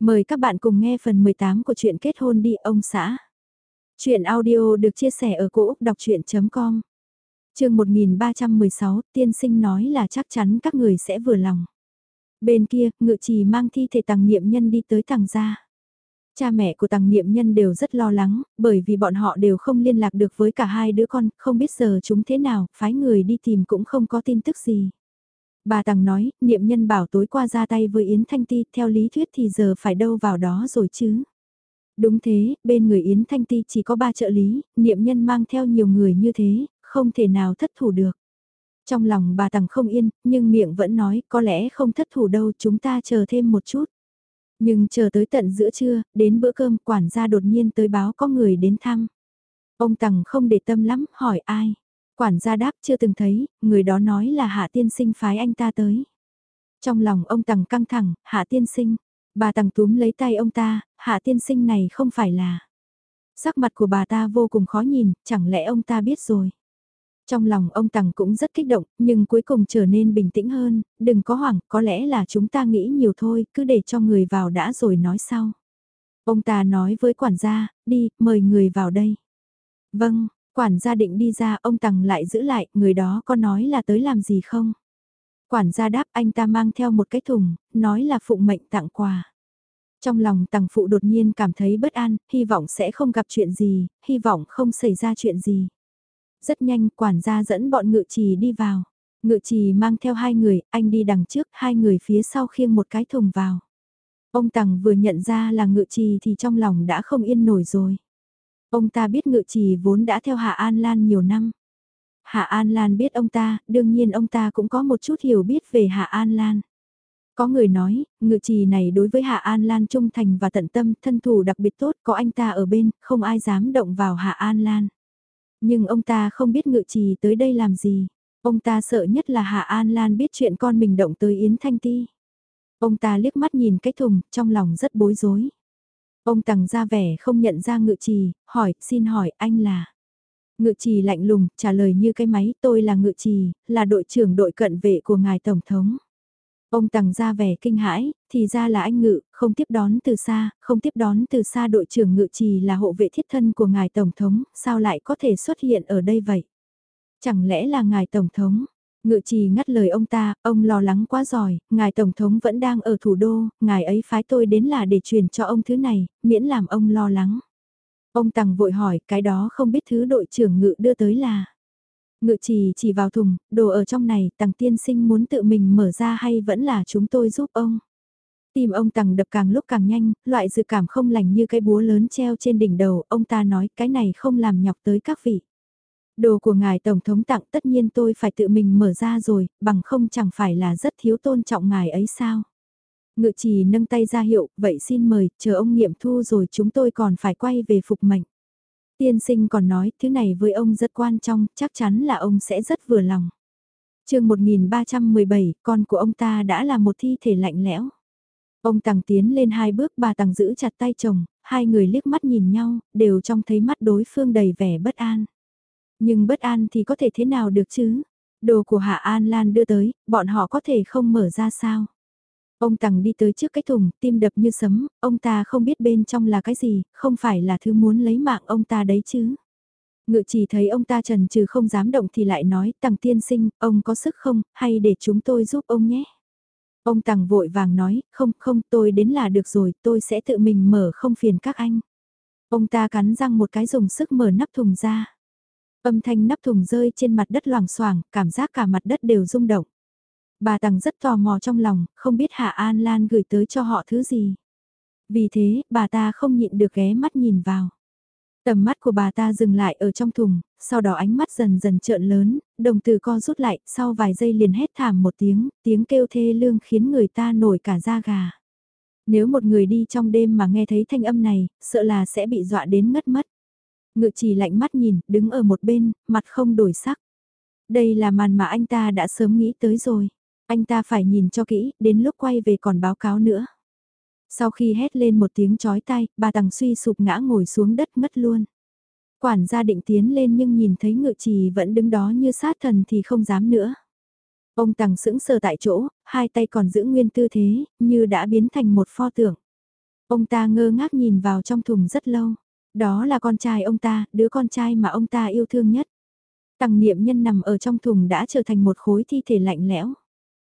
Mời các bạn cùng nghe phần 18 của truyện kết hôn đi ông xã. Chuyện audio được chia sẻ ở cỗ đọc chuyện.com Trường 1316, tiên sinh nói là chắc chắn các người sẽ vừa lòng. Bên kia, ngự trì mang thi thể tàng niệm nhân đi tới tàng gia. Cha mẹ của tàng niệm nhân đều rất lo lắng, bởi vì bọn họ đều không liên lạc được với cả hai đứa con, không biết giờ chúng thế nào, phái người đi tìm cũng không có tin tức gì. Bà Tằng nói, niệm nhân bảo tối qua ra tay với Yến Thanh Ti, theo lý thuyết thì giờ phải đâu vào đó rồi chứ. Đúng thế, bên người Yến Thanh Ti chỉ có ba trợ lý, niệm nhân mang theo nhiều người như thế, không thể nào thất thủ được. Trong lòng bà Tằng không yên, nhưng miệng vẫn nói có lẽ không thất thủ đâu chúng ta chờ thêm một chút. Nhưng chờ tới tận giữa trưa, đến bữa cơm quản gia đột nhiên tới báo có người đến thăm. Ông Tằng không để tâm lắm, hỏi ai. Quản gia đáp chưa từng thấy, người đó nói là hạ tiên sinh phái anh ta tới. Trong lòng ông Tằng căng thẳng, hạ tiên sinh. Bà Tằng túm lấy tay ông ta, hạ tiên sinh này không phải là. Sắc mặt của bà ta vô cùng khó nhìn, chẳng lẽ ông ta biết rồi. Trong lòng ông Tằng cũng rất kích động, nhưng cuối cùng trở nên bình tĩnh hơn, đừng có hoảng, có lẽ là chúng ta nghĩ nhiều thôi, cứ để cho người vào đã rồi nói sau. Ông ta nói với quản gia, đi, mời người vào đây. Vâng, Quản gia định đi ra ông Tằng lại giữ lại, người đó có nói là tới làm gì không? Quản gia đáp anh ta mang theo một cái thùng, nói là phụ mệnh tặng quà. Trong lòng tằng phụ đột nhiên cảm thấy bất an, hy vọng sẽ không gặp chuyện gì, hy vọng không xảy ra chuyện gì. Rất nhanh quản gia dẫn bọn ngự trì đi vào. Ngự trì mang theo hai người, anh đi đằng trước, hai người phía sau khiêng một cái thùng vào. Ông Tằng vừa nhận ra là ngự trì thì trong lòng đã không yên nổi rồi. Ông ta biết ngự trì vốn đã theo Hạ An Lan nhiều năm. Hạ An Lan biết ông ta, đương nhiên ông ta cũng có một chút hiểu biết về Hạ An Lan. Có người nói, ngự trì này đối với Hạ An Lan trung thành và tận tâm, thân thủ đặc biệt tốt, có anh ta ở bên, không ai dám động vào Hạ An Lan. Nhưng ông ta không biết ngự trì tới đây làm gì. Ông ta sợ nhất là Hạ An Lan biết chuyện con mình động tới Yến Thanh Ti. Ông ta liếc mắt nhìn cái thùng, trong lòng rất bối rối. Ông Tằng ra vẻ không nhận ra ngự trì, hỏi, xin hỏi anh là... Ngự trì lạnh lùng, trả lời như cái máy, tôi là ngự trì, là đội trưởng đội cận vệ của ngài Tổng thống. Ông Tằng ra vẻ kinh hãi, thì ra là anh ngự, không tiếp đón từ xa, không tiếp đón từ xa đội trưởng ngự trì là hộ vệ thiết thân của ngài Tổng thống, sao lại có thể xuất hiện ở đây vậy? Chẳng lẽ là ngài Tổng thống? Ngự trì ngắt lời ông ta, ông lo lắng quá giỏi, ngài Tổng thống vẫn đang ở thủ đô, ngài ấy phái tôi đến là để truyền cho ông thứ này, miễn làm ông lo lắng. Ông Tằng vội hỏi, cái đó không biết thứ đội trưởng ngự đưa tới là. Ngự trì chỉ vào thùng, đồ ở trong này, Tằng tiên sinh muốn tự mình mở ra hay vẫn là chúng tôi giúp ông. Tìm ông Tằng đập càng lúc càng nhanh, loại dự cảm không lành như cái búa lớn treo trên đỉnh đầu, ông ta nói cái này không làm nhọc tới các vị. Đồ của ngài Tổng thống tặng tất nhiên tôi phải tự mình mở ra rồi, bằng không chẳng phải là rất thiếu tôn trọng ngài ấy sao. Ngự trì nâng tay ra hiệu, vậy xin mời, chờ ông nghiệm thu rồi chúng tôi còn phải quay về phục mệnh. Tiên sinh còn nói, thứ này với ông rất quan trọng, chắc chắn là ông sẽ rất vừa lòng. chương 1317, con của ông ta đã là một thi thể lạnh lẽo. Ông Tằng tiến lên hai bước, bà Tằng giữ chặt tay chồng, hai người liếc mắt nhìn nhau, đều trong thấy mắt đối phương đầy vẻ bất an. Nhưng bất an thì có thể thế nào được chứ? Đồ của Hạ An Lan đưa tới, bọn họ có thể không mở ra sao? Ông Tằng đi tới trước cái thùng, tim đập như sấm, ông ta không biết bên trong là cái gì, không phải là thứ muốn lấy mạng ông ta đấy chứ. Ngự chỉ thấy ông ta trần trừ không dám động thì lại nói, Tằng tiên sinh, ông có sức không, hay để chúng tôi giúp ông nhé. Ông Tằng vội vàng nói, không, không, tôi đến là được rồi, tôi sẽ tự mình mở không phiền các anh. Ông ta cắn răng một cái dùng sức mở nắp thùng ra. Âm thanh nắp thùng rơi trên mặt đất loảng xoảng, cảm giác cả mặt đất đều rung động. Bà Tằng rất tò mò trong lòng, không biết Hạ An Lan gửi tới cho họ thứ gì. Vì thế, bà ta không nhịn được ghé mắt nhìn vào. Tầm mắt của bà ta dừng lại ở trong thùng, sau đó ánh mắt dần dần trợn lớn, đồng từ co rút lại, sau vài giây liền hét thảm một tiếng, tiếng kêu thê lương khiến người ta nổi cả da gà. Nếu một người đi trong đêm mà nghe thấy thanh âm này, sợ là sẽ bị dọa đến ngất mất. Ngự trì lạnh mắt nhìn, đứng ở một bên, mặt không đổi sắc. Đây là màn mà anh ta đã sớm nghĩ tới rồi. Anh ta phải nhìn cho kỹ, đến lúc quay về còn báo cáo nữa. Sau khi hét lên một tiếng chói tai, bà Tằng suy sụp ngã ngồi xuống đất ngất luôn. Quản gia định tiến lên nhưng nhìn thấy ngự trì vẫn đứng đó như sát thần thì không dám nữa. Ông Tằng sững sờ tại chỗ, hai tay còn giữ nguyên tư thế, như đã biến thành một pho tượng. Ông ta ngơ ngác nhìn vào trong thùng rất lâu. Đó là con trai ông ta, đứa con trai mà ông ta yêu thương nhất. Tằng niệm nhân nằm ở trong thùng đã trở thành một khối thi thể lạnh lẽo.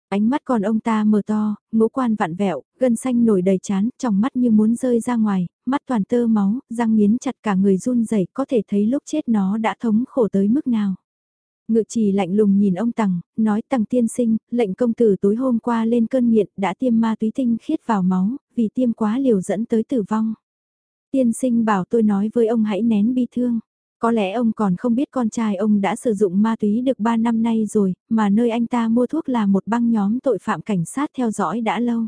Ánh mắt còn ông ta mờ to, ngũ quan vặn vẹo, gân xanh nổi đầy chán, trong mắt như muốn rơi ra ngoài, mắt toàn tơ máu, răng nghiến chặt cả người run rẩy có thể thấy lúc chết nó đã thống khổ tới mức nào. Ngự trì lạnh lùng nhìn ông Tằng, nói Tằng tiên sinh, lệnh công tử tối hôm qua lên cơn nghiện đã tiêm ma túy tinh khiết vào máu, vì tiêm quá liều dẫn tới tử vong. Tiên sinh bảo tôi nói với ông hãy nén bi thương. Có lẽ ông còn không biết con trai ông đã sử dụng ma túy được 3 năm nay rồi, mà nơi anh ta mua thuốc là một băng nhóm tội phạm cảnh sát theo dõi đã lâu.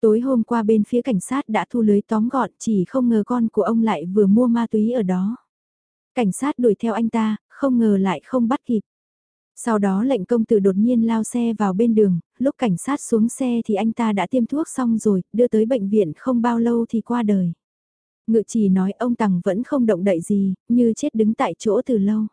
Tối hôm qua bên phía cảnh sát đã thu lưới tóm gọn chỉ không ngờ con của ông lại vừa mua ma túy ở đó. Cảnh sát đuổi theo anh ta, không ngờ lại không bắt kịp. Sau đó lệnh công tử đột nhiên lao xe vào bên đường, lúc cảnh sát xuống xe thì anh ta đã tiêm thuốc xong rồi, đưa tới bệnh viện không bao lâu thì qua đời. Ngự trì nói ông Tằng vẫn không động đậy gì, như chết đứng tại chỗ từ lâu.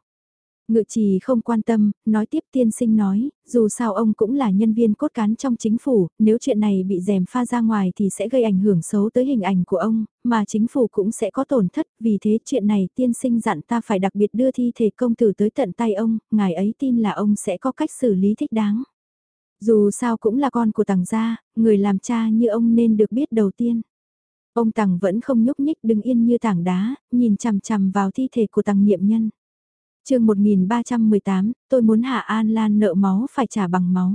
Ngự trì không quan tâm, nói tiếp tiên sinh nói, dù sao ông cũng là nhân viên cốt cán trong chính phủ, nếu chuyện này bị dèm pha ra ngoài thì sẽ gây ảnh hưởng xấu tới hình ảnh của ông, mà chính phủ cũng sẽ có tổn thất, vì thế chuyện này tiên sinh dặn ta phải đặc biệt đưa thi thể công tử tới tận tay ông, ngài ấy tin là ông sẽ có cách xử lý thích đáng. Dù sao cũng là con của tàng gia, người làm cha như ông nên được biết đầu tiên. Ông Tằng vẫn không nhúc nhích đứng yên như tảng đá, nhìn chằm chằm vào thi thể của Tằng Niệm Nhân. chương 1318, tôi muốn Hạ An Lan nợ máu phải trả bằng máu.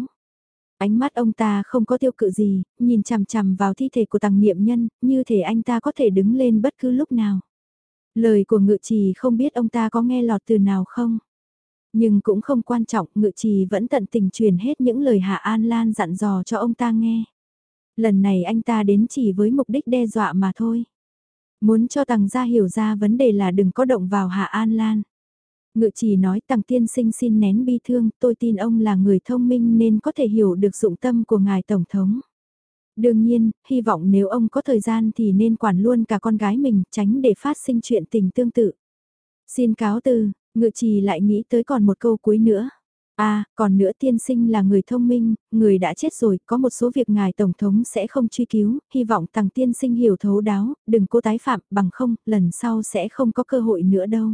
Ánh mắt ông ta không có tiêu cự gì, nhìn chằm chằm vào thi thể của Tằng Niệm Nhân, như thể anh ta có thể đứng lên bất cứ lúc nào. Lời của ngự trì không biết ông ta có nghe lọt từ nào không. Nhưng cũng không quan trọng, ngự trì vẫn tận tình truyền hết những lời Hạ An Lan dặn dò cho ông ta nghe. Lần này anh ta đến chỉ với mục đích đe dọa mà thôi. Muốn cho tàng gia hiểu ra vấn đề là đừng có động vào Hạ An Lan. Ngự chỉ nói tàng tiên sinh xin nén bi thương, tôi tin ông là người thông minh nên có thể hiểu được dụng tâm của ngài Tổng thống. Đương nhiên, hy vọng nếu ông có thời gian thì nên quản luôn cả con gái mình, tránh để phát sinh chuyện tình tương tự. Xin cáo từ, ngự trì lại nghĩ tới còn một câu cuối nữa à, còn nữa tiên sinh là người thông minh, người đã chết rồi, có một số việc ngài Tổng thống sẽ không truy cứu, hy vọng tàng tiên sinh hiểu thấu đáo, đừng cố tái phạm, bằng không, lần sau sẽ không có cơ hội nữa đâu.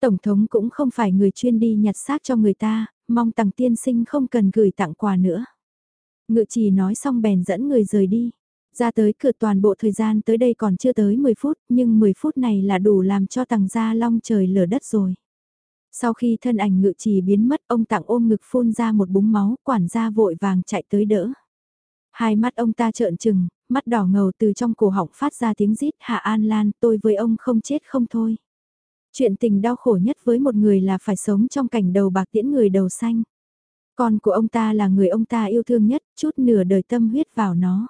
Tổng thống cũng không phải người chuyên đi nhặt xác cho người ta, mong tàng tiên sinh không cần gửi tặng quà nữa. Ngự trì nói xong bèn dẫn người rời đi. Ra tới cửa toàn bộ thời gian tới đây còn chưa tới 10 phút, nhưng 10 phút này là đủ làm cho tàng gia long trời lở đất rồi. Sau khi thân ảnh ngự trì biến mất ông tặng ôm ngực phun ra một búng máu, quản gia vội vàng chạy tới đỡ. Hai mắt ông ta trợn trừng, mắt đỏ ngầu từ trong cổ họng phát ra tiếng rít Hạ An Lan tôi với ông không chết không thôi. Chuyện tình đau khổ nhất với một người là phải sống trong cảnh đầu bạc tiễn người đầu xanh. Con của ông ta là người ông ta yêu thương nhất, chút nửa đời tâm huyết vào nó.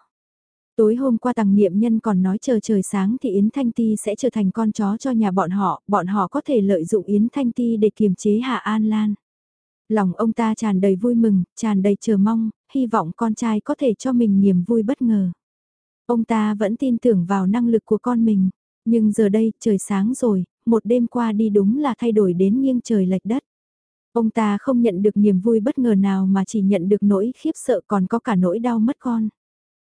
Tối hôm qua tàng niệm nhân còn nói chờ trời sáng thì Yến Thanh Ti sẽ trở thành con chó cho nhà bọn họ, bọn họ có thể lợi dụng Yến Thanh Ti để kiềm chế Hạ An Lan. Lòng ông ta tràn đầy vui mừng, tràn đầy chờ mong, hy vọng con trai có thể cho mình niềm vui bất ngờ. Ông ta vẫn tin tưởng vào năng lực của con mình, nhưng giờ đây trời sáng rồi, một đêm qua đi đúng là thay đổi đến nghiêng trời lệch đất. Ông ta không nhận được niềm vui bất ngờ nào mà chỉ nhận được nỗi khiếp sợ còn có cả nỗi đau mất con.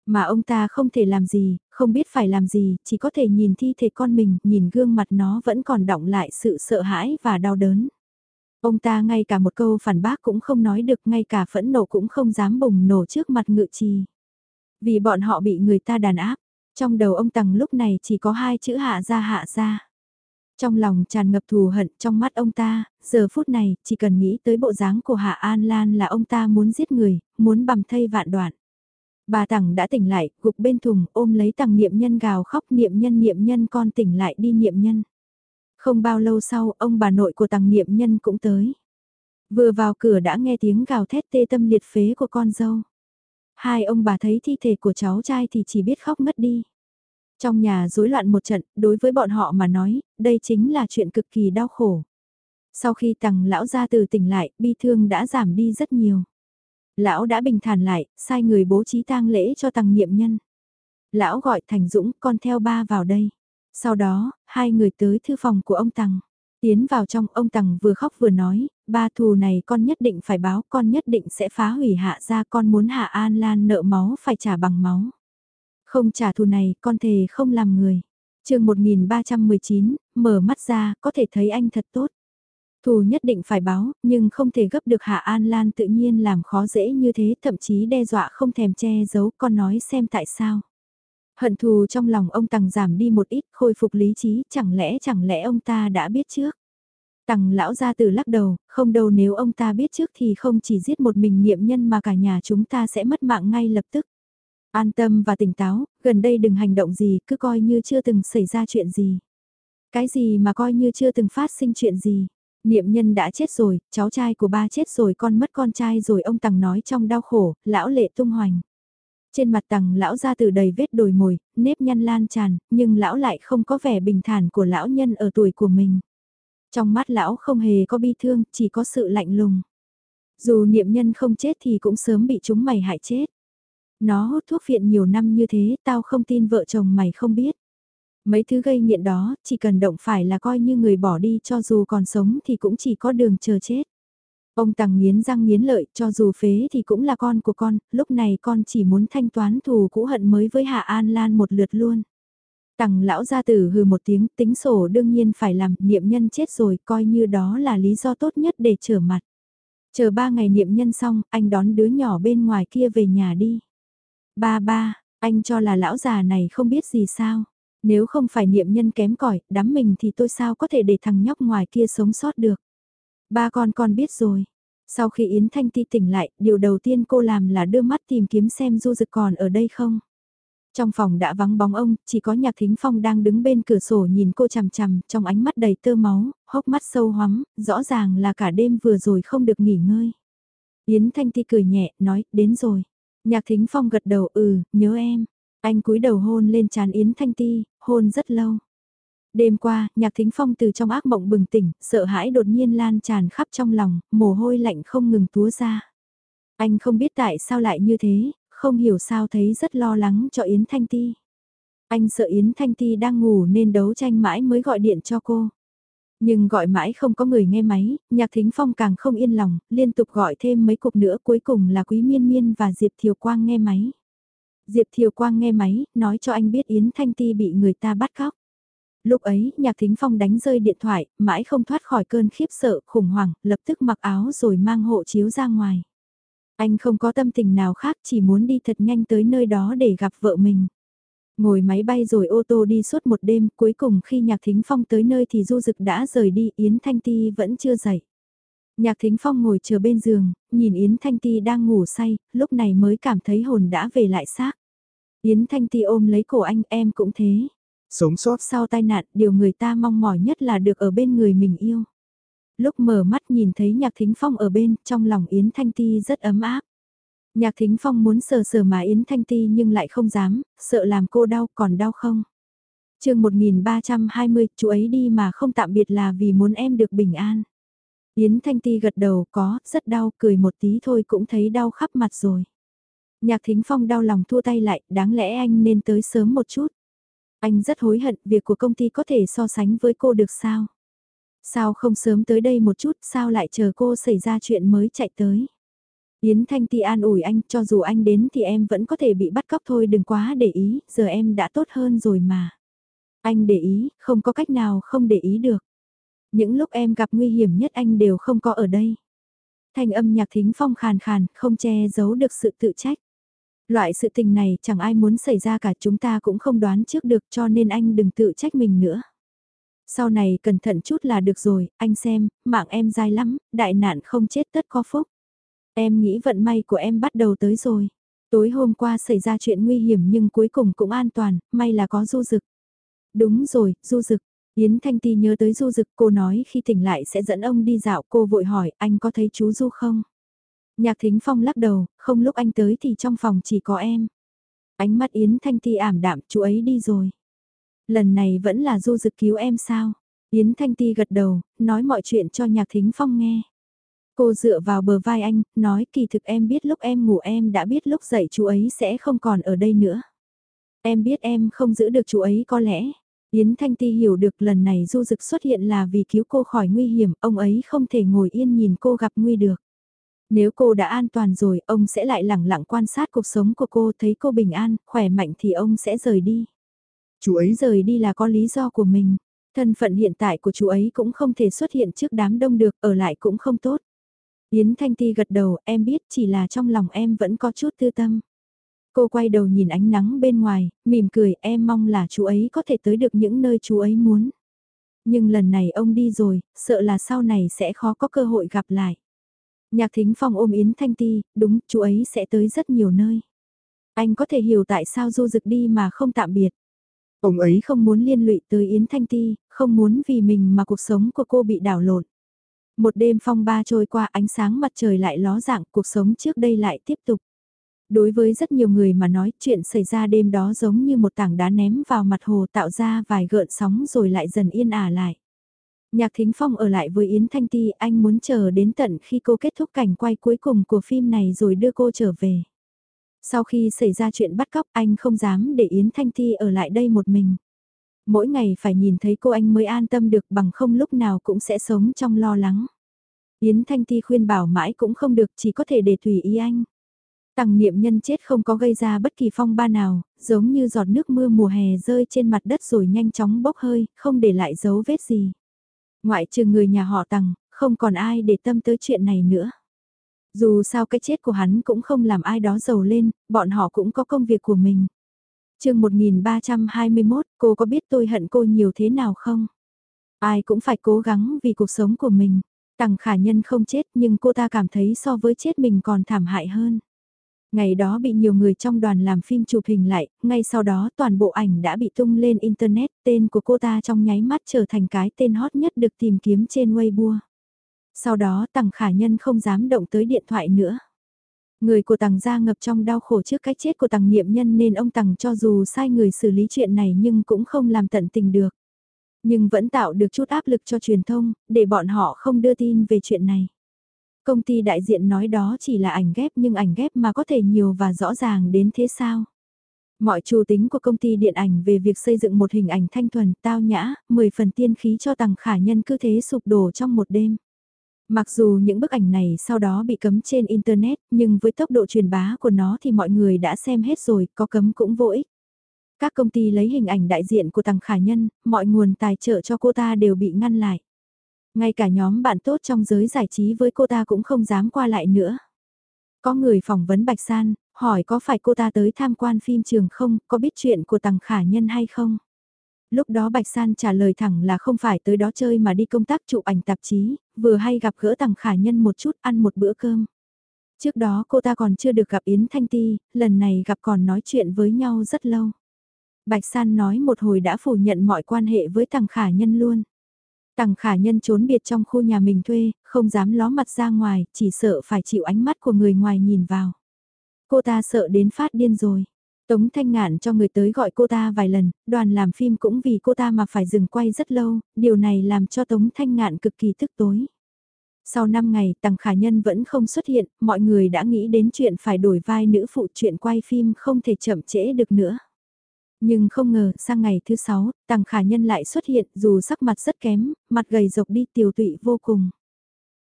Mà ông ta không thể làm gì, không biết phải làm gì, chỉ có thể nhìn thi thể con mình, nhìn gương mặt nó vẫn còn đọng lại sự sợ hãi và đau đớn. Ông ta ngay cả một câu phản bác cũng không nói được, ngay cả phẫn nộ cũng không dám bùng nổ trước mặt ngự trì. Vì bọn họ bị người ta đàn áp, trong đầu ông Tằng lúc này chỉ có hai chữ hạ ra hạ ra. Trong lòng tràn ngập thù hận trong mắt ông ta, giờ phút này chỉ cần nghĩ tới bộ dáng của Hạ An Lan là ông ta muốn giết người, muốn bầm thây vạn đoạn. Bà Tằng đã tỉnh lại, gục bên thùng ôm lấy Tằng niệm nhân gào khóc niệm nhân niệm nhân con tỉnh lại đi niệm nhân. Không bao lâu sau, ông bà nội của Tằng niệm nhân cũng tới. Vừa vào cửa đã nghe tiếng gào thét tê tâm liệt phế của con dâu. Hai ông bà thấy thi thể của cháu trai thì chỉ biết khóc ngất đi. Trong nhà rối loạn một trận, đối với bọn họ mà nói, đây chính là chuyện cực kỳ đau khổ. Sau khi tằng lão gia từ tỉnh lại, bi thương đã giảm đi rất nhiều. Lão đã bình thản lại, sai người bố trí tang lễ cho tăng niệm nhân. Lão gọi Thành Dũng con theo ba vào đây. Sau đó, hai người tới thư phòng của ông Tằng. Tiến vào trong ông Tằng vừa khóc vừa nói, ba thù này con nhất định phải báo, con nhất định sẽ phá hủy hạ ra con muốn hạ An Lan nợ máu phải trả bằng máu. Không trả thù này, con thề không làm người. chương 1319, mở mắt ra, có thể thấy anh thật tốt. Thù nhất định phải báo, nhưng không thể gấp được Hạ An Lan tự nhiên làm khó dễ như thế, thậm chí đe dọa không thèm che giấu, con nói xem tại sao. Hận thù trong lòng ông Tằng giảm đi một ít, khôi phục lý trí, chẳng lẽ chẳng lẽ ông ta đã biết trước. Tằng lão ra từ lắc đầu, không đâu nếu ông ta biết trước thì không chỉ giết một mình niệm nhân mà cả nhà chúng ta sẽ mất mạng ngay lập tức. An tâm và tỉnh táo, gần đây đừng hành động gì, cứ coi như chưa từng xảy ra chuyện gì. Cái gì mà coi như chưa từng phát sinh chuyện gì. Niệm nhân đã chết rồi, cháu trai của ba chết rồi con mất con trai rồi ông Tằng nói trong đau khổ, lão lệ tung hoành. Trên mặt Tằng lão ra từ đầy vết đồi mồi, nếp nhăn lan tràn, nhưng lão lại không có vẻ bình thản của lão nhân ở tuổi của mình. Trong mắt lão không hề có bi thương, chỉ có sự lạnh lùng. Dù niệm nhân không chết thì cũng sớm bị chúng mày hại chết. Nó hút thuốc phiện nhiều năm như thế, tao không tin vợ chồng mày không biết. Mấy thứ gây nghiện đó, chỉ cần động phải là coi như người bỏ đi cho dù còn sống thì cũng chỉ có đường chờ chết. Ông Tằng nghiến răng nghiến lợi, cho dù phế thì cũng là con của con, lúc này con chỉ muốn thanh toán thù cũ hận mới với Hạ An Lan một lượt luôn. Tằng lão gia tử hừ một tiếng, tính sổ đương nhiên phải làm, niệm nhân chết rồi, coi như đó là lý do tốt nhất để trở mặt. Chờ ba ngày niệm nhân xong, anh đón đứa nhỏ bên ngoài kia về nhà đi. Ba ba, anh cho là lão già này không biết gì sao. Nếu không phải niệm nhân kém cỏi đám mình thì tôi sao có thể để thằng nhóc ngoài kia sống sót được. Ba con con biết rồi. Sau khi Yến Thanh Ti tỉnh lại, điều đầu tiên cô làm là đưa mắt tìm kiếm xem Du Dực còn ở đây không. Trong phòng đã vắng bóng ông, chỉ có Nhạc Thính Phong đang đứng bên cửa sổ nhìn cô chằm chằm, trong ánh mắt đầy tơ máu, hốc mắt sâu hoắm, rõ ràng là cả đêm vừa rồi không được nghỉ ngơi. Yến Thanh Ti cười nhẹ, nói, đến rồi. Nhạc Thính Phong gật đầu, ừ, nhớ em. Anh cúi đầu hôn lên trán Yến Thanh Ti, hôn rất lâu. Đêm qua, Nhạc Thính Phong từ trong ác mộng bừng tỉnh, sợ hãi đột nhiên lan tràn khắp trong lòng, mồ hôi lạnh không ngừng túa ra. Anh không biết tại sao lại như thế, không hiểu sao thấy rất lo lắng cho Yến Thanh Ti. Anh sợ Yến Thanh Ti đang ngủ nên đấu tranh mãi mới gọi điện cho cô. Nhưng gọi mãi không có người nghe máy, Nhạc Thính Phong càng không yên lòng, liên tục gọi thêm mấy cuộc nữa cuối cùng là Quý Miên Miên và Diệp Thiều Quang nghe máy. Diệp Thiều Quang nghe máy, nói cho anh biết Yến Thanh Ti bị người ta bắt cóc. Lúc ấy, Nhạc Thính Phong đánh rơi điện thoại, mãi không thoát khỏi cơn khiếp sợ, khủng hoảng, lập tức mặc áo rồi mang hộ chiếu ra ngoài. Anh không có tâm tình nào khác, chỉ muốn đi thật nhanh tới nơi đó để gặp vợ mình. Ngồi máy bay rồi ô tô đi suốt một đêm, cuối cùng khi Nhạc Thính Phong tới nơi thì Du Dực đã rời đi, Yến Thanh Ti vẫn chưa dậy. Nhạc Thính Phong ngồi chờ bên giường, nhìn Yến Thanh Ti đang ngủ say, lúc này mới cảm thấy hồn đã về lại xác. Yến Thanh Ti ôm lấy cổ anh em cũng thế. Sống sót sau tai nạn, điều người ta mong mỏi nhất là được ở bên người mình yêu. Lúc mở mắt nhìn thấy Nhạc Thính Phong ở bên, trong lòng Yến Thanh Ti rất ấm áp. Nhạc Thính Phong muốn sờ sờ mà Yến Thanh Ti nhưng lại không dám, sợ làm cô đau còn đau không. chương 1320, chú ấy đi mà không tạm biệt là vì muốn em được bình an. Yến Thanh Ti gật đầu có, rất đau, cười một tí thôi cũng thấy đau khắp mặt rồi. Nhạc Thính Phong đau lòng thua tay lại, đáng lẽ anh nên tới sớm một chút. Anh rất hối hận, việc của công ty có thể so sánh với cô được sao? Sao không sớm tới đây một chút, sao lại chờ cô xảy ra chuyện mới chạy tới? Yến Thanh Ti an ủi anh, cho dù anh đến thì em vẫn có thể bị bắt cóc thôi đừng quá để ý, giờ em đã tốt hơn rồi mà. Anh để ý, không có cách nào không để ý được. Những lúc em gặp nguy hiểm nhất anh đều không có ở đây. Thanh âm nhạc thính phong khàn khàn, không che giấu được sự tự trách. Loại sự tình này chẳng ai muốn xảy ra cả chúng ta cũng không đoán trước được cho nên anh đừng tự trách mình nữa. Sau này cẩn thận chút là được rồi, anh xem, mạng em dai lắm, đại nạn không chết tất có phúc. Em nghĩ vận may của em bắt đầu tới rồi. Tối hôm qua xảy ra chuyện nguy hiểm nhưng cuối cùng cũng an toàn, may là có du dực. Đúng rồi, du dực. Yến Thanh Ti nhớ tới du dực cô nói khi tỉnh lại sẽ dẫn ông đi dạo cô vội hỏi anh có thấy chú du không? Nhạc Thính Phong lắc đầu, không lúc anh tới thì trong phòng chỉ có em. Ánh mắt Yến Thanh Ti ảm đạm, chú ấy đi rồi. Lần này vẫn là du dực cứu em sao? Yến Thanh Ti gật đầu, nói mọi chuyện cho Nhạc Thính Phong nghe. Cô dựa vào bờ vai anh, nói kỳ thực em biết lúc em ngủ em đã biết lúc dậy chú ấy sẽ không còn ở đây nữa. Em biết em không giữ được chú ấy có lẽ. Yến Thanh Ti hiểu được lần này du dực xuất hiện là vì cứu cô khỏi nguy hiểm, ông ấy không thể ngồi yên nhìn cô gặp nguy được. Nếu cô đã an toàn rồi, ông sẽ lại lẳng lặng quan sát cuộc sống của cô, thấy cô bình an, khỏe mạnh thì ông sẽ rời đi. Chú ấy rời đi là có lý do của mình. Thân phận hiện tại của chú ấy cũng không thể xuất hiện trước đám đông được, ở lại cũng không tốt. Yến Thanh Ti gật đầu, em biết chỉ là trong lòng em vẫn có chút tư tâm. Cô quay đầu nhìn ánh nắng bên ngoài, mỉm cười em mong là chú ấy có thể tới được những nơi chú ấy muốn. Nhưng lần này ông đi rồi, sợ là sau này sẽ khó có cơ hội gặp lại. Nhạc thính phong ôm Yến Thanh Ti, đúng, chú ấy sẽ tới rất nhiều nơi. Anh có thể hiểu tại sao du dực đi mà không tạm biệt. Ông ấy không muốn liên lụy tới Yến Thanh Ti, không muốn vì mình mà cuộc sống của cô bị đảo lộn. Một đêm phong ba trôi qua ánh sáng mặt trời lại ló dạng cuộc sống trước đây lại tiếp tục. Đối với rất nhiều người mà nói chuyện xảy ra đêm đó giống như một tảng đá ném vào mặt hồ tạo ra vài gợn sóng rồi lại dần yên ả lại. Nhạc Thính Phong ở lại với Yến Thanh Ti, anh muốn chờ đến tận khi cô kết thúc cảnh quay cuối cùng của phim này rồi đưa cô trở về. Sau khi xảy ra chuyện bắt cóc anh không dám để Yến Thanh Ti ở lại đây một mình. Mỗi ngày phải nhìn thấy cô anh mới an tâm được bằng không lúc nào cũng sẽ sống trong lo lắng. Yến Thanh Ti khuyên bảo mãi cũng không được chỉ có thể để tùy ý anh. Tăng niệm nhân chết không có gây ra bất kỳ phong ba nào, giống như giọt nước mưa mùa hè rơi trên mặt đất rồi nhanh chóng bốc hơi, không để lại dấu vết gì. Ngoại trừ người nhà họ tăng, không còn ai để tâm tới chuyện này nữa. Dù sao cái chết của hắn cũng không làm ai đó giàu lên, bọn họ cũng có công việc của mình. chương 1321, cô có biết tôi hận cô nhiều thế nào không? Ai cũng phải cố gắng vì cuộc sống của mình. Tằng khả nhân không chết nhưng cô ta cảm thấy so với chết mình còn thảm hại hơn. Ngày đó bị nhiều người trong đoàn làm phim chụp hình lại, ngay sau đó toàn bộ ảnh đã bị tung lên Internet, tên của cô ta trong nháy mắt trở thành cái tên hot nhất được tìm kiếm trên Weibo. Sau đó Tằng Khả Nhân không dám động tới điện thoại nữa. Người của Tằng gia ngập trong đau khổ trước cái chết của Tằng Niệm Nhân nên ông Tằng cho dù sai người xử lý chuyện này nhưng cũng không làm tận tình được. Nhưng vẫn tạo được chút áp lực cho truyền thông, để bọn họ không đưa tin về chuyện này. Công ty đại diện nói đó chỉ là ảnh ghép nhưng ảnh ghép mà có thể nhiều và rõ ràng đến thế sao? Mọi chủ tính của công ty điện ảnh về việc xây dựng một hình ảnh thanh thuần, tao nhã, 10 phần tiên khí cho tầng khả nhân cứ thế sụp đổ trong một đêm. Mặc dù những bức ảnh này sau đó bị cấm trên Internet, nhưng với tốc độ truyền bá của nó thì mọi người đã xem hết rồi, có cấm cũng vô ích. Các công ty lấy hình ảnh đại diện của tầng khả nhân, mọi nguồn tài trợ cho cô ta đều bị ngăn lại. Ngay cả nhóm bạn tốt trong giới giải trí với cô ta cũng không dám qua lại nữa. Có người phỏng vấn Bạch San, hỏi có phải cô ta tới tham quan phim trường không, có biết chuyện của Tằng Khả Nhân hay không? Lúc đó Bạch San trả lời thẳng là không phải tới đó chơi mà đi công tác chụp ảnh tạp chí, vừa hay gặp gỡ Tằng Khả Nhân một chút ăn một bữa cơm. Trước đó cô ta còn chưa được gặp Yến Thanh Ti, lần này gặp còn nói chuyện với nhau rất lâu. Bạch San nói một hồi đã phủ nhận mọi quan hệ với Tằng Khả Nhân luôn. Tằng khả nhân trốn biệt trong khu nhà mình thuê, không dám ló mặt ra ngoài, chỉ sợ phải chịu ánh mắt của người ngoài nhìn vào. Cô ta sợ đến phát điên rồi. Tống Thanh Ngạn cho người tới gọi cô ta vài lần, đoàn làm phim cũng vì cô ta mà phải dừng quay rất lâu, điều này làm cho Tống Thanh Ngạn cực kỳ tức tối. Sau 5 ngày, Tằng Khả Nhân vẫn không xuất hiện, mọi người đã nghĩ đến chuyện phải đổi vai nữ phụ chuyện quay phim không thể chậm trễ được nữa. Nhưng không ngờ, sang ngày thứ sáu, Tằng Khả Nhân lại xuất hiện dù sắc mặt rất kém, mặt gầy rộc đi tiều tụy vô cùng.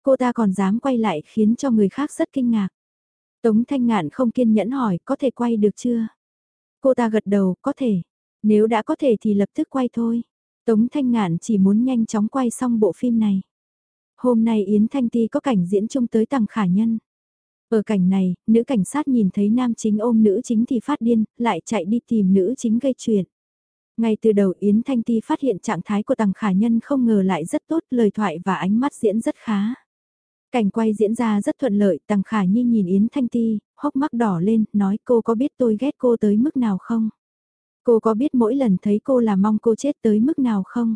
Cô ta còn dám quay lại khiến cho người khác rất kinh ngạc. Tống Thanh Ngạn không kiên nhẫn hỏi có thể quay được chưa? Cô ta gật đầu, có thể. Nếu đã có thể thì lập tức quay thôi. Tống Thanh Ngạn chỉ muốn nhanh chóng quay xong bộ phim này. Hôm nay Yến Thanh Ti có cảnh diễn chung tới Tằng Khả Nhân. Ở cảnh này, nữ cảnh sát nhìn thấy nam chính ôm nữ chính thì phát điên, lại chạy đi tìm nữ chính gây chuyện. Ngay từ đầu Yến Thanh Ti phát hiện trạng thái của Tằng Khả Nhân không ngờ lại rất tốt, lời thoại và ánh mắt diễn rất khá. Cảnh quay diễn ra rất thuận lợi, Tằng Khả Nhi nhìn Yến Thanh Ti, hốc mắt đỏ lên, nói cô có biết tôi ghét cô tới mức nào không? Cô có biết mỗi lần thấy cô là mong cô chết tới mức nào không?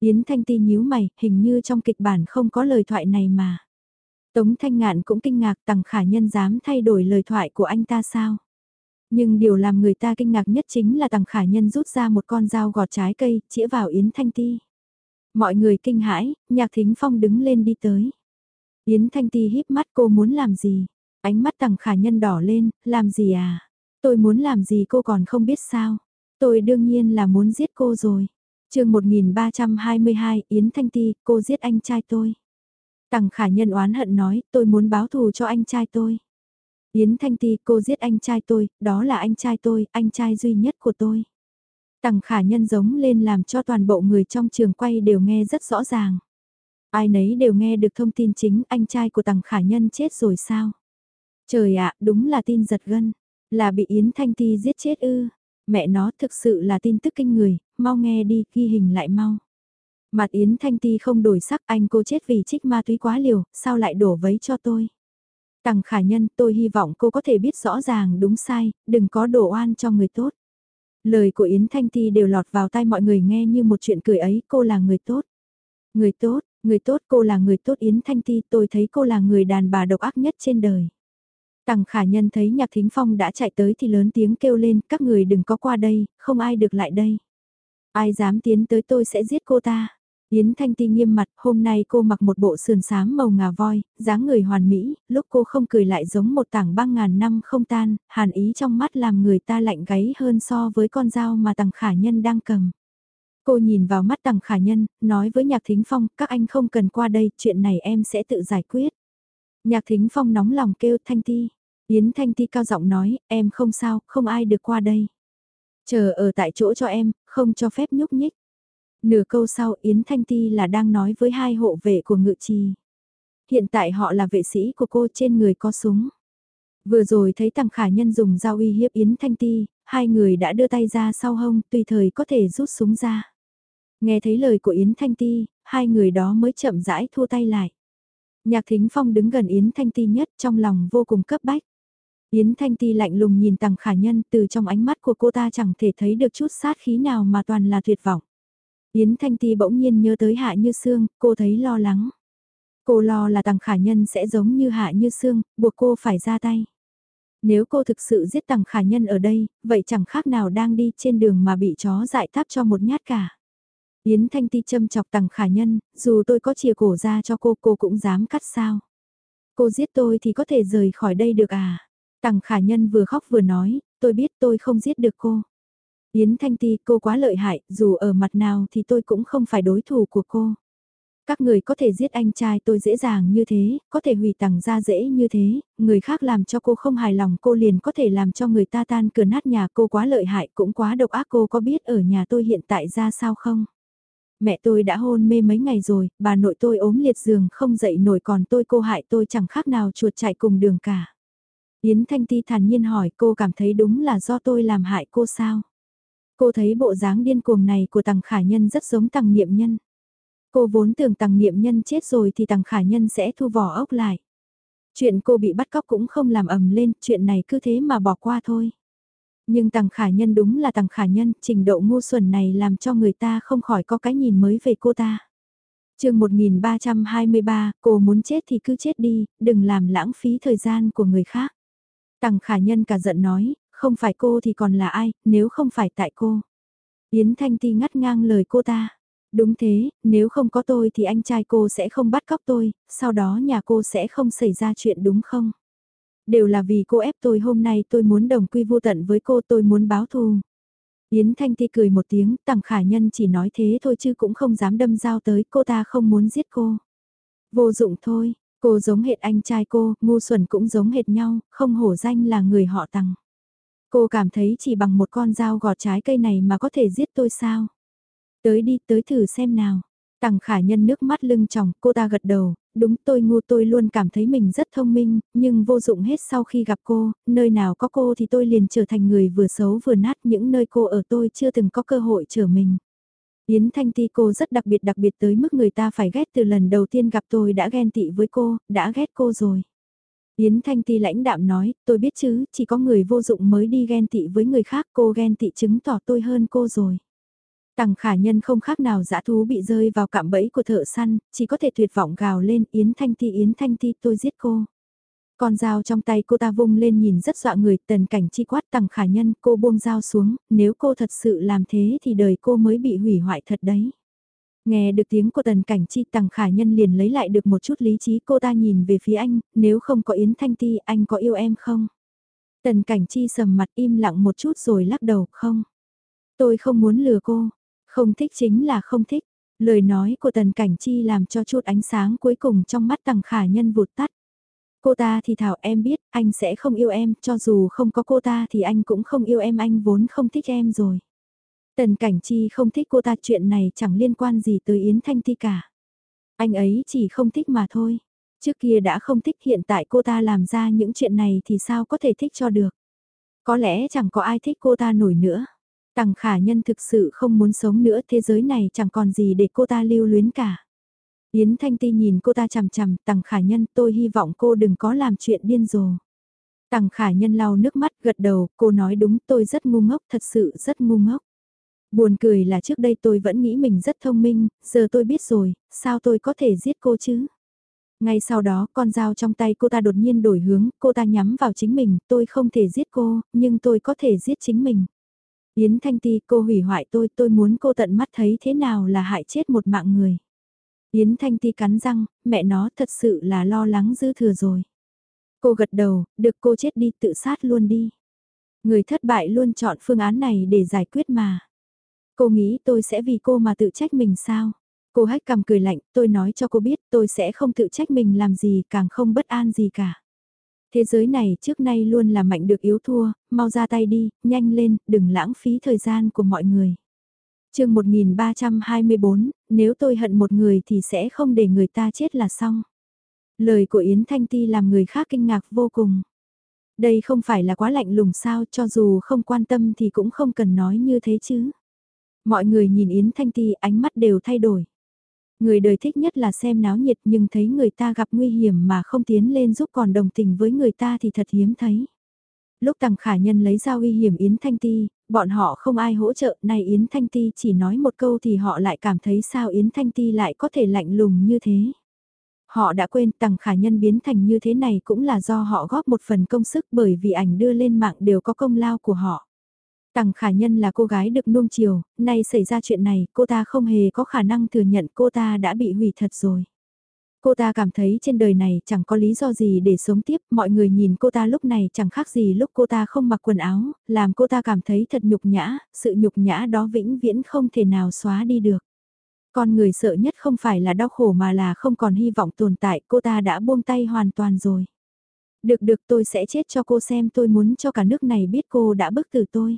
Yến Thanh Ti nhíu mày, hình như trong kịch bản không có lời thoại này mà. Tống Thanh Ngạn cũng kinh ngạc tằng khả nhân dám thay đổi lời thoại của anh ta sao. Nhưng điều làm người ta kinh ngạc nhất chính là tằng khả nhân rút ra một con dao gọt trái cây, chĩa vào Yến Thanh Ti. Mọi người kinh hãi, nhạc thính phong đứng lên đi tới. Yến Thanh Ti híp mắt cô muốn làm gì? Ánh mắt tằng khả nhân đỏ lên, làm gì à? Tôi muốn làm gì cô còn không biết sao? Tôi đương nhiên là muốn giết cô rồi. chương 1322, Yến Thanh Ti, cô giết anh trai tôi. Tằng khả nhân oán hận nói, tôi muốn báo thù cho anh trai tôi. Yến Thanh Ti, cô giết anh trai tôi, đó là anh trai tôi, anh trai duy nhất của tôi. Tằng khả nhân giống lên làm cho toàn bộ người trong trường quay đều nghe rất rõ ràng. Ai nấy đều nghe được thông tin chính anh trai của tằng khả nhân chết rồi sao? Trời ạ, đúng là tin giật gân, là bị Yến Thanh Ti giết chết ư. Mẹ nó thực sự là tin tức kinh người, mau nghe đi, ghi hình lại mau. Mặt Yến Thanh Ti không đổi sắc anh cô chết vì trích ma túy quá liều, sao lại đổ vấy cho tôi? Tằng khả nhân tôi hy vọng cô có thể biết rõ ràng đúng sai, đừng có đổ oan cho người tốt. Lời của Yến Thanh Ti đều lọt vào tai mọi người nghe như một chuyện cười ấy, cô là người tốt. Người tốt, người tốt cô là người tốt Yến Thanh Ti, tôi thấy cô là người đàn bà độc ác nhất trên đời. Tằng khả nhân thấy nhạc thính phong đã chạy tới thì lớn tiếng kêu lên, các người đừng có qua đây, không ai được lại đây. Ai dám tiến tới tôi sẽ giết cô ta. Yến Thanh Ti nghiêm mặt, hôm nay cô mặc một bộ sườn xám màu ngà voi, dáng người hoàn mỹ, lúc cô không cười lại giống một tảng băng ngàn năm không tan, hàn ý trong mắt làm người ta lạnh gáy hơn so với con dao mà tàng khả nhân đang cầm. Cô nhìn vào mắt tàng khả nhân, nói với Nhạc Thính Phong, các anh không cần qua đây, chuyện này em sẽ tự giải quyết. Nhạc Thính Phong nóng lòng kêu Thanh Ti. Yến Thanh Ti cao giọng nói, em không sao, không ai được qua đây. Chờ ở tại chỗ cho em, không cho phép nhúc nhích. Nửa câu sau Yến Thanh Ti là đang nói với hai hộ vệ của ngự trì. Hiện tại họ là vệ sĩ của cô trên người có súng. Vừa rồi thấy Tằng Khả Nhân dùng dao uy hiếp Yến Thanh Ti, hai người đã đưa tay ra sau hông tùy thời có thể rút súng ra. Nghe thấy lời của Yến Thanh Ti, hai người đó mới chậm rãi thua tay lại. Nhạc Thính Phong đứng gần Yến Thanh Ti nhất trong lòng vô cùng cấp bách. Yến Thanh Ti lạnh lùng nhìn Tằng Khả Nhân từ trong ánh mắt của cô ta chẳng thể thấy được chút sát khí nào mà toàn là tuyệt vọng. Yến Thanh Ti bỗng nhiên nhớ tới Hạ Như Sương, cô thấy lo lắng. Cô lo là Tằng Khả Nhân sẽ giống như Hạ Như Sương, buộc cô phải ra tay. Nếu cô thực sự giết Tằng Khả Nhân ở đây, vậy chẳng khác nào đang đi trên đường mà bị chó dại tháp cho một nhát cả. Yến Thanh Ti châm chọc Tằng Khả Nhân, dù tôi có chia cổ ra cho cô, cô cũng dám cắt sao. Cô giết tôi thì có thể rời khỏi đây được à? Tằng Khả Nhân vừa khóc vừa nói, tôi biết tôi không giết được cô. Yến Thanh Ti cô quá lợi hại, dù ở mặt nào thì tôi cũng không phải đối thủ của cô. Các người có thể giết anh trai tôi dễ dàng như thế, có thể hủy tặng ra dễ như thế, người khác làm cho cô không hài lòng cô liền có thể làm cho người ta tan cửa nát nhà cô quá lợi hại cũng quá độc ác cô có biết ở nhà tôi hiện tại ra sao không? Mẹ tôi đã hôn mê mấy ngày rồi, bà nội tôi ốm liệt giường không dậy nổi còn tôi cô hại tôi chẳng khác nào chuột chạy cùng đường cả. Yến Thanh Ti thản nhiên hỏi cô cảm thấy đúng là do tôi làm hại cô sao? Cô thấy bộ dáng điên cuồng này của tằng khả nhân rất giống tằng niệm nhân. Cô vốn tưởng tằng niệm nhân chết rồi thì tằng khả nhân sẽ thu vỏ ốc lại. Chuyện cô bị bắt cóc cũng không làm ầm lên, chuyện này cứ thế mà bỏ qua thôi. Nhưng tằng khả nhân đúng là tằng khả nhân, trình độ ngu xuẩn này làm cho người ta không khỏi có cái nhìn mới về cô ta. chương 1323, cô muốn chết thì cứ chết đi, đừng làm lãng phí thời gian của người khác. Tằng khả nhân cả giận nói, không phải cô thì còn là ai, nếu không phải tại cô. Yến Thanh Ti ngắt ngang lời cô ta. Đúng thế, nếu không có tôi thì anh trai cô sẽ không bắt cóc tôi, sau đó nhà cô sẽ không xảy ra chuyện đúng không? Đều là vì cô ép tôi hôm nay tôi muốn đồng quy vô tận với cô tôi muốn báo thù. Yến Thanh Ti cười một tiếng, tằng khả nhân chỉ nói thế thôi chứ cũng không dám đâm dao tới, cô ta không muốn giết cô. Vô dụng thôi, cô giống hệt anh trai cô, ngu xuẩn cũng giống hệt nhau, không hổ danh là người họ tằng. Cô cảm thấy chỉ bằng một con dao gọt trái cây này mà có thể giết tôi sao? Tới đi, tới thử xem nào. Tằng khả nhân nước mắt lưng tròng, cô ta gật đầu, đúng tôi ngu tôi luôn cảm thấy mình rất thông minh, nhưng vô dụng hết sau khi gặp cô, nơi nào có cô thì tôi liền trở thành người vừa xấu vừa nát những nơi cô ở tôi chưa từng có cơ hội trở mình. Yến Thanh Ti cô rất đặc biệt đặc biệt tới mức người ta phải ghét từ lần đầu tiên gặp tôi đã ghen tị với cô, đã ghét cô rồi. Yến Thanh Ti lãnh đạm nói, tôi biết chứ, chỉ có người vô dụng mới đi ghen tị với người khác, cô ghen tị chứng tỏ tôi hơn cô rồi. Tằng khả nhân không khác nào dã thú bị rơi vào cạm bẫy của thợ săn, chỉ có thể tuyệt vọng gào lên Yến Thanh Ti Yến Thanh Ti tôi giết cô. Con dao trong tay cô ta vung lên nhìn rất dọa người tần cảnh chi quát tằng khả nhân cô buông dao xuống, nếu cô thật sự làm thế thì đời cô mới bị hủy hoại thật đấy. Nghe được tiếng của tần cảnh chi tằng khả nhân liền lấy lại được một chút lý trí cô ta nhìn về phía anh, nếu không có Yến Thanh Ti anh có yêu em không? Tần cảnh chi sầm mặt im lặng một chút rồi lắc đầu không. Tôi không muốn lừa cô, không thích chính là không thích. Lời nói của Tần Cảnh Chi làm cho chút ánh sáng cuối cùng trong mắt Tằng Khả Nhân vụt tắt. Cô ta thì thảo em biết anh sẽ không yêu em, cho dù không có cô ta thì anh cũng không yêu em, anh vốn không thích em rồi. Tần Cảnh Chi không thích cô ta chuyện này chẳng liên quan gì tới Yến Thanh Ti cả. Anh ấy chỉ không thích mà thôi. Trước kia đã không thích hiện tại cô ta làm ra những chuyện này thì sao có thể thích cho được. Có lẽ chẳng có ai thích cô ta nổi nữa. Tằng khả nhân thực sự không muốn sống nữa thế giới này chẳng còn gì để cô ta lưu luyến cả. Yến Thanh Ti nhìn cô ta chằm chằm, tằng khả nhân tôi hy vọng cô đừng có làm chuyện điên rồ. Tằng khả nhân lau nước mắt gật đầu, cô nói đúng tôi rất ngu ngốc, thật sự rất ngu ngốc. Buồn cười là trước đây tôi vẫn nghĩ mình rất thông minh, giờ tôi biết rồi, sao tôi có thể giết cô chứ? Ngay sau đó con dao trong tay cô ta đột nhiên đổi hướng, cô ta nhắm vào chính mình, tôi không thể giết cô, nhưng tôi có thể giết chính mình. Yến Thanh Ti cô hủy hoại tôi, tôi muốn cô tận mắt thấy thế nào là hại chết một mạng người. Yến Thanh Ti cắn răng, mẹ nó thật sự là lo lắng dư thừa rồi. Cô gật đầu, được cô chết đi tự sát luôn đi. Người thất bại luôn chọn phương án này để giải quyết mà. Cô nghĩ tôi sẽ vì cô mà tự trách mình sao? Cô hách cầm cười lạnh, tôi nói cho cô biết tôi sẽ không tự trách mình làm gì càng không bất an gì cả. Thế giới này trước nay luôn là mạnh được yếu thua, mau ra tay đi, nhanh lên, đừng lãng phí thời gian của mọi người. chương 1324, nếu tôi hận một người thì sẽ không để người ta chết là xong. Lời của Yến Thanh Ti làm người khác kinh ngạc vô cùng. Đây không phải là quá lạnh lùng sao cho dù không quan tâm thì cũng không cần nói như thế chứ. Mọi người nhìn Yến Thanh Ti ánh mắt đều thay đổi. Người đời thích nhất là xem náo nhiệt nhưng thấy người ta gặp nguy hiểm mà không tiến lên giúp còn đồng tình với người ta thì thật hiếm thấy. Lúc Tằng Khả Nhân lấy dao uy hiểm Yến Thanh Ti, bọn họ không ai hỗ trợ, này Yến Thanh Ti chỉ nói một câu thì họ lại cảm thấy sao Yến Thanh Ti lại có thể lạnh lùng như thế. Họ đã quên Tằng Khả Nhân biến thành như thế này cũng là do họ góp một phần công sức bởi vì ảnh đưa lên mạng đều có công lao của họ. Tằng khả nhân là cô gái được nuông chiều, nay xảy ra chuyện này, cô ta không hề có khả năng thừa nhận cô ta đã bị hủy thật rồi. Cô ta cảm thấy trên đời này chẳng có lý do gì để sống tiếp, mọi người nhìn cô ta lúc này chẳng khác gì lúc cô ta không mặc quần áo, làm cô ta cảm thấy thật nhục nhã, sự nhục nhã đó vĩnh viễn không thể nào xóa đi được. Con người sợ nhất không phải là đau khổ mà là không còn hy vọng tồn tại, cô ta đã buông tay hoàn toàn rồi. Được được tôi sẽ chết cho cô xem tôi muốn cho cả nước này biết cô đã bức tử tôi.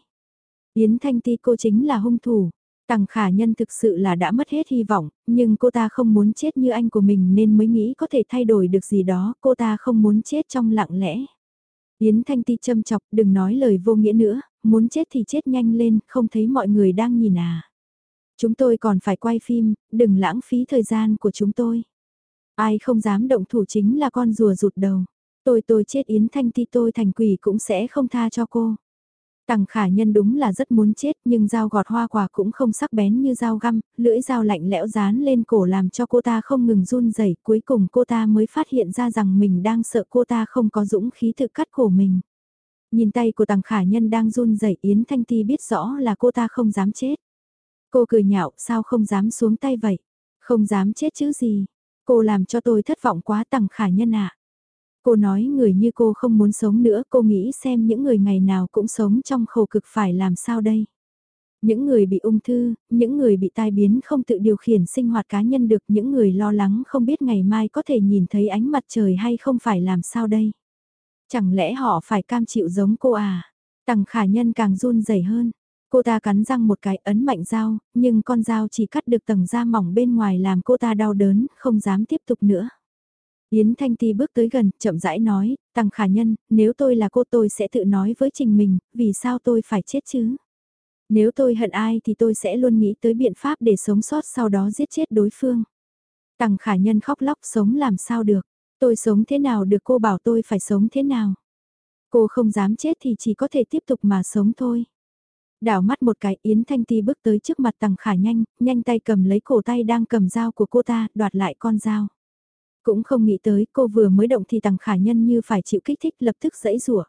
Yến Thanh Ti cô chính là hung thủ. Tằng khả nhân thực sự là đã mất hết hy vọng, nhưng cô ta không muốn chết như anh của mình nên mới nghĩ có thể thay đổi được gì đó, cô ta không muốn chết trong lặng lẽ. Yến Thanh Ti châm chọc, đừng nói lời vô nghĩa nữa, muốn chết thì chết nhanh lên, không thấy mọi người đang nhìn à. Chúng tôi còn phải quay phim, đừng lãng phí thời gian của chúng tôi. Ai không dám động thủ chính là con rùa rụt đầu. Tôi tôi chết Yến Thanh Ti tôi thành quỷ cũng sẽ không tha cho cô. Tằng khả nhân đúng là rất muốn chết nhưng dao gọt hoa quả cũng không sắc bén như dao găm, lưỡi dao lạnh lẽo dán lên cổ làm cho cô ta không ngừng run rẩy cuối cùng cô ta mới phát hiện ra rằng mình đang sợ cô ta không có dũng khí tự cắt cổ mình. Nhìn tay của tằng khả nhân đang run rẩy Yến Thanh Ti biết rõ là cô ta không dám chết. Cô cười nhạo sao không dám xuống tay vậy, không dám chết chứ gì, cô làm cho tôi thất vọng quá tằng khả nhân ạ. Cô nói người như cô không muốn sống nữa, cô nghĩ xem những người ngày nào cũng sống trong khổ cực phải làm sao đây. Những người bị ung thư, những người bị tai biến không tự điều khiển sinh hoạt cá nhân được, những người lo lắng không biết ngày mai có thể nhìn thấy ánh mặt trời hay không phải làm sao đây. Chẳng lẽ họ phải cam chịu giống cô à? Tằng khả nhân càng run rẩy hơn. Cô ta cắn răng một cái ấn mạnh dao, nhưng con dao chỉ cắt được tầng da mỏng bên ngoài làm cô ta đau đớn, không dám tiếp tục nữa. Yến Thanh Ti bước tới gần, chậm rãi nói, Tăng khả nhân, nếu tôi là cô tôi sẽ tự nói với trình mình, vì sao tôi phải chết chứ? Nếu tôi hận ai thì tôi sẽ luôn nghĩ tới biện pháp để sống sót sau đó giết chết đối phương. Tăng khả nhân khóc lóc sống làm sao được, tôi sống thế nào được cô bảo tôi phải sống thế nào? Cô không dám chết thì chỉ có thể tiếp tục mà sống thôi. Đảo mắt một cái Yến Thanh Ti bước tới trước mặt Tăng khả nhanh, nhanh tay cầm lấy cổ tay đang cầm dao của cô ta, đoạt lại con dao. Cũng không nghĩ tới cô vừa mới động thì tằng khả nhân như phải chịu kích thích lập tức dẫy rủa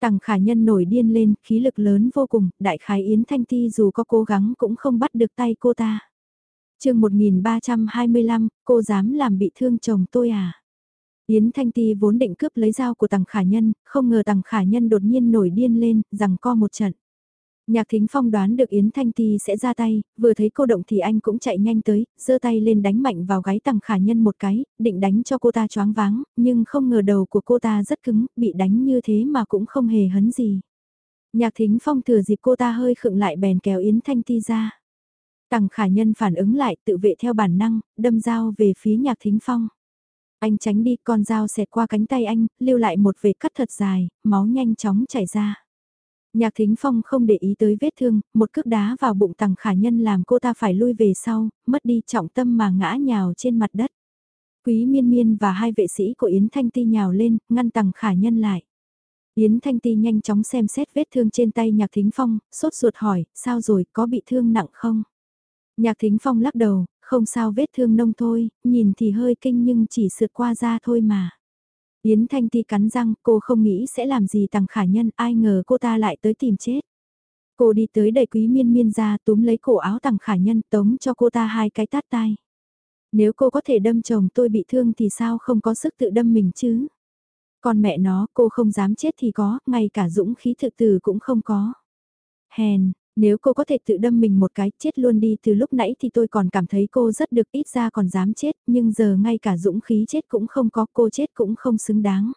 Tằng khả nhân nổi điên lên, khí lực lớn vô cùng, đại khái Yến Thanh Ti dù có cố gắng cũng không bắt được tay cô ta. chương 1325, cô dám làm bị thương chồng tôi à? Yến Thanh Ti vốn định cướp lấy dao của tằng khả nhân, không ngờ tằng khả nhân đột nhiên nổi điên lên, rằng co một trận. Nhạc Thính Phong đoán được Yến Thanh Ti sẽ ra tay, vừa thấy cô động thì anh cũng chạy nhanh tới, giơ tay lên đánh mạnh vào gáy Tằng Khả Nhân một cái, định đánh cho cô ta choáng váng, nhưng không ngờ đầu của cô ta rất cứng, bị đánh như thế mà cũng không hề hấn gì. Nhạc Thính Phong thừa dịp cô ta hơi khựng lại bèn kéo Yến Thanh Ti ra. Tằng Khả Nhân phản ứng lại tự vệ theo bản năng, đâm dao về phía Nhạc Thính Phong. Anh tránh đi, con dao xẹt qua cánh tay anh, lưu lại một vệt cắt thật dài, máu nhanh chóng chảy ra. Nhạc Thính Phong không để ý tới vết thương, một cước đá vào bụng Tằng Khả Nhân làm cô ta phải lui về sau, mất đi trọng tâm mà ngã nhào trên mặt đất. Quý Miên Miên và hai vệ sĩ của Yến Thanh Ti nhào lên, ngăn Tằng Khả Nhân lại. Yến Thanh Ti nhanh chóng xem xét vết thương trên tay Nhạc Thính Phong, sốt ruột hỏi, sao rồi, có bị thương nặng không? Nhạc Thính Phong lắc đầu, không sao vết thương nông thôi, nhìn thì hơi kinh nhưng chỉ sượt qua da thôi mà. Yến Thanh Ti cắn răng, cô không nghĩ sẽ làm gì tằng khả nhân, ai ngờ cô ta lại tới tìm chết. Cô đi tới đẩy quý miên miên ra túm lấy cổ áo tằng khả nhân tống cho cô ta hai cái tát tai. Nếu cô có thể đâm chồng tôi bị thương thì sao không có sức tự đâm mình chứ? Còn mẹ nó, cô không dám chết thì có, ngay cả dũng khí thực từ cũng không có. Hèn, nếu cô có thể tự đâm mình một cái chết luôn đi từ lúc nãy thì tôi còn cảm thấy cô rất được ít ra còn dám chết, nhưng giờ ngay cả dũng khí chết cũng không có cô chết cũng không xứng đáng.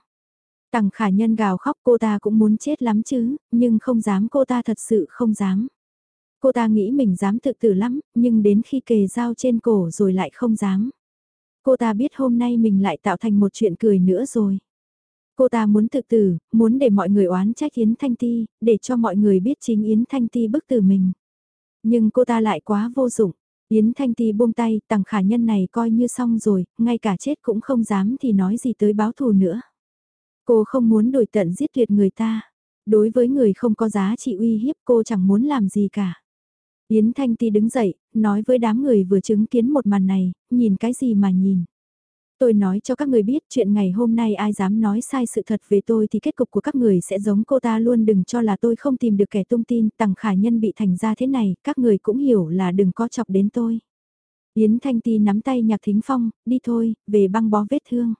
Tằng khả nhân gào khóc cô ta cũng muốn chết lắm chứ, nhưng không dám cô ta thật sự không dám. Cô ta nghĩ mình dám tự tử lắm, nhưng đến khi kề dao trên cổ rồi lại không dám. Cô ta biết hôm nay mình lại tạo thành một chuyện cười nữa rồi. Cô ta muốn tự tử, muốn để mọi người oán trách Yến Thanh Ti, để cho mọi người biết chính Yến Thanh Ti bức tử mình. Nhưng cô ta lại quá vô dụng. Yến Thanh Ti buông tay, tặng khả nhân này coi như xong rồi, ngay cả chết cũng không dám thì nói gì tới báo thù nữa. Cô không muốn đổi tận giết tuyệt người ta. Đối với người không có giá trị uy hiếp cô chẳng muốn làm gì cả. Yến Thanh Ti đứng dậy, nói với đám người vừa chứng kiến một màn này, nhìn cái gì mà nhìn. Tôi nói cho các người biết chuyện ngày hôm nay ai dám nói sai sự thật về tôi thì kết cục của các người sẽ giống cô ta luôn đừng cho là tôi không tìm được kẻ tung tin tằng khả nhân bị thành ra thế này, các người cũng hiểu là đừng có chọc đến tôi. Yến Thanh Ti nắm tay Nhạc Thính Phong, đi thôi, về băng bó vết thương.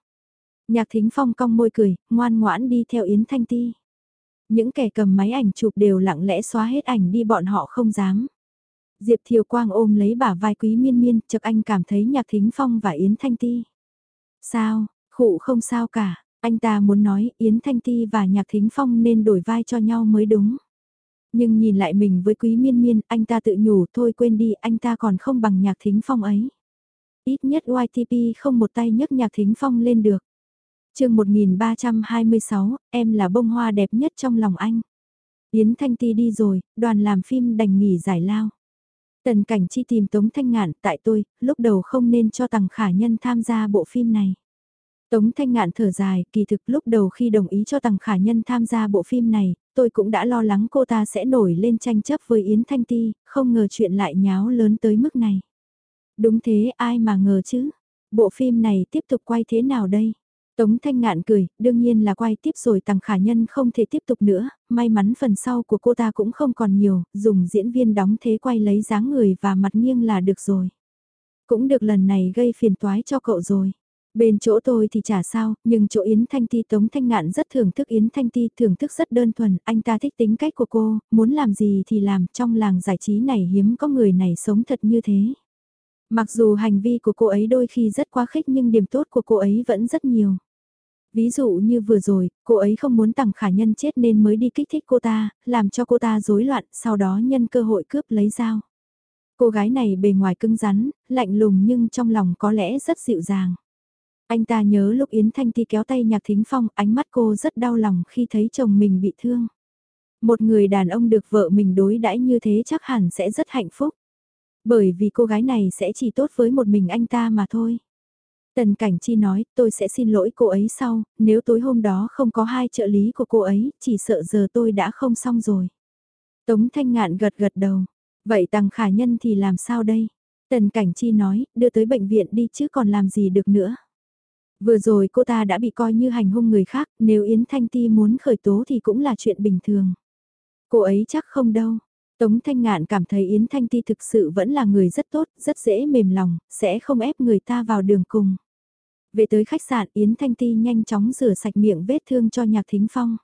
Nhạc Thính Phong cong môi cười, ngoan ngoãn đi theo Yến Thanh Ti. Những kẻ cầm máy ảnh chụp đều lặng lẽ xóa hết ảnh đi bọn họ không dám. Diệp Thiều Quang ôm lấy bả vai quý miên miên, chợt anh cảm thấy Nhạc Thính Phong và Yến Thanh Ti. Sao, khụ không sao cả, anh ta muốn nói Yến Thanh Ti và Nhạc Thính Phong nên đổi vai cho nhau mới đúng. Nhưng nhìn lại mình với Quý Miên Miên, anh ta tự nhủ thôi quên đi, anh ta còn không bằng Nhạc Thính Phong ấy. Ít nhất YTP không một tay nhấc Nhạc Thính Phong lên được. chương 1326, em là bông hoa đẹp nhất trong lòng anh. Yến Thanh Ti đi rồi, đoàn làm phim đành nghỉ giải lao. Tần cảnh chi tìm Tống Thanh Ngạn tại tôi, lúc đầu không nên cho Tằng Khả Nhân tham gia bộ phim này. Tống Thanh Ngạn thở dài, kỳ thực lúc đầu khi đồng ý cho Tằng Khả Nhân tham gia bộ phim này, tôi cũng đã lo lắng cô ta sẽ nổi lên tranh chấp với Yến Thanh Ti, không ngờ chuyện lại nháo lớn tới mức này. Đúng thế, ai mà ngờ chứ? Bộ phim này tiếp tục quay thế nào đây? Tống Thanh Ngạn cười, đương nhiên là quay tiếp rồi Tằng Khả Nhân không thể tiếp tục nữa, may mắn phần sau của cô ta cũng không còn nhiều, dùng diễn viên đóng thế quay lấy dáng người và mặt nghiêng là được rồi. Cũng được lần này gây phiền toái cho cậu rồi. Bên chỗ tôi thì chả sao, nhưng chỗ Yến Thanh Ti Tống Thanh Ngạn rất thưởng thức Yến Thanh Ti, thưởng thức rất đơn thuần, anh ta thích tính cách của cô, muốn làm gì thì làm, trong làng giải trí này hiếm có người này sống thật như thế. Mặc dù hành vi của cô ấy đôi khi rất quá khích nhưng điểm tốt của cô ấy vẫn rất nhiều. Ví dụ như vừa rồi, cô ấy không muốn tặng khả nhân chết nên mới đi kích thích cô ta, làm cho cô ta rối loạn, sau đó nhân cơ hội cướp lấy dao. Cô gái này bề ngoài cứng rắn, lạnh lùng nhưng trong lòng có lẽ rất dịu dàng. Anh ta nhớ lúc Yến Thanh Ti kéo tay Nhạc Thính Phong, ánh mắt cô rất đau lòng khi thấy chồng mình bị thương. Một người đàn ông được vợ mình đối đãi như thế chắc hẳn sẽ rất hạnh phúc. Bởi vì cô gái này sẽ chỉ tốt với một mình anh ta mà thôi. Tần Cảnh Chi nói, tôi sẽ xin lỗi cô ấy sau, nếu tối hôm đó không có hai trợ lý của cô ấy, chỉ sợ giờ tôi đã không xong rồi. Tống Thanh Ngạn gật gật đầu. Vậy Tăng Khả Nhân thì làm sao đây? Tần Cảnh Chi nói, đưa tới bệnh viện đi chứ còn làm gì được nữa. Vừa rồi cô ta đã bị coi như hành hung người khác, nếu Yến Thanh Ti muốn khởi tố thì cũng là chuyện bình thường. Cô ấy chắc không đâu. Tống Thanh Ngạn cảm thấy Yến Thanh Ti thực sự vẫn là người rất tốt, rất dễ mềm lòng, sẽ không ép người ta vào đường cùng. Về tới khách sạn Yến Thanh Ti nhanh chóng rửa sạch miệng vết thương cho Nhạc Thính Phong.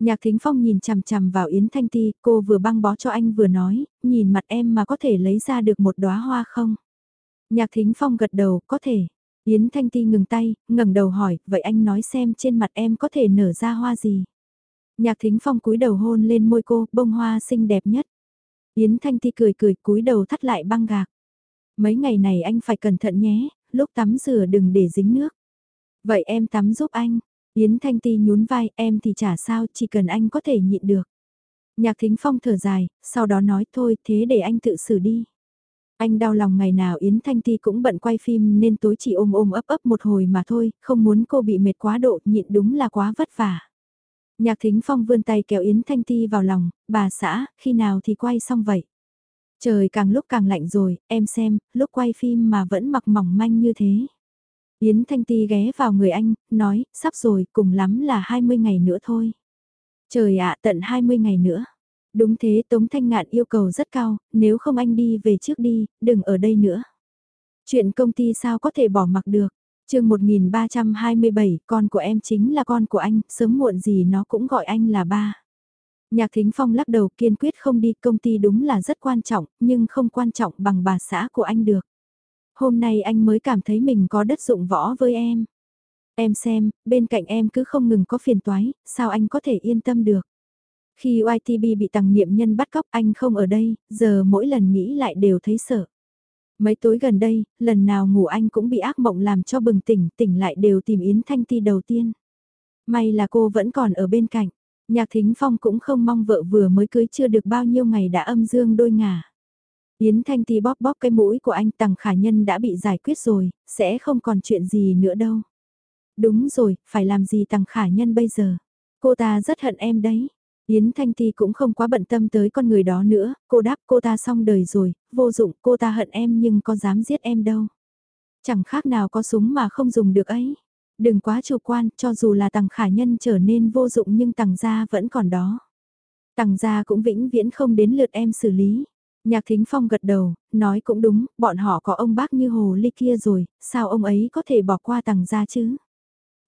Nhạc Thính Phong nhìn chằm chằm vào Yến Thanh Ti, cô vừa băng bó cho anh vừa nói, nhìn mặt em mà có thể lấy ra được một đóa hoa không? Nhạc Thính Phong gật đầu, có thể. Yến Thanh Ti ngừng tay, ngẩng đầu hỏi, vậy anh nói xem trên mặt em có thể nở ra hoa gì? Nhạc Thính Phong cúi đầu hôn lên môi cô, bông hoa xinh đẹp nhất. Yến Thanh Ti cười cười cúi đầu thắt lại băng gạc. Mấy ngày này anh phải cẩn thận nhé, lúc tắm rửa đừng để dính nước. Vậy em tắm giúp anh. Yến Thanh Ti nhún vai, em thì chả sao, chỉ cần anh có thể nhịn được. Nhạc Thính Phong thở dài, sau đó nói thôi, thế để anh tự xử đi. Anh đau lòng ngày nào Yến Thanh Ti cũng bận quay phim nên tối chỉ ôm ôm ấp ấp một hồi mà thôi, không muốn cô bị mệt quá độ, nhịn đúng là quá vất vả. Nhạc Thính Phong vươn tay kéo Yến Thanh Ti vào lòng, bà xã, khi nào thì quay xong vậy? Trời càng lúc càng lạnh rồi, em xem, lúc quay phim mà vẫn mặc mỏng manh như thế. Yến Thanh Ti ghé vào người anh, nói, sắp rồi, cùng lắm là 20 ngày nữa thôi. Trời ạ, tận 20 ngày nữa. Đúng thế Tống Thanh Ngạn yêu cầu rất cao, nếu không anh đi về trước đi, đừng ở đây nữa. Chuyện công ty sao có thể bỏ mặc được chương 1327, con của em chính là con của anh, sớm muộn gì nó cũng gọi anh là ba. Nhạc Thính Phong lắc đầu kiên quyết không đi, công ty đúng là rất quan trọng, nhưng không quan trọng bằng bà xã của anh được. Hôm nay anh mới cảm thấy mình có đất dụng võ với em. Em xem, bên cạnh em cứ không ngừng có phiền toái, sao anh có thể yên tâm được. Khi YTB bị tàng niệm nhân bắt cóc anh không ở đây, giờ mỗi lần nghĩ lại đều thấy sợ. Mấy tối gần đây, lần nào ngủ anh cũng bị ác mộng làm cho bừng tỉnh, tỉnh lại đều tìm Yến Thanh Ti đầu tiên. May là cô vẫn còn ở bên cạnh. Nhạc Thính Phong cũng không mong vợ vừa mới cưới chưa được bao nhiêu ngày đã âm dương đôi ngả. Yến Thanh Ti bóp bóp cái mũi của anh Tằng Khả Nhân đã bị giải quyết rồi, sẽ không còn chuyện gì nữa đâu. Đúng rồi, phải làm gì Tằng Khả Nhân bây giờ? Cô ta rất hận em đấy. Yến Thanh Ti cũng không quá bận tâm tới con người đó nữa, cô đáp cô ta xong đời rồi, vô dụng cô ta hận em nhưng có dám giết em đâu. Chẳng khác nào có súng mà không dùng được ấy. Đừng quá chủ quan, cho dù là tàng khả nhân trở nên vô dụng nhưng tàng gia vẫn còn đó. Tàng gia cũng vĩnh viễn không đến lượt em xử lý. Nhạc Thính Phong gật đầu, nói cũng đúng, bọn họ có ông bác như hồ ly kia rồi, sao ông ấy có thể bỏ qua tàng gia chứ?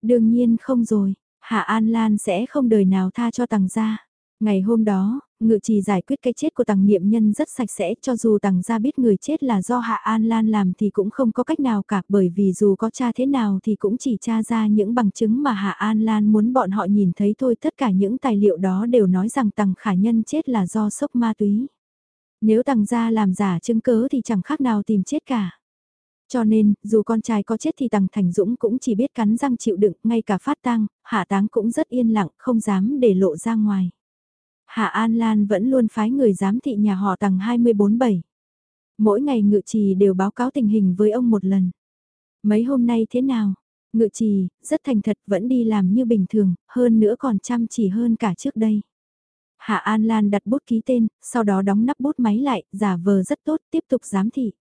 Đương nhiên không rồi, Hạ An Lan sẽ không đời nào tha cho tàng gia. Ngày hôm đó, ngự trì giải quyết cái chết của tàng niệm nhân rất sạch sẽ cho dù tàng gia biết người chết là do Hạ An Lan làm thì cũng không có cách nào cả bởi vì dù có tra thế nào thì cũng chỉ tra ra những bằng chứng mà Hạ An Lan muốn bọn họ nhìn thấy thôi tất cả những tài liệu đó đều nói rằng tàng khả nhân chết là do sốc ma túy. Nếu tàng gia làm giả chứng cớ thì chẳng khác nào tìm chết cả. Cho nên, dù con trai có chết thì Tằng Thành Dũng cũng chỉ biết cắn răng chịu đựng, ngay cả phát tang, hạ táng cũng rất yên lặng, không dám để lộ ra ngoài. Hạ An Lan vẫn luôn phái người giám thị nhà họ tầng 247. Mỗi ngày ngự trì đều báo cáo tình hình với ông một lần. Mấy hôm nay thế nào? Ngự trì, rất thành thật vẫn đi làm như bình thường, hơn nữa còn chăm chỉ hơn cả trước đây. Hạ An Lan đặt bút ký tên, sau đó đóng nắp bút máy lại, giả vờ rất tốt, tiếp tục giám thị.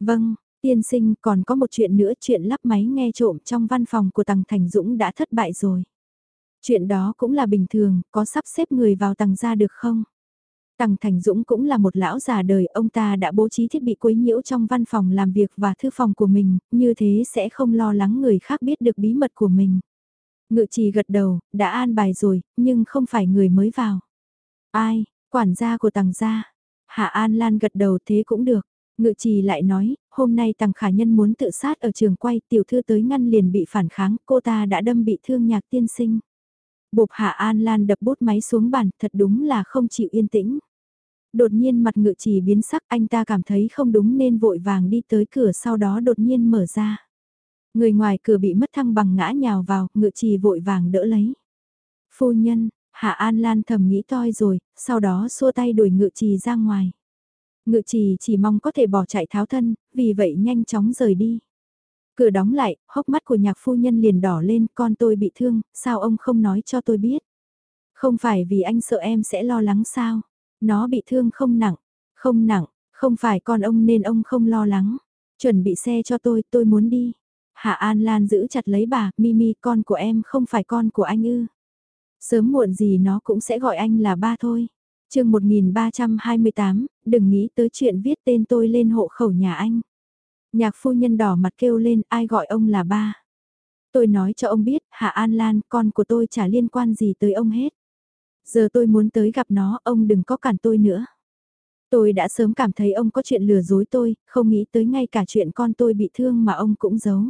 Vâng, tiên sinh còn có một chuyện nữa chuyện lắp máy nghe trộm trong văn phòng của Tằng Thành Dũng đã thất bại rồi. Chuyện đó cũng là bình thường, có sắp xếp người vào tầng ra được không? Tằng Thành Dũng cũng là một lão già đời, ông ta đã bố trí thiết bị quấy nhiễu trong văn phòng làm việc và thư phòng của mình, như thế sẽ không lo lắng người khác biết được bí mật của mình. Ngự trì gật đầu, đã an bài rồi, nhưng không phải người mới vào. Ai, quản gia của tầng gia. Hạ An Lan gật đầu thế cũng được. Ngự trì lại nói, hôm nay tầng khả nhân muốn tự sát ở trường quay tiểu thư tới ngăn liền bị phản kháng, cô ta đã đâm bị thương nhạc tiên sinh. Bộp Hạ An Lan đập bút máy xuống bàn, thật đúng là không chịu yên tĩnh. Đột nhiên mặt ngự chỉ biến sắc anh ta cảm thấy không đúng nên vội vàng đi tới cửa sau đó đột nhiên mở ra. Người ngoài cửa bị mất thăng bằng ngã nhào vào, ngự trì vội vàng đỡ lấy. Phu nhân, Hạ An Lan thầm nghĩ toi rồi, sau đó xua tay đuổi ngự trì ra ngoài. Ngự trì chỉ mong có thể bỏ chạy tháo thân, vì vậy nhanh chóng rời đi. Cửa đóng lại, hốc mắt của nhạc phu nhân liền đỏ lên, con tôi bị thương, sao ông không nói cho tôi biết? Không phải vì anh sợ em sẽ lo lắng sao? Nó bị thương không nặng, không nặng, không phải con ông nên ông không lo lắng. Chuẩn bị xe cho tôi, tôi muốn đi. Hạ An Lan giữ chặt lấy bà, Mimi, con của em không phải con của anh ư. Sớm muộn gì nó cũng sẽ gọi anh là ba thôi. chương 1328, đừng nghĩ tới chuyện viết tên tôi lên hộ khẩu nhà anh. Nhạc phu nhân đỏ mặt kêu lên ai gọi ông là ba. Tôi nói cho ông biết, Hạ An Lan, con của tôi chả liên quan gì tới ông hết. Giờ tôi muốn tới gặp nó, ông đừng có cản tôi nữa. Tôi đã sớm cảm thấy ông có chuyện lừa dối tôi, không nghĩ tới ngay cả chuyện con tôi bị thương mà ông cũng giấu.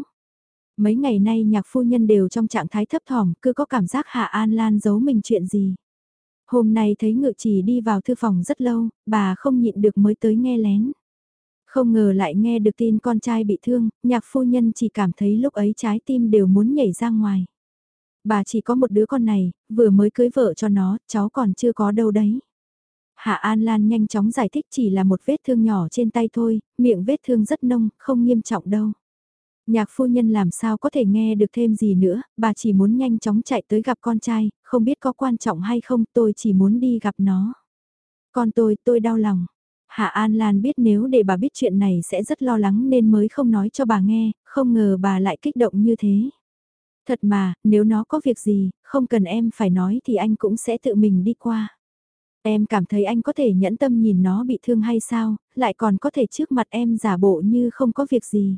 Mấy ngày nay nhạc phu nhân đều trong trạng thái thấp thỏm, cứ có cảm giác Hạ An Lan giấu mình chuyện gì. Hôm nay thấy ngự chỉ đi vào thư phòng rất lâu, bà không nhịn được mới tới nghe lén. Không ngờ lại nghe được tin con trai bị thương, nhạc phu nhân chỉ cảm thấy lúc ấy trái tim đều muốn nhảy ra ngoài. Bà chỉ có một đứa con này, vừa mới cưới vợ cho nó, cháu còn chưa có đâu đấy. Hạ An Lan nhanh chóng giải thích chỉ là một vết thương nhỏ trên tay thôi, miệng vết thương rất nông, không nghiêm trọng đâu. Nhạc phu nhân làm sao có thể nghe được thêm gì nữa, bà chỉ muốn nhanh chóng chạy tới gặp con trai, không biết có quan trọng hay không, tôi chỉ muốn đi gặp nó. Con tôi, tôi đau lòng. Hạ An Lan biết nếu để bà biết chuyện này sẽ rất lo lắng nên mới không nói cho bà nghe, không ngờ bà lại kích động như thế. Thật mà, nếu nó có việc gì, không cần em phải nói thì anh cũng sẽ tự mình đi qua. Em cảm thấy anh có thể nhẫn tâm nhìn nó bị thương hay sao, lại còn có thể trước mặt em giả bộ như không có việc gì.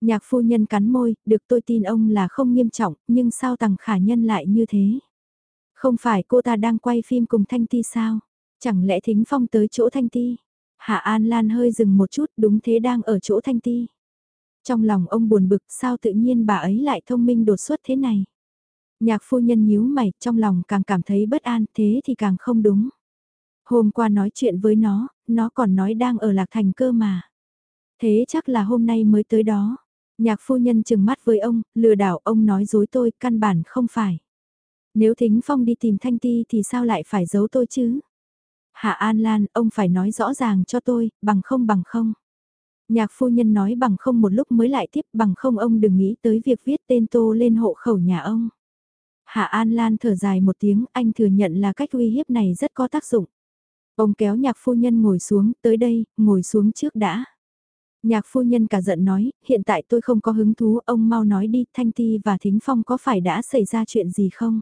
Nhạc phu nhân cắn môi, được tôi tin ông là không nghiêm trọng, nhưng sao tằng khả nhân lại như thế? Không phải cô ta đang quay phim cùng Thanh Ti sao? Chẳng lẽ Thính Phong tới chỗ Thanh Ti? Hạ An Lan hơi dừng một chút, đúng thế đang ở chỗ Thanh Ti. Trong lòng ông buồn bực sao tự nhiên bà ấy lại thông minh đột xuất thế này? Nhạc phu nhân nhíu mày, trong lòng càng cảm thấy bất an, thế thì càng không đúng. Hôm qua nói chuyện với nó, nó còn nói đang ở Lạc Thành cơ mà. Thế chắc là hôm nay mới tới đó. Nhạc phu nhân chừng mắt với ông, lừa đảo ông nói dối tôi, căn bản không phải. Nếu Thính Phong đi tìm Thanh Ti thì sao lại phải giấu tôi chứ? Hạ An Lan, ông phải nói rõ ràng cho tôi, bằng không bằng không. Nhạc phu nhân nói bằng không một lúc mới lại tiếp bằng không ông đừng nghĩ tới việc viết tên tô lên hộ khẩu nhà ông. Hạ An Lan thở dài một tiếng, anh thừa nhận là cách uy hiếp này rất có tác dụng. Ông kéo nhạc phu nhân ngồi xuống, tới đây, ngồi xuống trước đã. Nhạc phu nhân cả giận nói, hiện tại tôi không có hứng thú, ông mau nói đi, Thanh Ti và Thính Phong có phải đã xảy ra chuyện gì không?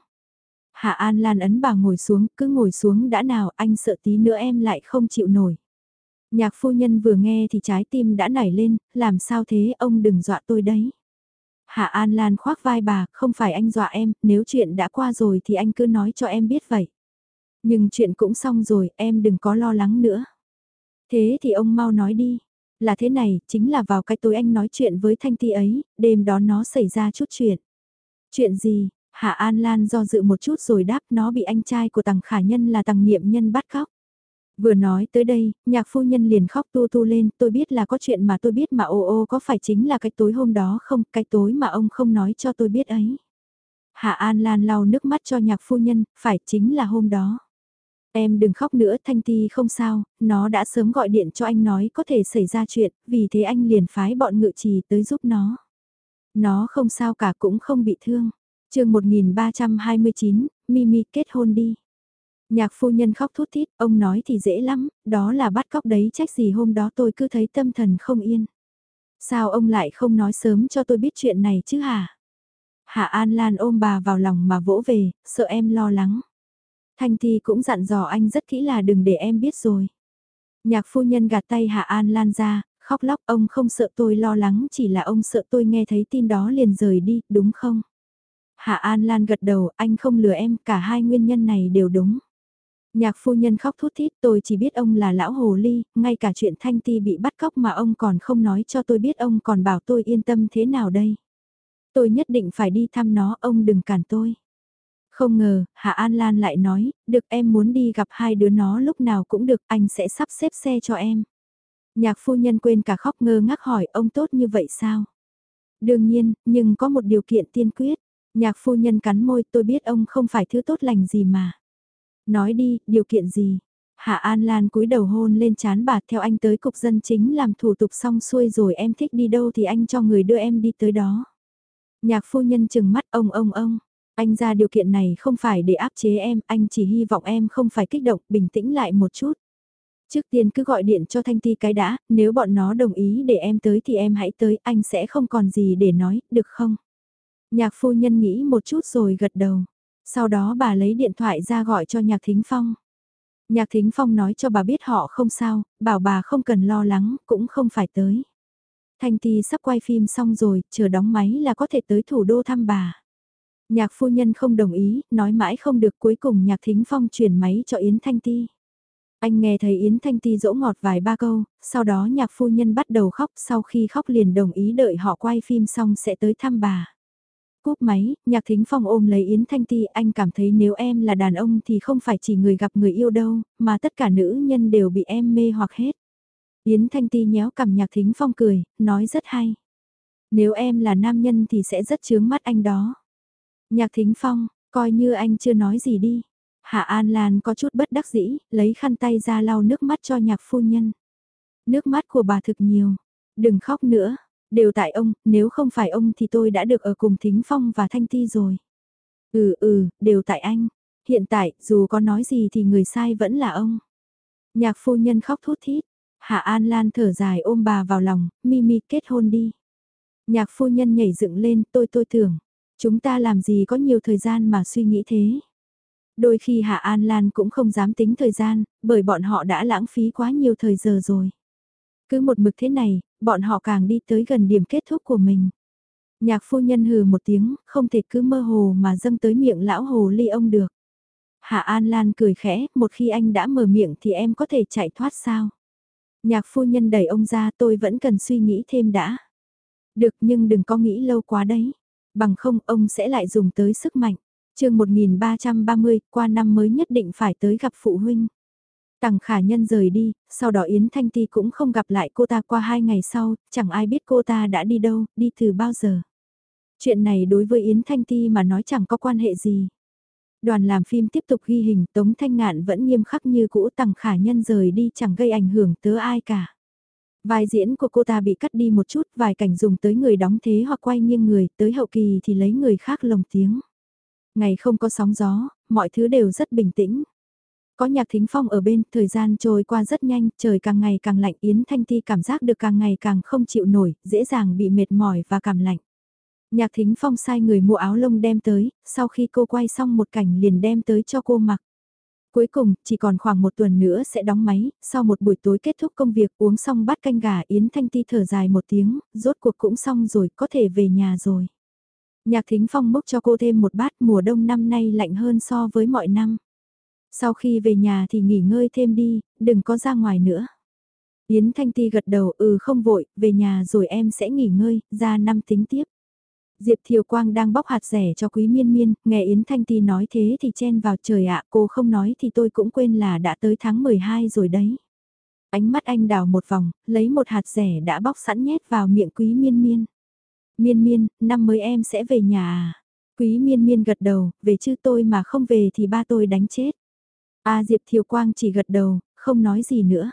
Hạ An Lan ấn bà ngồi xuống, cứ ngồi xuống đã nào, anh sợ tí nữa em lại không chịu nổi. Nhạc phu nhân vừa nghe thì trái tim đã nảy lên, làm sao thế, ông đừng dọa tôi đấy. Hạ An Lan khoác vai bà, không phải anh dọa em, nếu chuyện đã qua rồi thì anh cứ nói cho em biết vậy. Nhưng chuyện cũng xong rồi, em đừng có lo lắng nữa. Thế thì ông mau nói đi. Là thế này, chính là vào cái tối anh nói chuyện với Thanh Ti ấy, đêm đó nó xảy ra chút chuyện. Chuyện gì? Hạ An Lan do dự một chút rồi đáp nó bị anh trai của tàng khả nhân là tàng niệm nhân bắt khóc. Vừa nói tới đây, nhạc phu nhân liền khóc tu tu lên, tôi biết là có chuyện mà tôi biết mà ô ô có phải chính là cái tối hôm đó không, cái tối mà ông không nói cho tôi biết ấy. Hạ An Lan lau nước mắt cho nhạc phu nhân, phải chính là hôm đó. Em đừng khóc nữa Thanh Ti không sao, nó đã sớm gọi điện cho anh nói có thể xảy ra chuyện, vì thế anh liền phái bọn ngự trì tới giúp nó. Nó không sao cả cũng không bị thương chương 1329, Mimi kết hôn đi. Nhạc phu nhân khóc thút thít, ông nói thì dễ lắm, đó là bắt cóc đấy trách gì hôm đó tôi cứ thấy tâm thần không yên. Sao ông lại không nói sớm cho tôi biết chuyện này chứ hả? Hạ An Lan ôm bà vào lòng mà vỗ về, sợ em lo lắng. Thanh Thi cũng dặn dò anh rất kỹ là đừng để em biết rồi. Nhạc phu nhân gạt tay Hạ An Lan ra, khóc lóc ông không sợ tôi lo lắng chỉ là ông sợ tôi nghe thấy tin đó liền rời đi, đúng không? Hạ An Lan gật đầu, anh không lừa em, cả hai nguyên nhân này đều đúng. Nhạc phu nhân khóc thút thít tôi chỉ biết ông là lão hồ ly, ngay cả chuyện Thanh Ti bị bắt cóc mà ông còn không nói cho tôi biết ông còn bảo tôi yên tâm thế nào đây. Tôi nhất định phải đi thăm nó, ông đừng cản tôi. Không ngờ, Hạ An Lan lại nói, được em muốn đi gặp hai đứa nó lúc nào cũng được, anh sẽ sắp xếp xe cho em. Nhạc phu nhân quên cả khóc ngơ ngác hỏi ông tốt như vậy sao? Đương nhiên, nhưng có một điều kiện tiên quyết. Nhạc phu nhân cắn môi tôi biết ông không phải thứ tốt lành gì mà. Nói đi, điều kiện gì? Hạ An Lan cúi đầu hôn lên chán bà theo anh tới cục dân chính làm thủ tục xong xuôi rồi em thích đi đâu thì anh cho người đưa em đi tới đó. Nhạc phu nhân chừng mắt ông ông ông. Anh ra điều kiện này không phải để áp chế em, anh chỉ hy vọng em không phải kích động, bình tĩnh lại một chút. Trước tiên cứ gọi điện cho Thanh Ti cái đã, nếu bọn nó đồng ý để em tới thì em hãy tới, anh sẽ không còn gì để nói, được không? Nhạc phu nhân nghĩ một chút rồi gật đầu. Sau đó bà lấy điện thoại ra gọi cho Nhạc Thính Phong. Nhạc Thính Phong nói cho bà biết họ không sao, bảo bà không cần lo lắng, cũng không phải tới. Thanh Ti sắp quay phim xong rồi, chờ đóng máy là có thể tới thủ đô thăm bà. Nhạc phu nhân không đồng ý, nói mãi không được cuối cùng nhạc thính phong chuyển máy cho Yến Thanh Ti. Anh nghe thấy Yến Thanh Ti dỗ ngọt vài ba câu, sau đó nhạc phu nhân bắt đầu khóc, sau khi khóc liền đồng ý đợi họ quay phim xong sẽ tới thăm bà. Cúp máy, nhạc thính phong ôm lấy Yến Thanh Ti, anh cảm thấy nếu em là đàn ông thì không phải chỉ người gặp người yêu đâu, mà tất cả nữ nhân đều bị em mê hoặc hết. Yến Thanh Ti nhéo cầm nhạc thính phong cười, nói rất hay. Nếu em là nam nhân thì sẽ rất chướng mắt anh đó. Nhạc thính phong, coi như anh chưa nói gì đi. Hạ An Lan có chút bất đắc dĩ, lấy khăn tay ra lau nước mắt cho nhạc phu nhân. Nước mắt của bà thực nhiều. Đừng khóc nữa, đều tại ông, nếu không phải ông thì tôi đã được ở cùng Thính Phong và Thanh Ti rồi. Ừ ừ, đều tại anh. Hiện tại, dù có nói gì thì người sai vẫn là ông. Nhạc phu nhân khóc thút thít. Hạ An Lan thở dài ôm bà vào lòng, Mimi kết hôn đi. Nhạc phu nhân nhảy dựng lên, tôi tôi tưởng. Chúng ta làm gì có nhiều thời gian mà suy nghĩ thế. Đôi khi Hạ An Lan cũng không dám tính thời gian, bởi bọn họ đã lãng phí quá nhiều thời giờ rồi. Cứ một mực thế này, bọn họ càng đi tới gần điểm kết thúc của mình. Nhạc phu nhân hừ một tiếng, không thể cứ mơ hồ mà dâng tới miệng lão hồ ly ông được. Hạ An Lan cười khẽ, một khi anh đã mở miệng thì em có thể chạy thoát sao? Nhạc phu nhân đẩy ông ra tôi vẫn cần suy nghĩ thêm đã. Được nhưng đừng có nghĩ lâu quá đấy. Bằng không ông sẽ lại dùng tới sức mạnh chương 1330, qua năm mới nhất định phải tới gặp phụ huynh. Tằng khả nhân rời đi, sau đó Yến Thanh Ti cũng không gặp lại cô ta qua hai ngày sau, chẳng ai biết cô ta đã đi đâu, đi từ bao giờ. Chuyện này đối với Yến Thanh Ti mà nói chẳng có quan hệ gì. Đoàn làm phim tiếp tục ghi hình Tống Thanh Ngạn vẫn nghiêm khắc như cũ tằng khả nhân rời đi chẳng gây ảnh hưởng tới ai cả. Vai diễn của cô ta bị cắt đi một chút, vài cảnh dùng tới người đóng thế hoặc quay nghiêng người, tới hậu kỳ thì lấy người khác lồng tiếng. Ngày không có sóng gió, mọi thứ đều rất bình tĩnh. Có nhạc thính phong ở bên, thời gian trôi qua rất nhanh, trời càng ngày càng lạnh Yến Thanh Ti cảm giác được càng ngày càng không chịu nổi, dễ dàng bị mệt mỏi và cảm lạnh. Nhạc thính phong sai người mua áo lông đem tới, sau khi cô quay xong một cảnh liền đem tới cho cô mặc. Cuối cùng, chỉ còn khoảng một tuần nữa sẽ đóng máy, sau một buổi tối kết thúc công việc uống xong bát canh gà Yến Thanh Ti thở dài một tiếng, rốt cuộc cũng xong rồi, có thể về nhà rồi. Nhạc thính phong múc cho cô thêm một bát mùa đông năm nay lạnh hơn so với mọi năm. Sau khi về nhà thì nghỉ ngơi thêm đi, đừng có ra ngoài nữa. Yến Thanh Ti gật đầu ừ không vội, về nhà rồi em sẽ nghỉ ngơi, ra năm tính tiếp. Diệp Thiều Quang đang bóc hạt rẻ cho Quý Miên Miên, nghe Yến Thanh Ti nói thế thì chen vào trời ạ, cô không nói thì tôi cũng quên là đã tới tháng 12 rồi đấy. Ánh mắt anh đào một vòng, lấy một hạt rẻ đã bóc sẵn nhét vào miệng Quý Miên Miên. Miên miên, năm mới em sẽ về nhà à? Quý miên miên gật đầu, về chứ tôi mà không về thì ba tôi đánh chết. A Diệp Thiều Quang chỉ gật đầu, không nói gì nữa.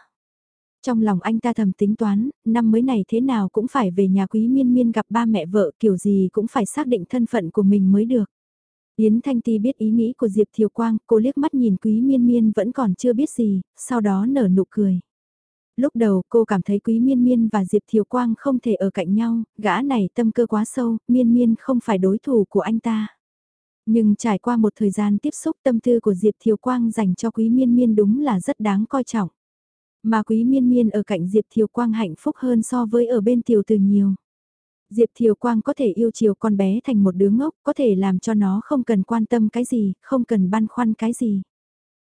Trong lòng anh ta thầm tính toán, năm mới này thế nào cũng phải về nhà quý miên miên gặp ba mẹ vợ kiểu gì cũng phải xác định thân phận của mình mới được. Yến Thanh Ti biết ý nghĩ của Diệp Thiều Quang, cô liếc mắt nhìn quý miên miên vẫn còn chưa biết gì, sau đó nở nụ cười. Lúc đầu cô cảm thấy Quý Miên Miên và Diệp Thiều Quang không thể ở cạnh nhau, gã này tâm cơ quá sâu, Miên Miên không phải đối thủ của anh ta. Nhưng trải qua một thời gian tiếp xúc tâm tư của Diệp Thiều Quang dành cho Quý Miên Miên đúng là rất đáng coi trọng. Mà Quý Miên Miên ở cạnh Diệp Thiều Quang hạnh phúc hơn so với ở bên Tiểu Từ nhiều. Diệp Thiều Quang có thể yêu chiều con bé thành một đứa ngốc, có thể làm cho nó không cần quan tâm cái gì, không cần băn khoăn cái gì.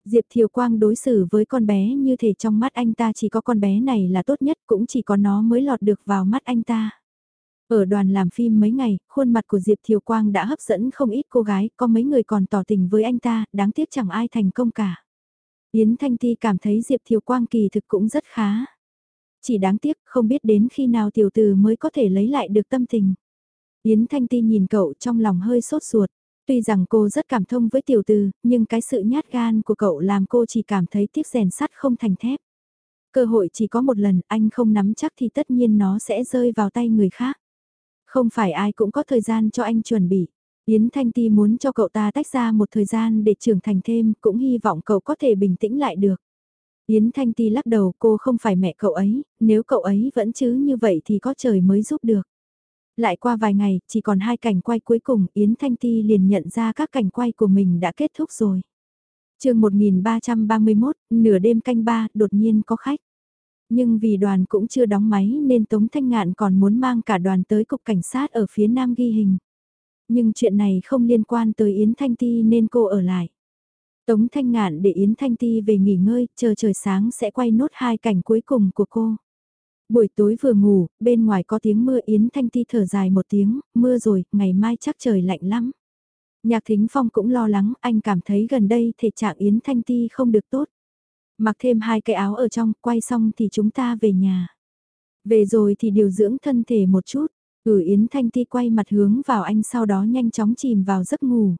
Diệp Thiều Quang đối xử với con bé như thể trong mắt anh ta chỉ có con bé này là tốt nhất cũng chỉ có nó mới lọt được vào mắt anh ta. Ở đoàn làm phim mấy ngày, khuôn mặt của Diệp Thiều Quang đã hấp dẫn không ít cô gái, có mấy người còn tỏ tình với anh ta, đáng tiếc chẳng ai thành công cả. Yến Thanh Ti cảm thấy Diệp Thiều Quang kỳ thực cũng rất khá. Chỉ đáng tiếc không biết đến khi nào tiểu từ mới có thể lấy lại được tâm tình. Yến Thanh Ti nhìn cậu trong lòng hơi sốt ruột. Tuy rằng cô rất cảm thông với tiểu từ, nhưng cái sự nhát gan của cậu làm cô chỉ cảm thấy tiếc rèn sắt không thành thép. Cơ hội chỉ có một lần, anh không nắm chắc thì tất nhiên nó sẽ rơi vào tay người khác. Không phải ai cũng có thời gian cho anh chuẩn bị. Yến Thanh Ti muốn cho cậu ta tách ra một thời gian để trưởng thành thêm, cũng hy vọng cậu có thể bình tĩnh lại được. Yến Thanh Ti lắc đầu cô không phải mẹ cậu ấy, nếu cậu ấy vẫn chứ như vậy thì có trời mới giúp được. Lại qua vài ngày, chỉ còn hai cảnh quay cuối cùng, Yến Thanh Ti liền nhận ra các cảnh quay của mình đã kết thúc rồi. chương 1331, nửa đêm canh ba, đột nhiên có khách. Nhưng vì đoàn cũng chưa đóng máy nên Tống Thanh Ngạn còn muốn mang cả đoàn tới cục cảnh sát ở phía nam ghi hình. Nhưng chuyện này không liên quan tới Yến Thanh Ti nên cô ở lại. Tống Thanh Ngạn để Yến Thanh Ti về nghỉ ngơi, chờ trời sáng sẽ quay nốt hai cảnh cuối cùng của cô. Buổi tối vừa ngủ, bên ngoài có tiếng mưa Yến Thanh Ti thở dài một tiếng, mưa rồi, ngày mai chắc trời lạnh lắm. Nhạc Thính Phong cũng lo lắng, anh cảm thấy gần đây thể trạng Yến Thanh Ti không được tốt. Mặc thêm hai cái áo ở trong, quay xong thì chúng ta về nhà. Về rồi thì điều dưỡng thân thể một chút. Ừ Yến Thanh Ti quay mặt hướng vào anh sau đó nhanh chóng chìm vào giấc ngủ.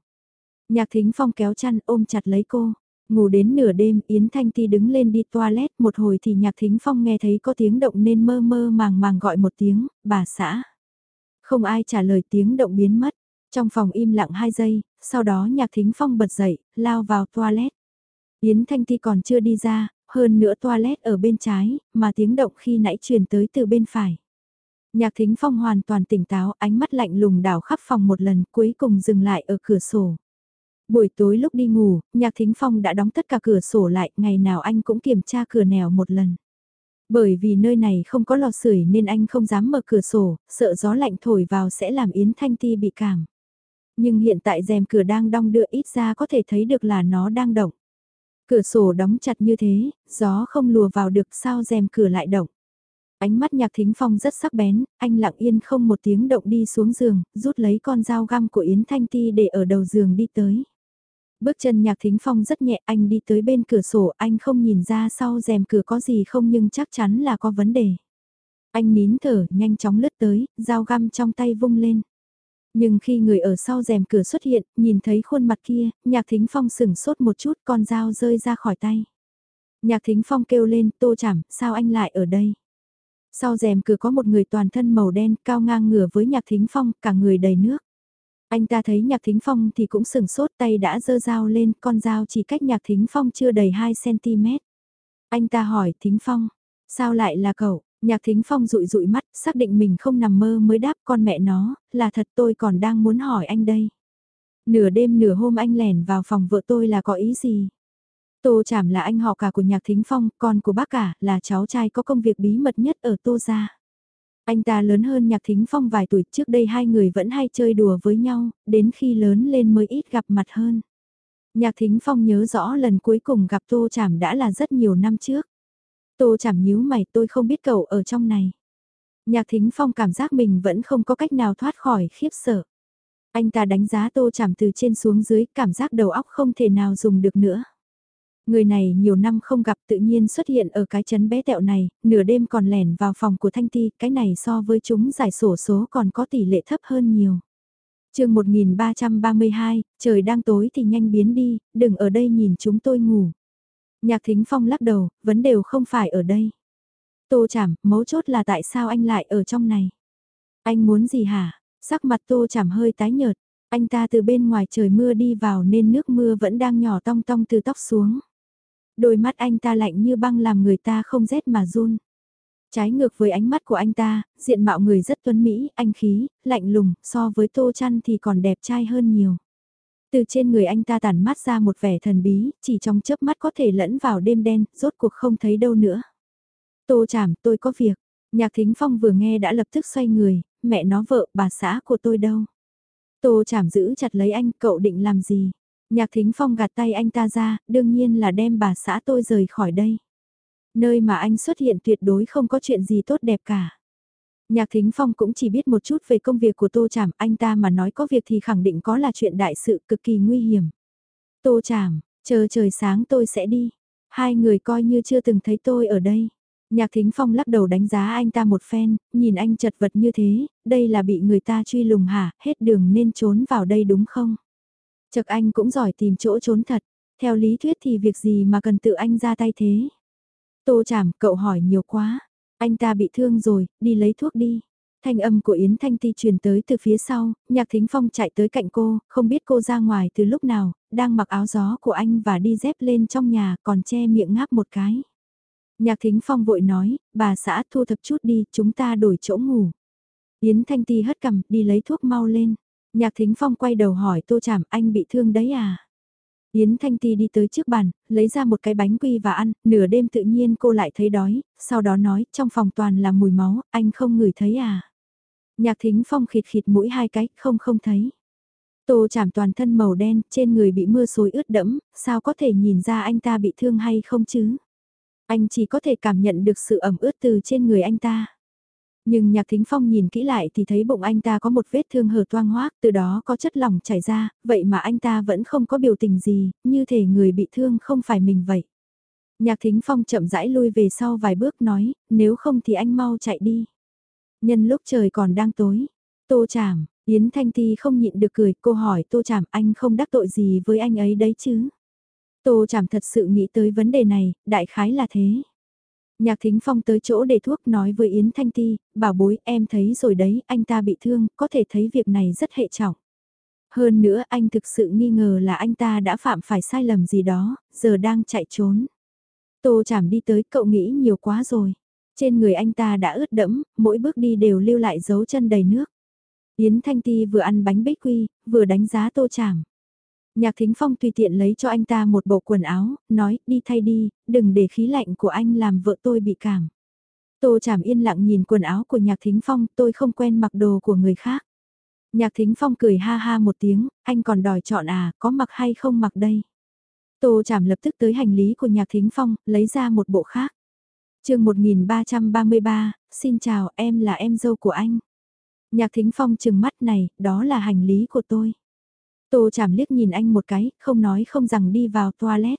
Nhạc Thính Phong kéo chăn ôm chặt lấy cô. Ngủ đến nửa đêm Yến Thanh Ti đứng lên đi toilet một hồi thì Nhạc Thính Phong nghe thấy có tiếng động nên mơ mơ màng màng gọi một tiếng, bà xã. Không ai trả lời tiếng động biến mất. Trong phòng im lặng 2 giây, sau đó Nhạc Thính Phong bật dậy, lao vào toilet. Yến Thanh Ti còn chưa đi ra, hơn nữa toilet ở bên trái, mà tiếng động khi nãy truyền tới từ bên phải. Nhạc Thính Phong hoàn toàn tỉnh táo, ánh mắt lạnh lùng đảo khắp phòng một lần cuối cùng dừng lại ở cửa sổ. Buổi tối lúc đi ngủ, Nhạc Thính Phong đã đóng tất cả cửa sổ lại, ngày nào anh cũng kiểm tra cửa nẻo một lần. Bởi vì nơi này không có lò sưởi nên anh không dám mở cửa sổ, sợ gió lạnh thổi vào sẽ làm Yến Thanh Ti bị cảm. Nhưng hiện tại rèm cửa đang đong đưa ít ra có thể thấy được là nó đang động. Cửa sổ đóng chặt như thế, gió không lùa vào được sao rèm cửa lại động. Ánh mắt nhạc thính phong rất sắc bén, anh lặng yên không một tiếng động đi xuống giường, rút lấy con dao găm của Yến Thanh Ti để ở đầu giường đi tới. Bước chân nhạc thính phong rất nhẹ anh đi tới bên cửa sổ anh không nhìn ra sau rèm cửa có gì không nhưng chắc chắn là có vấn đề. Anh nín thở nhanh chóng lướt tới, dao găm trong tay vung lên. Nhưng khi người ở sau rèm cửa xuất hiện, nhìn thấy khuôn mặt kia, nhạc thính phong sừng sốt một chút con dao rơi ra khỏi tay. Nhạc thính phong kêu lên tô chảm, sao anh lại ở đây? Sau rèm cửa có một người toàn thân màu đen cao ngang ngửa với nhạc thính phong, cả người đầy nước. Anh ta thấy nhạc thính phong thì cũng sừng sốt tay đã dơ dao lên, con dao chỉ cách nhạc thính phong chưa đầy 2cm. Anh ta hỏi thính phong, sao lại là cậu? Nhạc thính phong rụi rụi mắt, xác định mình không nằm mơ mới đáp con mẹ nó, là thật tôi còn đang muốn hỏi anh đây. Nửa đêm nửa hôm anh lẻn vào phòng vợ tôi là có ý gì? Tô Chảm là anh họ cả của Nhạc Thính Phong, con của bác cả, là cháu trai có công việc bí mật nhất ở Tô Gia. Anh ta lớn hơn Nhạc Thính Phong vài tuổi trước đây hai người vẫn hay chơi đùa với nhau, đến khi lớn lên mới ít gặp mặt hơn. Nhạc Thính Phong nhớ rõ lần cuối cùng gặp Tô Chảm đã là rất nhiều năm trước. Tô Chảm nhíu mày tôi không biết cậu ở trong này. Nhạc Thính Phong cảm giác mình vẫn không có cách nào thoát khỏi khiếp sợ. Anh ta đánh giá Tô Chảm từ trên xuống dưới cảm giác đầu óc không thể nào dùng được nữa. Người này nhiều năm không gặp tự nhiên xuất hiện ở cái chấn bé tẹo này, nửa đêm còn lẻn vào phòng của Thanh Ti, cái này so với chúng giải sổ số còn có tỷ lệ thấp hơn nhiều. chương 1332, trời đang tối thì nhanh biến đi, đừng ở đây nhìn chúng tôi ngủ. Nhạc Thính Phong lắc đầu, vấn đều không phải ở đây. Tô chảm, mấu chốt là tại sao anh lại ở trong này? Anh muốn gì hả? Sắc mặt tô chảm hơi tái nhợt, anh ta từ bên ngoài trời mưa đi vào nên nước mưa vẫn đang nhỏ tong tong từ tóc xuống. Đôi mắt anh ta lạnh như băng làm người ta không rét mà run. Trái ngược với ánh mắt của anh ta, diện mạo người rất tuấn mỹ, anh khí, lạnh lùng, so với tô chăn thì còn đẹp trai hơn nhiều. Từ trên người anh ta tản mát ra một vẻ thần bí, chỉ trong chớp mắt có thể lẫn vào đêm đen, rốt cuộc không thấy đâu nữa. Tô chảm, tôi có việc. Nhạc Thính Phong vừa nghe đã lập tức xoay người, mẹ nó vợ, bà xã của tôi đâu. Tô chảm giữ chặt lấy anh, cậu định làm gì? Nhạc Thính Phong gạt tay anh ta ra, đương nhiên là đem bà xã tôi rời khỏi đây. Nơi mà anh xuất hiện tuyệt đối không có chuyện gì tốt đẹp cả. Nhạc Thính Phong cũng chỉ biết một chút về công việc của Tô Trảm, anh ta mà nói có việc thì khẳng định có là chuyện đại sự cực kỳ nguy hiểm. Tô Trảm, chờ trời sáng tôi sẽ đi. Hai người coi như chưa từng thấy tôi ở đây. Nhạc Thính Phong lắc đầu đánh giá anh ta một phen, nhìn anh chật vật như thế, đây là bị người ta truy lùng hả, hết đường nên trốn vào đây đúng không? Chật anh cũng giỏi tìm chỗ trốn thật, theo lý thuyết thì việc gì mà cần tự anh ra tay thế? Tô chảm, cậu hỏi nhiều quá, anh ta bị thương rồi, đi lấy thuốc đi. Thanh âm của Yến Thanh Ti truyền tới từ phía sau, Nhạc Thính Phong chạy tới cạnh cô, không biết cô ra ngoài từ lúc nào, đang mặc áo gió của anh và đi dép lên trong nhà còn che miệng ngáp một cái. Nhạc Thính Phong vội nói, bà xã thu thập chút đi, chúng ta đổi chỗ ngủ. Yến Thanh Ti hất cằm đi lấy thuốc mau lên. Nhạc Thính Phong quay đầu hỏi Tô Trảm, anh bị thương đấy à? Yến Thanh Ti đi tới trước bàn, lấy ra một cái bánh quy và ăn, nửa đêm tự nhiên cô lại thấy đói, sau đó nói, trong phòng toàn là mùi máu, anh không ngửi thấy à? Nhạc Thính Phong khịt khịt mũi hai cái, không không thấy. Tô chảm toàn thân màu đen, trên người bị mưa xối ướt đẫm, sao có thể nhìn ra anh ta bị thương hay không chứ? Anh chỉ có thể cảm nhận được sự ẩm ướt từ trên người anh ta. Nhưng Nhạc Thính Phong nhìn kỹ lại thì thấy bụng anh ta có một vết thương hở toang hoác, từ đó có chất lỏng chảy ra, vậy mà anh ta vẫn không có biểu tình gì, như thể người bị thương không phải mình vậy. Nhạc Thính Phong chậm rãi lui về sau vài bước nói, nếu không thì anh mau chạy đi. Nhân lúc trời còn đang tối, Tô Trảm, Yến Thanh Ti không nhịn được cười, cô hỏi Tô Trảm anh không đắc tội gì với anh ấy đấy chứ. Tô Trảm thật sự nghĩ tới vấn đề này, đại khái là thế. Nhạc Thính Phong tới chỗ để thuốc nói với Yến Thanh Ti, bảo bối em thấy rồi đấy, anh ta bị thương, có thể thấy việc này rất hệ trọng. Hơn nữa anh thực sự nghi ngờ là anh ta đã phạm phải sai lầm gì đó, giờ đang chạy trốn. Tô chảm đi tới cậu nghĩ nhiều quá rồi. Trên người anh ta đã ướt đẫm, mỗi bước đi đều lưu lại dấu chân đầy nước. Yến Thanh Ti vừa ăn bánh bích quy, vừa đánh giá tô chảm. Nhạc Thính Phong tùy tiện lấy cho anh ta một bộ quần áo, nói đi thay đi, đừng để khí lạnh của anh làm vợ tôi bị cảm. Tô chảm yên lặng nhìn quần áo của Nhạc Thính Phong, tôi không quen mặc đồ của người khác. Nhạc Thính Phong cười ha ha một tiếng, anh còn đòi chọn à, có mặc hay không mặc đây. Tô chảm lập tức tới hành lý của Nhạc Thính Phong, lấy ra một bộ khác. chương 1333, xin chào em là em dâu của anh. Nhạc Thính Phong chừng mắt này, đó là hành lý của tôi. Tô chảm liếc nhìn anh một cái, không nói không rằng đi vào toilet.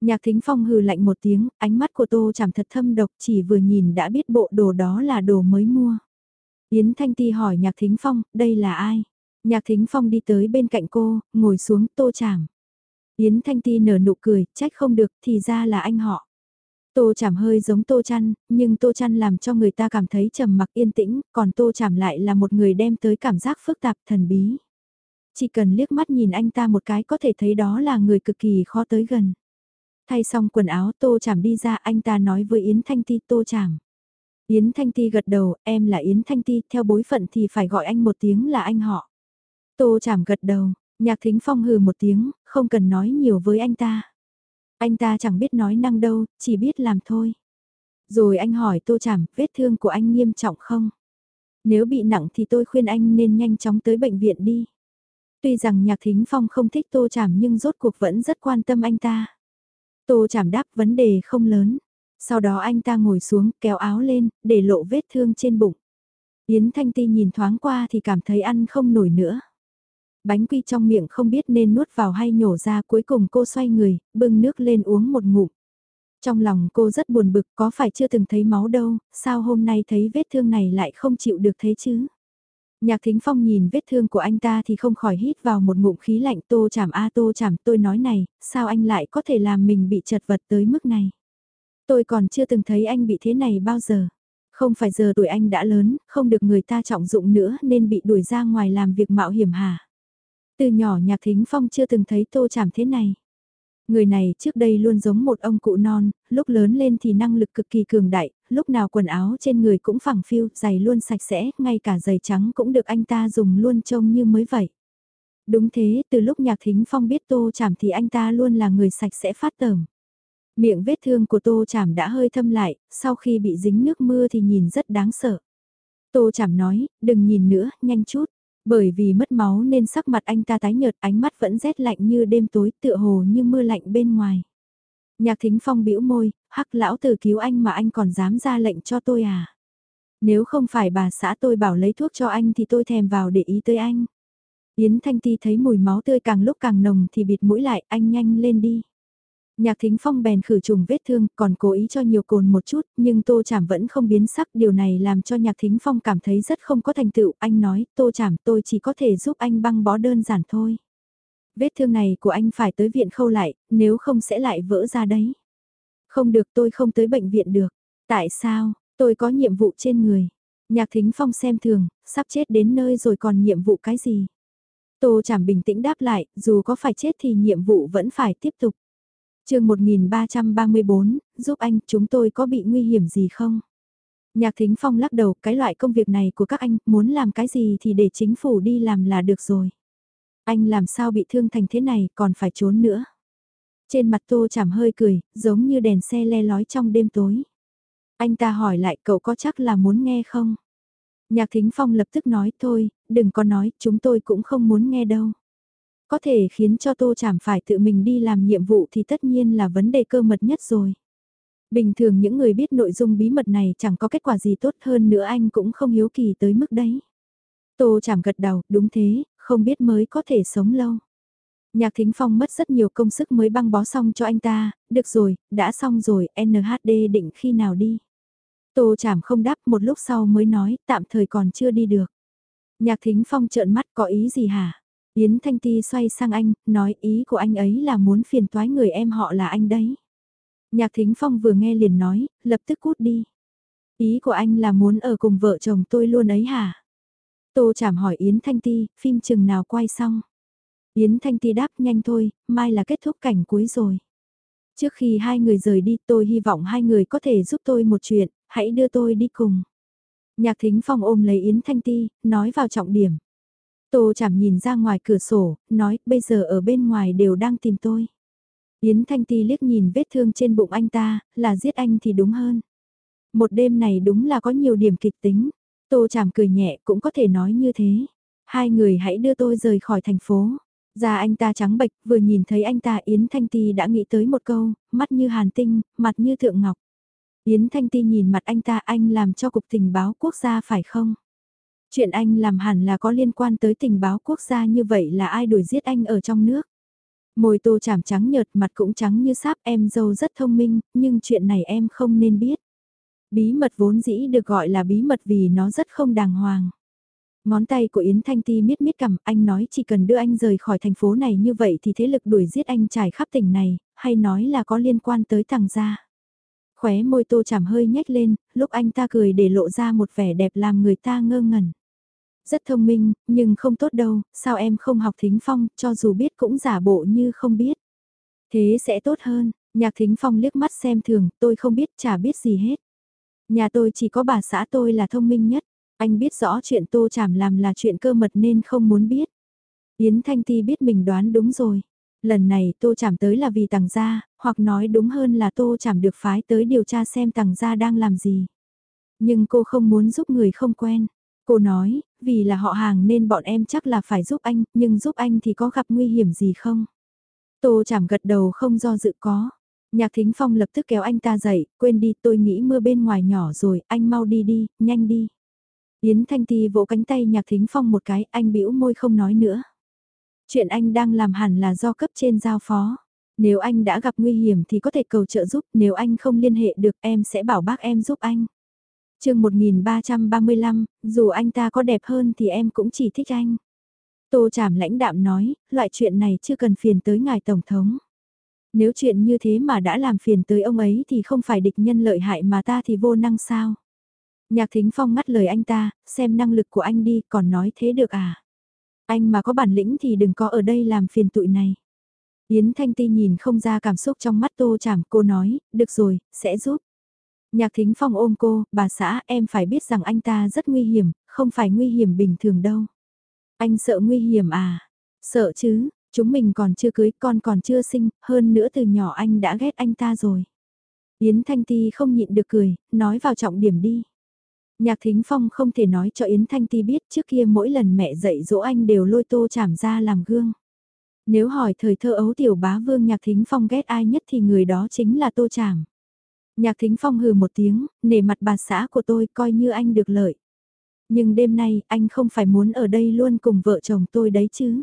Nhạc Thính Phong hừ lạnh một tiếng, ánh mắt của Tô chảm thật thâm độc chỉ vừa nhìn đã biết bộ đồ đó là đồ mới mua. Yến Thanh Ti hỏi Nhạc Thính Phong, đây là ai? Nhạc Thính Phong đi tới bên cạnh cô, ngồi xuống Tô chảm. Yến Thanh Ti nở nụ cười, trách không được, thì ra là anh họ. Tô chảm hơi giống Tô chăn, nhưng Tô chăn làm cho người ta cảm thấy trầm mặc yên tĩnh, còn Tô chảm lại là một người đem tới cảm giác phức tạp thần bí. Chỉ cần liếc mắt nhìn anh ta một cái có thể thấy đó là người cực kỳ khó tới gần. Thay xong quần áo Tô chảm đi ra anh ta nói với Yến Thanh Ti Tô chảm. Yến Thanh Ti gật đầu, em là Yến Thanh Ti, theo bối phận thì phải gọi anh một tiếng là anh họ. Tô chảm gật đầu, nhạc thính phong hừ một tiếng, không cần nói nhiều với anh ta. Anh ta chẳng biết nói năng đâu, chỉ biết làm thôi. Rồi anh hỏi tô chảm, vết thương của anh nghiêm trọng không? Nếu bị nặng thì tôi khuyên anh nên nhanh chóng tới bệnh viện đi. Tuy rằng nhạc thính phong không thích tô chảm nhưng rốt cuộc vẫn rất quan tâm anh ta. Tô chảm đáp vấn đề không lớn. Sau đó anh ta ngồi xuống kéo áo lên, để lộ vết thương trên bụng. Yến Thanh Ti nhìn thoáng qua thì cảm thấy ăn không nổi nữa. Bánh quy trong miệng không biết nên nuốt vào hay nhổ ra cuối cùng cô xoay người, bưng nước lên uống một ngụm. Trong lòng cô rất buồn bực có phải chưa từng thấy máu đâu, sao hôm nay thấy vết thương này lại không chịu được thế chứ? Nhạc Thính Phong nhìn vết thương của anh ta thì không khỏi hít vào một ngụm khí lạnh tô chảm a tô chảm tôi nói này, sao anh lại có thể làm mình bị chật vật tới mức này? Tôi còn chưa từng thấy anh bị thế này bao giờ. Không phải giờ tuổi anh đã lớn, không được người ta trọng dụng nữa nên bị đuổi ra ngoài làm việc mạo hiểm hả? Từ nhỏ nhạc thính phong chưa từng thấy tô chảm thế này. Người này trước đây luôn giống một ông cụ non, lúc lớn lên thì năng lực cực kỳ cường đại, lúc nào quần áo trên người cũng phẳng phiu, giày luôn sạch sẽ, ngay cả giày trắng cũng được anh ta dùng luôn trông như mới vậy. Đúng thế, từ lúc nhạc thính phong biết tô chảm thì anh ta luôn là người sạch sẽ phát tởm. Miệng vết thương của tô chảm đã hơi thâm lại, sau khi bị dính nước mưa thì nhìn rất đáng sợ. Tô chảm nói, đừng nhìn nữa, nhanh chút. Bởi vì mất máu nên sắc mặt anh ta tái nhợt ánh mắt vẫn rét lạnh như đêm tối tựa hồ như mưa lạnh bên ngoài. Nhạc thính phong bĩu môi, hắc lão tử cứu anh mà anh còn dám ra lệnh cho tôi à. Nếu không phải bà xã tôi bảo lấy thuốc cho anh thì tôi thèm vào để ý tới anh. Yến Thanh Ti thấy mùi máu tươi càng lúc càng nồng thì bịt mũi lại anh nhanh lên đi. Nhạc thính phong bèn khử trùng vết thương còn cố ý cho nhiều cồn một chút nhưng tô chảm vẫn không biến sắc điều này làm cho nhạc thính phong cảm thấy rất không có thành tựu anh nói tô chảm tôi chỉ có thể giúp anh băng bó đơn giản thôi. Vết thương này của anh phải tới viện khâu lại nếu không sẽ lại vỡ ra đấy. Không được tôi không tới bệnh viện được. Tại sao, tôi có nhiệm vụ trên người. Nhạc thính phong xem thường, sắp chết đến nơi rồi còn nhiệm vụ cái gì. Tô chảm bình tĩnh đáp lại, dù có phải chết thì nhiệm vụ vẫn phải tiếp tục chương 1334, giúp anh, chúng tôi có bị nguy hiểm gì không? Nhạc Thính Phong lắc đầu, cái loại công việc này của các anh, muốn làm cái gì thì để chính phủ đi làm là được rồi. Anh làm sao bị thương thành thế này, còn phải trốn nữa. Trên mặt tô chảm hơi cười, giống như đèn xe le lói trong đêm tối. Anh ta hỏi lại cậu có chắc là muốn nghe không? Nhạc Thính Phong lập tức nói thôi, đừng có nói, chúng tôi cũng không muốn nghe đâu. Có thể khiến cho Tô Chảm phải tự mình đi làm nhiệm vụ thì tất nhiên là vấn đề cơ mật nhất rồi. Bình thường những người biết nội dung bí mật này chẳng có kết quả gì tốt hơn nữa anh cũng không hiếu kỳ tới mức đấy. Tô Chảm gật đầu, đúng thế, không biết mới có thể sống lâu. Nhạc Thính Phong mất rất nhiều công sức mới băng bó xong cho anh ta, được rồi, đã xong rồi, NHD định khi nào đi. Tô Chảm không đáp một lúc sau mới nói, tạm thời còn chưa đi được. Nhạc Thính Phong trợn mắt có ý gì hả? Yến Thanh Ti xoay sang anh, nói ý của anh ấy là muốn phiền toái người em họ là anh đấy. Nhạc Thính Phong vừa nghe liền nói, lập tức cút đi. Ý của anh là muốn ở cùng vợ chồng tôi luôn ấy hả? Tô Chảm hỏi Yến Thanh Ti, phim chừng nào quay xong? Yến Thanh Ti đáp nhanh thôi, mai là kết thúc cảnh cuối rồi. Trước khi hai người rời đi tôi hy vọng hai người có thể giúp tôi một chuyện, hãy đưa tôi đi cùng. Nhạc Thính Phong ôm lấy Yến Thanh Ti, nói vào trọng điểm. Tô chảm nhìn ra ngoài cửa sổ, nói bây giờ ở bên ngoài đều đang tìm tôi. Yến Thanh Ti liếc nhìn vết thương trên bụng anh ta, là giết anh thì đúng hơn. Một đêm này đúng là có nhiều điểm kịch tính. Tô chảm cười nhẹ cũng có thể nói như thế. Hai người hãy đưa tôi rời khỏi thành phố. Da anh ta trắng bệch, vừa nhìn thấy anh ta Yến Thanh Ti đã nghĩ tới một câu, mắt như hàn tinh, mặt như thượng ngọc. Yến Thanh Ti nhìn mặt anh ta anh làm cho cục tình báo quốc gia phải không? Chuyện anh làm hẳn là có liên quan tới tình báo quốc gia như vậy là ai đuổi giết anh ở trong nước? Môi tô chảm trắng nhợt mặt cũng trắng như sáp em dâu rất thông minh, nhưng chuyện này em không nên biết. Bí mật vốn dĩ được gọi là bí mật vì nó rất không đàng hoàng. Ngón tay của Yến Thanh Ti miết miết cầm, anh nói chỉ cần đưa anh rời khỏi thành phố này như vậy thì thế lực đuổi giết anh trải khắp tỉnh này, hay nói là có liên quan tới thằng gia. Khóe môi tô chảm hơi nhếch lên, lúc anh ta cười để lộ ra một vẻ đẹp làm người ta ngơ ngẩn. Rất thông minh, nhưng không tốt đâu, sao em không học thính phong, cho dù biết cũng giả bộ như không biết. Thế sẽ tốt hơn, nhạc thính phong liếc mắt xem thường, tôi không biết, chả biết gì hết. Nhà tôi chỉ có bà xã tôi là thông minh nhất. Anh biết rõ chuyện Tô Chảm làm là chuyện cơ mật nên không muốn biết. Yến Thanh Ti biết mình đoán đúng rồi. Lần này Tô Chảm tới là vì Tằng Gia, hoặc nói đúng hơn là Tô Chảm được phái tới điều tra xem Tằng Gia đang làm gì. Nhưng cô không muốn giúp người không quen. Cô nói, vì là họ hàng nên bọn em chắc là phải giúp anh, nhưng giúp anh thì có gặp nguy hiểm gì không? Tô Chảm gật đầu không do dự có. Nhạc Thính Phong lập tức kéo anh ta dậy, quên đi tôi nghĩ mưa bên ngoài nhỏ rồi, anh mau đi đi, nhanh đi. Yến Thanh Ti vỗ cánh tay Nhạc Thính Phong một cái, anh bĩu môi không nói nữa. Chuyện anh đang làm hẳn là do cấp trên giao phó. Nếu anh đã gặp nguy hiểm thì có thể cầu trợ giúp, nếu anh không liên hệ được em sẽ bảo bác em giúp anh chương 1335, dù anh ta có đẹp hơn thì em cũng chỉ thích anh. Tô Trảm lãnh đạm nói, loại chuyện này chưa cần phiền tới ngài Tổng thống. Nếu chuyện như thế mà đã làm phiền tới ông ấy thì không phải địch nhân lợi hại mà ta thì vô năng sao. Nhạc Thính Phong ngắt lời anh ta, xem năng lực của anh đi, còn nói thế được à? Anh mà có bản lĩnh thì đừng có ở đây làm phiền tụi này. Yến Thanh Ti nhìn không ra cảm xúc trong mắt Tô Chảm, cô nói, được rồi, sẽ giúp. Nhạc Thính Phong ôm cô, bà xã em phải biết rằng anh ta rất nguy hiểm, không phải nguy hiểm bình thường đâu. Anh sợ nguy hiểm à? Sợ chứ, chúng mình còn chưa cưới, con còn chưa sinh, hơn nữa từ nhỏ anh đã ghét anh ta rồi. Yến Thanh Ti không nhịn được cười, nói vào trọng điểm đi. Nhạc Thính Phong không thể nói cho Yến Thanh Ti biết trước kia mỗi lần mẹ dạy dỗ anh đều lôi tô chảm ra làm gương. Nếu hỏi thời thơ ấu tiểu bá vương Nhạc Thính Phong ghét ai nhất thì người đó chính là tô chảm. Nhạc Thính Phong hừ một tiếng, nể mặt bà xã của tôi coi như anh được lợi. Nhưng đêm nay anh không phải muốn ở đây luôn cùng vợ chồng tôi đấy chứ.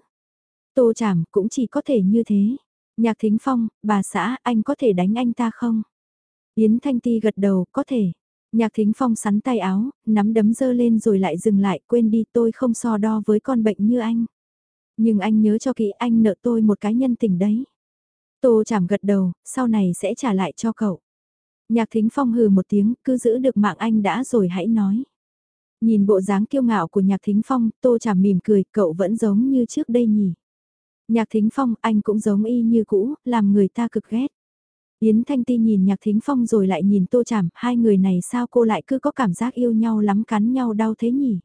Tô chảm cũng chỉ có thể như thế. Nhạc Thính Phong, bà xã, anh có thể đánh anh ta không? Yến Thanh Ti gật đầu, có thể. Nhạc thính phong sắn tay áo, nắm đấm dơ lên rồi lại dừng lại, quên đi tôi không so đo với con bệnh như anh. Nhưng anh nhớ cho kỹ anh nợ tôi một cái nhân tình đấy. Tô chảm gật đầu, sau này sẽ trả lại cho cậu. Nhạc thính phong hừ một tiếng, cứ giữ được mạng anh đã rồi hãy nói. Nhìn bộ dáng kiêu ngạo của nhạc thính phong, tô chảm mỉm cười, cậu vẫn giống như trước đây nhỉ. Nhạc thính phong, anh cũng giống y như cũ, làm người ta cực ghét. Yến Thanh Ti nhìn Nhạc Thính Phong rồi lại nhìn Tô Chảm, hai người này sao cô lại cứ có cảm giác yêu nhau lắm cắn nhau đau thế nhỉ?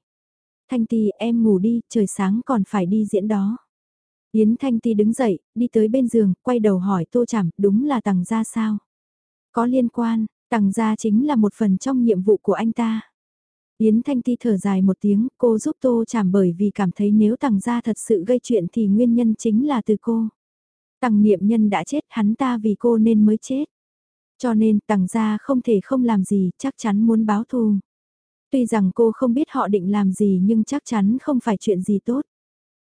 Thanh Ti em ngủ đi, trời sáng còn phải đi diễn đó. Yến Thanh Ti đứng dậy, đi tới bên giường, quay đầu hỏi Tô Chảm, đúng là tằng gia sao? Có liên quan, tặng gia chính là một phần trong nhiệm vụ của anh ta. Yến Thanh Ti thở dài một tiếng, cô giúp Tô Chảm bởi vì cảm thấy nếu Tằng gia thật sự gây chuyện thì nguyên nhân chính là từ cô. Tằng niệm nhân đã chết, hắn ta vì cô nên mới chết. Cho nên tằng gia không thể không làm gì, chắc chắn muốn báo thù. Tuy rằng cô không biết họ định làm gì nhưng chắc chắn không phải chuyện gì tốt.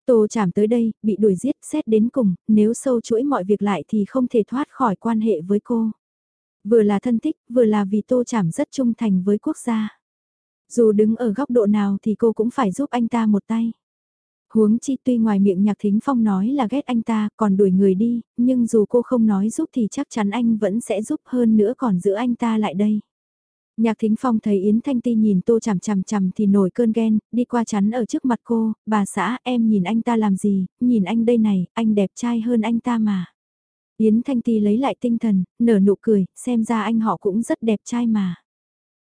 Tô chảm tới đây, bị đuổi giết, xét đến cùng, nếu sâu chuỗi mọi việc lại thì không thể thoát khỏi quan hệ với cô. Vừa là thân thích, vừa là vì tô chảm rất trung thành với quốc gia. Dù đứng ở góc độ nào thì cô cũng phải giúp anh ta một tay. Huống chi tuy ngoài miệng nhạc thính phong nói là ghét anh ta còn đuổi người đi, nhưng dù cô không nói giúp thì chắc chắn anh vẫn sẽ giúp hơn nữa còn giữ anh ta lại đây. Nhạc thính phong thấy Yến Thanh Ti nhìn tô chằm chằm chằm thì nổi cơn ghen, đi qua chắn ở trước mặt cô, bà xã em nhìn anh ta làm gì, nhìn anh đây này, anh đẹp trai hơn anh ta mà. Yến Thanh Ti lấy lại tinh thần, nở nụ cười, xem ra anh họ cũng rất đẹp trai mà.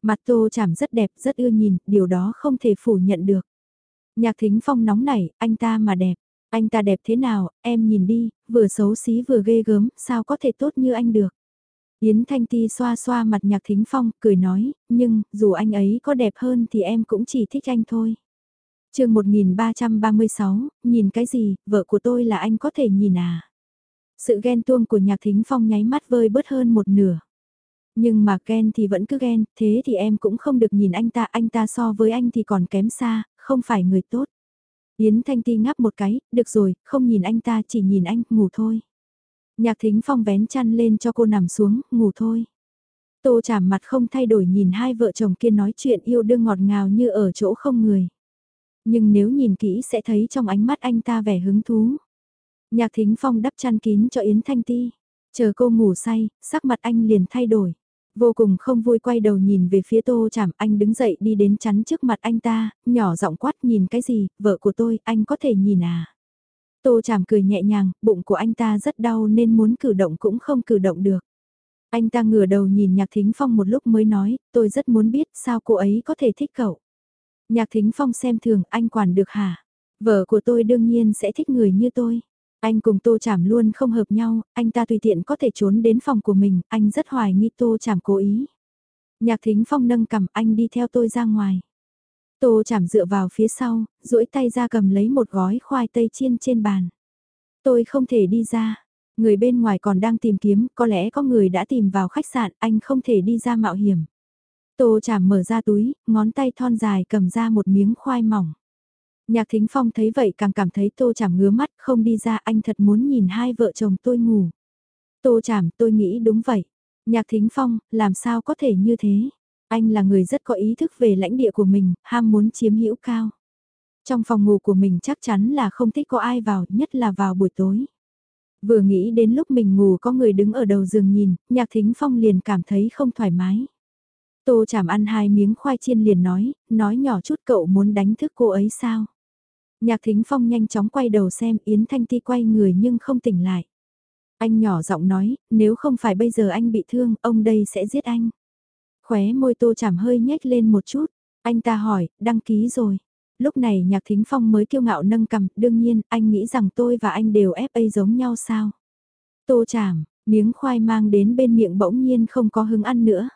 Mặt tô chảm rất đẹp, rất ưa nhìn, điều đó không thể phủ nhận được. Nhạc thính phong nóng nảy, anh ta mà đẹp. Anh ta đẹp thế nào, em nhìn đi, vừa xấu xí vừa ghê gớm, sao có thể tốt như anh được. Yến Thanh Ti xoa xoa mặt nhạc thính phong, cười nói, nhưng, dù anh ấy có đẹp hơn thì em cũng chỉ thích anh thôi. chương 1336, nhìn cái gì, vợ của tôi là anh có thể nhìn à. Sự ghen tuông của nhạc thính phong nháy mắt vơi bớt hơn một nửa. Nhưng mà ghen thì vẫn cứ ghen, thế thì em cũng không được nhìn anh ta, anh ta so với anh thì còn kém xa, không phải người tốt. Yến Thanh Ti ngáp một cái, được rồi, không nhìn anh ta chỉ nhìn anh, ngủ thôi. Nhạc thính phong vén chăn lên cho cô nằm xuống, ngủ thôi. Tô chảm mặt không thay đổi nhìn hai vợ chồng kia nói chuyện yêu đương ngọt ngào như ở chỗ không người. Nhưng nếu nhìn kỹ sẽ thấy trong ánh mắt anh ta vẻ hứng thú. Nhạc thính phong đắp chăn kín cho Yến Thanh Ti. Chờ cô ngủ say, sắc mặt anh liền thay đổi. Vô cùng không vui quay đầu nhìn về phía tô chảm anh đứng dậy đi đến chắn trước mặt anh ta, nhỏ giọng quát nhìn cái gì, vợ của tôi, anh có thể nhìn à. Tô chảm cười nhẹ nhàng, bụng của anh ta rất đau nên muốn cử động cũng không cử động được. Anh ta ngửa đầu nhìn Nhạc Thính Phong một lúc mới nói, tôi rất muốn biết sao cô ấy có thể thích cậu. Nhạc Thính Phong xem thường, anh quản được hả? Vợ của tôi đương nhiên sẽ thích người như tôi. Anh cùng Tô Chảm luôn không hợp nhau, anh ta tùy tiện có thể trốn đến phòng của mình, anh rất hoài nghi Tô Chảm cố ý. Nhạc Thính Phong nâng cầm anh đi theo tôi ra ngoài. Tô Chảm dựa vào phía sau, duỗi tay ra cầm lấy một gói khoai tây chiên trên bàn. Tôi không thể đi ra. Người bên ngoài còn đang tìm kiếm, có lẽ có người đã tìm vào khách sạn, anh không thể đi ra mạo hiểm. Tô Chảm mở ra túi, ngón tay thon dài cầm ra một miếng khoai mỏng. Nhạc Thính Phong thấy vậy càng cảm thấy Tô Chảm ngứa mắt, không đi ra anh thật muốn nhìn hai vợ chồng tôi ngủ. Tô Chảm, tôi nghĩ đúng vậy. Nhạc Thính Phong, làm sao có thể như thế? Anh là người rất có ý thức về lãnh địa của mình, ham muốn chiếm hữu cao. Trong phòng ngủ của mình chắc chắn là không thích có ai vào, nhất là vào buổi tối. Vừa nghĩ đến lúc mình ngủ có người đứng ở đầu giường nhìn, nhạc thính phong liền cảm thấy không thoải mái. Tô chảm ăn hai miếng khoai chiên liền nói, nói nhỏ chút cậu muốn đánh thức cô ấy sao? Nhạc thính phong nhanh chóng quay đầu xem Yến Thanh Ti quay người nhưng không tỉnh lại. Anh nhỏ giọng nói, nếu không phải bây giờ anh bị thương, ông đây sẽ giết anh. Khóe môi tô chảm hơi nhếch lên một chút, anh ta hỏi, đăng ký rồi. Lúc này nhạc thính phong mới kiêu ngạo nâng cầm, đương nhiên, anh nghĩ rằng tôi và anh đều FA giống nhau sao. Tô chảm, miếng khoai mang đến bên miệng bỗng nhiên không có hứng ăn nữa.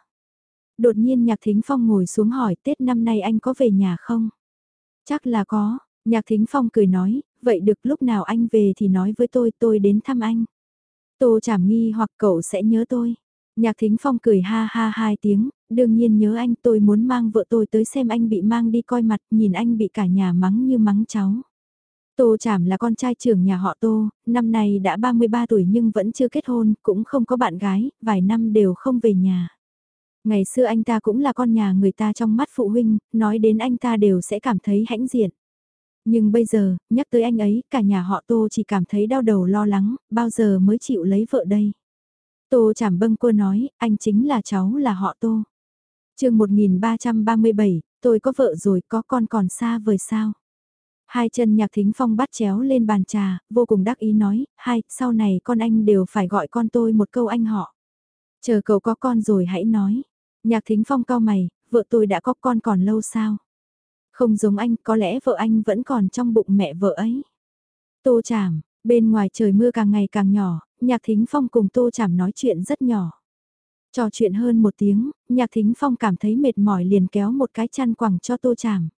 Đột nhiên nhạc thính phong ngồi xuống hỏi Tết năm nay anh có về nhà không? Chắc là có, nhạc thính phong cười nói, vậy được lúc nào anh về thì nói với tôi tôi đến thăm anh. Tô chảm nghi hoặc cậu sẽ nhớ tôi. Nhạc thính phong cười ha ha hai tiếng, đương nhiên nhớ anh tôi muốn mang vợ tôi tới xem anh bị mang đi coi mặt, nhìn anh bị cả nhà mắng như mắng cháu. Tô Trảm là con trai trưởng nhà họ Tô, năm nay đã 33 tuổi nhưng vẫn chưa kết hôn, cũng không có bạn gái, vài năm đều không về nhà. Ngày xưa anh ta cũng là con nhà người ta trong mắt phụ huynh, nói đến anh ta đều sẽ cảm thấy hãnh diện. Nhưng bây giờ, nhắc tới anh ấy, cả nhà họ Tô chỉ cảm thấy đau đầu lo lắng, bao giờ mới chịu lấy vợ đây. Tô Trảm bâng cô nói, anh chính là cháu là họ Tô. chương 1337, tôi có vợ rồi có con còn xa vời sao. Hai chân nhạc thính phong bắt chéo lên bàn trà, vô cùng đắc ý nói, hai, sau này con anh đều phải gọi con tôi một câu anh họ. Chờ cậu có con rồi hãy nói. Nhạc thính phong cao mày, vợ tôi đã có con còn lâu sao? Không giống anh, có lẽ vợ anh vẫn còn trong bụng mẹ vợ ấy. Tô chảm, bên ngoài trời mưa càng ngày càng nhỏ, nhạc thính phong cùng tô chảm nói chuyện rất nhỏ. Trò chuyện hơn một tiếng, nhạc thính phong cảm thấy mệt mỏi liền kéo một cái chăn quẳng cho tô chảm.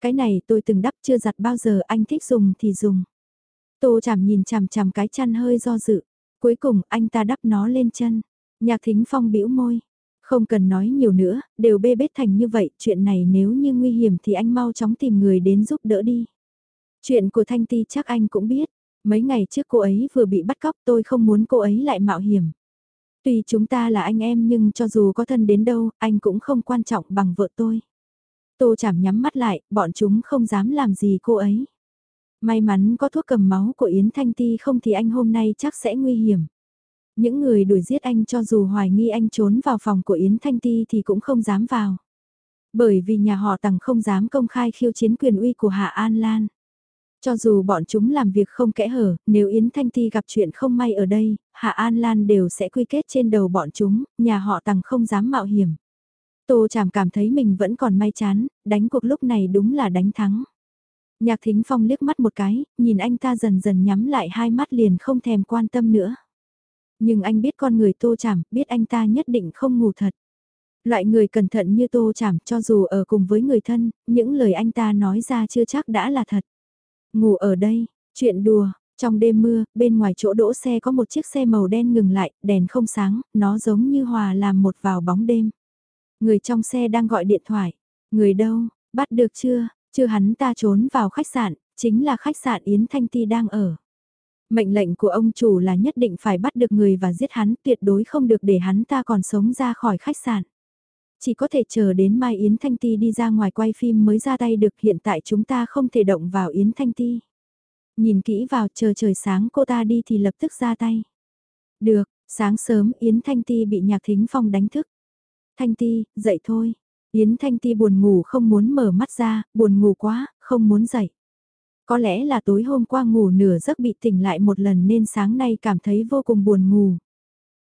Cái này tôi từng đắp chưa giặt bao giờ anh thích dùng thì dùng. Tô chảm nhìn chằm chằm cái chăn hơi do dự. Cuối cùng anh ta đắp nó lên chân. Nhạc thính phong bĩu môi. Không cần nói nhiều nữa, đều bê bết thành như vậy, chuyện này nếu như nguy hiểm thì anh mau chóng tìm người đến giúp đỡ đi. Chuyện của Thanh Ti chắc anh cũng biết, mấy ngày trước cô ấy vừa bị bắt cóc tôi không muốn cô ấy lại mạo hiểm. Tuy chúng ta là anh em nhưng cho dù có thân đến đâu, anh cũng không quan trọng bằng vợ tôi. Tô chảm nhắm mắt lại, bọn chúng không dám làm gì cô ấy. May mắn có thuốc cầm máu của Yến Thanh Ti không thì anh hôm nay chắc sẽ nguy hiểm. Những người đuổi giết anh cho dù hoài nghi anh trốn vào phòng của Yến Thanh Ti thì cũng không dám vào. Bởi vì nhà họ tằng không dám công khai khiêu chiến quyền uy của Hạ An Lan. Cho dù bọn chúng làm việc không kẽ hở, nếu Yến Thanh Ti gặp chuyện không may ở đây, Hạ An Lan đều sẽ quy kết trên đầu bọn chúng, nhà họ tằng không dám mạo hiểm. Tô Tràm cảm thấy mình vẫn còn may chán, đánh cuộc lúc này đúng là đánh thắng. Nhạc Thính Phong liếc mắt một cái, nhìn anh ta dần dần nhắm lại hai mắt liền không thèm quan tâm nữa. Nhưng anh biết con người Tô chảm biết anh ta nhất định không ngủ thật. Loại người cẩn thận như Tô chảm cho dù ở cùng với người thân, những lời anh ta nói ra chưa chắc đã là thật. Ngủ ở đây, chuyện đùa, trong đêm mưa, bên ngoài chỗ đỗ xe có một chiếc xe màu đen ngừng lại, đèn không sáng, nó giống như hòa làm một vào bóng đêm. Người trong xe đang gọi điện thoại. Người đâu, bắt được chưa, chưa hắn ta trốn vào khách sạn, chính là khách sạn Yến Thanh Ti đang ở. Mệnh lệnh của ông chủ là nhất định phải bắt được người và giết hắn, tuyệt đối không được để hắn ta còn sống ra khỏi khách sạn. Chỉ có thể chờ đến mai Yến Thanh Ti đi ra ngoài quay phim mới ra tay được hiện tại chúng ta không thể động vào Yến Thanh Ti. Nhìn kỹ vào chờ trời sáng cô ta đi thì lập tức ra tay. Được, sáng sớm Yến Thanh Ti bị Nhạc Thính Phong đánh thức. Thanh Ti, dậy thôi. Yến Thanh Ti buồn ngủ không muốn mở mắt ra, buồn ngủ quá, không muốn dậy. Có lẽ là tối hôm qua ngủ nửa giấc bị tỉnh lại một lần nên sáng nay cảm thấy vô cùng buồn ngủ.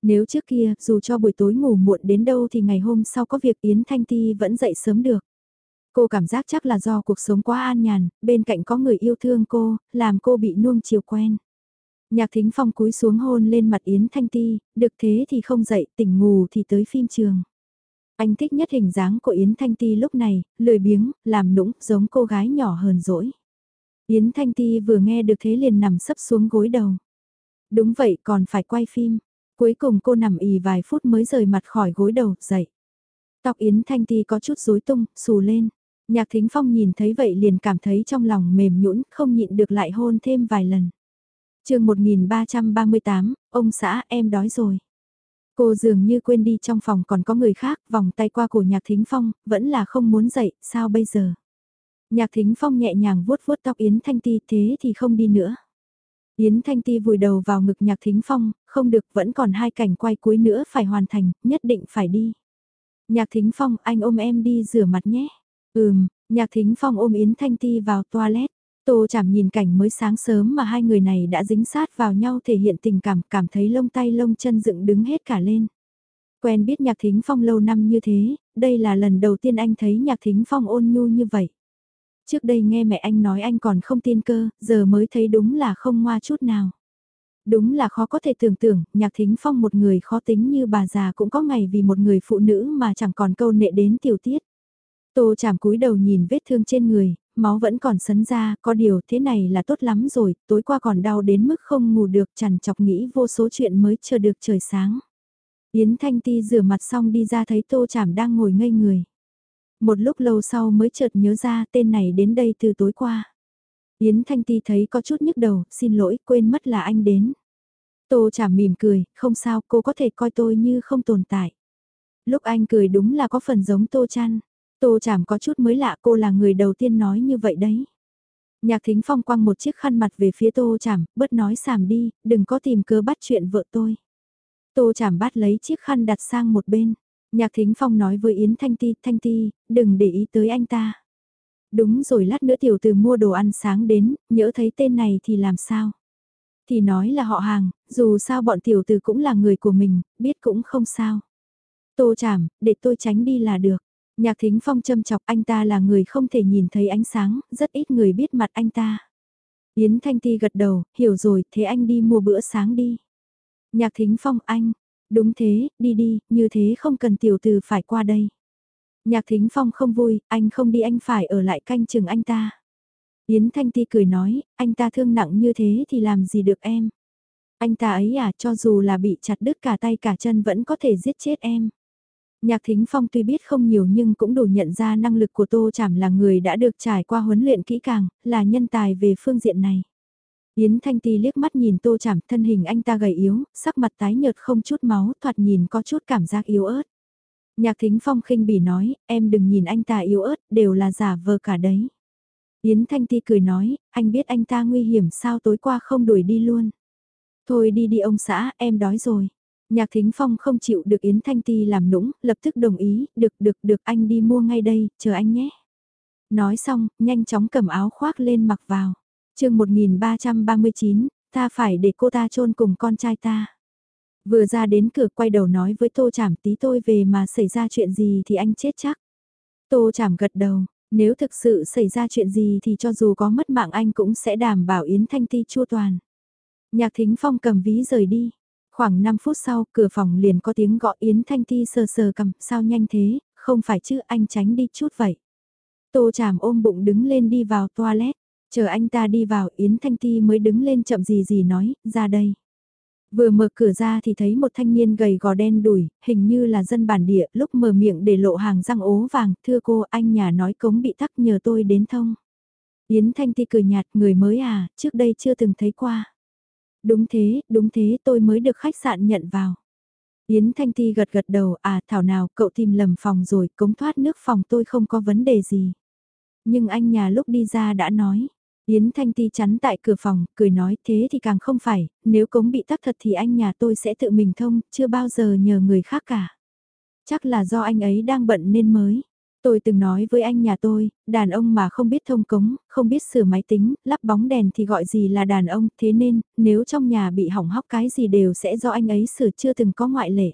Nếu trước kia, dù cho buổi tối ngủ muộn đến đâu thì ngày hôm sau có việc Yến Thanh Ti vẫn dậy sớm được. Cô cảm giác chắc là do cuộc sống quá an nhàn, bên cạnh có người yêu thương cô, làm cô bị nuông chiều quen. Nhạc thính phong cúi xuống hôn lên mặt Yến Thanh Ti, được thế thì không dậy, tỉnh ngủ thì tới phim trường. Anh thích nhất hình dáng của Yến Thanh Ti lúc này, lười biếng, làm nũng, giống cô gái nhỏ hờn dỗi. Yến Thanh Ti vừa nghe được thế liền nằm sấp xuống gối đầu. Đúng vậy còn phải quay phim. Cuối cùng cô nằm ì vài phút mới rời mặt khỏi gối đầu, dậy. Tóc Yến Thanh Ti có chút rối tung, xù lên. Nhạc Thính Phong nhìn thấy vậy liền cảm thấy trong lòng mềm nhũn, không nhịn được lại hôn thêm vài lần. chương 1338, ông xã em đói rồi. Cô dường như quên đi trong phòng còn có người khác, vòng tay qua cổ Nhạc Thính Phong, vẫn là không muốn dậy, sao bây giờ? Nhạc Thính Phong nhẹ nhàng vuốt vuốt tóc Yến Thanh Ti thế thì không đi nữa. Yến Thanh Ti vùi đầu vào ngực Nhạc Thính Phong, không được vẫn còn hai cảnh quay cuối nữa phải hoàn thành, nhất định phải đi. Nhạc Thính Phong anh ôm em đi rửa mặt nhé. Ừm, Nhạc Thính Phong ôm Yến Thanh Ti vào toilet. Tô chảm nhìn cảnh mới sáng sớm mà hai người này đã dính sát vào nhau thể hiện tình cảm, cảm thấy lông tay lông chân dựng đứng hết cả lên. Quen biết Nhạc Thính Phong lâu năm như thế, đây là lần đầu tiên anh thấy Nhạc Thính Phong ôn nhu như vậy. Trước đây nghe mẹ anh nói anh còn không tin cơ, giờ mới thấy đúng là không ngoa chút nào. Đúng là khó có thể tưởng tượng, nhạc thính phong một người khó tính như bà già cũng có ngày vì một người phụ nữ mà chẳng còn câu nệ đến tiểu tiết. Tô chảm cúi đầu nhìn vết thương trên người, máu vẫn còn sấn ra, có điều thế này là tốt lắm rồi, tối qua còn đau đến mức không ngủ được chằn chọc nghĩ vô số chuyện mới chờ được trời sáng. Yến Thanh Ti rửa mặt xong đi ra thấy Tô Chảm đang ngồi ngây người. Một lúc lâu sau mới chợt nhớ ra tên này đến đây từ tối qua. Yến Thanh Ti thấy có chút nhức đầu, xin lỗi, quên mất là anh đến. Tô chả mỉm cười, không sao, cô có thể coi tôi như không tồn tại. Lúc anh cười đúng là có phần giống Tô Chăn. Tô chảm có chút mới lạ cô là người đầu tiên nói như vậy đấy. Nhạc thính phong quăng một chiếc khăn mặt về phía tô chảm, bớt nói sàm đi, đừng có tìm cớ bắt chuyện vợ tôi. Tô chảm bắt lấy chiếc khăn đặt sang một bên. Nhạc Thính Phong nói với Yến Thanh Ti, Thanh Ti, đừng để ý tới anh ta. Đúng rồi lát nữa tiểu từ mua đồ ăn sáng đến, nhỡ thấy tên này thì làm sao? Thì nói là họ hàng, dù sao bọn tiểu từ cũng là người của mình, biết cũng không sao. Tô chảm, để tôi tránh đi là được. Nhạc Thính Phong châm chọc anh ta là người không thể nhìn thấy ánh sáng, rất ít người biết mặt anh ta. Yến Thanh Ti gật đầu, hiểu rồi, thế anh đi mua bữa sáng đi. Nhạc Thính Phong anh, Đúng thế, đi đi, như thế không cần tiểu từ phải qua đây. Nhạc thính phong không vui, anh không đi anh phải ở lại canh chừng anh ta. Yến Thanh Ti cười nói, anh ta thương nặng như thế thì làm gì được em. Anh ta ấy à, cho dù là bị chặt đứt cả tay cả chân vẫn có thể giết chết em. Nhạc Thính Phong tuy biết không nhiều nhưng cũng đủ nhận ra năng lực của Tô Chảm là người đã được trải qua huấn luyện kỹ càng, là nhân tài về phương diện này. Yến Thanh Ti liếc mắt nhìn Tô Chảm, thân hình anh ta gầy yếu, sắc mặt tái nhợt không chút máu, thoạt nhìn có chút cảm giác yếu ớt. Nhạc Thính Phong khinh bỉ nói, em đừng nhìn anh ta yếu ớt, đều là giả vờ cả đấy. Yến Thanh Ti cười nói, anh biết anh ta nguy hiểm sao tối qua không đuổi đi luôn. Thôi đi đi ông xã, em đói rồi. Nhạc Thính Phong không chịu được Yến Thanh Ti làm nũng, lập tức đồng ý, được được được anh đi mua ngay đây, chờ anh nhé. Nói xong, nhanh chóng cầm áo khoác lên mặc vào chương 1339, ta phải để cô ta chôn cùng con trai ta. Vừa ra đến cửa quay đầu nói với Tô Chảm tí tôi về mà xảy ra chuyện gì thì anh chết chắc. Tô Chảm gật đầu, nếu thực sự xảy ra chuyện gì thì cho dù có mất mạng anh cũng sẽ đảm bảo Yến Thanh Ti chua toàn. Nhạc Thính Phong cầm ví rời đi. Khoảng 5 phút sau, cửa phòng liền có tiếng gọi Yến Thanh Ti sờ sờ cầm, sao nhanh thế, không phải chứ anh tránh đi chút vậy. Tô chảm ôm bụng đứng lên đi vào toilet, chờ anh ta đi vào Yến Thanh Ti mới đứng lên chậm gì gì nói, ra đây. Vừa mở cửa ra thì thấy một thanh niên gầy gò đen đùi, hình như là dân bản địa, lúc mở miệng để lộ hàng răng ố vàng, thưa cô anh nhà nói cống bị tắc nhờ tôi đến thông. Yến Thanh Ti cười nhạt, người mới à, trước đây chưa từng thấy qua. Đúng thế, đúng thế tôi mới được khách sạn nhận vào. Yến Thanh Ti gật gật đầu, à thảo nào cậu tìm lầm phòng rồi, cống thoát nước phòng tôi không có vấn đề gì. Nhưng anh nhà lúc đi ra đã nói, Yến Thanh Ti chắn tại cửa phòng, cười nói thế thì càng không phải, nếu cống bị tắc thật thì anh nhà tôi sẽ tự mình thông, chưa bao giờ nhờ người khác cả. Chắc là do anh ấy đang bận nên mới. Tôi từng nói với anh nhà tôi, đàn ông mà không biết thông cống, không biết sửa máy tính, lắp bóng đèn thì gọi gì là đàn ông, thế nên, nếu trong nhà bị hỏng hóc cái gì đều sẽ do anh ấy sửa chưa từng có ngoại lệ.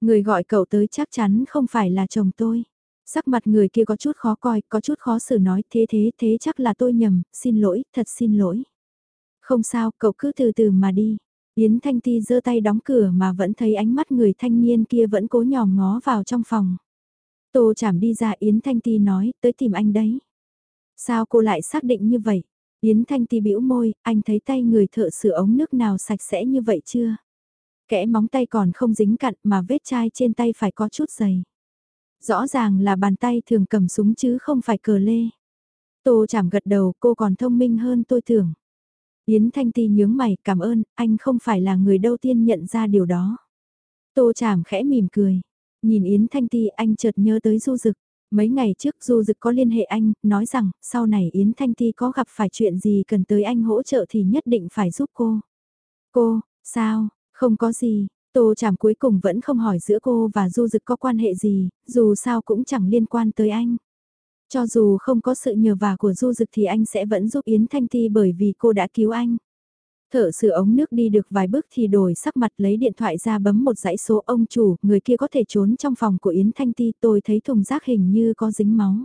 Người gọi cậu tới chắc chắn không phải là chồng tôi. Sắc mặt người kia có chút khó coi, có chút khó xử nói thế thế thế chắc là tôi nhầm, xin lỗi, thật xin lỗi. Không sao, cậu cứ từ từ mà đi. Yến Thanh Ti giơ tay đóng cửa mà vẫn thấy ánh mắt người thanh niên kia vẫn cố nhòm ngó vào trong phòng. Tô chảm đi ra Yến Thanh Ti nói, tới tìm anh đấy. Sao cô lại xác định như vậy? Yến Thanh Ti bĩu môi, anh thấy tay người thợ sửa ống nước nào sạch sẽ như vậy chưa? Kẽ móng tay còn không dính cặn mà vết chai trên tay phải có chút dày. Rõ ràng là bàn tay thường cầm súng chứ không phải cờ lê. Tô chảm gật đầu cô còn thông minh hơn tôi tưởng. Yến Thanh Ti nhướng mày cảm ơn, anh không phải là người đầu tiên nhận ra điều đó. Tô chảm khẽ mỉm cười. Nhìn Yến Thanh Ti anh chợt nhớ tới Du Dực. Mấy ngày trước Du Dực có liên hệ anh, nói rằng sau này Yến Thanh Ti có gặp phải chuyện gì cần tới anh hỗ trợ thì nhất định phải giúp cô. Cô, sao, không có gì, Tô Chàm cuối cùng vẫn không hỏi giữa cô và Du Dực có quan hệ gì, dù sao cũng chẳng liên quan tới anh. Cho dù không có sự nhờ vả của Du Dực thì anh sẽ vẫn giúp Yến Thanh Ti bởi vì cô đã cứu anh. Thợ sửa ống nước đi được vài bước thì đổi sắc mặt lấy điện thoại ra bấm một dãy số ông chủ, người kia có thể trốn trong phòng của Yến Thanh Ti tôi thấy thùng rác hình như có dính máu.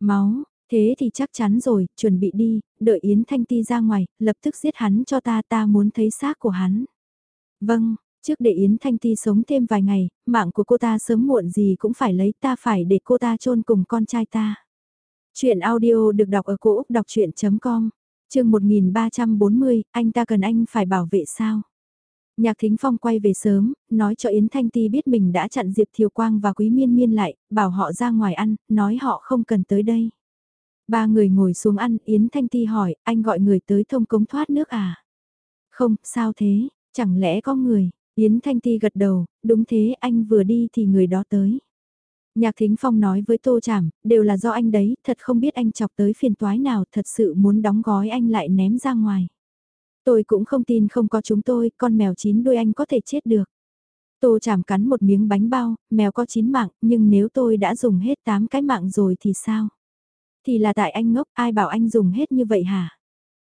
Máu, thế thì chắc chắn rồi, chuẩn bị đi, đợi Yến Thanh Ti ra ngoài, lập tức giết hắn cho ta ta muốn thấy xác của hắn. Vâng, trước để Yến Thanh Ti sống thêm vài ngày, mạng của cô ta sớm muộn gì cũng phải lấy ta phải để cô ta chôn cùng con trai ta. Chuyện audio được đọc ở cổ Úc đọc chuyện.com chương 1340, anh ta cần anh phải bảo vệ sao? Nhạc Thính Phong quay về sớm, nói cho Yến Thanh Ti biết mình đã chặn Diệp Thiều Quang và Quý Miên Miên lại, bảo họ ra ngoài ăn, nói họ không cần tới đây. Ba người ngồi xuống ăn, Yến Thanh Ti hỏi, anh gọi người tới thông cống thoát nước à? Không, sao thế, chẳng lẽ có người? Yến Thanh Ti gật đầu, đúng thế anh vừa đi thì người đó tới. Nhạc Thính Phong nói với Tô Trảm, đều là do anh đấy, thật không biết anh chọc tới phiền toái nào, thật sự muốn đóng gói anh lại ném ra ngoài. Tôi cũng không tin không có chúng tôi, con mèo chín đuôi anh có thể chết được. Tô Trảm cắn một miếng bánh bao, mèo có chín mạng, nhưng nếu tôi đã dùng hết 8 cái mạng rồi thì sao? Thì là tại anh ngốc, ai bảo anh dùng hết như vậy hả?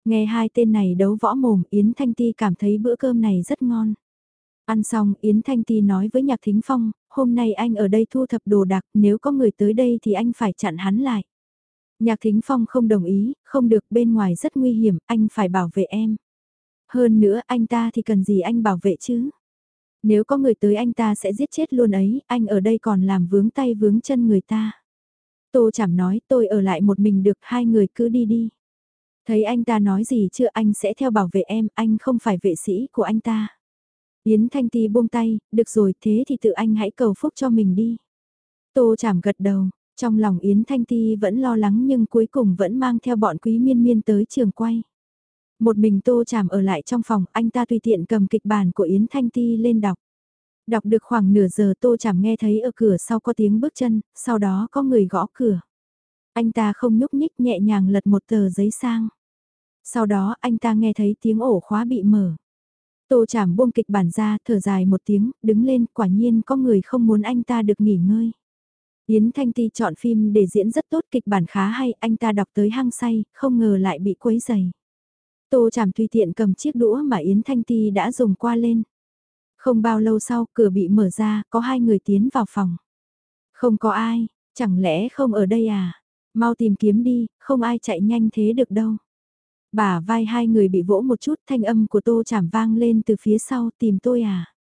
Nghe hai tên này đấu võ mồm, Yến Thanh Ti cảm thấy bữa cơm này rất ngon. Ăn xong, Yến Thanh Ti nói với Nhạc Thính Phong, hôm nay anh ở đây thu thập đồ đạc, nếu có người tới đây thì anh phải chặn hắn lại. Nhạc Thính Phong không đồng ý, không được bên ngoài rất nguy hiểm, anh phải bảo vệ em. Hơn nữa anh ta thì cần gì anh bảo vệ chứ? Nếu có người tới anh ta sẽ giết chết luôn ấy, anh ở đây còn làm vướng tay vướng chân người ta. Tô Chảm nói tôi ở lại một mình được hai người cứ đi đi. Thấy anh ta nói gì chưa anh sẽ theo bảo vệ em, anh không phải vệ sĩ của anh ta. Yến Thanh Ti buông tay, được rồi thế thì tự anh hãy cầu phúc cho mình đi. Tô Chảm gật đầu, trong lòng Yến Thanh Ti vẫn lo lắng nhưng cuối cùng vẫn mang theo bọn quý miên miên tới trường quay. Một mình Tô Chảm ở lại trong phòng, anh ta tùy tiện cầm kịch bản của Yến Thanh Ti lên đọc. Đọc được khoảng nửa giờ Tô Chảm nghe thấy ở cửa sau có tiếng bước chân, sau đó có người gõ cửa. Anh ta không nhúc nhích nhẹ nhàng lật một tờ giấy sang. Sau đó anh ta nghe thấy tiếng ổ khóa bị mở. Tô Chảm buông kịch bản ra, thở dài một tiếng, đứng lên, quả nhiên có người không muốn anh ta được nghỉ ngơi. Yến Thanh Ti chọn phim để diễn rất tốt, kịch bản khá hay, anh ta đọc tới hăng say, không ngờ lại bị quấy dày. Tô Chảm tùy tiện cầm chiếc đũa mà Yến Thanh Ti đã dùng qua lên. Không bao lâu sau, cửa bị mở ra, có hai người tiến vào phòng. Không có ai, chẳng lẽ không ở đây à? Mau tìm kiếm đi, không ai chạy nhanh thế được đâu. Bà vai hai người bị vỗ một chút thanh âm của tô chảm vang lên từ phía sau tìm tôi à.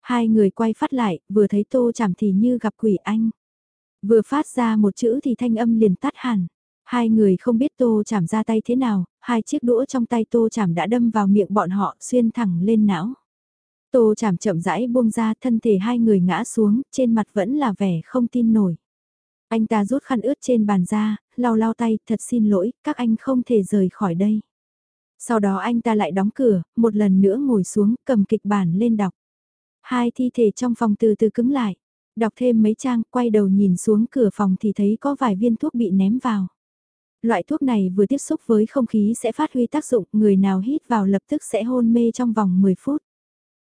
Hai người quay phát lại, vừa thấy tô chảm thì như gặp quỷ anh. Vừa phát ra một chữ thì thanh âm liền tắt hẳn. Hai người không biết tô chảm ra tay thế nào, hai chiếc đũa trong tay tô chảm đã đâm vào miệng bọn họ xuyên thẳng lên não. Tô chảm chậm rãi buông ra thân thể hai người ngã xuống, trên mặt vẫn là vẻ không tin nổi. Anh ta rút khăn ướt trên bàn ra, lau lau tay, thật xin lỗi, các anh không thể rời khỏi đây. Sau đó anh ta lại đóng cửa, một lần nữa ngồi xuống, cầm kịch bản lên đọc. Hai thi thể trong phòng từ từ cứng lại. Đọc thêm mấy trang, quay đầu nhìn xuống cửa phòng thì thấy có vài viên thuốc bị ném vào. Loại thuốc này vừa tiếp xúc với không khí sẽ phát huy tác dụng, người nào hít vào lập tức sẽ hôn mê trong vòng 10 phút.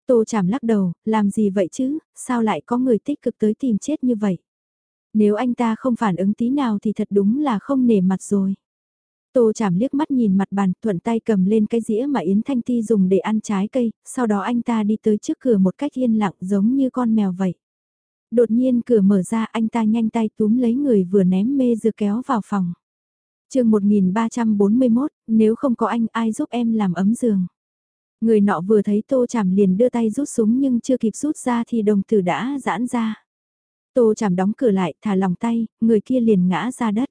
Tô chảm lắc đầu, làm gì vậy chứ, sao lại có người tích cực tới tìm chết như vậy? Nếu anh ta không phản ứng tí nào thì thật đúng là không nể mặt rồi. Tô chảm liếc mắt nhìn mặt bàn, thuận tay cầm lên cái dĩa mà Yến Thanh Ti dùng để ăn trái cây, sau đó anh ta đi tới trước cửa một cách yên lặng giống như con mèo vậy. Đột nhiên cửa mở ra anh ta nhanh tay túm lấy người vừa ném mê dưa kéo vào phòng. chương 1341, nếu không có anh ai giúp em làm ấm giường. Người nọ vừa thấy tô chảm liền đưa tay rút súng nhưng chưa kịp rút ra thì đồng tử đã giãn ra. Tô chảm đóng cửa lại, thả lòng tay, người kia liền ngã ra đất.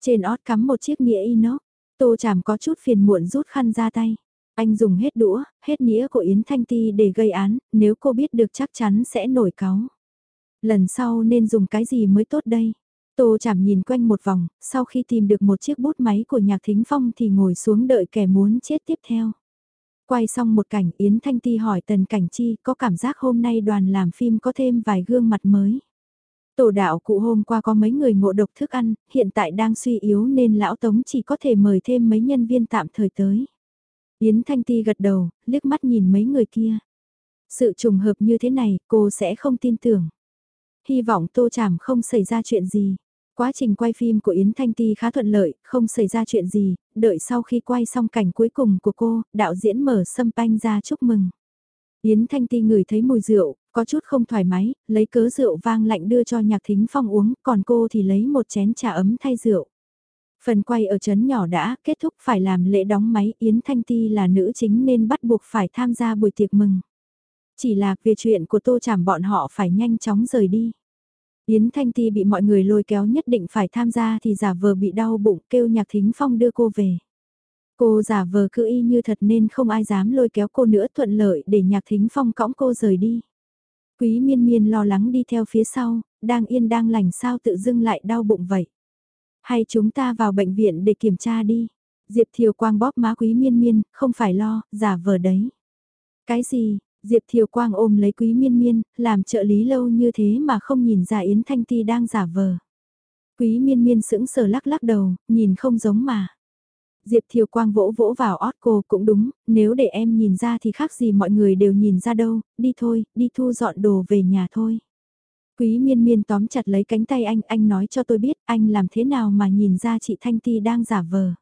Trên ót cắm một chiếc nĩa inox, tô chảm có chút phiền muộn rút khăn ra tay. Anh dùng hết đũa, hết nĩa của Yến Thanh Ti để gây án, nếu cô biết được chắc chắn sẽ nổi cáu. Lần sau nên dùng cái gì mới tốt đây? Tô chảm nhìn quanh một vòng, sau khi tìm được một chiếc bút máy của nhạc thính phong thì ngồi xuống đợi kẻ muốn chết tiếp theo. Quay xong một cảnh Yến Thanh Ti hỏi Tần Cảnh Chi có cảm giác hôm nay đoàn làm phim có thêm vài gương mặt mới. Tổ đạo cụ hôm qua có mấy người ngộ độc thức ăn, hiện tại đang suy yếu nên lão Tống chỉ có thể mời thêm mấy nhân viên tạm thời tới. Yến Thanh Ti gật đầu, liếc mắt nhìn mấy người kia. Sự trùng hợp như thế này, cô sẽ không tin tưởng. Hy vọng Tô Chảm không xảy ra chuyện gì. Quá trình quay phim của Yến Thanh Ti khá thuận lợi, không xảy ra chuyện gì, đợi sau khi quay xong cảnh cuối cùng của cô, đạo diễn mở sâm panh ra chúc mừng. Yến Thanh Ti ngửi thấy mùi rượu, có chút không thoải mái, lấy cớ rượu vang lạnh đưa cho Nhạc Thính Phong uống, còn cô thì lấy một chén trà ấm thay rượu. Phần quay ở chấn nhỏ đã kết thúc phải làm lễ đóng máy Yến Thanh Ti là nữ chính nên bắt buộc phải tham gia buổi tiệc mừng. Chỉ là về chuyện của tô chảm bọn họ phải nhanh chóng rời đi. Yến Thanh Ti bị mọi người lôi kéo nhất định phải tham gia thì giả vờ bị đau bụng kêu Nhạc Thính Phong đưa cô về. Cô giả vờ cứ y như thật nên không ai dám lôi kéo cô nữa thuận lợi để Nhạc Thính Phong cõng cô rời đi. Quý miên miên lo lắng đi theo phía sau, đang yên đang lành sao tự dưng lại đau bụng vậy. Hay chúng ta vào bệnh viện để kiểm tra đi. Diệp Thiều Quang bóp má quý miên miên, không phải lo, giả vờ đấy. Cái gì, Diệp Thiều Quang ôm lấy quý miên miên, làm trợ lý lâu như thế mà không nhìn ra Yến Thanh Ti đang giả vờ. Quý miên miên sững sờ lắc lắc đầu, nhìn không giống mà. Diệp Thiều Quang vỗ vỗ vào ót cô cũng đúng, nếu để em nhìn ra thì khác gì mọi người đều nhìn ra đâu, đi thôi, đi thu dọn đồ về nhà thôi. Quý miên miên tóm chặt lấy cánh tay anh, anh nói cho tôi biết anh làm thế nào mà nhìn ra chị Thanh Ti đang giả vờ.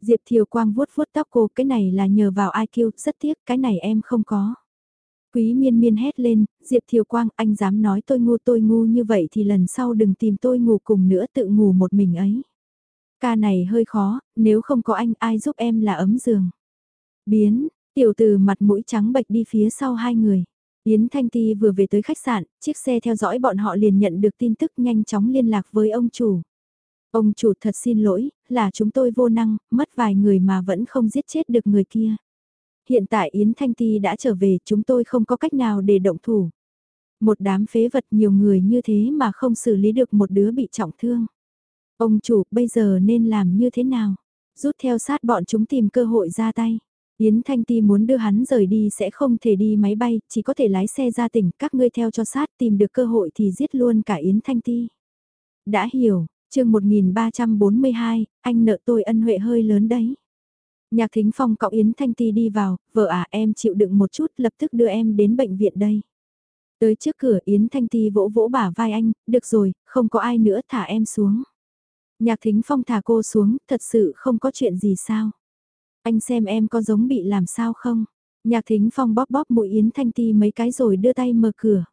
Diệp Thiều Quang vuốt vuốt tóc cô, cái này là nhờ vào IQ, rất tiếc, cái này em không có. Quý miên miên hét lên, Diệp Thiều Quang, anh dám nói tôi ngu tôi ngu như vậy thì lần sau đừng tìm tôi ngủ cùng nữa tự ngủ một mình ấy. Ca này hơi khó, nếu không có anh ai giúp em là ấm giường. Biến, tiểu từ mặt mũi trắng bệch đi phía sau hai người. Yến Thanh Ti vừa về tới khách sạn, chiếc xe theo dõi bọn họ liền nhận được tin tức nhanh chóng liên lạc với ông chủ. Ông chủ thật xin lỗi, là chúng tôi vô năng, mất vài người mà vẫn không giết chết được người kia. Hiện tại Yến Thanh Ti đã trở về, chúng tôi không có cách nào để động thủ. Một đám phế vật nhiều người như thế mà không xử lý được một đứa bị trọng thương. Ông chủ, bây giờ nên làm như thế nào? Rút theo sát bọn chúng tìm cơ hội ra tay. Yến Thanh Ti muốn đưa hắn rời đi sẽ không thể đi máy bay, chỉ có thể lái xe ra tỉnh, các ngươi theo cho sát tìm được cơ hội thì giết luôn cả Yến Thanh Ti. Đã hiểu, chương 1342, anh nợ tôi ân huệ hơi lớn đấy. Nhạc Thính Phong cậu Yến Thanh Ti đi vào, vợ à em chịu đựng một chút lập tức đưa em đến bệnh viện đây. Tới trước cửa Yến Thanh Ti vỗ vỗ bả vai anh, được rồi, không có ai nữa thả em xuống. Nhạc Thính Phong thả cô xuống, thật sự không có chuyện gì sao. Anh xem em có giống bị làm sao không? Nhạc Thính Phong bóp bóp mũi Yến Thanh Ti mấy cái rồi đưa tay mở cửa.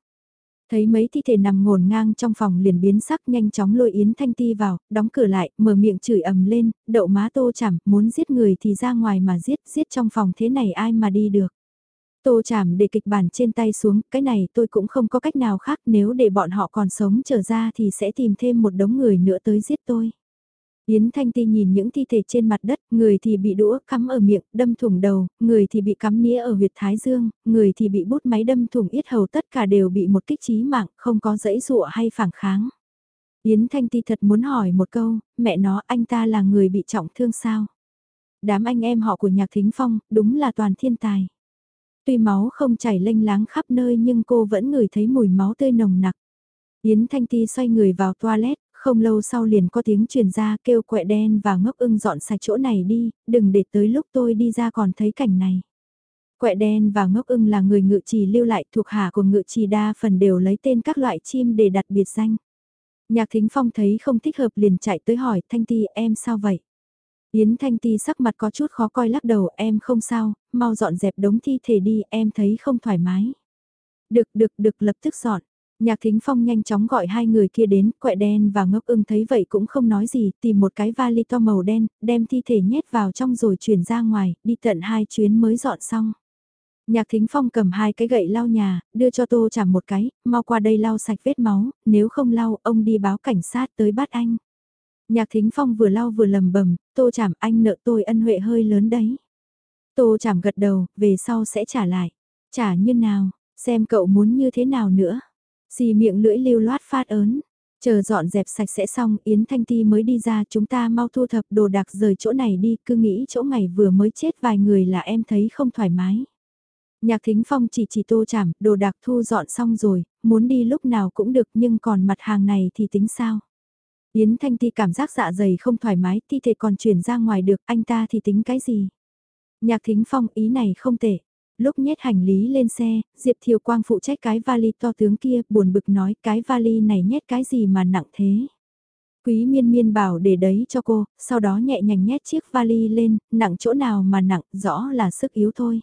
Thấy mấy thi thể nằm ngổn ngang trong phòng liền biến sắc nhanh chóng lôi Yến Thanh Ti vào, đóng cửa lại, mở miệng chửi ầm lên, đậu má tô chảm, muốn giết người thì ra ngoài mà giết, giết trong phòng thế này ai mà đi được. Tô chảm để kịch bản trên tay xuống, cái này tôi cũng không có cách nào khác nếu để bọn họ còn sống trở ra thì sẽ tìm thêm một đống người nữa tới giết tôi. Yến Thanh Ti nhìn những thi thể trên mặt đất, người thì bị đũa cắm ở miệng, đâm thủng đầu, người thì bị cắm nĩa ở huyệt thái dương, người thì bị bút máy đâm thủng yết hầu tất cả đều bị một kích chí mạng, không có dãy dụa hay phản kháng. Yến Thanh Ti thật muốn hỏi một câu, mẹ nó anh ta là người bị trọng thương sao? Đám anh em họ của Nhạc Thính Phong, đúng là toàn thiên tài. Tuy máu không chảy lênh láng khắp nơi nhưng cô vẫn ngửi thấy mùi máu tươi nồng nặc. Yến Thanh Ti xoay người vào toilet, không lâu sau liền có tiếng truyền ra kêu quẹ đen và ngốc ưng dọn sạch chỗ này đi, đừng để tới lúc tôi đi ra còn thấy cảnh này. Quẹ đen và ngốc ưng là người ngự trì lưu lại thuộc hạ của ngự trì đa phần đều lấy tên các loại chim để đặt biệt danh. Nhạc Thính Phong thấy không thích hợp liền chạy tới hỏi Thanh Ti em sao vậy? Yến Thanh Ti sắc mặt có chút khó coi lắc đầu em không sao, mau dọn dẹp đống thi thể đi em thấy không thoải mái. Được được được lập tức dọn. Nhạc Thính Phong nhanh chóng gọi hai người kia đến, quẹ đen và ngốc ưng thấy vậy cũng không nói gì, tìm một cái vali to màu đen, đem thi thể nhét vào trong rồi chuyển ra ngoài, đi tận hai chuyến mới dọn xong. Nhạc Thính Phong cầm hai cái gậy lau nhà, đưa cho Tô Chảm một cái, mau qua đây lau sạch vết máu, nếu không lau, ông đi báo cảnh sát tới bắt anh. Nhạc Thính Phong vừa lau vừa lầm bầm, Tô Chảm anh nợ tôi ân huệ hơi lớn đấy. Tô Chảm gật đầu, về sau sẽ trả lại. Trả như nào, xem cậu muốn như thế nào nữa. Xì miệng lưỡi lưu loát phát ớn. Chờ dọn dẹp sạch sẽ xong Yến Thanh Ti mới đi ra chúng ta mau thu thập đồ đạc rời chỗ này đi cứ nghĩ chỗ ngày vừa mới chết vài người là em thấy không thoải mái. Nhạc Thính Phong chỉ chỉ tô chảm, đồ đạc thu dọn xong rồi, muốn đi lúc nào cũng được nhưng còn mặt hàng này thì tính sao? Yến Thanh Ti cảm giác dạ dày không thoải mái, thi thể còn chuyển ra ngoài được, anh ta thì tính cái gì? Nhạc Thính Phong ý này không tệ. Lúc nhét hành lý lên xe, Diệp Thiều Quang phụ trách cái vali to tướng kia, buồn bực nói cái vali này nhét cái gì mà nặng thế. Quý miên miên bảo để đấy cho cô, sau đó nhẹ nhàng nhét chiếc vali lên, nặng chỗ nào mà nặng, rõ là sức yếu thôi.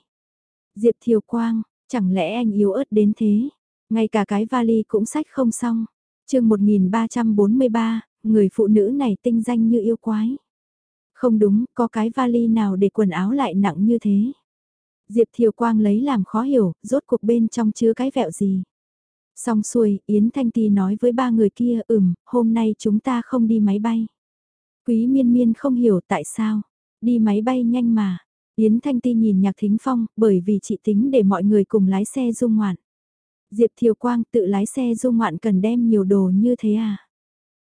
Diệp Thiều Quang, chẳng lẽ anh yếu ớt đến thế? Ngay cả cái vali cũng sách không xong. chương 1343, người phụ nữ này tinh danh như yêu quái. Không đúng, có cái vali nào để quần áo lại nặng như thế? Diệp Thiều Quang lấy làm khó hiểu, rốt cuộc bên trong chứa cái vẹo gì. Xong xuôi, Yến Thanh Ti nói với ba người kia, ừm, hôm nay chúng ta không đi máy bay. Quý miên miên không hiểu tại sao, đi máy bay nhanh mà. Yến Thanh Ti nhìn Nhạc Thính Phong, bởi vì chị tính để mọi người cùng lái xe du ngoạn. Diệp Thiều Quang tự lái xe du ngoạn cần đem nhiều đồ như thế à?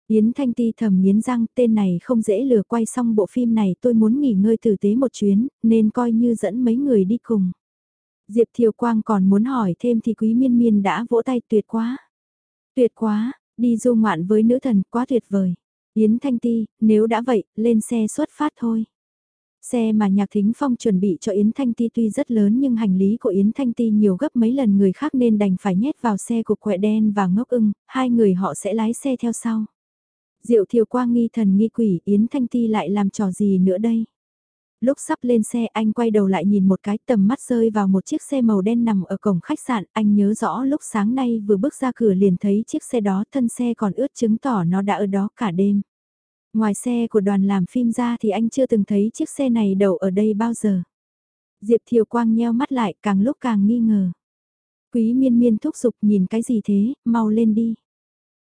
Yến Thanh Ti thầm nghiến răng tên này không dễ lừa quay xong bộ phim này tôi muốn nghỉ ngơi tử tế một chuyến, nên coi như dẫn mấy người đi cùng. Diệp Thiều Quang còn muốn hỏi thêm thì Quý Miên Miên đã vỗ tay tuyệt quá. Tuyệt quá, đi du ngoạn với nữ thần quá tuyệt vời. Yến Thanh Ti, nếu đã vậy, lên xe xuất phát thôi. Xe mà Nhạc Thính Phong chuẩn bị cho Yến Thanh Ti tuy rất lớn nhưng hành lý của Yến Thanh Ti nhiều gấp mấy lần người khác nên đành phải nhét vào xe của quẹ đen và ngốc ưng, hai người họ sẽ lái xe theo sau. Diệu Thiều Quang nghi thần nghi quỷ Yến Thanh Ti lại làm trò gì nữa đây? Lúc sắp lên xe anh quay đầu lại nhìn một cái tầm mắt rơi vào một chiếc xe màu đen nằm ở cổng khách sạn. Anh nhớ rõ lúc sáng nay vừa bước ra cửa liền thấy chiếc xe đó thân xe còn ướt chứng tỏ nó đã ở đó cả đêm. Ngoài xe của đoàn làm phim ra thì anh chưa từng thấy chiếc xe này đậu ở đây bao giờ. Diệp Thiều Quang nheo mắt lại càng lúc càng nghi ngờ. Quý miên miên thúc giục nhìn cái gì thế, mau lên đi.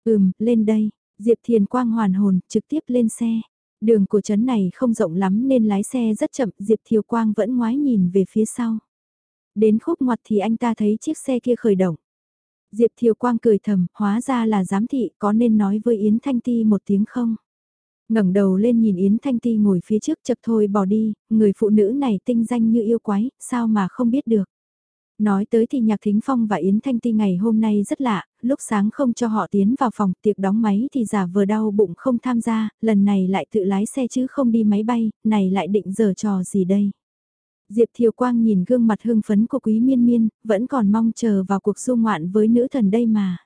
Ừm, lên đây, Diệp Thiền Quang hoàn hồn, trực tiếp lên xe. Đường của trấn này không rộng lắm nên lái xe rất chậm, Diệp Thiều Quang vẫn ngoái nhìn về phía sau. Đến khúc ngoặt thì anh ta thấy chiếc xe kia khởi động. Diệp Thiều Quang cười thầm, hóa ra là giám thị, có nên nói với Yến Thanh Ti một tiếng không? ngẩng đầu lên nhìn Yến Thanh Ti ngồi phía trước chật thôi bỏ đi, người phụ nữ này tinh danh như yêu quái, sao mà không biết được. Nói tới thì Nhạc Thính Phong và Yến Thanh Ti ngày hôm nay rất lạ, lúc sáng không cho họ tiến vào phòng tiệc đóng máy thì giả vờ đau bụng không tham gia, lần này lại tự lái xe chứ không đi máy bay, này lại định giở trò gì đây. Diệp Thiều Quang nhìn gương mặt hưng phấn của Quý Miên Miên, vẫn còn mong chờ vào cuộc du ngoạn với nữ thần đây mà.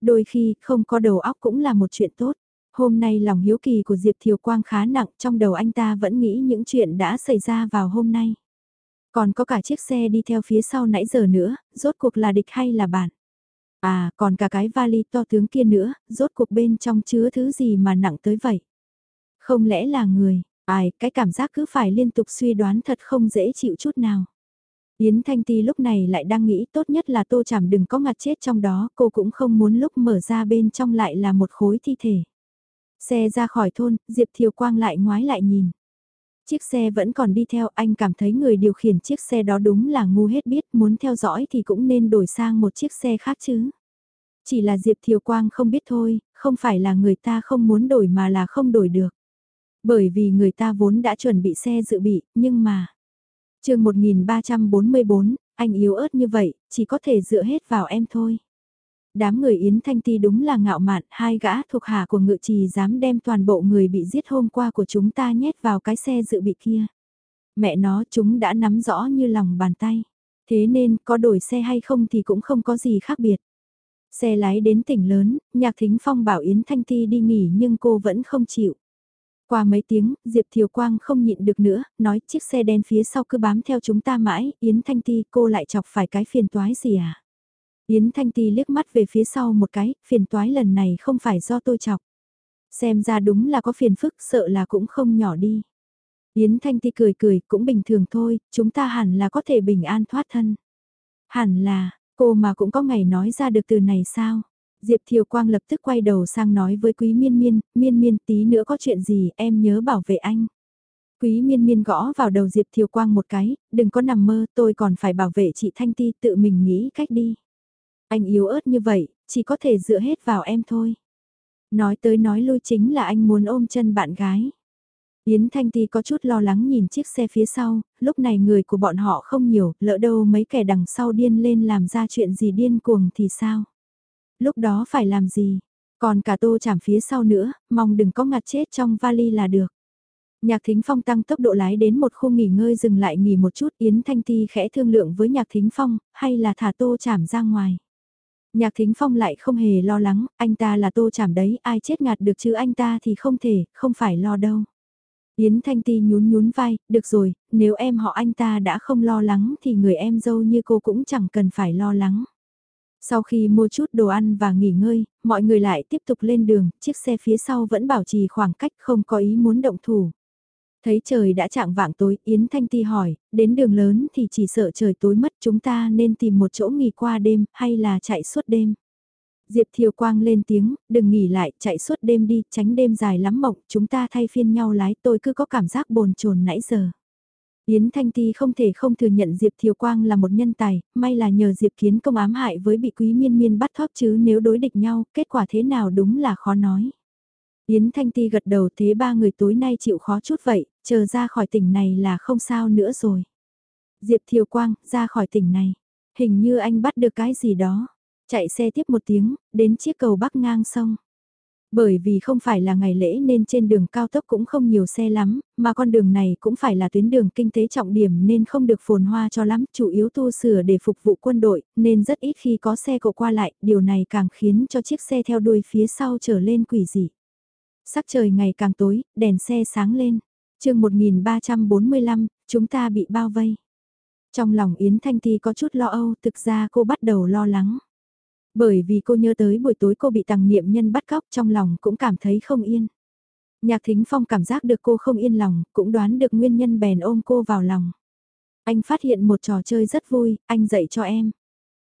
Đôi khi, không có đầu óc cũng là một chuyện tốt. Hôm nay lòng hiếu kỳ của Diệp Thiều Quang khá nặng, trong đầu anh ta vẫn nghĩ những chuyện đã xảy ra vào hôm nay. Còn có cả chiếc xe đi theo phía sau nãy giờ nữa, rốt cuộc là địch hay là bạn? À, còn cả cái vali to tướng kia nữa, rốt cuộc bên trong chứa thứ gì mà nặng tới vậy? Không lẽ là người, ai, cái cảm giác cứ phải liên tục suy đoán thật không dễ chịu chút nào. Yến Thanh Ti lúc này lại đang nghĩ tốt nhất là tô chảm đừng có ngặt chết trong đó, cô cũng không muốn lúc mở ra bên trong lại là một khối thi thể. Xe ra khỏi thôn, Diệp Thiều Quang lại ngoái lại nhìn. Chiếc xe vẫn còn đi theo anh cảm thấy người điều khiển chiếc xe đó đúng là ngu hết biết muốn theo dõi thì cũng nên đổi sang một chiếc xe khác chứ. Chỉ là Diệp Thiều Quang không biết thôi, không phải là người ta không muốn đổi mà là không đổi được. Bởi vì người ta vốn đã chuẩn bị xe dự bị, nhưng mà... chương 1344, anh yếu ớt như vậy, chỉ có thể dựa hết vào em thôi. Đám người Yến Thanh Ti đúng là ngạo mạn, hai gã thuộc hạ của ngự trì dám đem toàn bộ người bị giết hôm qua của chúng ta nhét vào cái xe dự bị kia. Mẹ nó chúng đã nắm rõ như lòng bàn tay. Thế nên có đổi xe hay không thì cũng không có gì khác biệt. Xe lái đến tỉnh lớn, nhạc thính phong bảo Yến Thanh Ti đi nghỉ nhưng cô vẫn không chịu. Qua mấy tiếng, Diệp Thiều Quang không nhịn được nữa, nói chiếc xe đen phía sau cứ bám theo chúng ta mãi, Yến Thanh Ti cô lại chọc phải cái phiền toái gì à? Yến Thanh Ti liếc mắt về phía sau một cái, phiền toái lần này không phải do tôi chọc. Xem ra đúng là có phiền phức, sợ là cũng không nhỏ đi. Yến Thanh Ti cười cười, cũng bình thường thôi, chúng ta hẳn là có thể bình an thoát thân. Hẳn là, cô mà cũng có ngày nói ra được từ này sao? Diệp Thiều Quang lập tức quay đầu sang nói với Quý Miên Miên, Miên Miên tí nữa có chuyện gì em nhớ bảo vệ anh. Quý Miên Miên gõ vào đầu Diệp Thiều Quang một cái, đừng có nằm mơ tôi còn phải bảo vệ chị Thanh Ti tự mình nghĩ cách đi. Anh yếu ớt như vậy, chỉ có thể dựa hết vào em thôi. Nói tới nói lui chính là anh muốn ôm chân bạn gái. Yến Thanh Ti có chút lo lắng nhìn chiếc xe phía sau, lúc này người của bọn họ không nhiều, lỡ đâu mấy kẻ đằng sau điên lên làm ra chuyện gì điên cuồng thì sao? Lúc đó phải làm gì? Còn cả tô chảm phía sau nữa, mong đừng có ngặt chết trong vali là được. Nhạc Thính Phong tăng tốc độ lái đến một khu nghỉ ngơi dừng lại nghỉ một chút Yến Thanh Ti khẽ thương lượng với Nhạc Thính Phong, hay là thả tô chảm ra ngoài. Nhạc Thính Phong lại không hề lo lắng, anh ta là tô chảm đấy, ai chết ngạt được chứ anh ta thì không thể, không phải lo đâu. Yến Thanh Ti nhún nhún vai, được rồi, nếu em họ anh ta đã không lo lắng thì người em dâu như cô cũng chẳng cần phải lo lắng. Sau khi mua chút đồ ăn và nghỉ ngơi, mọi người lại tiếp tục lên đường, chiếc xe phía sau vẫn bảo trì khoảng cách không có ý muốn động thủ. Thấy trời đã chạng vạng tối, Yến Thanh Ti hỏi, đến đường lớn thì chỉ sợ trời tối mất chúng ta nên tìm một chỗ nghỉ qua đêm hay là chạy suốt đêm. Diệp Thiều Quang lên tiếng, đừng nghỉ lại, chạy suốt đêm đi, tránh đêm dài lắm mộng, chúng ta thay phiên nhau lái tôi cứ có cảm giác bồn chồn nãy giờ. Yến Thanh Ti không thể không thừa nhận Diệp Thiều Quang là một nhân tài, may là nhờ Diệp Kiến công ám hại với bị quý miên miên bắt thóp chứ nếu đối địch nhau, kết quả thế nào đúng là khó nói. Yến Thanh Ti gật đầu thế ba người tối nay chịu khó chút vậy, chờ ra khỏi tỉnh này là không sao nữa rồi. Diệp Thiều Quang, ra khỏi tỉnh này. Hình như anh bắt được cái gì đó. Chạy xe tiếp một tiếng, đến chiếc cầu bắc ngang sông. Bởi vì không phải là ngày lễ nên trên đường cao tốc cũng không nhiều xe lắm, mà con đường này cũng phải là tuyến đường kinh tế trọng điểm nên không được phồn hoa cho lắm, chủ yếu tu sửa để phục vụ quân đội, nên rất ít khi có xe cộ qua lại, điều này càng khiến cho chiếc xe theo đuôi phía sau trở lên quỷ dị. Sắc trời ngày càng tối, đèn xe sáng lên chương 1345, chúng ta bị bao vây. Trong lòng Yến Thanh Ti có chút lo âu, thực ra cô bắt đầu lo lắng. Bởi vì cô nhớ tới buổi tối cô bị tàng niệm nhân bắt cóc trong lòng cũng cảm thấy không yên. Nhạc Thính Phong cảm giác được cô không yên lòng, cũng đoán được nguyên nhân bèn ôm cô vào lòng. Anh phát hiện một trò chơi rất vui, anh dạy cho em.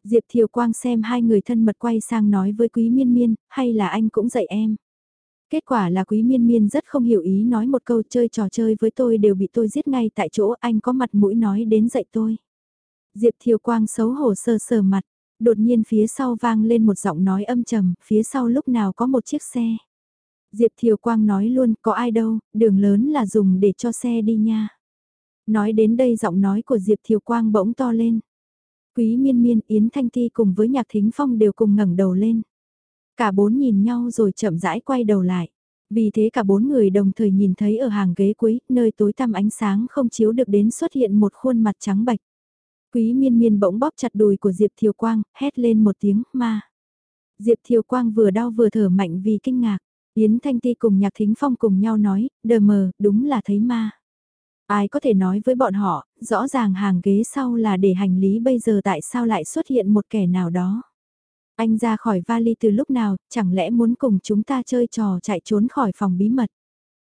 Diệp Thiều Quang xem hai người thân mật quay sang nói với Quý Miên Miên, hay là anh cũng dạy em. Kết quả là Quý Miên Miên rất không hiểu ý nói một câu chơi trò chơi với tôi đều bị tôi giết ngay tại chỗ anh có mặt mũi nói đến dạy tôi. Diệp Thiều Quang xấu hổ sờ sờ mặt, đột nhiên phía sau vang lên một giọng nói âm trầm, phía sau lúc nào có một chiếc xe. Diệp Thiều Quang nói luôn, có ai đâu, đường lớn là dùng để cho xe đi nha. Nói đến đây giọng nói của Diệp Thiều Quang bỗng to lên. Quý miên miên, Yến Thanh Ti cùng với Nhạc Thính Phong đều cùng ngẩng đầu lên. Cả bốn nhìn nhau rồi chậm rãi quay đầu lại. Vì thế cả bốn người đồng thời nhìn thấy ở hàng ghế cuối, nơi tối tăm ánh sáng không chiếu được đến xuất hiện một khuôn mặt trắng bạch. Quý miên miên bỗng bóp chặt đùi của Diệp Thiều Quang, hét lên một tiếng, ma. Diệp Thiều Quang vừa đau vừa thở mạnh vì kinh ngạc. Yến Thanh Ti cùng Nhạc Thính Phong cùng nhau nói, đờ mờ, đúng là thấy ma. Ai có thể nói với bọn họ, rõ ràng hàng ghế sau là để hành lý bây giờ tại sao lại xuất hiện một kẻ nào đó. Anh ra khỏi vali từ lúc nào, chẳng lẽ muốn cùng chúng ta chơi trò chạy trốn khỏi phòng bí mật.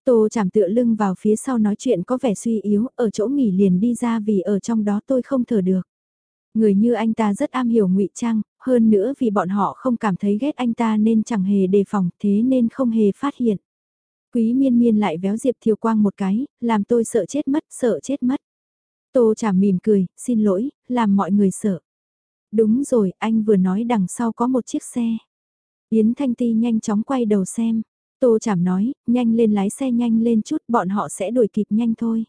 Tô chảm tựa lưng vào phía sau nói chuyện có vẻ suy yếu, ở chỗ nghỉ liền đi ra vì ở trong đó tôi không thở được. Người như anh ta rất am hiểu ngụy trang, hơn nữa vì bọn họ không cảm thấy ghét anh ta nên chẳng hề đề phòng thế nên không hề phát hiện. Quý miên miên lại véo Diệp Thiều Quang một cái, làm tôi sợ chết mất, sợ chết mất. Tô chảm mỉm cười, xin lỗi, làm mọi người sợ. Đúng rồi, anh vừa nói đằng sau có một chiếc xe. Yến Thanh Ti nhanh chóng quay đầu xem. Tô chảm nói, nhanh lên lái xe nhanh lên chút, bọn họ sẽ đuổi kịp nhanh thôi.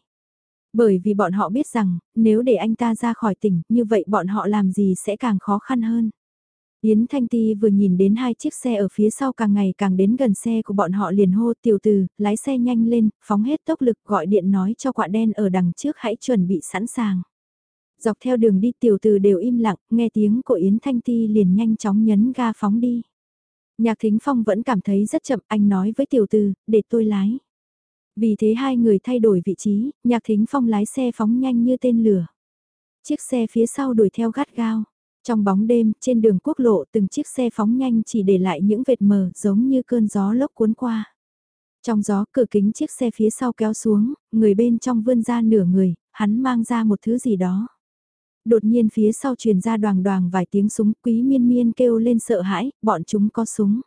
Bởi vì bọn họ biết rằng, nếu để anh ta ra khỏi tỉnh, như vậy bọn họ làm gì sẽ càng khó khăn hơn. Yến Thanh Ti vừa nhìn đến hai chiếc xe ở phía sau càng ngày càng đến gần xe của bọn họ liền hô tiểu từ, lái xe nhanh lên, phóng hết tốc lực gọi điện nói cho quạ đen ở đằng trước hãy chuẩn bị sẵn sàng. Dọc theo đường đi tiểu từ đều im lặng, nghe tiếng của Yến Thanh Ti liền nhanh chóng nhấn ga phóng đi. Nhạc Thính Phong vẫn cảm thấy rất chậm, anh nói với tiểu từ, để tôi lái. Vì thế hai người thay đổi vị trí, Nhạc Thính Phong lái xe phóng nhanh như tên lửa. Chiếc xe phía sau đuổi theo gắt gao. Trong bóng đêm, trên đường quốc lộ từng chiếc xe phóng nhanh chỉ để lại những vệt mờ giống như cơn gió lốc cuốn qua. Trong gió cửa kính chiếc xe phía sau kéo xuống, người bên trong vươn ra nửa người, hắn mang ra một thứ gì đó. Đột nhiên phía sau truyền ra đoàn đoàn vài tiếng súng quý miên miên kêu lên sợ hãi, bọn chúng có súng.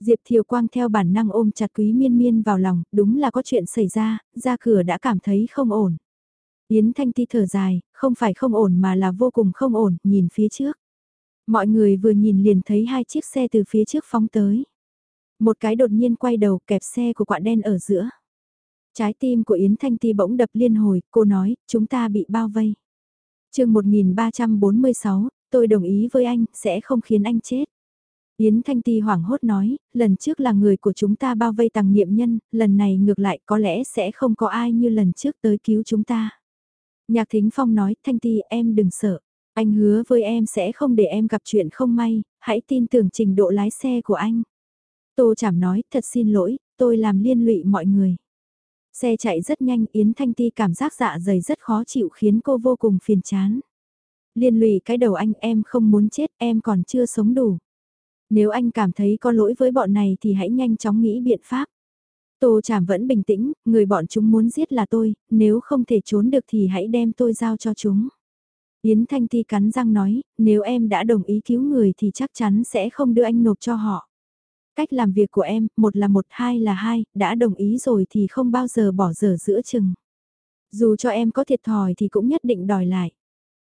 Diệp Thiều Quang theo bản năng ôm chặt quý miên miên vào lòng, đúng là có chuyện xảy ra, ra cửa đã cảm thấy không ổn. Yến Thanh Ti thở dài, không phải không ổn mà là vô cùng không ổn, nhìn phía trước. Mọi người vừa nhìn liền thấy hai chiếc xe từ phía trước phóng tới. Một cái đột nhiên quay đầu kẹp xe của quạ đen ở giữa. Trái tim của Yến Thanh Ti bỗng đập liên hồi, cô nói, chúng ta bị bao vây chương 1346, tôi đồng ý với anh, sẽ không khiến anh chết. Yến Thanh Ti hoảng hốt nói, lần trước là người của chúng ta bao vây tàng niệm nhân, lần này ngược lại có lẽ sẽ không có ai như lần trước tới cứu chúng ta. Nhạc Thính Phong nói, Thanh Ti em đừng sợ, anh hứa với em sẽ không để em gặp chuyện không may, hãy tin tưởng trình độ lái xe của anh. Tô Chảm nói, thật xin lỗi, tôi làm liên lụy mọi người. Xe chạy rất nhanh, Yến Thanh Ti cảm giác dạ dày rất khó chịu khiến cô vô cùng phiền chán. Liên lụy cái đầu anh em không muốn chết, em còn chưa sống đủ. Nếu anh cảm thấy có lỗi với bọn này thì hãy nhanh chóng nghĩ biện pháp. Tô Trảm vẫn bình tĩnh, người bọn chúng muốn giết là tôi, nếu không thể trốn được thì hãy đem tôi giao cho chúng. Yến Thanh Ti cắn răng nói, nếu em đã đồng ý cứu người thì chắc chắn sẽ không đưa anh nộp cho họ. Cách làm việc của em, một là một, hai là hai, đã đồng ý rồi thì không bao giờ bỏ dở giữa chừng. Dù cho em có thiệt thòi thì cũng nhất định đòi lại.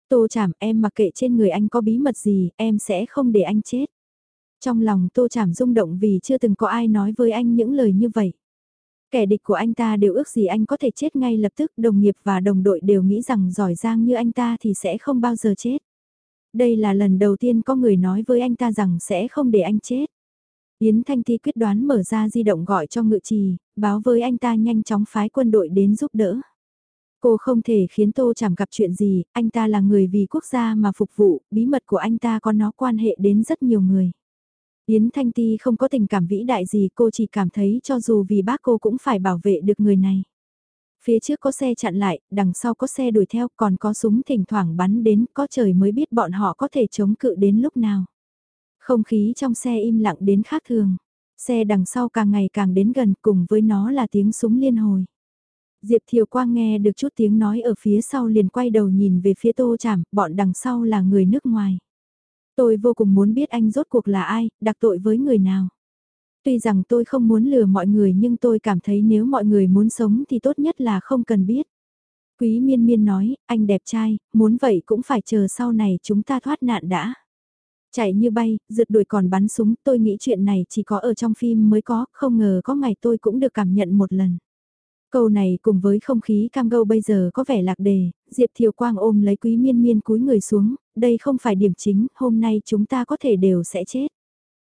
Tô Trảm em mặc kệ trên người anh có bí mật gì, em sẽ không để anh chết. Trong lòng Tô Trảm rung động vì chưa từng có ai nói với anh những lời như vậy. Kẻ địch của anh ta đều ước gì anh có thể chết ngay lập tức, đồng nghiệp và đồng đội đều nghĩ rằng giỏi giang như anh ta thì sẽ không bao giờ chết. Đây là lần đầu tiên có người nói với anh ta rằng sẽ không để anh chết. Yến Thanh Ti quyết đoán mở ra di động gọi cho ngự trì, báo với anh ta nhanh chóng phái quân đội đến giúp đỡ. Cô không thể khiến Tô Chảm gặp chuyện gì, anh ta là người vì quốc gia mà phục vụ, bí mật của anh ta có nó quan hệ đến rất nhiều người. Yến Thanh Ti không có tình cảm vĩ đại gì cô chỉ cảm thấy cho dù vì bác cô cũng phải bảo vệ được người này. Phía trước có xe chặn lại, đằng sau có xe đuổi theo còn có súng thỉnh thoảng bắn đến có trời mới biết bọn họ có thể chống cự đến lúc nào. Không khí trong xe im lặng đến khác thường. Xe đằng sau càng ngày càng đến gần cùng với nó là tiếng súng liên hồi. Diệp Thiều Quang nghe được chút tiếng nói ở phía sau liền quay đầu nhìn về phía tô chảm, bọn đằng sau là người nước ngoài. Tôi vô cùng muốn biết anh rốt cuộc là ai, đặc tội với người nào. Tuy rằng tôi không muốn lừa mọi người nhưng tôi cảm thấy nếu mọi người muốn sống thì tốt nhất là không cần biết. Quý miên miên nói, anh đẹp trai, muốn vậy cũng phải chờ sau này chúng ta thoát nạn đã. Chạy như bay, rượt đuổi còn bắn súng, tôi nghĩ chuyện này chỉ có ở trong phim mới có, không ngờ có ngày tôi cũng được cảm nhận một lần. Câu này cùng với không khí cam gâu bây giờ có vẻ lạc đề, Diệp Thiều Quang ôm lấy quý miên miên cúi người xuống, đây không phải điểm chính, hôm nay chúng ta có thể đều sẽ chết.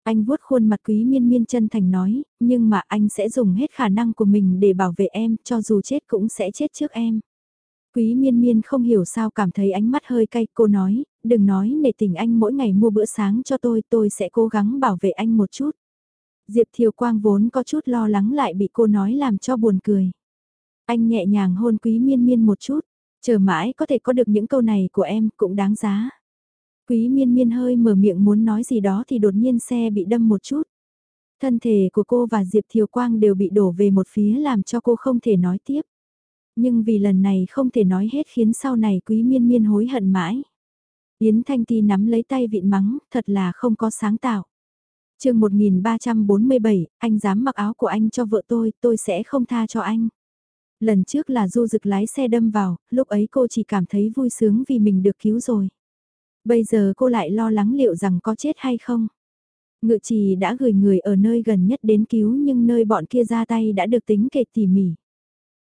Anh vuốt khuôn mặt quý miên miên chân thành nói, nhưng mà anh sẽ dùng hết khả năng của mình để bảo vệ em, cho dù chết cũng sẽ chết trước em. Quý miên miên không hiểu sao cảm thấy ánh mắt hơi cay, cô nói, đừng nói nể tình anh mỗi ngày mua bữa sáng cho tôi, tôi sẽ cố gắng bảo vệ anh một chút. Diệp Thiều Quang vốn có chút lo lắng lại bị cô nói làm cho buồn cười. Anh nhẹ nhàng hôn quý miên miên một chút, chờ mãi có thể có được những câu này của em cũng đáng giá. Quý miên miên hơi mở miệng muốn nói gì đó thì đột nhiên xe bị đâm một chút. Thân thể của cô và Diệp Thiều Quang đều bị đổ về một phía làm cho cô không thể nói tiếp. Nhưng vì lần này không thể nói hết khiến sau này quý miên miên hối hận mãi. Yến Thanh Ti nắm lấy tay vịn mắng, thật là không có sáng tạo. chương 1347, anh dám mặc áo của anh cho vợ tôi, tôi sẽ không tha cho anh. Lần trước là du dực lái xe đâm vào, lúc ấy cô chỉ cảm thấy vui sướng vì mình được cứu rồi. Bây giờ cô lại lo lắng liệu rằng có chết hay không. Ngự trì đã gửi người ở nơi gần nhất đến cứu nhưng nơi bọn kia ra tay đã được tính kệ tỉ mỉ.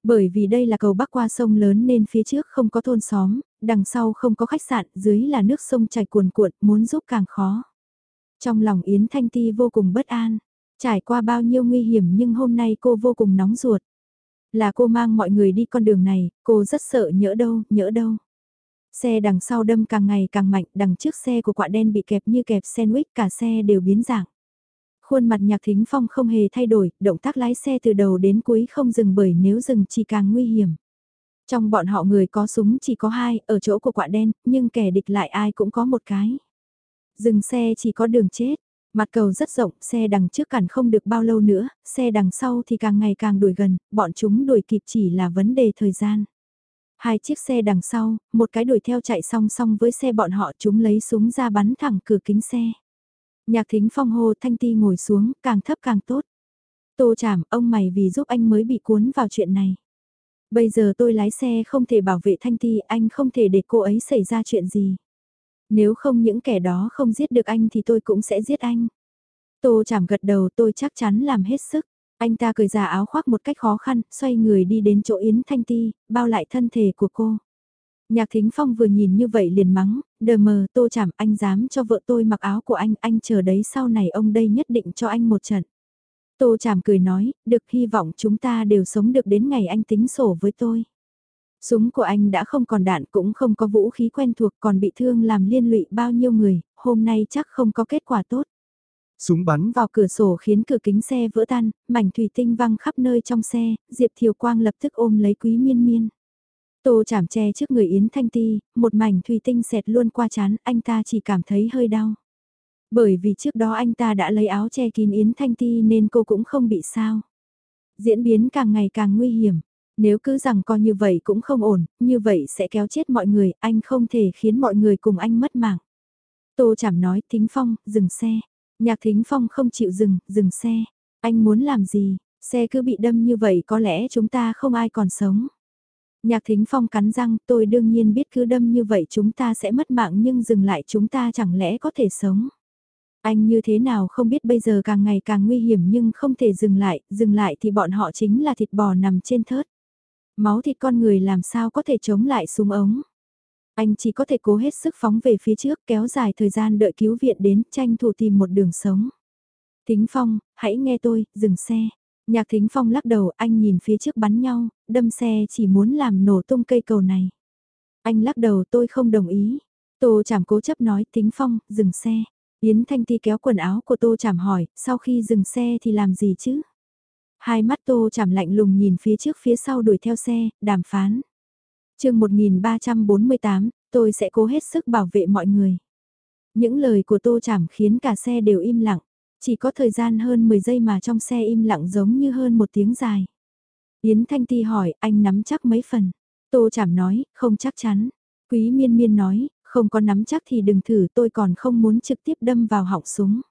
Bởi vì đây là cầu bắc qua sông lớn nên phía trước không có thôn xóm, đằng sau không có khách sạn, dưới là nước sông chảy cuồn cuộn, muốn giúp càng khó. Trong lòng Yến Thanh Ti vô cùng bất an, trải qua bao nhiêu nguy hiểm nhưng hôm nay cô vô cùng nóng ruột. Là cô mang mọi người đi con đường này, cô rất sợ nhỡ đâu, nhỡ đâu. Xe đằng sau đâm càng ngày càng mạnh, đằng trước xe của quạ đen bị kẹp như kẹp sandwich, cả xe đều biến dạng. Khuôn mặt nhạc thính phong không hề thay đổi, động tác lái xe từ đầu đến cuối không dừng bởi nếu dừng chỉ càng nguy hiểm. Trong bọn họ người có súng chỉ có hai, ở chỗ của quạ đen, nhưng kẻ địch lại ai cũng có một cái. Dừng xe chỉ có đường chết. Mặt cầu rất rộng, xe đằng trước cản không được bao lâu nữa, xe đằng sau thì càng ngày càng đuổi gần, bọn chúng đuổi kịp chỉ là vấn đề thời gian. Hai chiếc xe đằng sau, một cái đuổi theo chạy song song với xe bọn họ chúng lấy súng ra bắn thẳng cửa kính xe. Nhạc thính phong hô thanh ti ngồi xuống, càng thấp càng tốt. Tô chảm, ông mày vì giúp anh mới bị cuốn vào chuyện này. Bây giờ tôi lái xe không thể bảo vệ thanh ti, anh không thể để cô ấy xảy ra chuyện gì. Nếu không những kẻ đó không giết được anh thì tôi cũng sẽ giết anh. Tô chảm gật đầu tôi chắc chắn làm hết sức. Anh ta cười ra áo khoác một cách khó khăn, xoay người đi đến chỗ Yến Thanh Ti, bao lại thân thể của cô. Nhạc Thính Phong vừa nhìn như vậy liền mắng, đờ mờ tô chảm anh dám cho vợ tôi mặc áo của anh, anh chờ đấy sau này ông đây nhất định cho anh một trận. Tô chảm cười nói, được hy vọng chúng ta đều sống được đến ngày anh tính sổ với tôi. Súng của anh đã không còn đạn cũng không có vũ khí quen thuộc còn bị thương làm liên lụy bao nhiêu người, hôm nay chắc không có kết quả tốt. Súng bắn vào cửa sổ khiến cửa kính xe vỡ tan, mảnh thủy tinh văng khắp nơi trong xe, Diệp Thiều Quang lập tức ôm lấy quý miên miên. Tô chảm che trước người Yến Thanh Ti, một mảnh thủy tinh xẹt luôn qua chán, anh ta chỉ cảm thấy hơi đau. Bởi vì trước đó anh ta đã lấy áo che kín Yến Thanh Ti nên cô cũng không bị sao. Diễn biến càng ngày càng nguy hiểm. Nếu cứ rằng coi như vậy cũng không ổn, như vậy sẽ kéo chết mọi người, anh không thể khiến mọi người cùng anh mất mạng. Tô chảm nói, Thính Phong, dừng xe. Nhạc Thính Phong không chịu dừng, dừng xe. Anh muốn làm gì? Xe cứ bị đâm như vậy có lẽ chúng ta không ai còn sống. Nhạc Thính Phong cắn răng, tôi đương nhiên biết cứ đâm như vậy chúng ta sẽ mất mạng nhưng dừng lại chúng ta chẳng lẽ có thể sống. Anh như thế nào không biết bây giờ càng ngày càng nguy hiểm nhưng không thể dừng lại, dừng lại thì bọn họ chính là thịt bò nằm trên thớt. Máu thịt con người làm sao có thể chống lại súng ống. Anh chỉ có thể cố hết sức phóng về phía trước kéo dài thời gian đợi cứu viện đến tranh thủ tìm một đường sống. Thính Phong, hãy nghe tôi, dừng xe. Nhạc Thính Phong lắc đầu anh nhìn phía trước bắn nhau, đâm xe chỉ muốn làm nổ tung cây cầu này. Anh lắc đầu tôi không đồng ý. Tô Chảm cố chấp nói Thính Phong, dừng xe. Yến Thanh Ti kéo quần áo của Tô Chảm hỏi, sau khi dừng xe thì làm gì chứ? Hai mắt Tô Chảm lạnh lùng nhìn phía trước phía sau đuổi theo xe, đàm phán. chương 1348, tôi sẽ cố hết sức bảo vệ mọi người. Những lời của Tô Chảm khiến cả xe đều im lặng. Chỉ có thời gian hơn 10 giây mà trong xe im lặng giống như hơn một tiếng dài. Yến Thanh Ti hỏi, anh nắm chắc mấy phần? Tô Chảm nói, không chắc chắn. Quý miên miên nói, Không có nắm chắc thì đừng thử tôi còn không muốn trực tiếp đâm vào họng súng.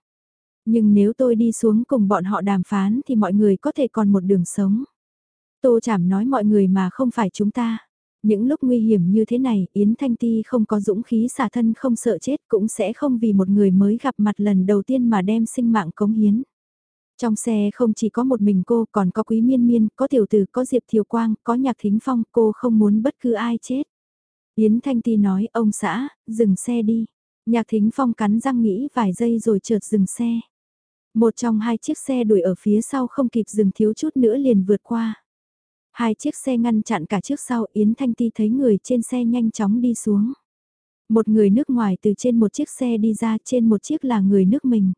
Nhưng nếu tôi đi xuống cùng bọn họ đàm phán thì mọi người có thể còn một đường sống. Tô Chảm nói mọi người mà không phải chúng ta. Những lúc nguy hiểm như thế này, Yến Thanh Ti không có dũng khí xả thân không sợ chết cũng sẽ không vì một người mới gặp mặt lần đầu tiên mà đem sinh mạng cống hiến. Trong xe không chỉ có một mình cô còn có Quý Miên Miên, có Tiểu Tử, có Diệp Thiều Quang, có Nhạc Thính Phong, cô không muốn bất cứ ai chết. Yến Thanh Ti nói, ông xã, dừng xe đi. Nhạc Thính Phong cắn răng nghĩ vài giây rồi chợt dừng xe. Một trong hai chiếc xe đuổi ở phía sau không kịp dừng thiếu chút nữa liền vượt qua. Hai chiếc xe ngăn chặn cả trước sau Yến Thanh Ti thấy người trên xe nhanh chóng đi xuống. Một người nước ngoài từ trên một chiếc xe đi ra trên một chiếc là người nước mình.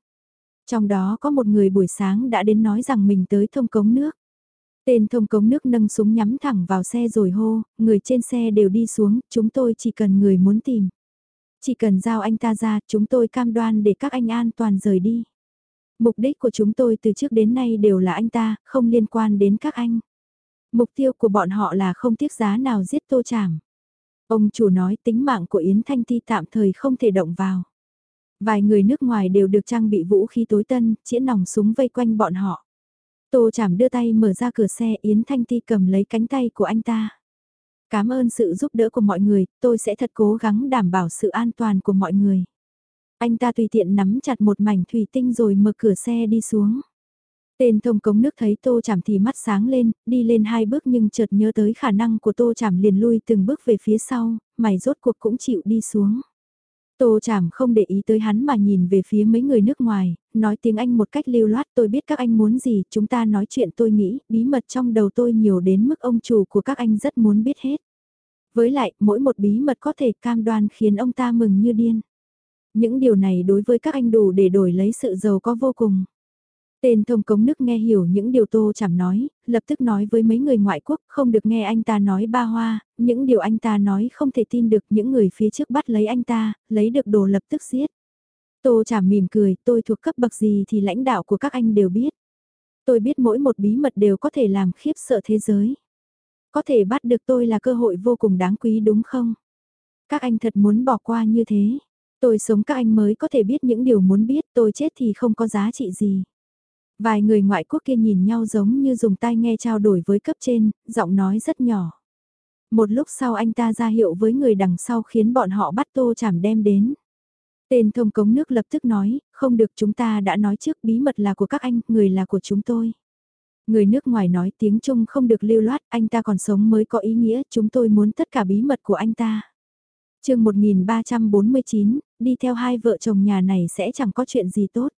Trong đó có một người buổi sáng đã đến nói rằng mình tới thông cống nước. Tên thông cống nước nâng súng nhắm thẳng vào xe rồi hô, người trên xe đều đi xuống, chúng tôi chỉ cần người muốn tìm. Chỉ cần giao anh ta ra, chúng tôi cam đoan để các anh an toàn rời đi. Mục đích của chúng tôi từ trước đến nay đều là anh ta, không liên quan đến các anh. Mục tiêu của bọn họ là không tiếc giá nào giết tô chảm. Ông chủ nói tính mạng của Yến Thanh Ti tạm thời không thể động vào. Vài người nước ngoài đều được trang bị vũ khí tối tân, chĩa nòng súng vây quanh bọn họ. Tô chảm đưa tay mở ra cửa xe Yến Thanh Ti cầm lấy cánh tay của anh ta. Cảm ơn sự giúp đỡ của mọi người, tôi sẽ thật cố gắng đảm bảo sự an toàn của mọi người. Anh ta tùy tiện nắm chặt một mảnh thủy tinh rồi mở cửa xe đi xuống. Tên thông cống nước thấy tô chảm thì mắt sáng lên, đi lên hai bước nhưng chợt nhớ tới khả năng của tô chảm liền lui từng bước về phía sau, mày rốt cuộc cũng chịu đi xuống. Tô chảm không để ý tới hắn mà nhìn về phía mấy người nước ngoài, nói tiếng Anh một cách lưu loát tôi biết các anh muốn gì, chúng ta nói chuyện tôi nghĩ, bí mật trong đầu tôi nhiều đến mức ông chủ của các anh rất muốn biết hết. Với lại, mỗi một bí mật có thể cam đoan khiến ông ta mừng như điên. Những điều này đối với các anh đủ để đổi lấy sự giàu có vô cùng. Tên thông cống nước nghe hiểu những điều tô chảm nói, lập tức nói với mấy người ngoại quốc không được nghe anh ta nói ba hoa, những điều anh ta nói không thể tin được những người phía trước bắt lấy anh ta, lấy được đồ lập tức giết. Tô chảm mỉm cười, tôi thuộc cấp bậc gì thì lãnh đạo của các anh đều biết. Tôi biết mỗi một bí mật đều có thể làm khiếp sợ thế giới. Có thể bắt được tôi là cơ hội vô cùng đáng quý đúng không? Các anh thật muốn bỏ qua như thế. Tôi sống các anh mới có thể biết những điều muốn biết, tôi chết thì không có giá trị gì. Vài người ngoại quốc kia nhìn nhau giống như dùng tai nghe trao đổi với cấp trên, giọng nói rất nhỏ. Một lúc sau anh ta ra hiệu với người đằng sau khiến bọn họ bắt tô chảm đem đến. Tên thông cống nước lập tức nói, không được chúng ta đã nói trước bí mật là của các anh, người là của chúng tôi. Người nước ngoài nói tiếng Trung không được lưu loát, anh ta còn sống mới có ý nghĩa, chúng tôi muốn tất cả bí mật của anh ta. chương 1349, đi theo hai vợ chồng nhà này sẽ chẳng có chuyện gì tốt.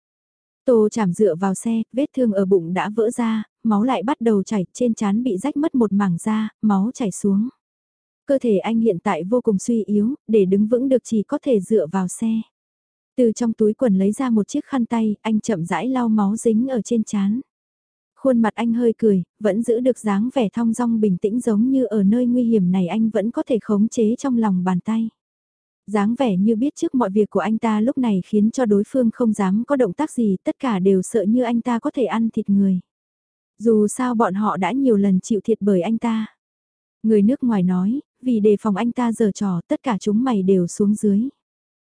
Tô chảm dựa vào xe, vết thương ở bụng đã vỡ ra, máu lại bắt đầu chảy, trên trán bị rách mất một mảng da, máu chảy xuống. Cơ thể anh hiện tại vô cùng suy yếu, để đứng vững được chỉ có thể dựa vào xe. Từ trong túi quần lấy ra một chiếc khăn tay, anh chậm rãi lau máu dính ở trên trán. Khuôn mặt anh hơi cười, vẫn giữ được dáng vẻ thong dong bình tĩnh giống như ở nơi nguy hiểm này anh vẫn có thể khống chế trong lòng bàn tay dáng vẻ như biết trước mọi việc của anh ta lúc này khiến cho đối phương không dám có động tác gì, tất cả đều sợ như anh ta có thể ăn thịt người. Dù sao bọn họ đã nhiều lần chịu thiệt bởi anh ta. Người nước ngoài nói, vì đề phòng anh ta giở trò tất cả chúng mày đều xuống dưới.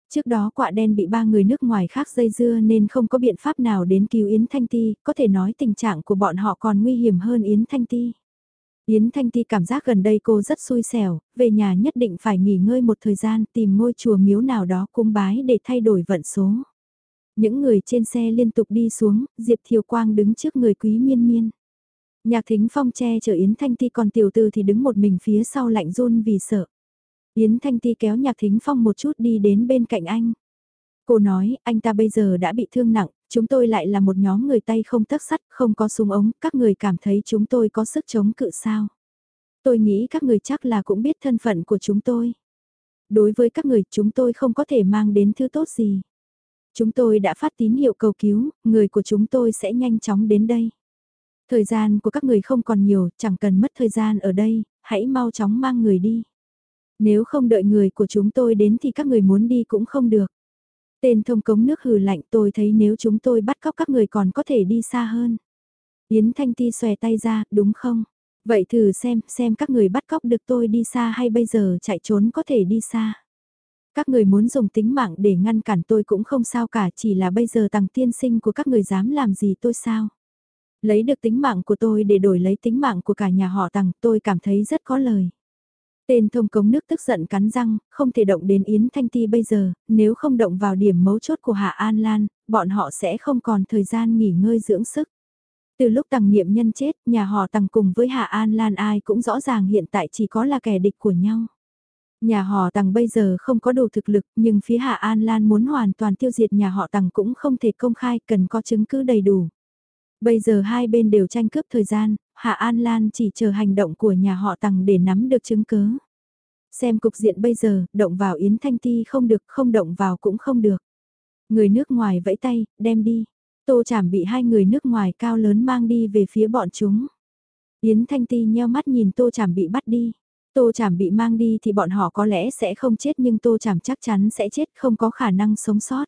Trước đó quạ đen bị ba người nước ngoài khác dây dưa nên không có biện pháp nào đến cứu Yến Thanh Ti, có thể nói tình trạng của bọn họ còn nguy hiểm hơn Yến Thanh Ti. Yến Thanh Ti cảm giác gần đây cô rất xui xẻo, về nhà nhất định phải nghỉ ngơi một thời gian tìm ngôi chùa miếu nào đó cung bái để thay đổi vận số. Những người trên xe liên tục đi xuống, Diệp Thiều Quang đứng trước người quý miên miên. Nhạc thính phong che chở Yến Thanh Ti còn tiểu tư thì đứng một mình phía sau lạnh run vì sợ. Yến Thanh Ti kéo nhạc thính phong một chút đi đến bên cạnh anh. Cô nói, anh ta bây giờ đã bị thương nặng, chúng tôi lại là một nhóm người tay không tắc sắt, không có súng ống, các người cảm thấy chúng tôi có sức chống cự sao. Tôi nghĩ các người chắc là cũng biết thân phận của chúng tôi. Đối với các người chúng tôi không có thể mang đến thứ tốt gì. Chúng tôi đã phát tín hiệu cầu cứu, người của chúng tôi sẽ nhanh chóng đến đây. Thời gian của các người không còn nhiều, chẳng cần mất thời gian ở đây, hãy mau chóng mang người đi. Nếu không đợi người của chúng tôi đến thì các người muốn đi cũng không được. Tên thông cống nước hừ lạnh tôi thấy nếu chúng tôi bắt cóc các người còn có thể đi xa hơn. Yến Thanh Ti xòe tay ra, đúng không? Vậy thử xem, xem các người bắt cóc được tôi đi xa hay bây giờ chạy trốn có thể đi xa. Các người muốn dùng tính mạng để ngăn cản tôi cũng không sao cả, chỉ là bây giờ tàng tiên sinh của các người dám làm gì tôi sao? Lấy được tính mạng của tôi để đổi lấy tính mạng của cả nhà họ tàng, tôi cảm thấy rất có lời. Tên thông cống nước tức giận cắn răng, không thể động đến Yến Thanh Ti bây giờ, nếu không động vào điểm mấu chốt của Hạ An Lan, bọn họ sẽ không còn thời gian nghỉ ngơi dưỡng sức. Từ lúc tàng niệm nhân chết, nhà họ tàng cùng với Hạ An Lan ai cũng rõ ràng hiện tại chỉ có là kẻ địch của nhau. Nhà họ Tằng bây giờ không có đủ thực lực nhưng phía Hạ An Lan muốn hoàn toàn tiêu diệt nhà họ Tằng cũng không thể công khai cần có chứng cứ đầy đủ. Bây giờ hai bên đều tranh cướp thời gian, Hạ An Lan chỉ chờ hành động của nhà họ Tằng để nắm được chứng cứ. Xem cục diện bây giờ, động vào Yến Thanh Ti không được, không động vào cũng không được. Người nước ngoài vẫy tay, đem đi. Tô Chảm bị hai người nước ngoài cao lớn mang đi về phía bọn chúng. Yến Thanh Ti nheo mắt nhìn Tô Chảm bị bắt đi. Tô Chảm bị mang đi thì bọn họ có lẽ sẽ không chết nhưng Tô Chảm chắc chắn sẽ chết không có khả năng sống sót.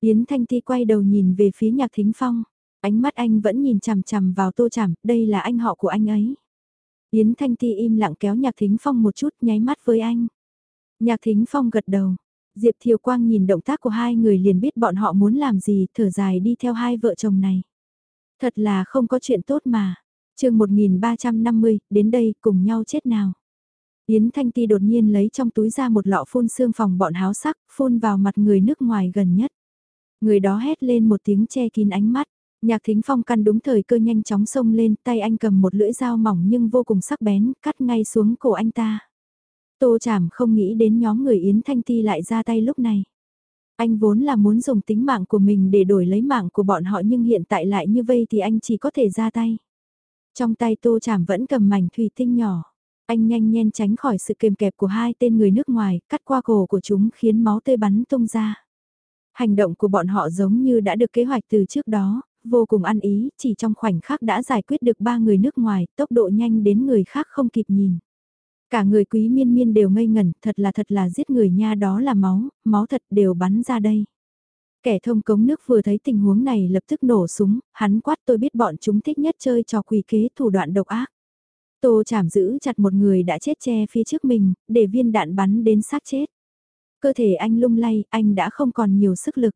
Yến Thanh Ti quay đầu nhìn về phía Nhạc Thính Phong. Ánh mắt anh vẫn nhìn chằm chằm vào Tô Chảm, đây là anh họ của anh ấy. Yến Thanh Ti im lặng kéo Nhạc Thính Phong một chút nháy mắt với anh. Nhạc Thính Phong gật đầu. Diệp Thiều Quang nhìn động tác của hai người liền biết bọn họ muốn làm gì, thở dài đi theo hai vợ chồng này. Thật là không có chuyện tốt mà. chương 1350, đến đây cùng nhau chết nào. Yến Thanh Ti đột nhiên lấy trong túi ra một lọ phun xương phòng bọn háo sắc, phun vào mặt người nước ngoài gần nhất. Người đó hét lên một tiếng che kín ánh mắt. Nhạc thính phong căn đúng thời cơ nhanh chóng xông lên, tay anh cầm một lưỡi dao mỏng nhưng vô cùng sắc bén, cắt ngay xuống cổ anh ta. Tô chảm không nghĩ đến nhóm người Yến Thanh Ti lại ra tay lúc này. Anh vốn là muốn dùng tính mạng của mình để đổi lấy mạng của bọn họ nhưng hiện tại lại như vậy thì anh chỉ có thể ra tay. Trong tay tô chảm vẫn cầm mảnh thủy tinh nhỏ. Anh nhanh nhen tránh khỏi sự kềm kẹp của hai tên người nước ngoài, cắt qua cổ của chúng khiến máu tươi bắn tung ra. Hành động của bọn họ giống như đã được kế hoạch từ trước đó, vô cùng ăn ý, chỉ trong khoảnh khắc đã giải quyết được ba người nước ngoài, tốc độ nhanh đến người khác không kịp nhìn. Cả người quý miên miên đều ngây ngẩn, thật là thật là giết người nha đó là máu, máu thật đều bắn ra đây. Kẻ thông cống nước vừa thấy tình huống này lập tức nổ súng, hắn quát tôi biết bọn chúng thích nhất chơi trò quỷ kế thủ đoạn độc ác. Tô chảm giữ chặt một người đã chết che phía trước mình, để viên đạn bắn đến sát chết. Cơ thể anh lung lay, anh đã không còn nhiều sức lực.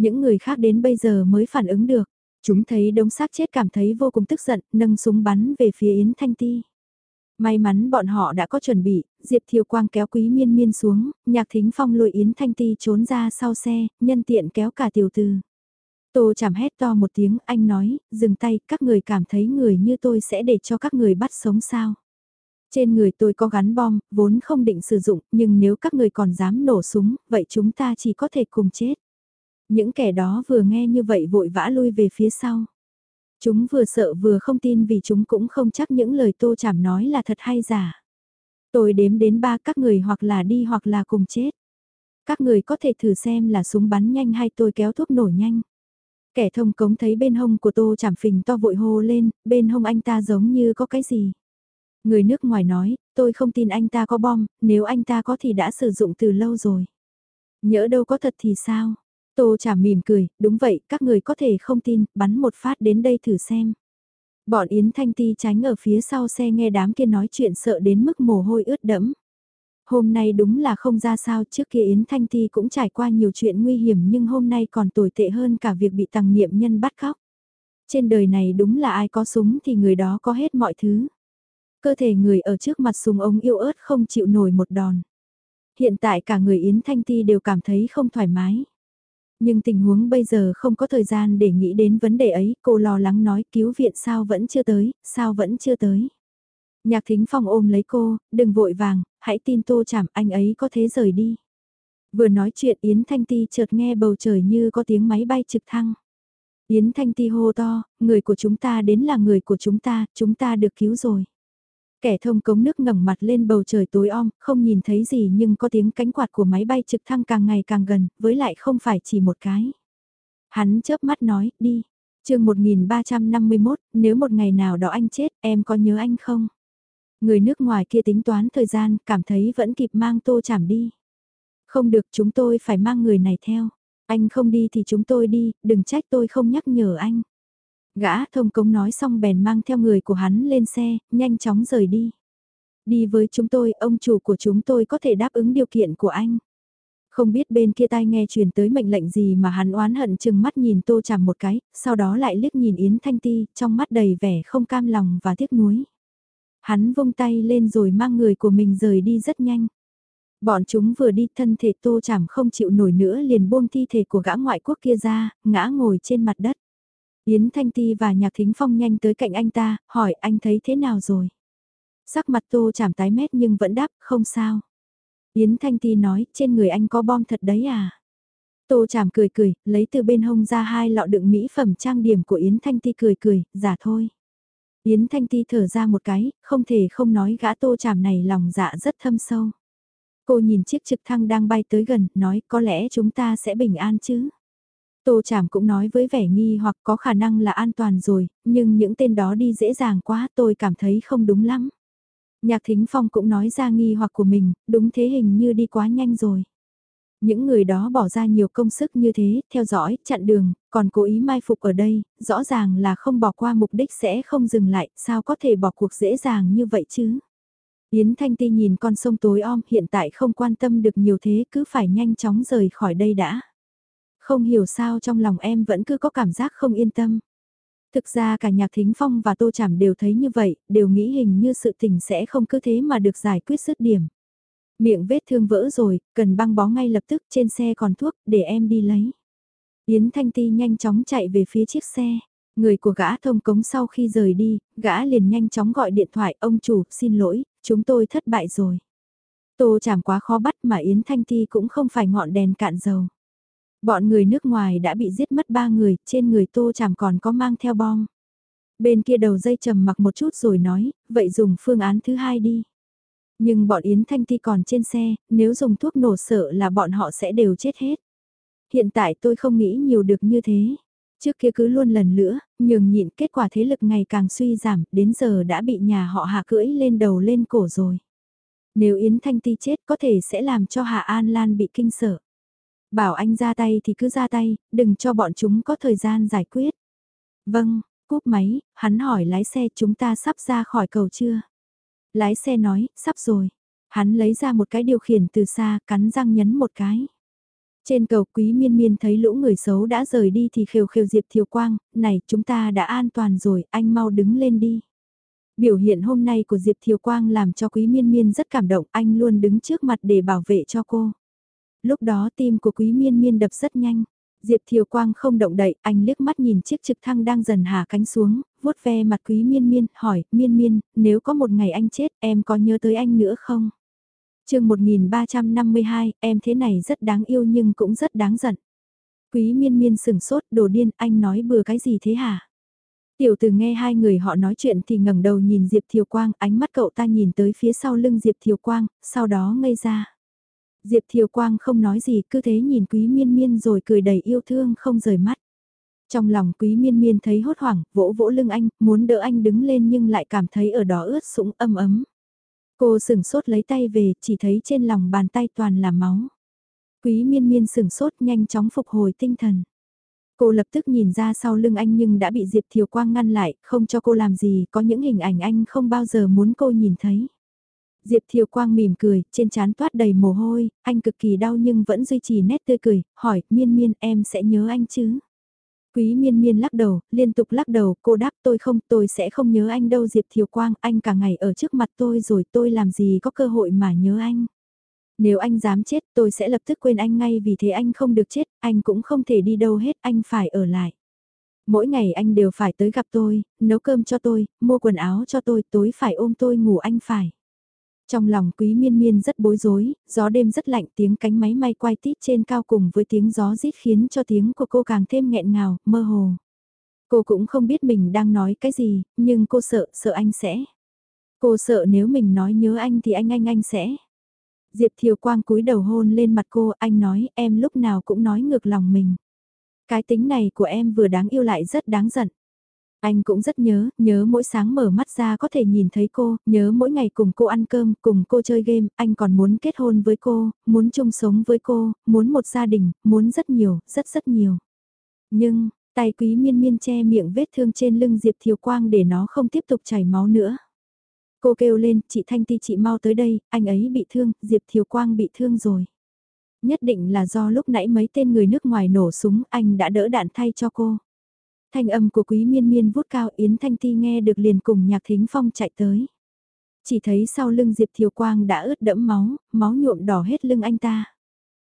Những người khác đến bây giờ mới phản ứng được. Chúng thấy đống xác chết cảm thấy vô cùng tức giận, nâng súng bắn về phía Yến Thanh Ti. May mắn bọn họ đã có chuẩn bị, Diệp Thiều Quang kéo Quý Miên Miên xuống, Nhạc Thính Phong lùi Yến Thanh Ti trốn ra sau xe, nhân tiện kéo cả tiểu tư. Tô chảm hét to một tiếng, anh nói, dừng tay, các người cảm thấy người như tôi sẽ để cho các người bắt sống sao. Trên người tôi có gắn bom, vốn không định sử dụng, nhưng nếu các người còn dám nổ súng, vậy chúng ta chỉ có thể cùng chết. Những kẻ đó vừa nghe như vậy vội vã lui về phía sau. Chúng vừa sợ vừa không tin vì chúng cũng không chắc những lời tô chảm nói là thật hay giả. Tôi đếm đến ba các người hoặc là đi hoặc là cùng chết. Các người có thể thử xem là súng bắn nhanh hay tôi kéo thuốc nổ nhanh. Kẻ thông cống thấy bên hông của tô chảm phình to vội hô lên, bên hông anh ta giống như có cái gì. Người nước ngoài nói, tôi không tin anh ta có bom, nếu anh ta có thì đã sử dụng từ lâu rồi. Nhỡ đâu có thật thì sao? Tô chả mỉm cười, đúng vậy, các người có thể không tin, bắn một phát đến đây thử xem. Bọn Yến Thanh Ti tránh ở phía sau xe nghe đám kia nói chuyện sợ đến mức mồ hôi ướt đẫm. Hôm nay đúng là không ra sao trước kia Yến Thanh Ti cũng trải qua nhiều chuyện nguy hiểm nhưng hôm nay còn tồi tệ hơn cả việc bị tàng niệm nhân bắt cóc. Trên đời này đúng là ai có súng thì người đó có hết mọi thứ. Cơ thể người ở trước mặt súng ống yêu ớt không chịu nổi một đòn. Hiện tại cả người Yến Thanh Ti đều cảm thấy không thoải mái. Nhưng tình huống bây giờ không có thời gian để nghĩ đến vấn đề ấy, cô lo lắng nói cứu viện sao vẫn chưa tới, sao vẫn chưa tới. Nhạc thính phong ôm lấy cô, đừng vội vàng, hãy tin tô chảm anh ấy có thế rời đi. Vừa nói chuyện Yến Thanh Ti chợt nghe bầu trời như có tiếng máy bay trực thăng. Yến Thanh Ti hô to, người của chúng ta đến là người của chúng ta, chúng ta được cứu rồi. Kẻ thông cống nước ngẩng mặt lên bầu trời tối om, không nhìn thấy gì nhưng có tiếng cánh quạt của máy bay trực thăng càng ngày càng gần, với lại không phải chỉ một cái. Hắn chớp mắt nói, đi. chương 1351, nếu một ngày nào đó anh chết, em có nhớ anh không? Người nước ngoài kia tính toán thời gian, cảm thấy vẫn kịp mang tô chảm đi. Không được chúng tôi phải mang người này theo. Anh không đi thì chúng tôi đi, đừng trách tôi không nhắc nhở anh. Gã thông cống nói xong bèn mang theo người của hắn lên xe, nhanh chóng rời đi. Đi với chúng tôi, ông chủ của chúng tôi có thể đáp ứng điều kiện của anh. Không biết bên kia tai nghe truyền tới mệnh lệnh gì mà hắn oán hận chừng mắt nhìn tô chằm một cái, sau đó lại liếc nhìn Yến Thanh Ti, trong mắt đầy vẻ không cam lòng và tiếc nuối. Hắn vung tay lên rồi mang người của mình rời đi rất nhanh. Bọn chúng vừa đi thân thể tô chảm không chịu nổi nữa liền buông thi thể của gã ngoại quốc kia ra, ngã ngồi trên mặt đất. Yến Thanh Ti và Nhạc Thính Phong nhanh tới cạnh anh ta, hỏi anh thấy thế nào rồi? Sắc mặt tô chảm tái mét nhưng vẫn đáp, không sao. Yến Thanh Ti nói, trên người anh có bom thật đấy à? Tô chảm cười cười, lấy từ bên hông ra hai lọ đựng mỹ phẩm trang điểm của Yến Thanh Ti cười cười, giả thôi. Yến Thanh Ti thở ra một cái, không thể không nói gã tô chảm này lòng dạ rất thâm sâu. Cô nhìn chiếc trực thăng đang bay tới gần, nói có lẽ chúng ta sẽ bình an chứ. Tô Chảm cũng nói với vẻ nghi hoặc có khả năng là an toàn rồi, nhưng những tên đó đi dễ dàng quá tôi cảm thấy không đúng lắm. Nhạc Thính Phong cũng nói ra nghi hoặc của mình, đúng thế hình như đi quá nhanh rồi. Những người đó bỏ ra nhiều công sức như thế, theo dõi, chặn đường, còn cố ý mai phục ở đây, rõ ràng là không bỏ qua mục đích sẽ không dừng lại, sao có thể bỏ cuộc dễ dàng như vậy chứ? Yến Thanh Ti nhìn con sông tối om hiện tại không quan tâm được nhiều thế cứ phải nhanh chóng rời khỏi đây đã. Không hiểu sao trong lòng em vẫn cứ có cảm giác không yên tâm. Thực ra cả Nhạc Thính Phong và Tô Chảm đều thấy như vậy, đều nghĩ hình như sự tình sẽ không cứ thế mà được giải quyết dứt điểm. Miệng vết thương vỡ rồi, cần băng bó ngay lập tức trên xe còn thuốc, để em đi lấy. Yến Thanh Ti nhanh chóng chạy về phía chiếc xe. Người của gã thông cống sau khi rời đi, gã liền nhanh chóng gọi điện thoại, ông chủ, xin lỗi, chúng tôi thất bại rồi. Tô chảm quá khó bắt mà Yến Thanh Ti cũng không phải ngọn đèn cạn dầu. Bọn người nước ngoài đã bị giết mất ba người, trên người tô chảm còn có mang theo bom. Bên kia đầu dây trầm mặc một chút rồi nói, vậy dùng phương án thứ hai đi. Nhưng bọn Yến Thanh Ti còn trên xe, nếu dùng thuốc nổ sợ là bọn họ sẽ đều chết hết. Hiện tại tôi không nghĩ nhiều được như thế. Trước kia cứ luôn lần nữa, nhường nhịn kết quả thế lực ngày càng suy giảm, đến giờ đã bị nhà họ hạ cưỡi lên đầu lên cổ rồi. Nếu Yến Thanh Ti chết có thể sẽ làm cho Hạ An Lan bị kinh sợ. Bảo anh ra tay thì cứ ra tay, đừng cho bọn chúng có thời gian giải quyết. Vâng, cúp máy, hắn hỏi lái xe chúng ta sắp ra khỏi cầu chưa? Lái xe nói, sắp rồi. Hắn lấy ra một cái điều khiển từ xa, cắn răng nhấn một cái. Trên cầu quý miên miên thấy lũ người xấu đã rời đi thì khều khều Diệp Thiều Quang, này chúng ta đã an toàn rồi, anh mau đứng lên đi. Biểu hiện hôm nay của Diệp Thiều Quang làm cho quý miên miên rất cảm động, anh luôn đứng trước mặt để bảo vệ cho cô. Lúc đó tim của quý miên miên đập rất nhanh. Diệp Thiều Quang không động đậy, anh liếc mắt nhìn chiếc trực thăng đang dần hạ cánh xuống, vuốt ve mặt quý miên miên, hỏi, miên miên, nếu có một ngày anh chết, em có nhớ tới anh nữa không? chương 1352, em thế này rất đáng yêu nhưng cũng rất đáng giận. Quý miên miên sừng sốt, đồ điên, anh nói bừa cái gì thế hả? Tiểu từ nghe hai người họ nói chuyện thì ngẩng đầu nhìn Diệp Thiều Quang, ánh mắt cậu ta nhìn tới phía sau lưng Diệp Thiều Quang, sau đó ngây ra. Diệp Thiều Quang không nói gì, cứ thế nhìn quý miên miên rồi cười đầy yêu thương không rời mắt. Trong lòng quý miên miên thấy hốt hoảng, vỗ vỗ lưng anh, muốn đỡ anh đứng lên nhưng lại cảm thấy ở đó ướt sũng âm ấm. Cô sừng sốt lấy tay về, chỉ thấy trên lòng bàn tay toàn là máu. Quý miên miên sừng sốt nhanh chóng phục hồi tinh thần. Cô lập tức nhìn ra sau lưng anh nhưng đã bị Diệp Thiều Quang ngăn lại, không cho cô làm gì, có những hình ảnh anh không bao giờ muốn cô nhìn thấy. Diệp Thiều Quang mỉm cười, trên trán toát đầy mồ hôi, anh cực kỳ đau nhưng vẫn duy trì nét tươi cười, hỏi, miên miên em sẽ nhớ anh chứ? Quý miên miên lắc đầu, liên tục lắc đầu, cô đáp tôi không, tôi sẽ không nhớ anh đâu Diệp Thiều Quang, anh cả ngày ở trước mặt tôi rồi tôi làm gì có cơ hội mà nhớ anh. Nếu anh dám chết tôi sẽ lập tức quên anh ngay vì thế anh không được chết, anh cũng không thể đi đâu hết, anh phải ở lại. Mỗi ngày anh đều phải tới gặp tôi, nấu cơm cho tôi, mua quần áo cho tôi, tối phải ôm tôi ngủ anh phải. Trong lòng quý miên miên rất bối rối, gió đêm rất lạnh tiếng cánh máy may quay tít trên cao cùng với tiếng gió rít khiến cho tiếng của cô càng thêm nghẹn ngào, mơ hồ. Cô cũng không biết mình đang nói cái gì, nhưng cô sợ, sợ anh sẽ. Cô sợ nếu mình nói nhớ anh thì anh anh anh sẽ. Diệp Thiều Quang cúi đầu hôn lên mặt cô, anh nói em lúc nào cũng nói ngược lòng mình. Cái tính này của em vừa đáng yêu lại rất đáng giận. Anh cũng rất nhớ, nhớ mỗi sáng mở mắt ra có thể nhìn thấy cô, nhớ mỗi ngày cùng cô ăn cơm, cùng cô chơi game, anh còn muốn kết hôn với cô, muốn chung sống với cô, muốn một gia đình, muốn rất nhiều, rất rất nhiều. Nhưng, tay quý miên miên che miệng vết thương trên lưng Diệp Thiều Quang để nó không tiếp tục chảy máu nữa. Cô kêu lên, chị Thanh Ti chị mau tới đây, anh ấy bị thương, Diệp Thiều Quang bị thương rồi. Nhất định là do lúc nãy mấy tên người nước ngoài nổ súng anh đã đỡ đạn thay cho cô. Thanh âm của quý miên miên vút cao Yến Thanh Ti nghe được liền cùng nhạc thính phong chạy tới. Chỉ thấy sau lưng Diệp Thiều Quang đã ướt đẫm máu, máu nhuộm đỏ hết lưng anh ta.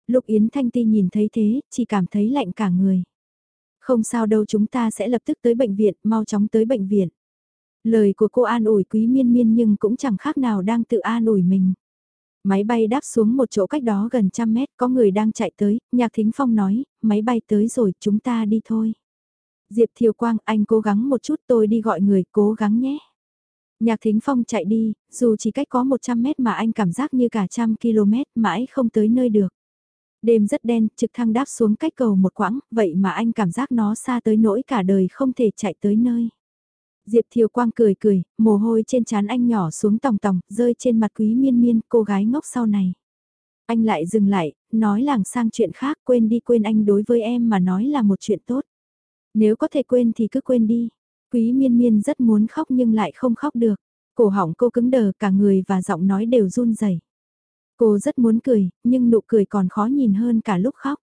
Lúc Yến Thanh Ti nhìn thấy thế, chỉ cảm thấy lạnh cả người. Không sao đâu chúng ta sẽ lập tức tới bệnh viện, mau chóng tới bệnh viện. Lời của cô an ủi quý miên miên nhưng cũng chẳng khác nào đang tự an ủi mình. Máy bay đáp xuống một chỗ cách đó gần trăm mét, có người đang chạy tới, nhạc thính phong nói, máy bay tới rồi, chúng ta đi thôi. Diệp Thiều Quang, anh cố gắng một chút tôi đi gọi người, cố gắng nhé. Nhạc thính phong chạy đi, dù chỉ cách có 100 mét mà anh cảm giác như cả trăm km mãi không tới nơi được. Đêm rất đen, trực thăng đáp xuống cách cầu một quãng, vậy mà anh cảm giác nó xa tới nỗi cả đời không thể chạy tới nơi. Diệp Thiều Quang cười cười, mồ hôi trên trán anh nhỏ xuống tòng tòng, rơi trên mặt quý miên miên, cô gái ngốc sau này. Anh lại dừng lại, nói làng sang chuyện khác, quên đi quên anh đối với em mà nói là một chuyện tốt. Nếu có thể quên thì cứ quên đi. Quý miên miên rất muốn khóc nhưng lại không khóc được. Cổ họng cô cứng đờ cả người và giọng nói đều run rẩy. Cô rất muốn cười, nhưng nụ cười còn khó nhìn hơn cả lúc khóc.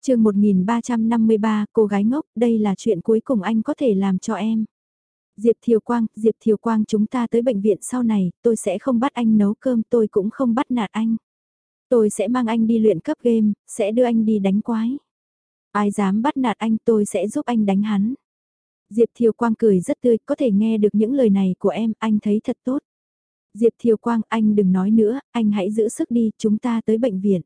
chương 1353, cô gái ngốc, đây là chuyện cuối cùng anh có thể làm cho em. Diệp Thiều Quang, Diệp Thiều Quang chúng ta tới bệnh viện sau này, tôi sẽ không bắt anh nấu cơm, tôi cũng không bắt nạt anh. Tôi sẽ mang anh đi luyện cấp game, sẽ đưa anh đi đánh quái. Ai dám bắt nạt anh tôi sẽ giúp anh đánh hắn. Diệp Thiều Quang cười rất tươi, có thể nghe được những lời này của em, anh thấy thật tốt. Diệp Thiều Quang, anh đừng nói nữa, anh hãy giữ sức đi, chúng ta tới bệnh viện.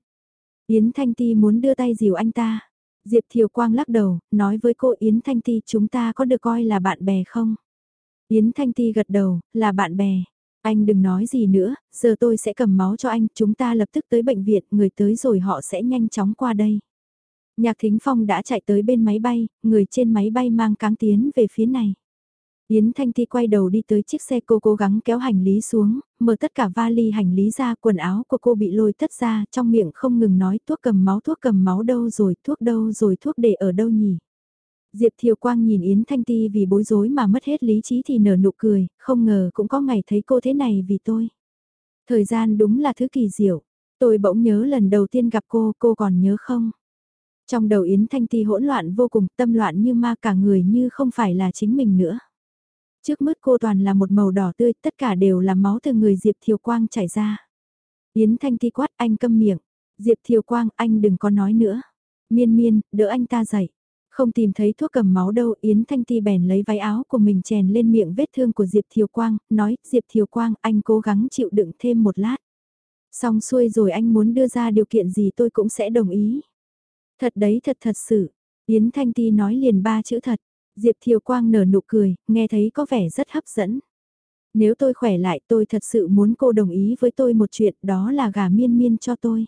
Yến Thanh Ti muốn đưa tay dìu anh ta. Diệp Thiều Quang lắc đầu, nói với cô Yến Thanh Ti chúng ta có được coi là bạn bè không? Yến Thanh Ti gật đầu, là bạn bè. Anh đừng nói gì nữa, giờ tôi sẽ cầm máu cho anh, chúng ta lập tức tới bệnh viện, người tới rồi họ sẽ nhanh chóng qua đây. Nhạc Thính Phong đã chạy tới bên máy bay, người trên máy bay mang cáng tiến về phía này. Yến Thanh Ti quay đầu đi tới chiếc xe cô cố gắng kéo hành lý xuống, mở tất cả vali hành lý ra, quần áo của cô bị lôi tất ra, trong miệng không ngừng nói thuốc cầm máu thuốc cầm máu đâu rồi, thuốc đâu rồi, thuốc để ở đâu nhỉ. Diệp Thiều Quang nhìn Yến Thanh Ti vì bối rối mà mất hết lý trí thì nở nụ cười, không ngờ cũng có ngày thấy cô thế này vì tôi. Thời gian đúng là thứ kỳ diệu, tôi bỗng nhớ lần đầu tiên gặp cô, cô còn nhớ không? Trong đầu Yến Thanh Ti hỗn loạn vô cùng, tâm loạn như ma cả người như không phải là chính mình nữa. Trước mắt cô toàn là một màu đỏ tươi, tất cả đều là máu từ người Diệp Thiều Quang chảy ra. Yến Thanh Ti quát anh câm miệng. Diệp Thiều Quang anh đừng có nói nữa. Miên miên, đỡ anh ta dậy. Không tìm thấy thuốc cầm máu đâu, Yến Thanh Ti bèn lấy váy áo của mình chèn lên miệng vết thương của Diệp Thiều Quang, nói, Diệp Thiều Quang, anh cố gắng chịu đựng thêm một lát. Xong xuôi rồi anh muốn đưa ra điều kiện gì tôi cũng sẽ đồng ý. Thật đấy thật thật sự. Yến Thanh Ti nói liền ba chữ thật. Diệp Thiều Quang nở nụ cười, nghe thấy có vẻ rất hấp dẫn. Nếu tôi khỏe lại tôi thật sự muốn cô đồng ý với tôi một chuyện đó là gà miên miên cho tôi.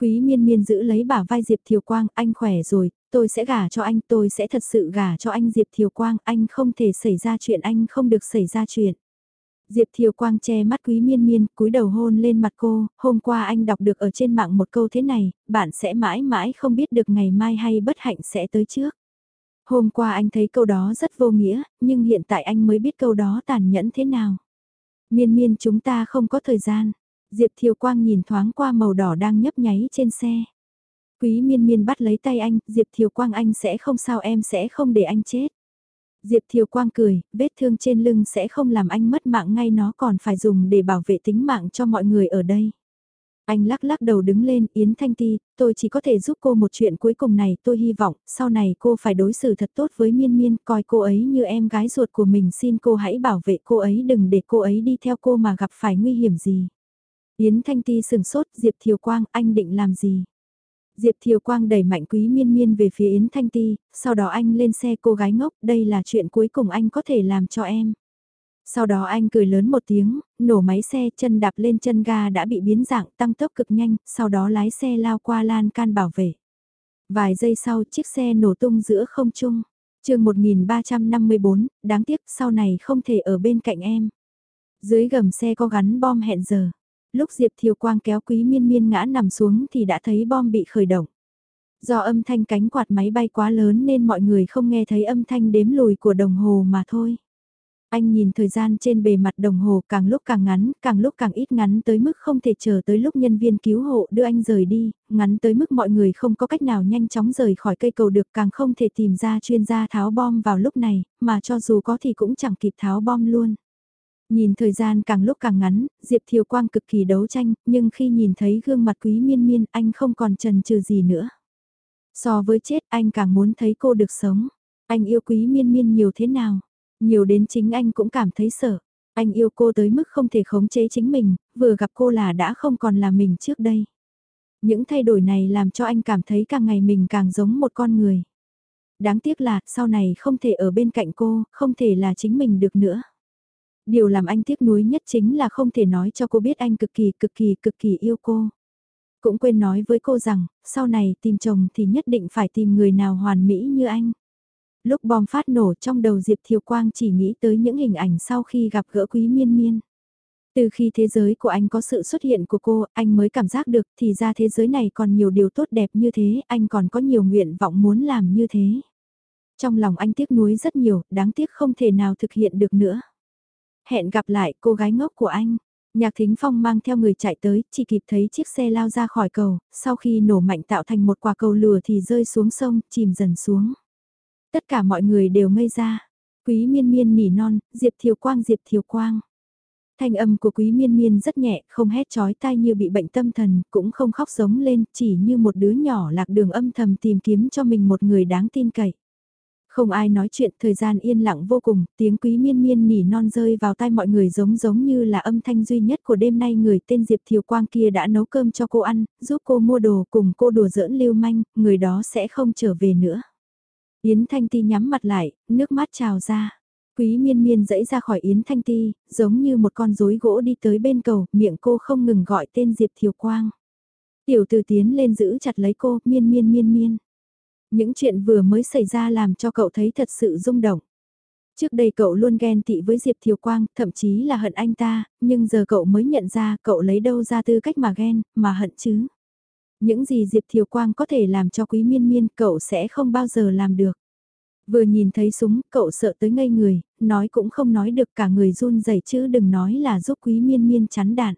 Quý miên miên giữ lấy bả vai Diệp Thiều Quang, anh khỏe rồi, tôi sẽ gả cho anh, tôi sẽ thật sự gả cho anh Diệp Thiều Quang, anh không thể xảy ra chuyện, anh không được xảy ra chuyện. Diệp Thiều Quang che mắt quý miên miên, cúi đầu hôn lên mặt cô, hôm qua anh đọc được ở trên mạng một câu thế này, bạn sẽ mãi mãi không biết được ngày mai hay bất hạnh sẽ tới trước. Hôm qua anh thấy câu đó rất vô nghĩa, nhưng hiện tại anh mới biết câu đó tàn nhẫn thế nào. Miên miên chúng ta không có thời gian. Diệp Thiều Quang nhìn thoáng qua màu đỏ đang nhấp nháy trên xe. Quý miên miên bắt lấy tay anh, Diệp Thiều Quang anh sẽ không sao em sẽ không để anh chết. Diệp Thiều Quang cười, vết thương trên lưng sẽ không làm anh mất mạng ngay nó còn phải dùng để bảo vệ tính mạng cho mọi người ở đây. Anh lắc lắc đầu đứng lên, Yến Thanh Ti, tôi chỉ có thể giúp cô một chuyện cuối cùng này, tôi hy vọng, sau này cô phải đối xử thật tốt với Miên Miên, coi cô ấy như em gái ruột của mình, xin cô hãy bảo vệ cô ấy đừng để cô ấy đi theo cô mà gặp phải nguy hiểm gì. Yến Thanh Ti sừng sốt, Diệp Thiều Quang, anh định làm gì? Diệp Thiều Quang đẩy mạnh quý miên miên về phía Yến Thanh Ti, sau đó anh lên xe cô gái ngốc, đây là chuyện cuối cùng anh có thể làm cho em. Sau đó anh cười lớn một tiếng, nổ máy xe chân đạp lên chân ga đã bị biến dạng tăng tốc cực nhanh, sau đó lái xe lao qua lan can bảo vệ. Vài giây sau chiếc xe nổ tung giữa không trung. chương 1354, đáng tiếc sau này không thể ở bên cạnh em. Dưới gầm xe có gắn bom hẹn giờ. Lúc Diệp Thiều Quang kéo quý miên miên ngã nằm xuống thì đã thấy bom bị khởi động. Do âm thanh cánh quạt máy bay quá lớn nên mọi người không nghe thấy âm thanh đếm lùi của đồng hồ mà thôi. Anh nhìn thời gian trên bề mặt đồng hồ càng lúc càng ngắn, càng lúc càng ít ngắn tới mức không thể chờ tới lúc nhân viên cứu hộ đưa anh rời đi, ngắn tới mức mọi người không có cách nào nhanh chóng rời khỏi cây cầu được càng không thể tìm ra chuyên gia tháo bom vào lúc này, mà cho dù có thì cũng chẳng kịp tháo bom luôn. Nhìn thời gian càng lúc càng ngắn, Diệp Thiều Quang cực kỳ đấu tranh, nhưng khi nhìn thấy gương mặt quý miên miên anh không còn trần trừ gì nữa. So với chết anh càng muốn thấy cô được sống. Anh yêu quý miên miên nhiều thế nào? Nhiều đến chính anh cũng cảm thấy sợ. Anh yêu cô tới mức không thể khống chế chính mình, vừa gặp cô là đã không còn là mình trước đây. Những thay đổi này làm cho anh cảm thấy càng ngày mình càng giống một con người. Đáng tiếc là sau này không thể ở bên cạnh cô, không thể là chính mình được nữa. Điều làm anh tiếc nuối nhất chính là không thể nói cho cô biết anh cực kỳ cực kỳ cực kỳ yêu cô. Cũng quên nói với cô rằng, sau này tìm chồng thì nhất định phải tìm người nào hoàn mỹ như anh. Lúc bom phát nổ trong đầu Diệp Thiều Quang chỉ nghĩ tới những hình ảnh sau khi gặp gỡ quý miên miên. Từ khi thế giới của anh có sự xuất hiện của cô, anh mới cảm giác được thì ra thế giới này còn nhiều điều tốt đẹp như thế, anh còn có nhiều nguyện vọng muốn làm như thế. Trong lòng anh tiếc nuối rất nhiều, đáng tiếc không thể nào thực hiện được nữa. Hẹn gặp lại cô gái ngốc của anh. Nhạc Thính Phong mang theo người chạy tới, chỉ kịp thấy chiếc xe lao ra khỏi cầu, sau khi nổ mạnh tạo thành một quả cầu lửa thì rơi xuống sông, chìm dần xuống. Tất cả mọi người đều ngây ra. Quý miên miên nỉ non, Diệp Thiều Quang Diệp Thiều Quang. Thanh âm của quý miên miên rất nhẹ, không hét chói tai như bị bệnh tâm thần, cũng không khóc giống lên, chỉ như một đứa nhỏ lạc đường âm thầm tìm kiếm cho mình một người đáng tin cậy. Không ai nói chuyện, thời gian yên lặng vô cùng, tiếng quý miên miên nỉ non rơi vào tai mọi người giống giống như là âm thanh duy nhất của đêm nay người tên Diệp Thiều Quang kia đã nấu cơm cho cô ăn, giúp cô mua đồ cùng cô đùa giỡn lưu manh, người đó sẽ không trở về nữa. Yến Thanh Ti nhắm mặt lại, nước mắt trào ra. Quý miên miên dẫy ra khỏi Yến Thanh Ti, giống như một con rối gỗ đi tới bên cầu, miệng cô không ngừng gọi tên Diệp Thiều Quang. Tiểu từ tiến lên giữ chặt lấy cô, miên miên miên miên. Những chuyện vừa mới xảy ra làm cho cậu thấy thật sự rung động. Trước đây cậu luôn ghen tị với Diệp Thiều Quang, thậm chí là hận anh ta, nhưng giờ cậu mới nhận ra cậu lấy đâu ra tư cách mà ghen, mà hận chứ. Những gì Diệp Thiều Quang có thể làm cho quý miên miên cậu sẽ không bao giờ làm được. Vừa nhìn thấy súng, cậu sợ tới ngây người, nói cũng không nói được cả người run rẩy chứ đừng nói là giúp quý miên miên chắn đạn.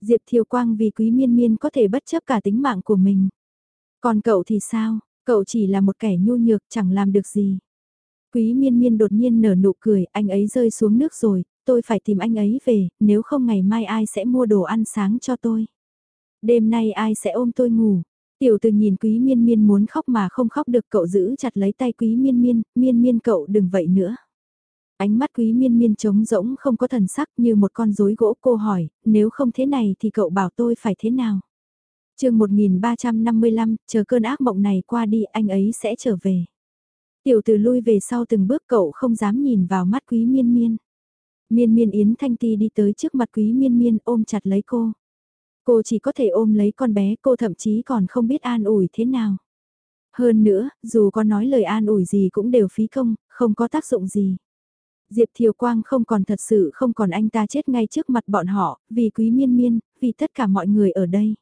Diệp Thiều Quang vì quý miên miên có thể bất chấp cả tính mạng của mình. Còn cậu thì sao, cậu chỉ là một kẻ nhu nhược chẳng làm được gì. Quý miên miên đột nhiên nở nụ cười, anh ấy rơi xuống nước rồi, tôi phải tìm anh ấy về, nếu không ngày mai ai sẽ mua đồ ăn sáng cho tôi. Đêm nay ai sẽ ôm tôi ngủ? Tiểu từ nhìn quý miên miên muốn khóc mà không khóc được cậu giữ chặt lấy tay quý miên miên, miên miên cậu đừng vậy nữa. Ánh mắt quý miên miên trống rỗng không có thần sắc như một con rối gỗ cô hỏi, nếu không thế này thì cậu bảo tôi phải thế nào? Chương 1355, chờ cơn ác mộng này qua đi anh ấy sẽ trở về. Tiểu từ lui về sau từng bước cậu không dám nhìn vào mắt quý miên miên. Miên miên Yến Thanh Ti đi tới trước mặt quý miên miên ôm chặt lấy cô. Cô chỉ có thể ôm lấy con bé, cô thậm chí còn không biết an ủi thế nào. Hơn nữa, dù có nói lời an ủi gì cũng đều phí công, không có tác dụng gì. Diệp Thiều Quang không còn thật sự không còn anh ta chết ngay trước mặt bọn họ, vì quý miên miên, vì tất cả mọi người ở đây.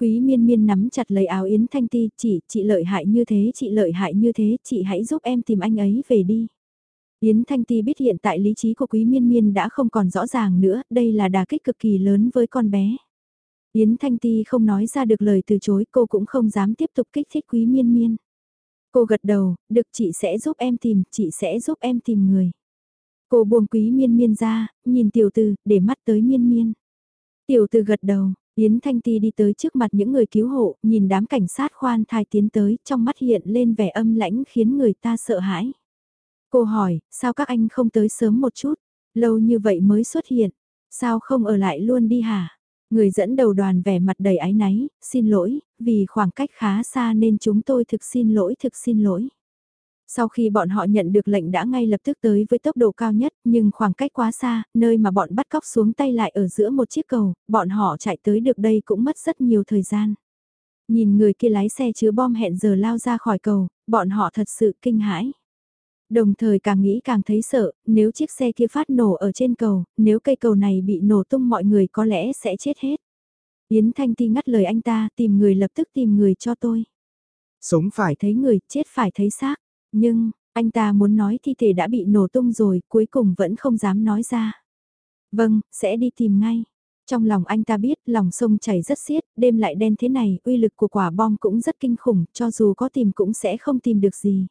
Quý miên miên nắm chặt lấy áo Yến Thanh Ti, chị, chị lợi hại như thế, chị lợi hại như thế, chị hãy giúp em tìm anh ấy về đi. Yến Thanh Ti biết hiện tại lý trí của quý miên miên đã không còn rõ ràng nữa, đây là đà kích cực kỳ lớn với con bé. Yến Thanh Ti không nói ra được lời từ chối cô cũng không dám tiếp tục kích thích quý miên miên. Cô gật đầu, được chị sẽ giúp em tìm, chị sẽ giúp em tìm người. Cô buông quý miên miên ra, nhìn tiểu từ, để mắt tới miên miên. Tiểu từ gật đầu, Yến Thanh Ti đi tới trước mặt những người cứu hộ, nhìn đám cảnh sát khoan thai tiến tới, trong mắt hiện lên vẻ âm lãnh khiến người ta sợ hãi. Cô hỏi, sao các anh không tới sớm một chút, lâu như vậy mới xuất hiện, sao không ở lại luôn đi hả? Người dẫn đầu đoàn vẻ mặt đầy áy náy, xin lỗi, vì khoảng cách khá xa nên chúng tôi thực xin lỗi thực xin lỗi. Sau khi bọn họ nhận được lệnh đã ngay lập tức tới với tốc độ cao nhất, nhưng khoảng cách quá xa, nơi mà bọn bắt cóc xuống tay lại ở giữa một chiếc cầu, bọn họ chạy tới được đây cũng mất rất nhiều thời gian. Nhìn người kia lái xe chứa bom hẹn giờ lao ra khỏi cầu, bọn họ thật sự kinh hãi. Đồng thời càng nghĩ càng thấy sợ, nếu chiếc xe kia phát nổ ở trên cầu, nếu cây cầu này bị nổ tung mọi người có lẽ sẽ chết hết. Yến Thanh Ti ngắt lời anh ta, tìm người lập tức tìm người cho tôi. Sống phải thấy người, chết phải thấy xác. Nhưng, Anh ta muốn nói thi thể đã bị nổ tung rồi, cuối cùng vẫn không dám nói ra. Vâng, sẽ đi tìm ngay. Trong lòng anh ta biết lòng sông chảy rất xiết, đêm lại đen thế này, uy lực của quả bom cũng rất kinh khủng, cho dù có tìm cũng sẽ không tìm được gì.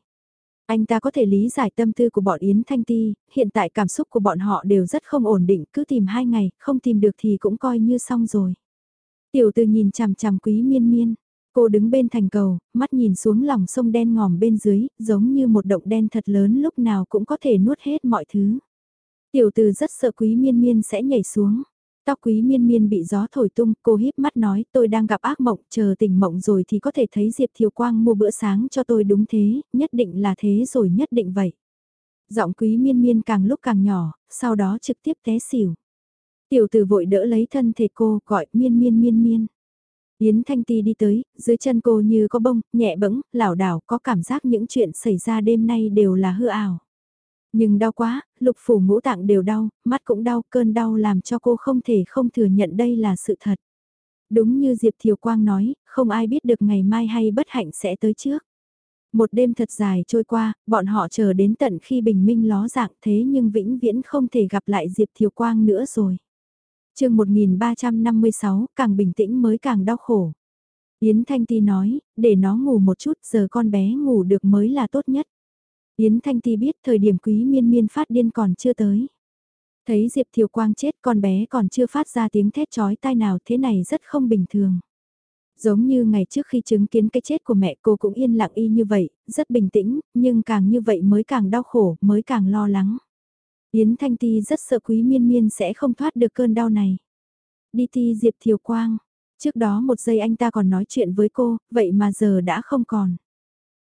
Anh ta có thể lý giải tâm tư của bọn Yến Thanh Ti, hiện tại cảm xúc của bọn họ đều rất không ổn định, cứ tìm hai ngày, không tìm được thì cũng coi như xong rồi. Tiểu tư nhìn chằm chằm quý miên miên, cô đứng bên thành cầu, mắt nhìn xuống lòng sông đen ngòm bên dưới, giống như một động đen thật lớn lúc nào cũng có thể nuốt hết mọi thứ. Tiểu từ rất sợ quý miên miên sẽ nhảy xuống. Tóc quý miên miên bị gió thổi tung, cô híp mắt nói tôi đang gặp ác mộng, chờ tỉnh mộng rồi thì có thể thấy Diệp Thiều Quang mua bữa sáng cho tôi đúng thế, nhất định là thế rồi nhất định vậy. Giọng quý miên miên càng lúc càng nhỏ, sau đó trực tiếp té xỉu. Tiểu từ vội đỡ lấy thân thể cô, gọi miên miên miên miên. Yến Thanh Ti đi tới, dưới chân cô như có bông, nhẹ bẫng, lảo đảo, có cảm giác những chuyện xảy ra đêm nay đều là hư ảo. Nhưng đau quá, lục phủ ngũ tạng đều đau, mắt cũng đau, cơn đau làm cho cô không thể không thừa nhận đây là sự thật. Đúng như Diệp Thiều Quang nói, không ai biết được ngày mai hay bất hạnh sẽ tới trước. Một đêm thật dài trôi qua, bọn họ chờ đến tận khi bình minh ló dạng thế nhưng vĩnh viễn không thể gặp lại Diệp Thiều Quang nữa rồi chương 1356, càng bình tĩnh mới càng đau khổ. Yến Thanh Ti nói, để nó ngủ một chút giờ con bé ngủ được mới là tốt nhất. Yến Thanh Ti biết thời điểm quý miên miên phát điên còn chưa tới. Thấy Diệp Thiều Quang chết con bé còn chưa phát ra tiếng thét chói tai nào thế này rất không bình thường. Giống như ngày trước khi chứng kiến cái chết của mẹ cô cũng yên lặng y như vậy, rất bình tĩnh, nhưng càng như vậy mới càng đau khổ, mới càng lo lắng. Yến Thanh Ti rất sợ quý miên miên sẽ không thoát được cơn đau này. Đi ti Diệp Thiều Quang, trước đó một giây anh ta còn nói chuyện với cô, vậy mà giờ đã không còn.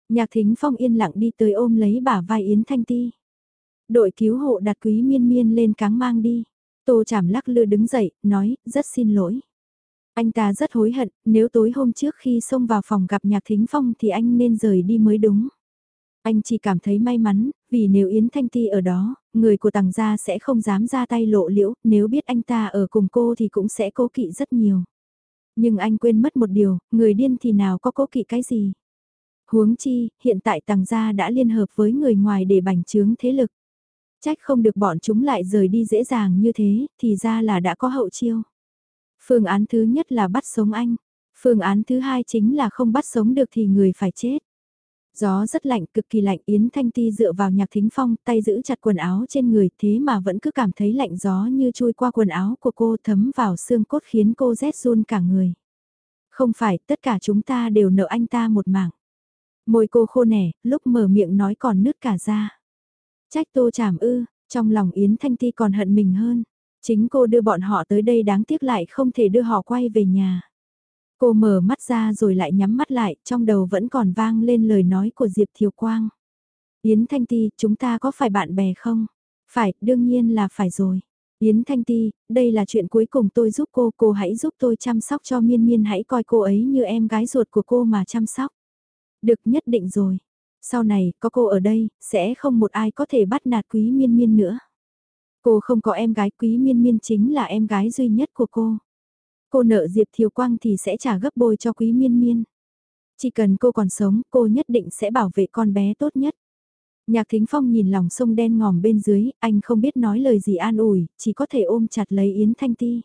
Nhạc thính phong yên lặng đi tới ôm lấy bả vai Yến Thanh Ti. Đội cứu hộ đặt quý miên miên lên cáng mang đi. Tô chảm lắc lư đứng dậy, nói, rất xin lỗi. Anh ta rất hối hận, nếu tối hôm trước khi xông vào phòng gặp nhạc thính phong thì anh nên rời đi mới đúng. Anh chỉ cảm thấy may mắn, vì nếu Yến Thanh Ti ở đó, người của tàng gia sẽ không dám ra tay lộ liễu, nếu biết anh ta ở cùng cô thì cũng sẽ cố kỵ rất nhiều. Nhưng anh quên mất một điều, người điên thì nào có cố kỵ cái gì. Huống chi, hiện tại tàng gia đã liên hợp với người ngoài để bành trướng thế lực. Trách không được bọn chúng lại rời đi dễ dàng như thế, thì ra là đã có hậu chiêu. Phương án thứ nhất là bắt sống anh. Phương án thứ hai chính là không bắt sống được thì người phải chết. Gió rất lạnh, cực kỳ lạnh, Yến Thanh Ti dựa vào nhạc thính phong, tay giữ chặt quần áo trên người, thế mà vẫn cứ cảm thấy lạnh gió như chui qua quần áo của cô thấm vào xương cốt khiến cô rét run cả người. Không phải, tất cả chúng ta đều nợ anh ta một mảng. Môi cô khô nẻ, lúc mở miệng nói còn nứt cả ra. Trách tô chảm ư, trong lòng Yến Thanh Ti còn hận mình hơn. Chính cô đưa bọn họ tới đây đáng tiếc lại không thể đưa họ quay về nhà. Cô mở mắt ra rồi lại nhắm mắt lại, trong đầu vẫn còn vang lên lời nói của Diệp Thiều Quang. Yến Thanh Ti, chúng ta có phải bạn bè không? Phải, đương nhiên là phải rồi. Yến Thanh Ti, đây là chuyện cuối cùng tôi giúp cô, cô hãy giúp tôi chăm sóc cho Miên Miên hãy coi cô ấy như em gái ruột của cô mà chăm sóc. Được nhất định rồi. Sau này, có cô ở đây, sẽ không một ai có thể bắt nạt quý miên miên nữa. Cô không có em gái quý miên miên chính là em gái duy nhất của cô. Cô nợ Diệp Thiều Quang thì sẽ trả gấp bôi cho quý miên miên. Chỉ cần cô còn sống, cô nhất định sẽ bảo vệ con bé tốt nhất. Nhạc Thính Phong nhìn lòng sông đen ngòm bên dưới, anh không biết nói lời gì an ủi, chỉ có thể ôm chặt lấy Yến Thanh Ti.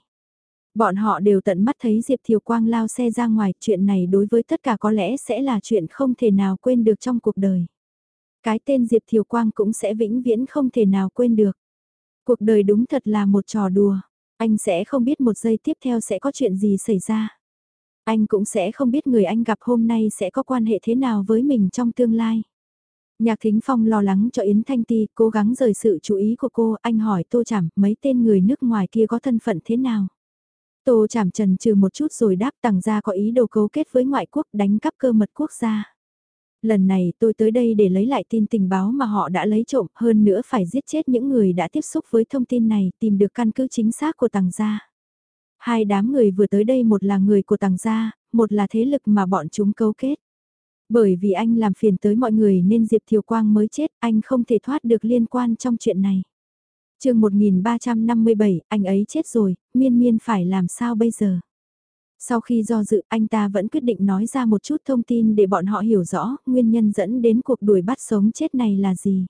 Bọn họ đều tận mắt thấy Diệp Thiều Quang lao xe ra ngoài, chuyện này đối với tất cả có lẽ sẽ là chuyện không thể nào quên được trong cuộc đời. Cái tên Diệp Thiều Quang cũng sẽ vĩnh viễn không thể nào quên được. Cuộc đời đúng thật là một trò đùa, anh sẽ không biết một giây tiếp theo sẽ có chuyện gì xảy ra. Anh cũng sẽ không biết người anh gặp hôm nay sẽ có quan hệ thế nào với mình trong tương lai. Nhạc Thính Phong lo lắng cho Yến Thanh Ti, cố gắng rời sự chú ý của cô, anh hỏi Tô Chảm, mấy tên người nước ngoài kia có thân phận thế nào? Tô chảm trần trừ một chút rồi đáp tàng ra có ý đồ cấu kết với ngoại quốc đánh cắp cơ mật quốc gia. Lần này tôi tới đây để lấy lại tin tình báo mà họ đã lấy trộm hơn nữa phải giết chết những người đã tiếp xúc với thông tin này tìm được căn cứ chính xác của tàng gia. Hai đám người vừa tới đây một là người của tàng gia, một là thế lực mà bọn chúng cấu kết. Bởi vì anh làm phiền tới mọi người nên Diệp Thiều Quang mới chết, anh không thể thoát được liên quan trong chuyện này chương 1357, anh ấy chết rồi, miên miên phải làm sao bây giờ? Sau khi do dự anh ta vẫn quyết định nói ra một chút thông tin để bọn họ hiểu rõ nguyên nhân dẫn đến cuộc đuổi bắt sống chết này là gì.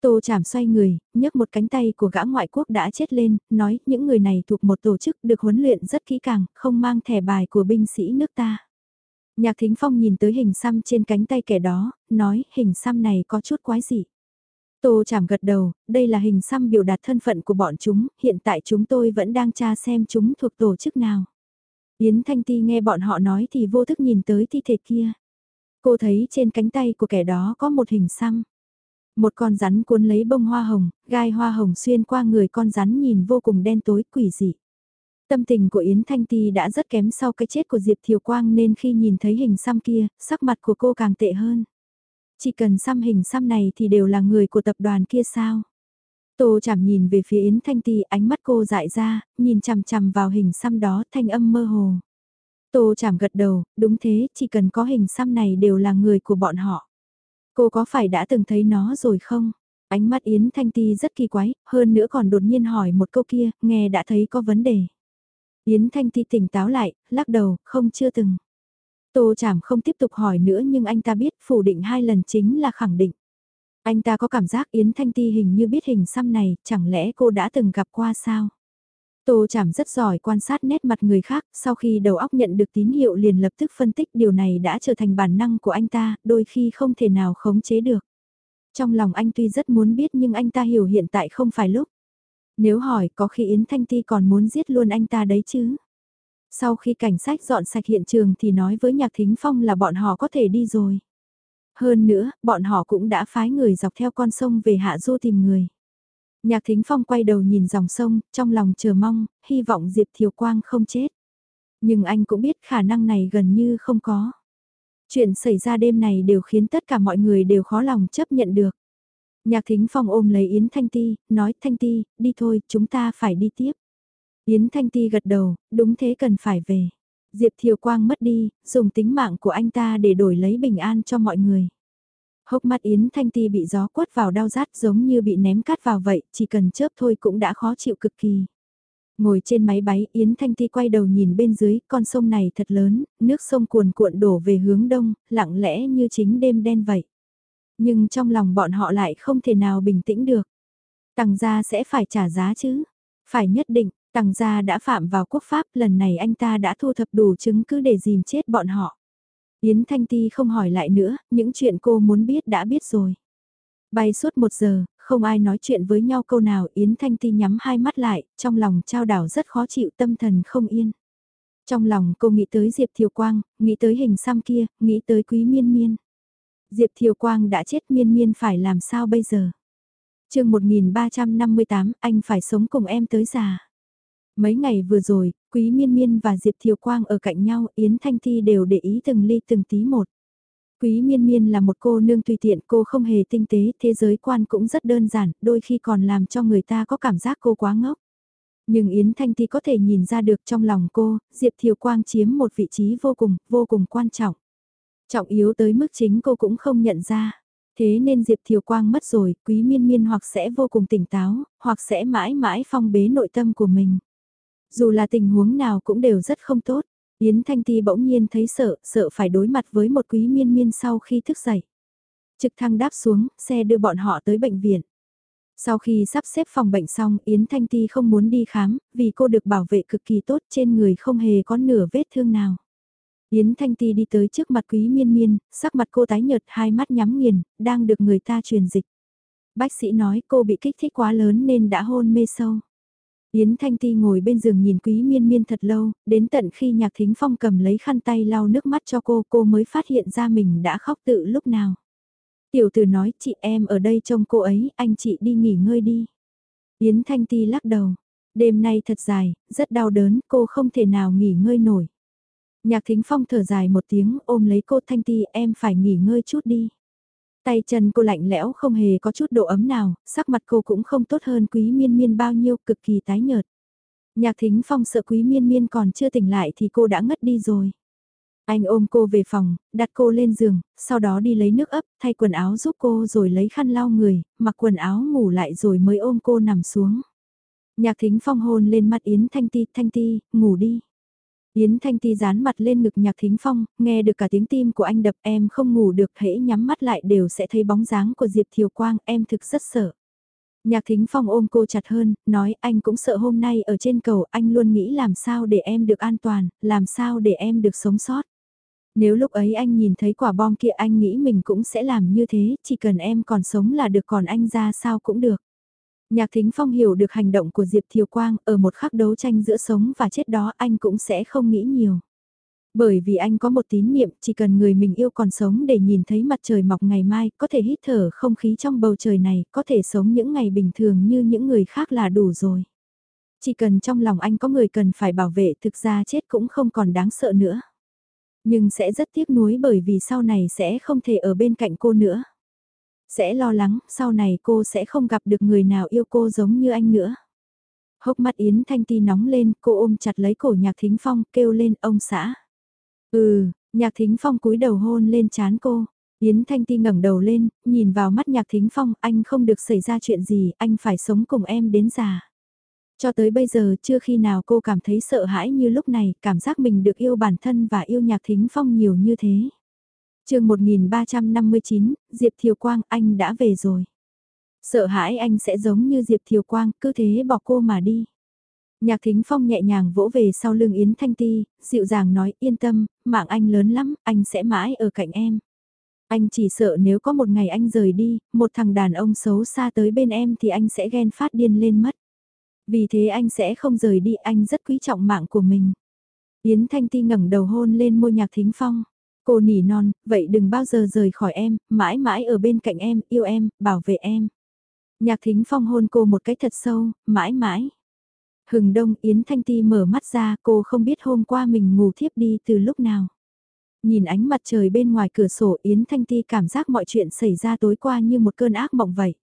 Tô chảm xoay người, nhấc một cánh tay của gã ngoại quốc đã chết lên, nói những người này thuộc một tổ chức được huấn luyện rất kỹ càng, không mang thẻ bài của binh sĩ nước ta. Nhạc Thính Phong nhìn tới hình xăm trên cánh tay kẻ đó, nói hình xăm này có chút quái dị. Tô chảm gật đầu, đây là hình xăm biểu đạt thân phận của bọn chúng, hiện tại chúng tôi vẫn đang tra xem chúng thuộc tổ chức nào. Yến Thanh Ti nghe bọn họ nói thì vô thức nhìn tới thi thể kia. Cô thấy trên cánh tay của kẻ đó có một hình xăm. Một con rắn cuốn lấy bông hoa hồng, gai hoa hồng xuyên qua người con rắn nhìn vô cùng đen tối quỷ dị. Tâm tình của Yến Thanh Ti đã rất kém sau cái chết của Diệp Thiều Quang nên khi nhìn thấy hình xăm kia, sắc mặt của cô càng tệ hơn. Chỉ cần xăm hình xăm này thì đều là người của tập đoàn kia sao? Tô chảm nhìn về phía Yến Thanh Ti ánh mắt cô dại ra, nhìn chằm chằm vào hình xăm đó thanh âm mơ hồ. Tô chảm gật đầu, đúng thế, chỉ cần có hình xăm này đều là người của bọn họ. Cô có phải đã từng thấy nó rồi không? Ánh mắt Yến Thanh Ti rất kỳ quái, hơn nữa còn đột nhiên hỏi một câu kia, nghe đã thấy có vấn đề. Yến Thanh Ti tỉnh táo lại, lắc đầu, không chưa từng. Tô Chảm không tiếp tục hỏi nữa nhưng anh ta biết phủ định hai lần chính là khẳng định. Anh ta có cảm giác Yến Thanh Ti hình như biết hình xăm này, chẳng lẽ cô đã từng gặp qua sao? Tô Chảm rất giỏi quan sát nét mặt người khác, sau khi đầu óc nhận được tín hiệu liền lập tức phân tích điều này đã trở thành bản năng của anh ta, đôi khi không thể nào khống chế được. Trong lòng anh tuy rất muốn biết nhưng anh ta hiểu hiện tại không phải lúc. Nếu hỏi có khi Yến Thanh Ti còn muốn giết luôn anh ta đấy chứ? Sau khi cảnh sát dọn sạch hiện trường thì nói với Nhạc Thính Phong là bọn họ có thể đi rồi. Hơn nữa, bọn họ cũng đã phái người dọc theo con sông về Hạ Du tìm người. Nhạc Thính Phong quay đầu nhìn dòng sông, trong lòng chờ mong, hy vọng Diệp Thiều Quang không chết. Nhưng anh cũng biết khả năng này gần như không có. Chuyện xảy ra đêm này đều khiến tất cả mọi người đều khó lòng chấp nhận được. Nhạc Thính Phong ôm lấy Yến Thanh Ti, nói Thanh Ti, đi thôi, chúng ta phải đi tiếp. Yến Thanh Ti gật đầu, đúng thế cần phải về. Diệp Thiều Quang mất đi, dùng tính mạng của anh ta để đổi lấy bình an cho mọi người. Hốc mắt Yến Thanh Ti bị gió quất vào đau rát giống như bị ném cát vào vậy, chỉ cần chớp thôi cũng đã khó chịu cực kỳ. Ngồi trên máy bay, Yến Thanh Ti quay đầu nhìn bên dưới, con sông này thật lớn, nước sông cuồn cuộn đổ về hướng đông, lặng lẽ như chính đêm đen vậy. Nhưng trong lòng bọn họ lại không thể nào bình tĩnh được. Tằng gia sẽ phải trả giá chứ? Phải nhất định, Tằng gia đã phạm vào quốc pháp, lần này anh ta đã thu thập đủ chứng cứ để dìm chết bọn họ. Yến Thanh Ti không hỏi lại nữa, những chuyện cô muốn biết đã biết rồi. Bay suốt một giờ, không ai nói chuyện với nhau câu nào, Yến Thanh Ti nhắm hai mắt lại, trong lòng trao đảo rất khó chịu tâm thần không yên. Trong lòng cô nghĩ tới Diệp Thiều Quang, nghĩ tới hình xăm kia, nghĩ tới quý miên miên. Diệp Thiều Quang đã chết miên miên phải làm sao bây giờ? chương 1358, anh phải sống cùng em tới già. Mấy ngày vừa rồi, Quý Miên Miên và Diệp Thiều Quang ở cạnh nhau, Yến Thanh Thi đều để ý từng ly từng tí một. Quý Miên Miên là một cô nương tùy tiện, cô không hề tinh tế, thế giới quan cũng rất đơn giản, đôi khi còn làm cho người ta có cảm giác cô quá ngốc. Nhưng Yến Thanh Thi có thể nhìn ra được trong lòng cô, Diệp Thiều Quang chiếm một vị trí vô cùng, vô cùng quan trọng. Trọng yếu tới mức chính cô cũng không nhận ra. Thế nên Diệp Thiều Quang mất rồi, Quý Miên Miên hoặc sẽ vô cùng tỉnh táo, hoặc sẽ mãi mãi phong bế nội tâm của mình. Dù là tình huống nào cũng đều rất không tốt. Yến Thanh Ti bỗng nhiên thấy sợ, sợ phải đối mặt với một quý miên miên sau khi thức dậy. Trực thăng đáp xuống, xe đưa bọn họ tới bệnh viện. Sau khi sắp xếp phòng bệnh xong, Yến Thanh Ti không muốn đi khám, vì cô được bảo vệ cực kỳ tốt trên người không hề có nửa vết thương nào. Yến Thanh Ti đi tới trước mặt quý miên miên, sắc mặt cô tái nhợt hai mắt nhắm nghiền, đang được người ta truyền dịch. Bác sĩ nói cô bị kích thích quá lớn nên đã hôn mê sâu. Yến Thanh Ti ngồi bên giường nhìn Quý Miên Miên thật lâu, đến tận khi Nhạc Thính Phong cầm lấy khăn tay lau nước mắt cho cô, cô mới phát hiện ra mình đã khóc tự lúc nào. Tiểu tử nói, chị em ở đây trông cô ấy, anh chị đi nghỉ ngơi đi. Yến Thanh Ti lắc đầu, đêm nay thật dài, rất đau đớn, cô không thể nào nghỉ ngơi nổi. Nhạc Thính Phong thở dài một tiếng ôm lấy cô Thanh Ti em phải nghỉ ngơi chút đi. Tay chân cô lạnh lẽo không hề có chút độ ấm nào, sắc mặt cô cũng không tốt hơn quý miên miên bao nhiêu, cực kỳ tái nhợt. Nhạc thính phong sợ quý miên miên còn chưa tỉnh lại thì cô đã ngất đi rồi. Anh ôm cô về phòng, đặt cô lên giường, sau đó đi lấy nước ấp, thay quần áo giúp cô rồi lấy khăn lau người, mặc quần áo ngủ lại rồi mới ôm cô nằm xuống. Nhạc thính phong hôn lên mặt Yến Thanh Ti, Thanh Ti, ngủ đi. Yến Thanh Ti dán mặt lên ngực nhạc thính phong, nghe được cả tiếng tim của anh đập em không ngủ được hễ nhắm mắt lại đều sẽ thấy bóng dáng của Diệp Thiều Quang, em thực rất sợ. Nhạc thính phong ôm cô chặt hơn, nói anh cũng sợ hôm nay ở trên cầu anh luôn nghĩ làm sao để em được an toàn, làm sao để em được sống sót. Nếu lúc ấy anh nhìn thấy quả bom kia anh nghĩ mình cũng sẽ làm như thế, chỉ cần em còn sống là được còn anh ra sao cũng được. Nhạc Thính Phong hiểu được hành động của Diệp Thiều Quang, ở một khắc đấu tranh giữa sống và chết đó anh cũng sẽ không nghĩ nhiều. Bởi vì anh có một tín niệm, chỉ cần người mình yêu còn sống để nhìn thấy mặt trời mọc ngày mai, có thể hít thở không khí trong bầu trời này, có thể sống những ngày bình thường như những người khác là đủ rồi. Chỉ cần trong lòng anh có người cần phải bảo vệ thực ra chết cũng không còn đáng sợ nữa. Nhưng sẽ rất tiếc nuối bởi vì sau này sẽ không thể ở bên cạnh cô nữa. Sẽ lo lắng, sau này cô sẽ không gặp được người nào yêu cô giống như anh nữa. Hốc mắt Yến Thanh Ti nóng lên, cô ôm chặt lấy cổ nhạc thính phong, kêu lên ông xã. Ừ, nhạc thính phong cúi đầu hôn lên chán cô. Yến Thanh Ti ngẩng đầu lên, nhìn vào mắt nhạc thính phong, anh không được xảy ra chuyện gì, anh phải sống cùng em đến già. Cho tới bây giờ chưa khi nào cô cảm thấy sợ hãi như lúc này, cảm giác mình được yêu bản thân và yêu nhạc thính phong nhiều như thế chương 1359, Diệp Thiều Quang, anh đã về rồi. Sợ hãi anh sẽ giống như Diệp Thiều Quang, cứ thế bỏ cô mà đi. Nhạc thính phong nhẹ nhàng vỗ về sau lưng Yến Thanh Ti, dịu dàng nói yên tâm, mạng anh lớn lắm, anh sẽ mãi ở cạnh em. Anh chỉ sợ nếu có một ngày anh rời đi, một thằng đàn ông xấu xa tới bên em thì anh sẽ ghen phát điên lên mất. Vì thế anh sẽ không rời đi, anh rất quý trọng mạng của mình. Yến Thanh Ti ngẩng đầu hôn lên môi nhạc thính phong. Cô nỉ non, vậy đừng bao giờ rời khỏi em, mãi mãi ở bên cạnh em, yêu em, bảo vệ em. Nhạc thính phong hôn cô một cái thật sâu, mãi mãi. Hừng đông Yến Thanh Ti mở mắt ra cô không biết hôm qua mình ngủ thiếp đi từ lúc nào. Nhìn ánh mặt trời bên ngoài cửa sổ Yến Thanh Ti cảm giác mọi chuyện xảy ra tối qua như một cơn ác mộng vậy.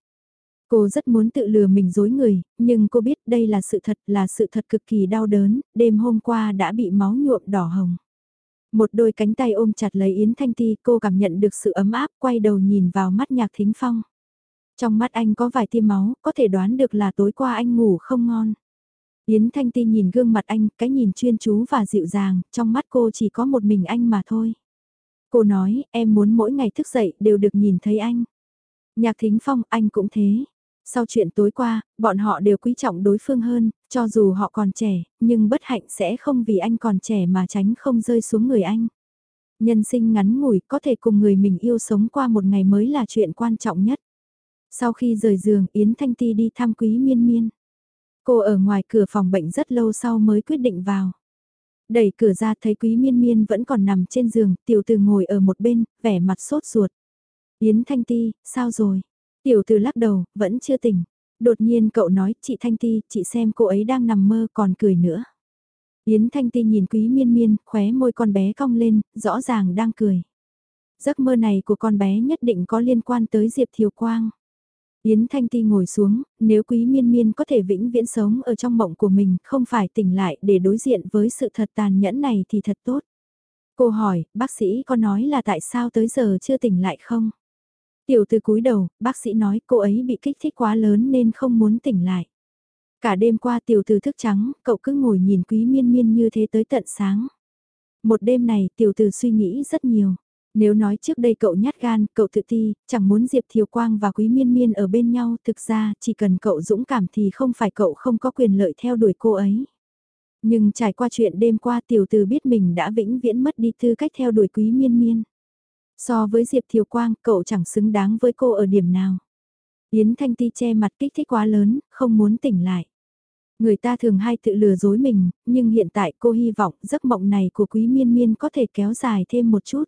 Cô rất muốn tự lừa mình dối người, nhưng cô biết đây là sự thật, là sự thật cực kỳ đau đớn, đêm hôm qua đã bị máu nhuộm đỏ hồng. Một đôi cánh tay ôm chặt lấy Yến Thanh Ti, cô cảm nhận được sự ấm áp, quay đầu nhìn vào mắt nhạc thính phong. Trong mắt anh có vài tia máu, có thể đoán được là tối qua anh ngủ không ngon. Yến Thanh Ti nhìn gương mặt anh, cái nhìn chuyên chú và dịu dàng, trong mắt cô chỉ có một mình anh mà thôi. Cô nói, em muốn mỗi ngày thức dậy đều được nhìn thấy anh. Nhạc Thính Phong, anh cũng thế. Sau chuyện tối qua, bọn họ đều quý trọng đối phương hơn, cho dù họ còn trẻ, nhưng bất hạnh sẽ không vì anh còn trẻ mà tránh không rơi xuống người anh. Nhân sinh ngắn ngủi có thể cùng người mình yêu sống qua một ngày mới là chuyện quan trọng nhất. Sau khi rời giường, Yến Thanh Ti đi thăm quý miên miên. Cô ở ngoài cửa phòng bệnh rất lâu sau mới quyết định vào. Đẩy cửa ra thấy quý miên miên vẫn còn nằm trên giường, tiểu từ ngồi ở một bên, vẻ mặt sốt ruột. Yến Thanh Ti, sao rồi? Tiểu từ lắc đầu, vẫn chưa tỉnh. Đột nhiên cậu nói, chị Thanh Ti, chị xem cô ấy đang nằm mơ còn cười nữa. Yến Thanh Ti nhìn quý miên miên, khóe môi con bé cong lên, rõ ràng đang cười. Giấc mơ này của con bé nhất định có liên quan tới Diệp Thiều Quang. Yến Thanh Ti ngồi xuống, nếu quý miên miên có thể vĩnh viễn sống ở trong mộng của mình, không phải tỉnh lại để đối diện với sự thật tàn nhẫn này thì thật tốt. Cô hỏi, bác sĩ có nói là tại sao tới giờ chưa tỉnh lại không? Tiểu từ cúi đầu, bác sĩ nói cô ấy bị kích thích quá lớn nên không muốn tỉnh lại. Cả đêm qua tiểu từ thức trắng, cậu cứ ngồi nhìn quý miên miên như thế tới tận sáng. Một đêm này tiểu từ suy nghĩ rất nhiều. Nếu nói trước đây cậu nhát gan, cậu tự ti, chẳng muốn Diệp Thiều Quang và Quý Miên Miên ở bên nhau, thực ra chỉ cần cậu dũng cảm thì không phải cậu không có quyền lợi theo đuổi cô ấy. Nhưng trải qua chuyện đêm qua tiểu từ biết mình đã vĩnh viễn mất đi tư cách theo đuổi Quý Miên Miên. So với Diệp Thiều Quang, cậu chẳng xứng đáng với cô ở điểm nào. Yến Thanh Ti che mặt kích thích quá lớn, không muốn tỉnh lại. Người ta thường hay tự lừa dối mình, nhưng hiện tại cô hy vọng giấc mộng này của Quý Miên Miên có thể kéo dài thêm một chút.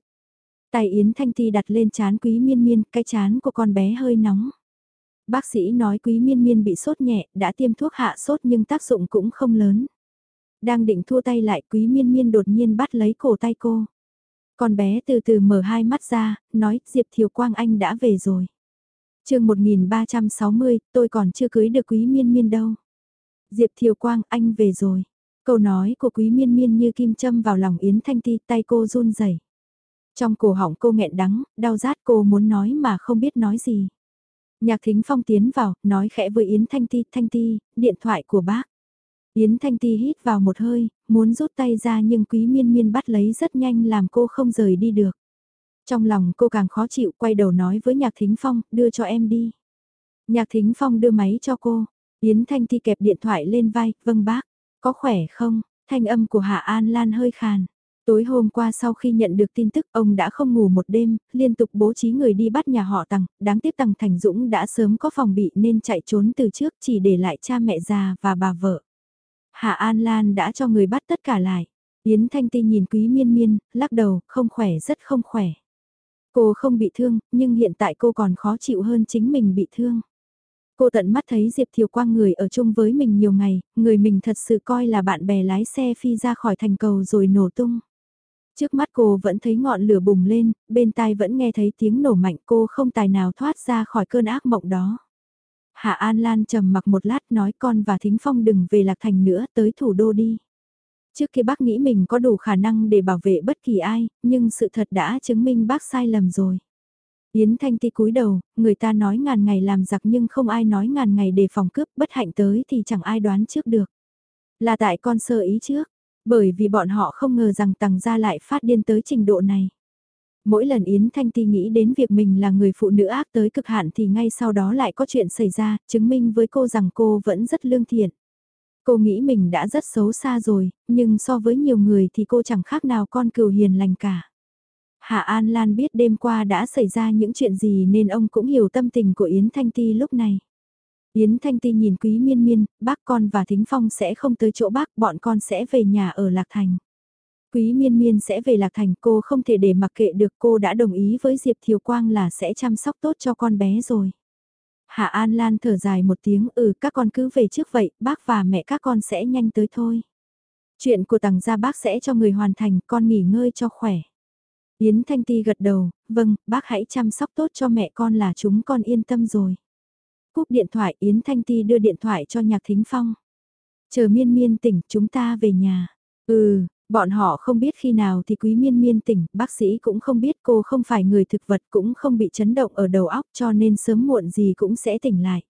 Tay Yến Thanh Ti đặt lên chán Quý Miên Miên, cái chán của con bé hơi nóng. Bác sĩ nói Quý Miên Miên bị sốt nhẹ, đã tiêm thuốc hạ sốt nhưng tác dụng cũng không lớn. Đang định thua tay lại Quý Miên Miên đột nhiên bắt lấy cổ tay cô. Con bé từ từ mở hai mắt ra, nói Diệp Thiều Quang Anh đã về rồi. chương 1360, tôi còn chưa cưới được Quý Miên Miên đâu. Diệp Thiều Quang Anh về rồi. Câu nói của Quý Miên Miên như kim châm vào lòng Yến Thanh Ti tay cô run rẩy trong cổ họng cô nghẹn đắng, đau rát cô muốn nói mà không biết nói gì. Nhạc thính phong tiến vào, nói khẽ với Yến Thanh Ti, Thanh Ti, điện thoại của bác. Yến Thanh Ti hít vào một hơi, muốn rút tay ra nhưng quý miên miên bắt lấy rất nhanh làm cô không rời đi được. Trong lòng cô càng khó chịu quay đầu nói với Nhạc Thính Phong, đưa cho em đi. Nhạc Thính Phong đưa máy cho cô, Yến Thanh Ti kẹp điện thoại lên vai, vâng bác, có khỏe không, thanh âm của Hạ An Lan hơi khàn. Tối hôm qua sau khi nhận được tin tức ông đã không ngủ một đêm, liên tục bố trí người đi bắt nhà họ Tằng, đáng tiếc Tằng Thành Dũng đã sớm có phòng bị nên chạy trốn từ trước chỉ để lại cha mẹ già và bà vợ. Hạ An Lan đã cho người bắt tất cả lại. Yến Thanh Ti nhìn Quý Miên Miên, lắc đầu, không khỏe rất không khỏe. Cô không bị thương, nhưng hiện tại cô còn khó chịu hơn chính mình bị thương. Cô tận mắt thấy Diệp Thiều Quang người ở chung với mình nhiều ngày, người mình thật sự coi là bạn bè lái xe phi ra khỏi thành cầu rồi nổ tung. Trước mắt cô vẫn thấy ngọn lửa bùng lên, bên tai vẫn nghe thấy tiếng nổ mạnh cô không tài nào thoát ra khỏi cơn ác mộng đó. Hạ An Lan trầm mặc một lát nói con và Thính Phong đừng về Lạc Thành nữa tới thủ đô đi. Trước kia bác nghĩ mình có đủ khả năng để bảo vệ bất kỳ ai, nhưng sự thật đã chứng minh bác sai lầm rồi. Yến Thanh Ti cúi đầu, người ta nói ngàn ngày làm giặc nhưng không ai nói ngàn ngày để phòng cướp bất hạnh tới thì chẳng ai đoán trước được. Là tại con sơ ý trước, bởi vì bọn họ không ngờ rằng tàng gia lại phát điên tới trình độ này. Mỗi lần Yến Thanh Ti nghĩ đến việc mình là người phụ nữ ác tới cực hạn thì ngay sau đó lại có chuyện xảy ra, chứng minh với cô rằng cô vẫn rất lương thiện. Cô nghĩ mình đã rất xấu xa rồi, nhưng so với nhiều người thì cô chẳng khác nào con cừu hiền lành cả. Hạ An Lan biết đêm qua đã xảy ra những chuyện gì nên ông cũng hiểu tâm tình của Yến Thanh Ti lúc này. Yến Thanh Ti nhìn Quý Miên Miên, bác con và Thính Phong sẽ không tới chỗ bác, bọn con sẽ về nhà ở Lạc Thành. Quý Miên Miên sẽ về Lạc Thành, cô không thể để mặc kệ được cô đã đồng ý với Diệp Thiều Quang là sẽ chăm sóc tốt cho con bé rồi. Hạ An Lan thở dài một tiếng, ừ các con cứ về trước vậy, bác và mẹ các con sẽ nhanh tới thôi. Chuyện của tầng gia bác sẽ cho người hoàn thành, con nghỉ ngơi cho khỏe. Yến Thanh Ti gật đầu, vâng, bác hãy chăm sóc tốt cho mẹ con là chúng con yên tâm rồi. Cúp điện thoại Yến Thanh Ti đưa điện thoại cho Nhạc Thính Phong. Chờ miên miên tỉnh chúng ta về nhà. Ừ, bọn họ không biết khi nào thì quý miên miên tỉnh, bác sĩ cũng không biết cô không phải người thực vật cũng không bị chấn động ở đầu óc cho nên sớm muộn gì cũng sẽ tỉnh lại.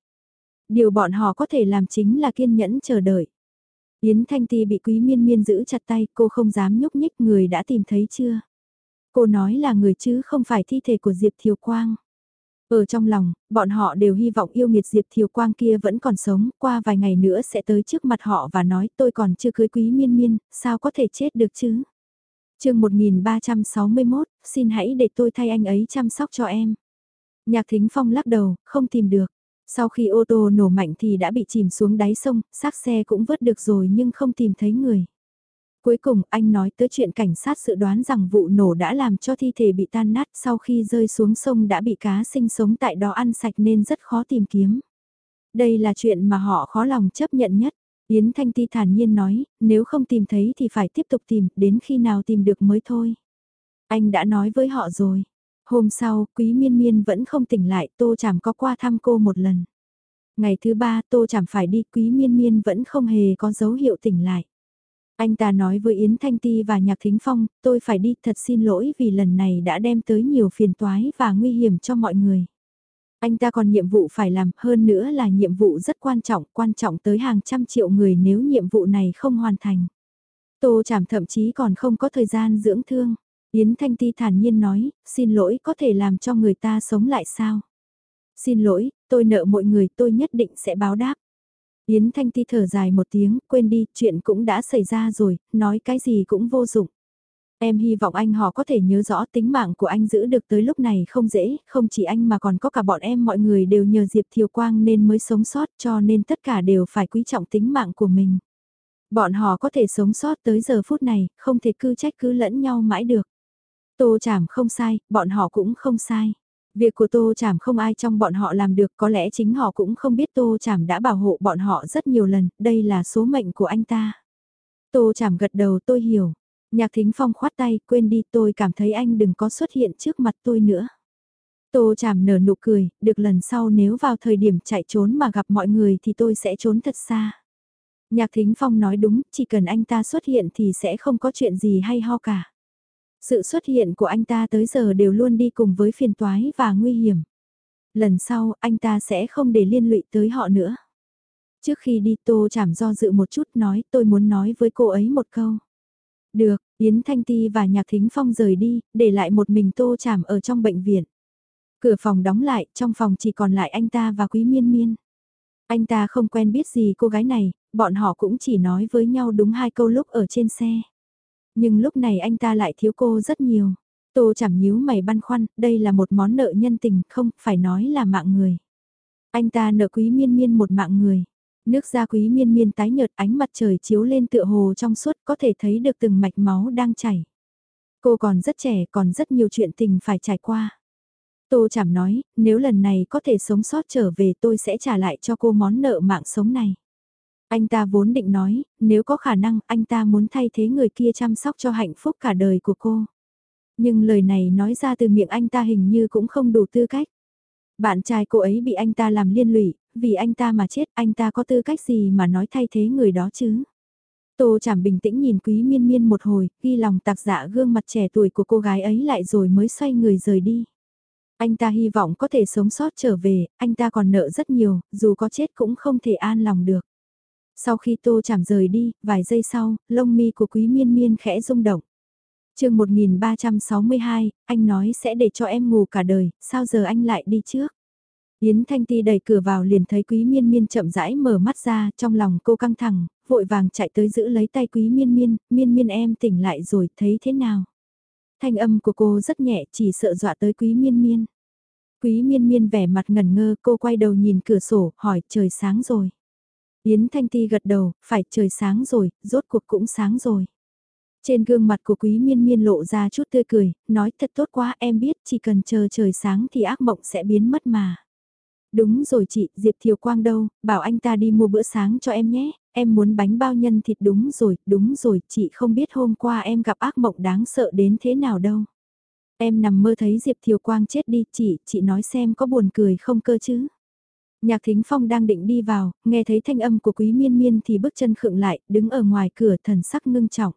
Điều bọn họ có thể làm chính là kiên nhẫn chờ đợi. Yến Thanh Ti bị quý miên miên giữ chặt tay, cô không dám nhúc nhích người đã tìm thấy chưa? Cô nói là người chứ không phải thi thể của Diệp Thiều Quang. Ở trong lòng, bọn họ đều hy vọng yêu nghiệt Diệp Thiều Quang kia vẫn còn sống, qua vài ngày nữa sẽ tới trước mặt họ và nói tôi còn chưa cưới quý miên miên, sao có thể chết được chứ? chương 1361, xin hãy để tôi thay anh ấy chăm sóc cho em. Nhạc Thính Phong lắc đầu, không tìm được. Sau khi ô tô nổ mạnh thì đã bị chìm xuống đáy sông, xác xe cũng vớt được rồi nhưng không tìm thấy người. Cuối cùng anh nói tới chuyện cảnh sát dự đoán rằng vụ nổ đã làm cho thi thể bị tan nát sau khi rơi xuống sông đã bị cá sinh sống tại đó ăn sạch nên rất khó tìm kiếm. Đây là chuyện mà họ khó lòng chấp nhận nhất. Yến Thanh Ti thản nhiên nói, nếu không tìm thấy thì phải tiếp tục tìm, đến khi nào tìm được mới thôi. Anh đã nói với họ rồi. Hôm sau, Quý Miên Miên vẫn không tỉnh lại, Tô Chảm có qua thăm cô một lần. Ngày thứ ba, Tô Chảm phải đi, Quý Miên Miên vẫn không hề có dấu hiệu tỉnh lại. Anh ta nói với Yến Thanh Ti và Nhạc Thính Phong, tôi phải đi thật xin lỗi vì lần này đã đem tới nhiều phiền toái và nguy hiểm cho mọi người. Anh ta còn nhiệm vụ phải làm hơn nữa là nhiệm vụ rất quan trọng, quan trọng tới hàng trăm triệu người nếu nhiệm vụ này không hoàn thành. Tô Chảm thậm chí còn không có thời gian dưỡng thương. Yến Thanh Ti thản nhiên nói, xin lỗi có thể làm cho người ta sống lại sao? Xin lỗi, tôi nợ mọi người tôi nhất định sẽ báo đáp. Yến Thanh Ti thở dài một tiếng, quên đi, chuyện cũng đã xảy ra rồi, nói cái gì cũng vô dụng. Em hy vọng anh họ có thể nhớ rõ tính mạng của anh giữ được tới lúc này không dễ, không chỉ anh mà còn có cả bọn em mọi người đều nhờ Diệp Thiều Quang nên mới sống sót cho nên tất cả đều phải quý trọng tính mạng của mình. Bọn họ có thể sống sót tới giờ phút này, không thể cứ trách cứ lẫn nhau mãi được. Tô chảm không sai, bọn họ cũng không sai. Việc của Tô Chảm không ai trong bọn họ làm được có lẽ chính họ cũng không biết Tô Chảm đã bảo hộ bọn họ rất nhiều lần, đây là số mệnh của anh ta. Tô Chảm gật đầu tôi hiểu. Nhạc Thính Phong khoát tay, quên đi tôi cảm thấy anh đừng có xuất hiện trước mặt tôi nữa. Tô Chảm nở nụ cười, được lần sau nếu vào thời điểm chạy trốn mà gặp mọi người thì tôi sẽ trốn thật xa. Nhạc Thính Phong nói đúng, chỉ cần anh ta xuất hiện thì sẽ không có chuyện gì hay ho cả. Sự xuất hiện của anh ta tới giờ đều luôn đi cùng với phiền toái và nguy hiểm. Lần sau, anh ta sẽ không để liên lụy tới họ nữa. Trước khi đi Tô Chảm do dự một chút nói tôi muốn nói với cô ấy một câu. Được, Yến Thanh Ti và Nhạc Thính Phong rời đi, để lại một mình Tô Chảm ở trong bệnh viện. Cửa phòng đóng lại, trong phòng chỉ còn lại anh ta và Quý Miên Miên. Anh ta không quen biết gì cô gái này, bọn họ cũng chỉ nói với nhau đúng hai câu lúc ở trên xe. Nhưng lúc này anh ta lại thiếu cô rất nhiều. Tô chẳng nhíu mày băn khoăn, đây là một món nợ nhân tình, không, phải nói là mạng người. Anh ta nợ quý miên miên một mạng người. Nước da quý miên miên tái nhợt ánh mặt trời chiếu lên tựa hồ trong suốt có thể thấy được từng mạch máu đang chảy. Cô còn rất trẻ còn rất nhiều chuyện tình phải trải qua. Tô Chảm nói, nếu lần này có thể sống sót trở về tôi sẽ trả lại cho cô món nợ mạng sống này. Anh ta vốn định nói, nếu có khả năng anh ta muốn thay thế người kia chăm sóc cho hạnh phúc cả đời của cô. Nhưng lời này nói ra từ miệng anh ta hình như cũng không đủ tư cách. Bạn trai cô ấy bị anh ta làm liên lụy, vì anh ta mà chết anh ta có tư cách gì mà nói thay thế người đó chứ. Tô Chảm bình tĩnh nhìn Quý Miên Miên một hồi, ghi lòng tạc dạ gương mặt trẻ tuổi của cô gái ấy lại rồi mới xoay người rời đi. Anh ta hy vọng có thể sống sót trở về, anh ta còn nợ rất nhiều, dù có chết cũng không thể an lòng được. Sau khi Tô Chảm rời đi, vài giây sau, lông mi của Quý Miên Miên khẽ rung động. chương 1362, anh nói sẽ để cho em ngủ cả đời, sao giờ anh lại đi trước? Yến Thanh Ti đẩy cửa vào liền thấy Quý Miên Miên chậm rãi mở mắt ra, trong lòng cô căng thẳng, vội vàng chạy tới giữ lấy tay Quý Miên Miên, Miên Miên em tỉnh lại rồi, thấy thế nào? Thanh âm của cô rất nhẹ, chỉ sợ dọa tới Quý Miên Miên. Quý Miên Miên vẻ mặt ngẩn ngơ, cô quay đầu nhìn cửa sổ, hỏi trời sáng rồi. Yến Thanh Ti gật đầu, phải trời sáng rồi, rốt cuộc cũng sáng rồi. Trên gương mặt của quý miên miên lộ ra chút tươi cười, nói thật tốt quá em biết chỉ cần chờ trời sáng thì ác mộng sẽ biến mất mà. Đúng rồi chị, Diệp Thiều Quang đâu, bảo anh ta đi mua bữa sáng cho em nhé, em muốn bánh bao nhân thịt đúng rồi, đúng rồi, chị không biết hôm qua em gặp ác mộng đáng sợ đến thế nào đâu. Em nằm mơ thấy Diệp Thiều Quang chết đi, chị, chị nói xem có buồn cười không cơ chứ. Nhạc Thính Phong đang định đi vào, nghe thấy thanh âm của Quý Miên Miên thì bước chân khựng lại, đứng ở ngoài cửa thần sắc ngưng trọng.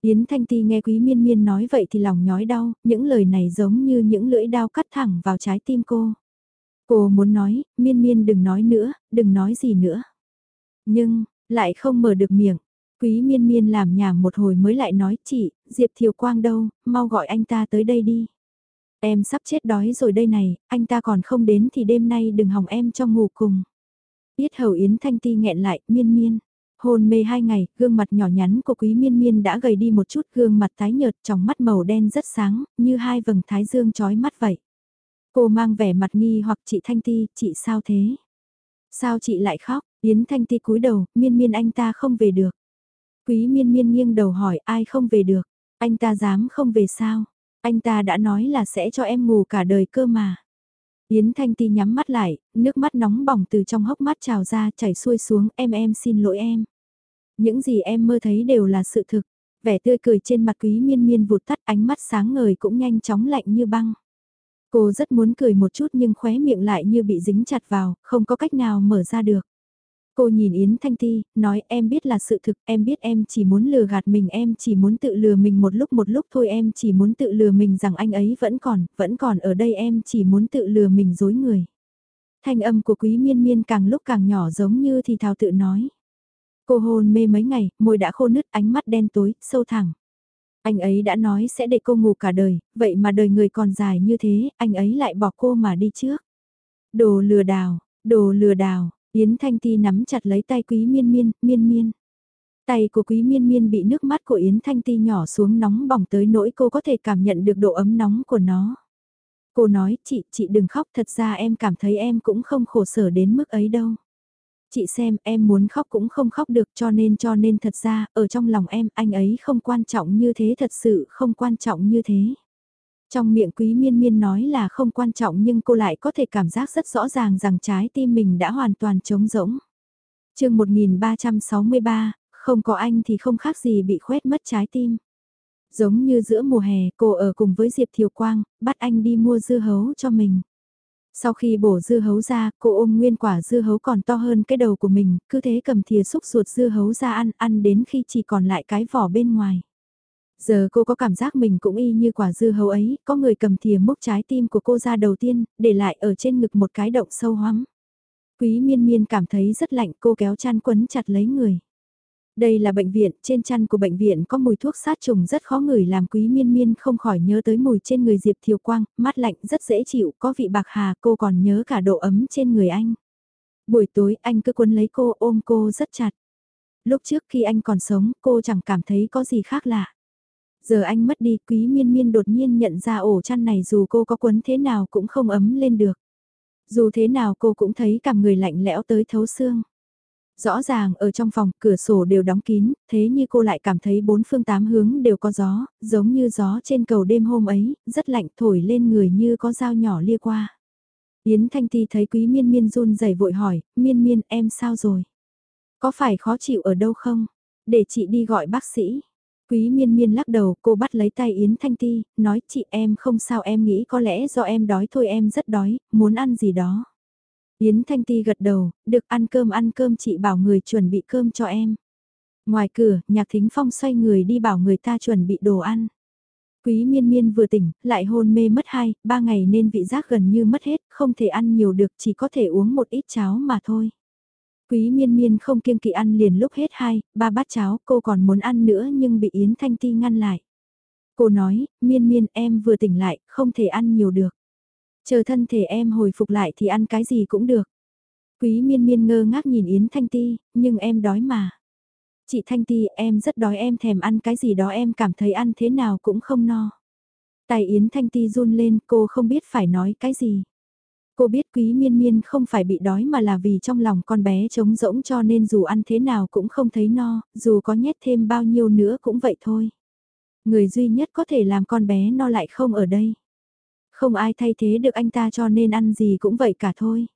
Yến Thanh Ti nghe Quý Miên Miên nói vậy thì lòng nhói đau, những lời này giống như những lưỡi đao cắt thẳng vào trái tim cô. Cô muốn nói, Miên Miên đừng nói nữa, đừng nói gì nữa. Nhưng, lại không mở được miệng. Quý Miên Miên làm nhảm một hồi mới lại nói chị, Diệp Thiều Quang đâu, mau gọi anh ta tới đây đi. Em sắp chết đói rồi đây này, anh ta còn không đến thì đêm nay đừng hỏng em cho ngủ cùng. Biết hầu Yến Thanh Ti nghẹn lại, miên miên. Hôn mê hai ngày, gương mặt nhỏ nhắn của quý miên miên đã gầy đi một chút, gương mặt tái nhợt, trong mắt màu đen rất sáng, như hai vầng thái dương chói mắt vậy. Cô mang vẻ mặt nghi hoặc chị Thanh Ti, chị sao thế? Sao chị lại khóc? Yến Thanh Ti cúi đầu, miên miên anh ta không về được. Quý miên miên nghiêng đầu hỏi ai không về được, anh ta dám không về sao? Anh ta đã nói là sẽ cho em ngủ cả đời cơ mà. Yến Thanh Ti nhắm mắt lại, nước mắt nóng bỏng từ trong hốc mắt trào ra chảy xuôi xuống em em xin lỗi em. Những gì em mơ thấy đều là sự thực. Vẻ tươi cười trên mặt quý miên miên vụt tắt ánh mắt sáng ngời cũng nhanh chóng lạnh như băng. Cô rất muốn cười một chút nhưng khóe miệng lại như bị dính chặt vào, không có cách nào mở ra được. Cô nhìn Yến Thanh Ti, nói em biết là sự thực, em biết em chỉ muốn lừa gạt mình, em chỉ muốn tự lừa mình một lúc một lúc thôi, em chỉ muốn tự lừa mình rằng anh ấy vẫn còn, vẫn còn ở đây em chỉ muốn tự lừa mình dối người. Thanh âm của quý miên miên càng lúc càng nhỏ giống như thì thào tự nói. Cô hôn mê mấy ngày, môi đã khô nứt, ánh mắt đen tối, sâu thẳng. Anh ấy đã nói sẽ để cô ngủ cả đời, vậy mà đời người còn dài như thế, anh ấy lại bỏ cô mà đi trước. Đồ lừa đảo, đồ lừa đảo, Yến Thanh Ti nắm chặt lấy tay Quý Miên Miên, Miên Miên. Tay của Quý Miên Miên bị nước mắt của Yến Thanh Ti nhỏ xuống nóng bỏng tới nỗi cô có thể cảm nhận được độ ấm nóng của nó. Cô nói, chị, chị đừng khóc, thật ra em cảm thấy em cũng không khổ sở đến mức ấy đâu. Chị xem, em muốn khóc cũng không khóc được cho nên cho nên thật ra, ở trong lòng em, anh ấy không quan trọng như thế thật sự không quan trọng như thế. Trong miệng quý miên miên nói là không quan trọng nhưng cô lại có thể cảm giác rất rõ ràng rằng trái tim mình đã hoàn toàn trống rỗng. chương 1363, không có anh thì không khác gì bị khoét mất trái tim. Giống như giữa mùa hè cô ở cùng với Diệp Thiều Quang, bắt anh đi mua dưa hấu cho mình. Sau khi bổ dưa hấu ra, cô ôm nguyên quả dưa hấu còn to hơn cái đầu của mình, cứ thế cầm thìa xúc ruột dưa hấu ra ăn, ăn đến khi chỉ còn lại cái vỏ bên ngoài. Giờ cô có cảm giác mình cũng y như quả dưa hấu ấy, có người cầm thìa múc trái tim của cô ra đầu tiên, để lại ở trên ngực một cái động sâu hoắm. Quý miên miên cảm thấy rất lạnh cô kéo chăn quấn chặt lấy người. Đây là bệnh viện, trên chăn của bệnh viện có mùi thuốc sát trùng rất khó ngửi làm quý miên miên không khỏi nhớ tới mùi trên người Diệp Thiều Quang, mát lạnh rất dễ chịu, có vị bạc hà cô còn nhớ cả độ ấm trên người anh. Buổi tối anh cứ quấn lấy cô ôm cô rất chặt. Lúc trước khi anh còn sống cô chẳng cảm thấy có gì khác lạ. Giờ anh mất đi quý miên miên đột nhiên nhận ra ổ chăn này dù cô có quấn thế nào cũng không ấm lên được. Dù thế nào cô cũng thấy cả người lạnh lẽo tới thấu xương. Rõ ràng ở trong phòng cửa sổ đều đóng kín, thế như cô lại cảm thấy bốn phương tám hướng đều có gió, giống như gió trên cầu đêm hôm ấy, rất lạnh thổi lên người như có dao nhỏ lia qua. Yến Thanh Ti thấy quý miên miên run rẩy vội hỏi, miên miên em sao rồi? Có phải khó chịu ở đâu không? Để chị đi gọi bác sĩ. Quý miên miên lắc đầu, cô bắt lấy tay Yến Thanh Ti, nói chị em không sao em nghĩ có lẽ do em đói thôi em rất đói, muốn ăn gì đó. Yến Thanh Ti gật đầu, được ăn cơm ăn cơm chị bảo người chuẩn bị cơm cho em. Ngoài cửa, nhạc thính phong xoay người đi bảo người ta chuẩn bị đồ ăn. Quý miên miên vừa tỉnh, lại hôn mê mất hai, ba ngày nên vị giác gần như mất hết, không thể ăn nhiều được chỉ có thể uống một ít cháo mà thôi. Quý miên miên không kiêng kỵ ăn liền lúc hết hai, ba bát cháo cô còn muốn ăn nữa nhưng bị Yến Thanh Ti ngăn lại. Cô nói, miên miên em vừa tỉnh lại, không thể ăn nhiều được. Chờ thân thể em hồi phục lại thì ăn cái gì cũng được. Quý miên miên ngơ ngác nhìn Yến Thanh Ti, nhưng em đói mà. Chị Thanh Ti, em rất đói em thèm ăn cái gì đó em cảm thấy ăn thế nào cũng không no. Tài Yến Thanh Ti run lên, cô không biết phải nói cái gì. Cô biết quý miên miên không phải bị đói mà là vì trong lòng con bé trống rỗng cho nên dù ăn thế nào cũng không thấy no, dù có nhét thêm bao nhiêu nữa cũng vậy thôi. Người duy nhất có thể làm con bé no lại không ở đây. Không ai thay thế được anh ta cho nên ăn gì cũng vậy cả thôi.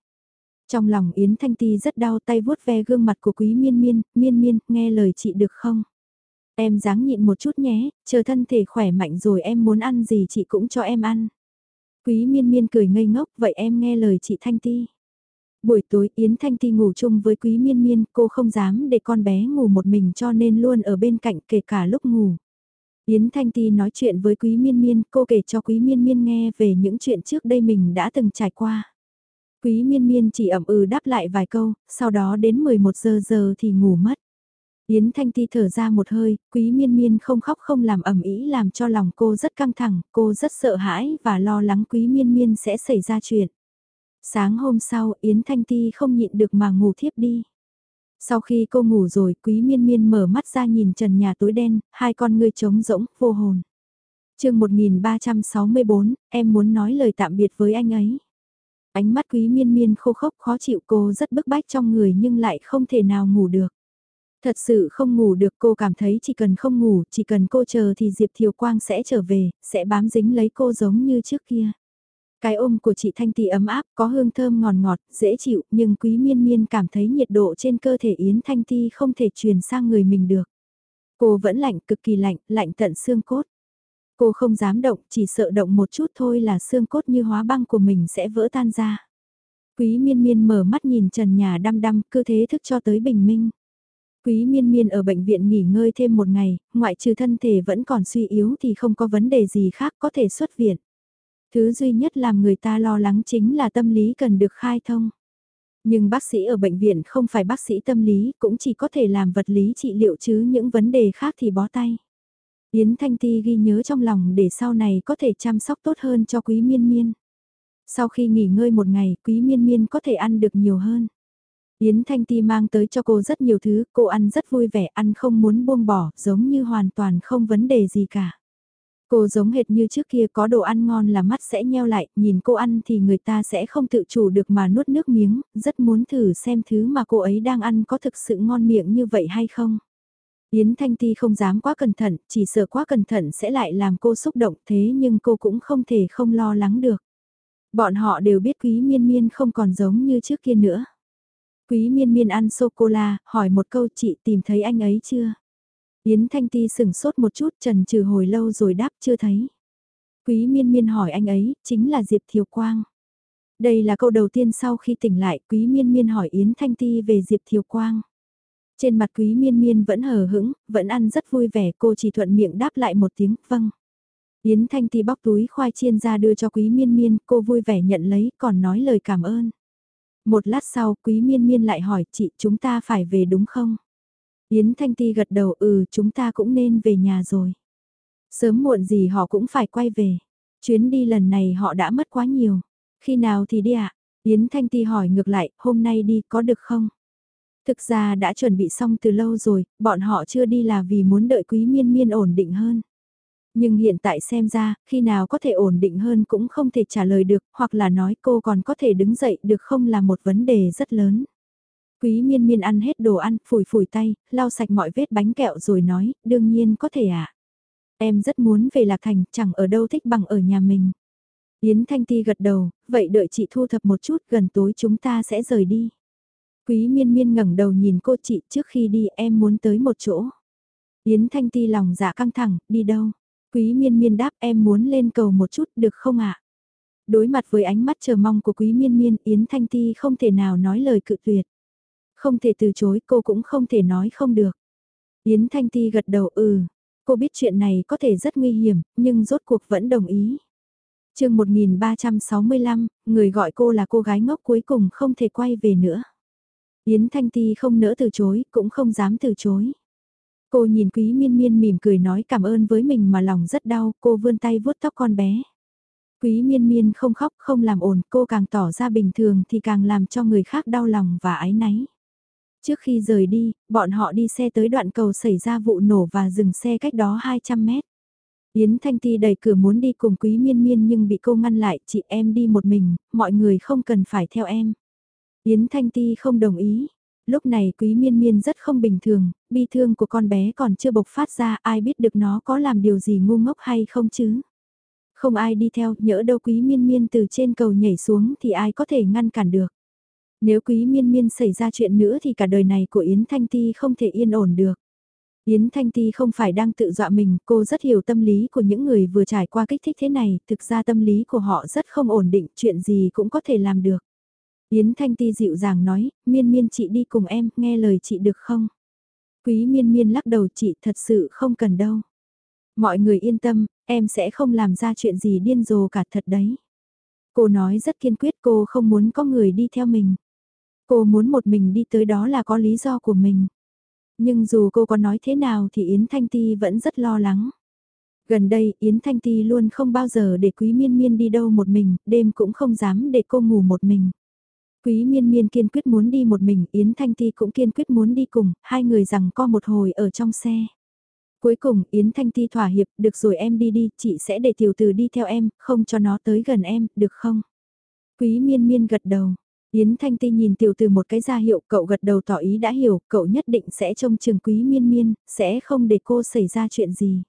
Trong lòng Yến Thanh Ti rất đau tay vuốt ve gương mặt của quý miên miên, miên miên, nghe lời chị được không? Em dáng nhịn một chút nhé, chờ thân thể khỏe mạnh rồi em muốn ăn gì chị cũng cho em ăn. Quý miên miên cười ngây ngốc, vậy em nghe lời chị Thanh Ti. Buổi tối Yến Thanh Ti ngủ chung với quý miên miên, cô không dám để con bé ngủ một mình cho nên luôn ở bên cạnh kể cả lúc ngủ. Yến Thanh Ti nói chuyện với Quý Miên Miên, cô kể cho Quý Miên Miên nghe về những chuyện trước đây mình đã từng trải qua. Quý Miên Miên chỉ ậm ừ đáp lại vài câu, sau đó đến 11 giờ giờ thì ngủ mất. Yến Thanh Ti thở ra một hơi, Quý Miên Miên không khóc không làm ẩm ý làm cho lòng cô rất căng thẳng, cô rất sợ hãi và lo lắng Quý Miên Miên sẽ xảy ra chuyện. Sáng hôm sau, Yến Thanh Ti không nhịn được mà ngủ thiếp đi. Sau khi cô ngủ rồi, quý miên miên mở mắt ra nhìn trần nhà tối đen, hai con ngươi trống rỗng, vô hồn. chương 1364, em muốn nói lời tạm biệt với anh ấy. Ánh mắt quý miên miên khô khốc khó chịu cô rất bức bách trong người nhưng lại không thể nào ngủ được. Thật sự không ngủ được cô cảm thấy chỉ cần không ngủ, chỉ cần cô chờ thì Diệp Thiều Quang sẽ trở về, sẽ bám dính lấy cô giống như trước kia. Cái ôm của chị Thanh Tì ấm áp, có hương thơm ngọt ngọt, dễ chịu, nhưng quý miên miên cảm thấy nhiệt độ trên cơ thể Yến Thanh Ti không thể truyền sang người mình được. Cô vẫn lạnh, cực kỳ lạnh, lạnh tận xương cốt. Cô không dám động, chỉ sợ động một chút thôi là xương cốt như hóa băng của mình sẽ vỡ tan ra. Quý miên miên mở mắt nhìn trần nhà đăm đăm, cứ thế thức cho tới bình minh. Quý miên miên ở bệnh viện nghỉ ngơi thêm một ngày, ngoại trừ thân thể vẫn còn suy yếu thì không có vấn đề gì khác có thể xuất viện. Thứ duy nhất làm người ta lo lắng chính là tâm lý cần được khai thông. Nhưng bác sĩ ở bệnh viện không phải bác sĩ tâm lý, cũng chỉ có thể làm vật lý trị liệu chứ những vấn đề khác thì bó tay. Yến Thanh Ti ghi nhớ trong lòng để sau này có thể chăm sóc tốt hơn cho Quý Miên Miên. Sau khi nghỉ ngơi một ngày, Quý Miên Miên có thể ăn được nhiều hơn. Yến Thanh Ti mang tới cho cô rất nhiều thứ, cô ăn rất vui vẻ, ăn không muốn buông bỏ, giống như hoàn toàn không vấn đề gì cả. Cô giống hệt như trước kia có đồ ăn ngon là mắt sẽ nheo lại, nhìn cô ăn thì người ta sẽ không tự chủ được mà nuốt nước miếng, rất muốn thử xem thứ mà cô ấy đang ăn có thực sự ngon miệng như vậy hay không. Yến Thanh Ti không dám quá cẩn thận, chỉ sợ quá cẩn thận sẽ lại làm cô xúc động thế nhưng cô cũng không thể không lo lắng được. Bọn họ đều biết quý miên miên không còn giống như trước kia nữa. Quý miên miên ăn sô-cô-la, hỏi một câu chị tìm thấy anh ấy chưa? Yến Thanh Ti sững sốt một chút trần trừ hồi lâu rồi đáp chưa thấy. Quý miên miên hỏi anh ấy, chính là Diệp Thiều Quang. Đây là câu đầu tiên sau khi tỉnh lại, Quý miên miên hỏi Yến Thanh Ti về Diệp Thiều Quang. Trên mặt Quý miên miên vẫn hờ hững, vẫn ăn rất vui vẻ, cô chỉ thuận miệng đáp lại một tiếng, vâng. Yến Thanh Ti bóc túi khoai chiên ra đưa cho Quý miên miên, cô vui vẻ nhận lấy, còn nói lời cảm ơn. Một lát sau quý miên miên lại hỏi chị chúng ta phải về đúng không? Yến Thanh Ti gật đầu ừ chúng ta cũng nên về nhà rồi. Sớm muộn gì họ cũng phải quay về. Chuyến đi lần này họ đã mất quá nhiều. Khi nào thì đi ạ? À? Yến Thanh Ti hỏi ngược lại, hôm nay đi có được không? Thực ra đã chuẩn bị xong từ lâu rồi, bọn họ chưa đi là vì muốn đợi quý miên miên ổn định hơn. Nhưng hiện tại xem ra, khi nào có thể ổn định hơn cũng không thể trả lời được, hoặc là nói cô còn có thể đứng dậy được không là một vấn đề rất lớn. Quý miên miên ăn hết đồ ăn, phủi phủi tay, lau sạch mọi vết bánh kẹo rồi nói, đương nhiên có thể ạ. À. Em rất muốn về Lạc Thành, chẳng ở đâu thích bằng ở nhà mình. Yến Thanh Ti gật đầu, vậy đợi chị thu thập một chút, gần tối chúng ta sẽ rời đi. Quý miên miên ngẩng đầu nhìn cô chị trước khi đi em muốn tới một chỗ. Yến Thanh Ti lòng dạ căng thẳng, đi đâu? Quý miên miên đáp em muốn lên cầu một chút được không ạ? Đối mặt với ánh mắt chờ mong của quý miên miên Yến Thanh Ti không thể nào nói lời cự tuyệt. Không thể từ chối cô cũng không thể nói không được. Yến Thanh Ti gật đầu ừ. Cô biết chuyện này có thể rất nguy hiểm nhưng rốt cuộc vẫn đồng ý. chương 1365, người gọi cô là cô gái ngốc cuối cùng không thể quay về nữa. Yến Thanh Ti không nỡ từ chối, cũng không dám từ chối. Cô nhìn quý miên miên mỉm cười nói cảm ơn với mình mà lòng rất đau, cô vươn tay vuốt tóc con bé. Quý miên miên không khóc không làm ồn, cô càng tỏ ra bình thường thì càng làm cho người khác đau lòng và ái náy. Trước khi rời đi, bọn họ đi xe tới đoạn cầu xảy ra vụ nổ và dừng xe cách đó 200 mét. Yến Thanh Ti đẩy cửa muốn đi cùng Quý Miên Miên nhưng bị cô ngăn lại, chị em đi một mình, mọi người không cần phải theo em. Yến Thanh Ti không đồng ý. Lúc này Quý Miên Miên rất không bình thường, bi thương của con bé còn chưa bộc phát ra ai biết được nó có làm điều gì ngu ngốc hay không chứ. Không ai đi theo, nhỡ đâu Quý Miên Miên từ trên cầu nhảy xuống thì ai có thể ngăn cản được. Nếu Quý Miên Miên xảy ra chuyện nữa thì cả đời này của Yến Thanh Ti không thể yên ổn được. Yến Thanh Ti không phải đang tự dọa mình, cô rất hiểu tâm lý của những người vừa trải qua kích thích thế này, thực ra tâm lý của họ rất không ổn định, chuyện gì cũng có thể làm được. Yến Thanh Ti dịu dàng nói, miên miên chị đi cùng em, nghe lời chị được không? Quý miên miên lắc đầu chị thật sự không cần đâu. Mọi người yên tâm, em sẽ không làm ra chuyện gì điên rồ cả thật đấy. Cô nói rất kiên quyết cô không muốn có người đi theo mình. Cô muốn một mình đi tới đó là có lý do của mình. Nhưng dù cô có nói thế nào thì Yến Thanh Ti vẫn rất lo lắng. Gần đây Yến Thanh Ti luôn không bao giờ để Quý Miên Miên đi đâu một mình, đêm cũng không dám để cô ngủ một mình. Quý miên miên kiên quyết muốn đi một mình, Yến Thanh Ti cũng kiên quyết muốn đi cùng, hai người rằng co một hồi ở trong xe. Cuối cùng, Yến Thanh Ti thỏa hiệp, được rồi em đi đi, chị sẽ để tiểu tử đi theo em, không cho nó tới gần em, được không? Quý miên miên gật đầu. Yến Thanh Ti nhìn tiểu tử một cái ra hiệu, cậu gật đầu tỏ ý đã hiểu, cậu nhất định sẽ trông chừng quý miên miên, sẽ không để cô xảy ra chuyện gì.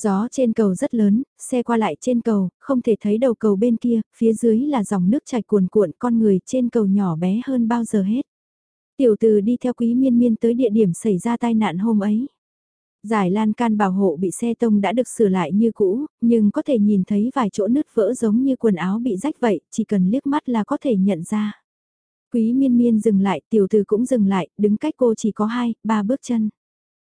Gió trên cầu rất lớn, xe qua lại trên cầu, không thể thấy đầu cầu bên kia, phía dưới là dòng nước chảy cuồn cuộn con người trên cầu nhỏ bé hơn bao giờ hết. Tiểu từ đi theo quý miên miên tới địa điểm xảy ra tai nạn hôm ấy. Giải lan can bảo hộ bị xe tông đã được sửa lại như cũ, nhưng có thể nhìn thấy vài chỗ nứt vỡ giống như quần áo bị rách vậy, chỉ cần liếc mắt là có thể nhận ra. Quý miên miên dừng lại, tiểu từ cũng dừng lại, đứng cách cô chỉ có hai, ba bước chân.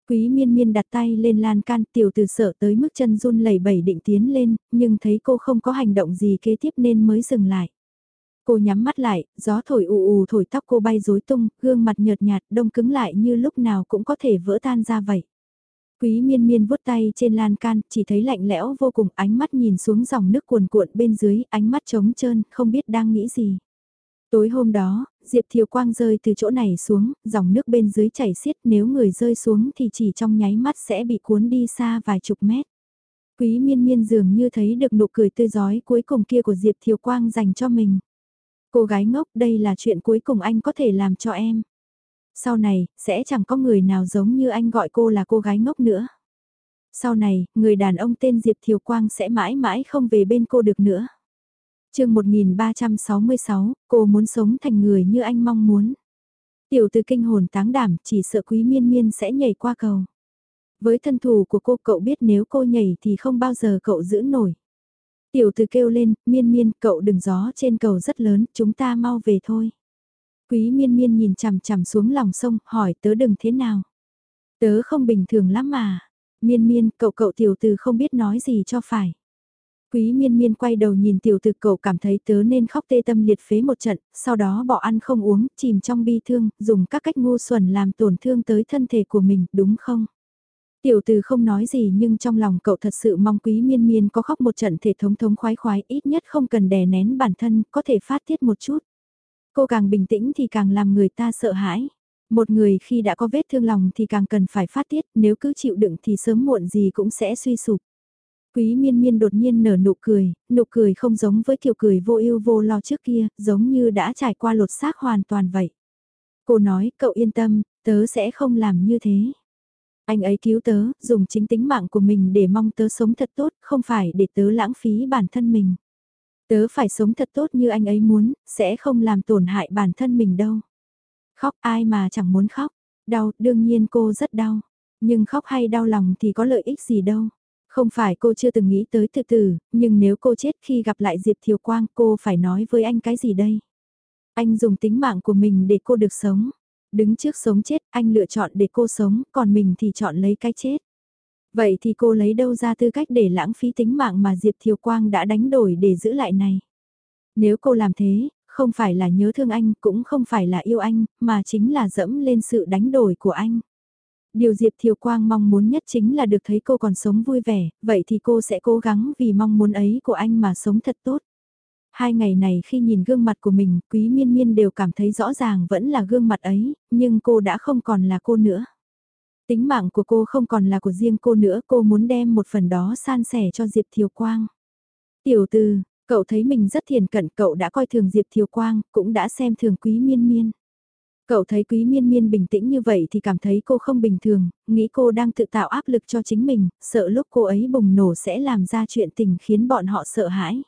Quý miên miên đặt tay lên lan can tiểu từ sợ tới mức chân run lẩy bẩy định tiến lên, nhưng thấy cô không có hành động gì kế tiếp nên mới dừng lại. Cô nhắm mắt lại, gió thổi ù ù thổi tóc cô bay rối tung, gương mặt nhợt nhạt đông cứng lại như lúc nào cũng có thể vỡ tan ra vậy. Quý miên miên vuốt tay trên lan can, chỉ thấy lạnh lẽo vô cùng ánh mắt nhìn xuống dòng nước cuồn cuộn bên dưới, ánh mắt trống trơn, không biết đang nghĩ gì. Tối hôm đó, Diệp Thiều Quang rơi từ chỗ này xuống, dòng nước bên dưới chảy xiết nếu người rơi xuống thì chỉ trong nháy mắt sẽ bị cuốn đi xa vài chục mét. Quý miên miên dường như thấy được nụ cười tươi giói cuối cùng kia của Diệp Thiều Quang dành cho mình. Cô gái ngốc đây là chuyện cuối cùng anh có thể làm cho em. Sau này, sẽ chẳng có người nào giống như anh gọi cô là cô gái ngốc nữa. Sau này, người đàn ông tên Diệp Thiều Quang sẽ mãi mãi không về bên cô được nữa chương 1366, cô muốn sống thành người như anh mong muốn. Tiểu từ kinh hồn táng đảm chỉ sợ quý miên miên sẽ nhảy qua cầu. Với thân thủ của cô cậu biết nếu cô nhảy thì không bao giờ cậu giữ nổi. Tiểu từ kêu lên, miên miên cậu đừng gió trên cầu rất lớn, chúng ta mau về thôi. Quý miên miên nhìn chằm chằm xuống lòng sông, hỏi tớ đừng thế nào. Tớ không bình thường lắm mà. Miên miên, cậu cậu tiểu từ không biết nói gì cho phải. Quý miên miên quay đầu nhìn tiểu tử cậu cảm thấy tớ nên khóc tê tâm liệt phế một trận, sau đó bỏ ăn không uống, chìm trong bi thương, dùng các cách ngu xuẩn làm tổn thương tới thân thể của mình, đúng không? Tiểu từ không nói gì nhưng trong lòng cậu thật sự mong quý miên miên có khóc một trận thể thống thống khoái khoái ít nhất không cần đè nén bản thân, có thể phát tiết một chút. Cô càng bình tĩnh thì càng làm người ta sợ hãi. Một người khi đã có vết thương lòng thì càng cần phải phát tiết, nếu cứ chịu đựng thì sớm muộn gì cũng sẽ suy sụp. Quý miên miên đột nhiên nở nụ cười, nụ cười không giống với kiểu cười vô ưu vô lo trước kia, giống như đã trải qua lột xác hoàn toàn vậy. Cô nói, cậu yên tâm, tớ sẽ không làm như thế. Anh ấy cứu tớ, dùng chính tính mạng của mình để mong tớ sống thật tốt, không phải để tớ lãng phí bản thân mình. Tớ phải sống thật tốt như anh ấy muốn, sẽ không làm tổn hại bản thân mình đâu. Khóc ai mà chẳng muốn khóc, đau, đương nhiên cô rất đau. Nhưng khóc hay đau lòng thì có lợi ích gì đâu. Không phải cô chưa từng nghĩ tới tự tử, nhưng nếu cô chết khi gặp lại Diệp Thiều Quang cô phải nói với anh cái gì đây? Anh dùng tính mạng của mình để cô được sống. Đứng trước sống chết, anh lựa chọn để cô sống, còn mình thì chọn lấy cái chết. Vậy thì cô lấy đâu ra tư cách để lãng phí tính mạng mà Diệp Thiều Quang đã đánh đổi để giữ lại này? Nếu cô làm thế, không phải là nhớ thương anh, cũng không phải là yêu anh, mà chính là dẫm lên sự đánh đổi của anh. Điều Diệp Thiều Quang mong muốn nhất chính là được thấy cô còn sống vui vẻ, vậy thì cô sẽ cố gắng vì mong muốn ấy của anh mà sống thật tốt. Hai ngày này khi nhìn gương mặt của mình, Quý Miên Miên đều cảm thấy rõ ràng vẫn là gương mặt ấy, nhưng cô đã không còn là cô nữa. Tính mạng của cô không còn là của riêng cô nữa, cô muốn đem một phần đó san sẻ cho Diệp Thiều Quang. Tiểu từ, cậu thấy mình rất thiền cận, cậu đã coi thường Diệp Thiều Quang, cũng đã xem thường Quý Miên Miên. Cậu thấy quý miên miên bình tĩnh như vậy thì cảm thấy cô không bình thường, nghĩ cô đang tự tạo áp lực cho chính mình, sợ lúc cô ấy bùng nổ sẽ làm ra chuyện tình khiến bọn họ sợ hãi.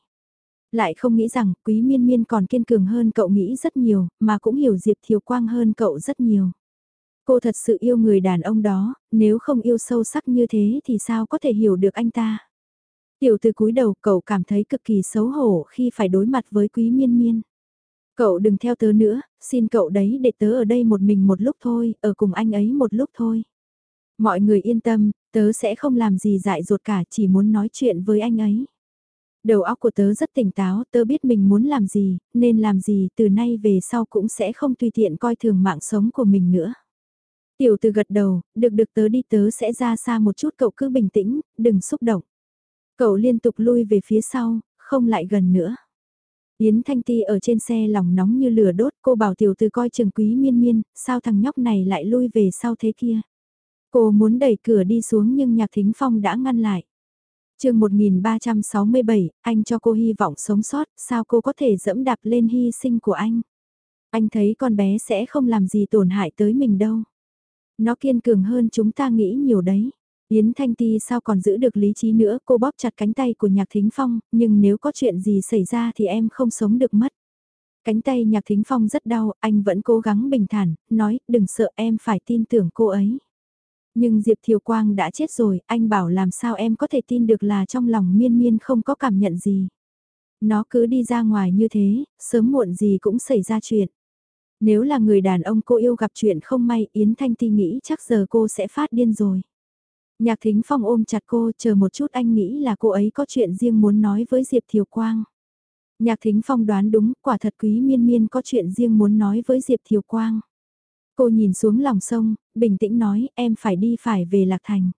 Lại không nghĩ rằng quý miên miên còn kiên cường hơn cậu nghĩ rất nhiều, mà cũng hiểu Diệp Thiều Quang hơn cậu rất nhiều. Cô thật sự yêu người đàn ông đó, nếu không yêu sâu sắc như thế thì sao có thể hiểu được anh ta. Tiểu từ cúi đầu cậu cảm thấy cực kỳ xấu hổ khi phải đối mặt với quý miên miên. Cậu đừng theo tớ nữa, xin cậu đấy để tớ ở đây một mình một lúc thôi, ở cùng anh ấy một lúc thôi. Mọi người yên tâm, tớ sẽ không làm gì dại dột cả, chỉ muốn nói chuyện với anh ấy. Đầu óc của tớ rất tỉnh táo, tớ biết mình muốn làm gì, nên làm gì từ nay về sau cũng sẽ không tùy tiện coi thường mạng sống của mình nữa. Tiểu từ gật đầu, được được tớ đi tớ sẽ ra xa một chút cậu cứ bình tĩnh, đừng xúc động. Cậu liên tục lui về phía sau, không lại gần nữa. Yến Thanh Ti ở trên xe lòng nóng như lửa đốt, cô bảo tiểu từ coi Trường quý miên miên, sao thằng nhóc này lại lui về sau thế kia. Cô muốn đẩy cửa đi xuống nhưng nhạc thính phong đã ngăn lại. Trường 1367, anh cho cô hy vọng sống sót, sao cô có thể dẫm đạp lên hy sinh của anh. Anh thấy con bé sẽ không làm gì tổn hại tới mình đâu. Nó kiên cường hơn chúng ta nghĩ nhiều đấy. Yến Thanh Ti sao còn giữ được lý trí nữa, cô bóp chặt cánh tay của Nhạc Thính Phong, nhưng nếu có chuyện gì xảy ra thì em không sống được mất. Cánh tay Nhạc Thính Phong rất đau, anh vẫn cố gắng bình thản, nói, đừng sợ em phải tin tưởng cô ấy. Nhưng Diệp Thiều Quang đã chết rồi, anh bảo làm sao em có thể tin được là trong lòng miên miên không có cảm nhận gì. Nó cứ đi ra ngoài như thế, sớm muộn gì cũng xảy ra chuyện. Nếu là người đàn ông cô yêu gặp chuyện không may, Yến Thanh Ti nghĩ chắc giờ cô sẽ phát điên rồi. Nhạc Thính Phong ôm chặt cô chờ một chút anh nghĩ là cô ấy có chuyện riêng muốn nói với Diệp Thiều Quang. Nhạc Thính Phong đoán đúng, quả thật quý miên miên có chuyện riêng muốn nói với Diệp Thiều Quang. Cô nhìn xuống lòng sông, bình tĩnh nói em phải đi phải về Lạc Thành.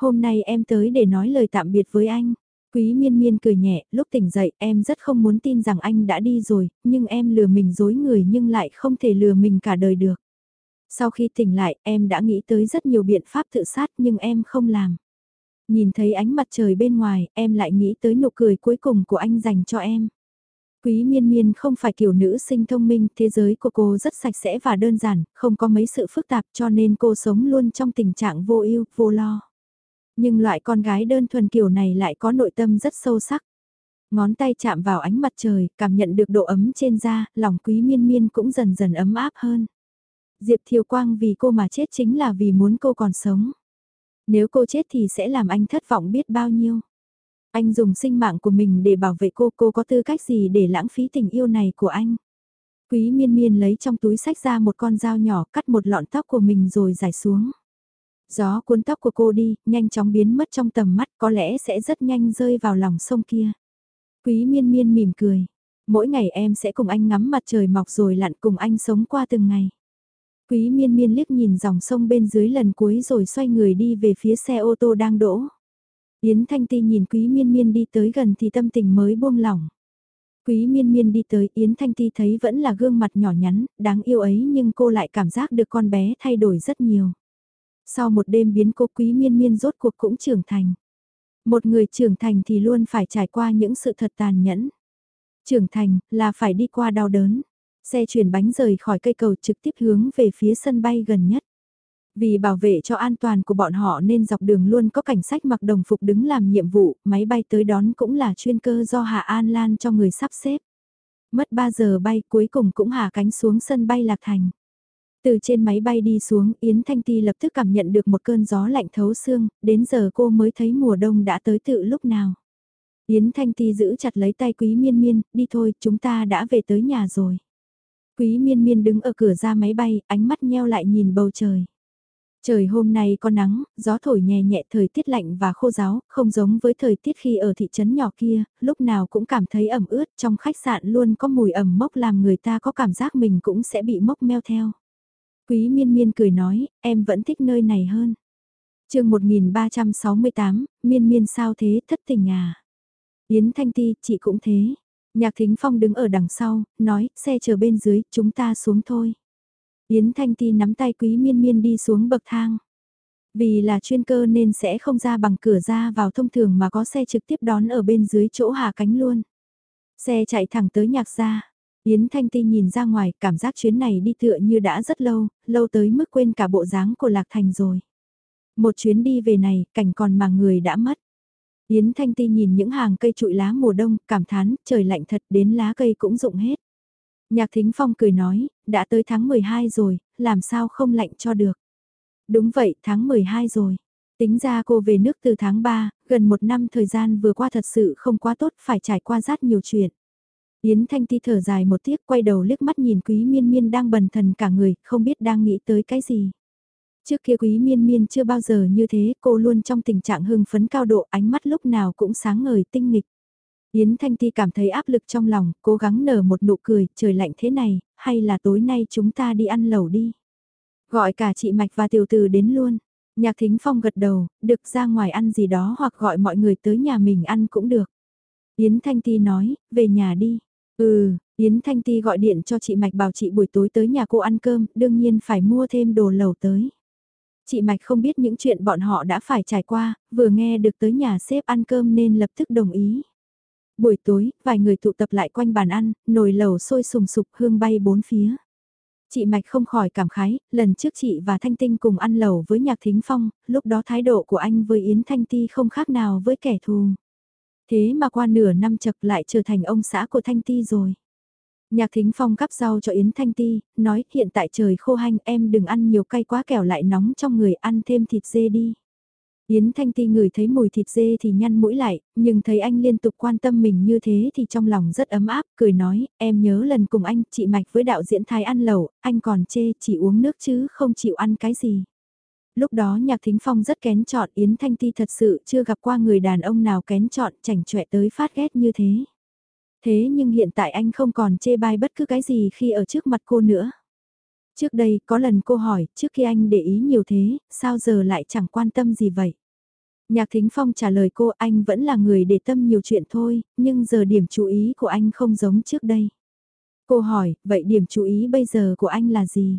Hôm nay em tới để nói lời tạm biệt với anh. Quý miên miên cười nhẹ, lúc tỉnh dậy em rất không muốn tin rằng anh đã đi rồi, nhưng em lừa mình dối người nhưng lại không thể lừa mình cả đời được. Sau khi tỉnh lại, em đã nghĩ tới rất nhiều biện pháp tự sát nhưng em không làm. Nhìn thấy ánh mặt trời bên ngoài, em lại nghĩ tới nụ cười cuối cùng của anh dành cho em. Quý miên miên không phải kiểu nữ sinh thông minh, thế giới của cô rất sạch sẽ và đơn giản, không có mấy sự phức tạp cho nên cô sống luôn trong tình trạng vô ưu, vô lo. Nhưng loại con gái đơn thuần kiểu này lại có nội tâm rất sâu sắc. Ngón tay chạm vào ánh mặt trời, cảm nhận được độ ấm trên da, lòng quý miên miên cũng dần dần ấm áp hơn. Diệp Thiều Quang vì cô mà chết chính là vì muốn cô còn sống. Nếu cô chết thì sẽ làm anh thất vọng biết bao nhiêu. Anh dùng sinh mạng của mình để bảo vệ cô, cô có tư cách gì để lãng phí tình yêu này của anh. Quý miên miên lấy trong túi sách ra một con dao nhỏ cắt một lọn tóc của mình rồi giải xuống. Gió cuốn tóc của cô đi, nhanh chóng biến mất trong tầm mắt có lẽ sẽ rất nhanh rơi vào lòng sông kia. Quý miên miên mỉm cười. Mỗi ngày em sẽ cùng anh ngắm mặt trời mọc rồi lặn cùng anh sống qua từng ngày. Quý miên miên liếc nhìn dòng sông bên dưới lần cuối rồi xoay người đi về phía xe ô tô đang đỗ. Yến Thanh Ti nhìn Quý miên miên đi tới gần thì tâm tình mới buông lỏng. Quý miên miên đi tới Yến Thanh Ti thấy vẫn là gương mặt nhỏ nhắn, đáng yêu ấy nhưng cô lại cảm giác được con bé thay đổi rất nhiều. Sau một đêm biến cô quý miên miên rốt cuộc cũng trưởng thành. Một người trưởng thành thì luôn phải trải qua những sự thật tàn nhẫn. Trưởng thành là phải đi qua đau đớn. Xe chuyển bánh rời khỏi cây cầu trực tiếp hướng về phía sân bay gần nhất. Vì bảo vệ cho an toàn của bọn họ nên dọc đường luôn có cảnh sát mặc đồng phục đứng làm nhiệm vụ, máy bay tới đón cũng là chuyên cơ do Hạ An Lan cho người sắp xếp. Mất 3 giờ bay cuối cùng cũng hạ cánh xuống sân bay Lạc Thành. Từ trên máy bay đi xuống, Yến Thanh Ti lập tức cảm nhận được một cơn gió lạnh thấu xương, đến giờ cô mới thấy mùa đông đã tới tự lúc nào. Yến Thanh Ti giữ chặt lấy tay Quý Miên Miên, đi thôi, chúng ta đã về tới nhà rồi. Quý Miên Miên đứng ở cửa ra máy bay, ánh mắt nheo lại nhìn bầu trời. Trời hôm nay có nắng, gió thổi nhẹ nhẹ thời tiết lạnh và khô giáo, không giống với thời tiết khi ở thị trấn nhỏ kia, lúc nào cũng cảm thấy ẩm ướt, trong khách sạn luôn có mùi ẩm mốc làm người ta có cảm giác mình cũng sẽ bị mốc meo theo. Quý miên miên cười nói, em vẫn thích nơi này hơn. chương 1368, miên miên sao thế, thất tình à. Yến Thanh Ti, chị cũng thế. Nhạc Thính Phong đứng ở đằng sau, nói, xe chờ bên dưới, chúng ta xuống thôi. Yến Thanh Ti nắm tay Quý Miên Miên đi xuống bậc thang. Vì là chuyên cơ nên sẽ không ra bằng cửa ra vào thông thường mà có xe trực tiếp đón ở bên dưới chỗ hạ cánh luôn. Xe chạy thẳng tới nhạc gia. Yến Thanh Ti nhìn ra ngoài, cảm giác chuyến này đi tựa như đã rất lâu, lâu tới mức quên cả bộ dáng của Lạc Thành rồi. Một chuyến đi về này, cảnh còn mà người đã mất. Yến Thanh Ti nhìn những hàng cây trụi lá mùa đông, cảm thán, trời lạnh thật đến lá cây cũng rụng hết. Nhạc Thính Phong cười nói, đã tới tháng 12 rồi, làm sao không lạnh cho được. Đúng vậy, tháng 12 rồi. Tính ra cô về nước từ tháng 3, gần một năm thời gian vừa qua thật sự không quá tốt, phải trải qua rất nhiều chuyện. Yến Thanh Ti thở dài một tiếc quay đầu liếc mắt nhìn Quý Miên Miên đang bần thần cả người, không biết đang nghĩ tới cái gì. Trước kia Quý Miên Miên chưa bao giờ như thế, cô luôn trong tình trạng hưng phấn cao độ, ánh mắt lúc nào cũng sáng ngời tinh nghịch. Yến Thanh Ti cảm thấy áp lực trong lòng, cố gắng nở một nụ cười, trời lạnh thế này, hay là tối nay chúng ta đi ăn lẩu đi. Gọi cả chị Mạch và tiểu tử đến luôn. Nhạc Thính Phong gật đầu, được ra ngoài ăn gì đó hoặc gọi mọi người tới nhà mình ăn cũng được. Yến Thanh Ti nói, về nhà đi. Ừ, Yến Thanh Ti gọi điện cho chị Mạch bảo chị buổi tối tới nhà cô ăn cơm, đương nhiên phải mua thêm đồ lẩu tới. Chị Mạch không biết những chuyện bọn họ đã phải trải qua, vừa nghe được tới nhà xếp ăn cơm nên lập tức đồng ý. Buổi tối, vài người tụ tập lại quanh bàn ăn, nồi lẩu sôi sùng sục hương bay bốn phía. Chị Mạch không khỏi cảm khái, lần trước chị và Thanh Tinh cùng ăn lẩu với Nhạc Thính Phong, lúc đó thái độ của anh với Yến Thanh Ti không khác nào với kẻ thù. Thế mà qua nửa năm chật lại trở thành ông xã của Thanh Ti rồi. Nhạc Thính Phong cắp rau cho Yến Thanh Ti, nói hiện tại trời khô hanh em đừng ăn nhiều cay quá kẻo lại nóng trong người ăn thêm thịt dê đi. Yến Thanh Ti ngửi thấy mùi thịt dê thì nhăn mũi lại, nhưng thấy anh liên tục quan tâm mình như thế thì trong lòng rất ấm áp, cười nói, em nhớ lần cùng anh, chị Mạch với đạo diễn thái ăn lẩu, anh còn chê chỉ uống nước chứ không chịu ăn cái gì. Lúc đó Nhạc Thính Phong rất kén chọn Yến Thanh Ti thật sự chưa gặp qua người đàn ông nào kén chọn chảnh chọe tới phát ghét như thế. Thế nhưng hiện tại anh không còn chê bai bất cứ cái gì khi ở trước mặt cô nữa. Trước đây có lần cô hỏi, trước khi anh để ý nhiều thế, sao giờ lại chẳng quan tâm gì vậy? Nhạc Thính Phong trả lời cô anh vẫn là người để tâm nhiều chuyện thôi, nhưng giờ điểm chú ý của anh không giống trước đây. Cô hỏi, vậy điểm chú ý bây giờ của anh là gì?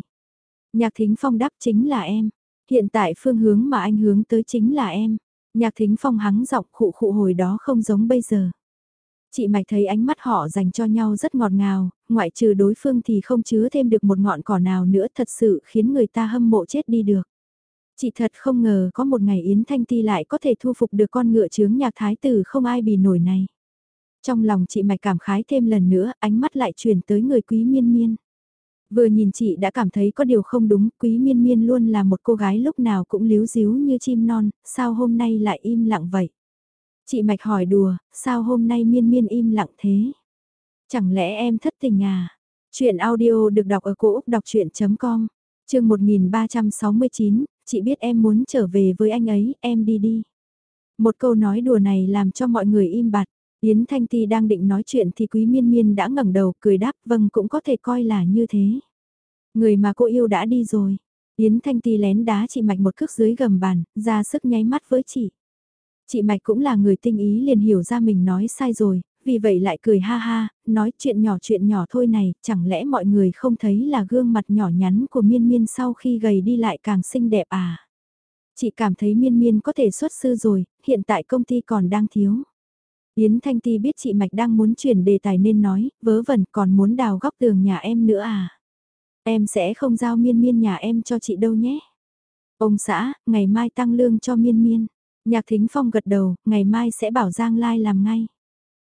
Nhạc Thính Phong đáp chính là em. Hiện tại phương hướng mà anh hướng tới chính là em. Nhạc Thính Phong hắng giọng khụ khụ hồi đó không giống bây giờ. Chị Mạch thấy ánh mắt họ dành cho nhau rất ngọt ngào, ngoại trừ đối phương thì không chứa thêm được một ngọn cỏ nào nữa thật sự khiến người ta hâm mộ chết đi được. Chị thật không ngờ có một ngày Yến Thanh Ti lại có thể thu phục được con ngựa chướng nhạc thái tử không ai bì nổi này. Trong lòng chị Mạch cảm khái thêm lần nữa, ánh mắt lại chuyển tới người quý miên miên. Vừa nhìn chị đã cảm thấy có điều không đúng, quý miên miên luôn là một cô gái lúc nào cũng líu díu như chim non, sao hôm nay lại im lặng vậy? Chị Mạch hỏi đùa, sao hôm nay miên miên im lặng thế? Chẳng lẽ em thất tình à? Chuyện audio được đọc ở cổ Úc đọc chuyện.com, trường 1369, chị biết em muốn trở về với anh ấy, em đi đi. Một câu nói đùa này làm cho mọi người im bặt. Yến Thanh Ti đang định nói chuyện thì Quý Miên Miên đã ngẩng đầu cười đáp vâng cũng có thể coi là như thế. Người mà cô yêu đã đi rồi. Yến Thanh Ti lén đá chị Mạch một cước dưới gầm bàn, ra sức nháy mắt với chị. Chị Mạch cũng là người tinh ý liền hiểu ra mình nói sai rồi, vì vậy lại cười ha ha, nói chuyện nhỏ chuyện nhỏ thôi này, chẳng lẽ mọi người không thấy là gương mặt nhỏ nhắn của miên miên sau khi gầy đi lại càng xinh đẹp à? Chị cảm thấy miên miên có thể xuất sư rồi, hiện tại công ty còn đang thiếu. Yến Thanh Ti biết chị Mạch đang muốn chuyển đề tài nên nói, vớ vẩn còn muốn đào góc tường nhà em nữa à? Em sẽ không giao miên miên nhà em cho chị đâu nhé. Ông xã, ngày mai tăng lương cho miên miên. Nhạc Thính Phong gật đầu, ngày mai sẽ bảo Giang Lai làm ngay.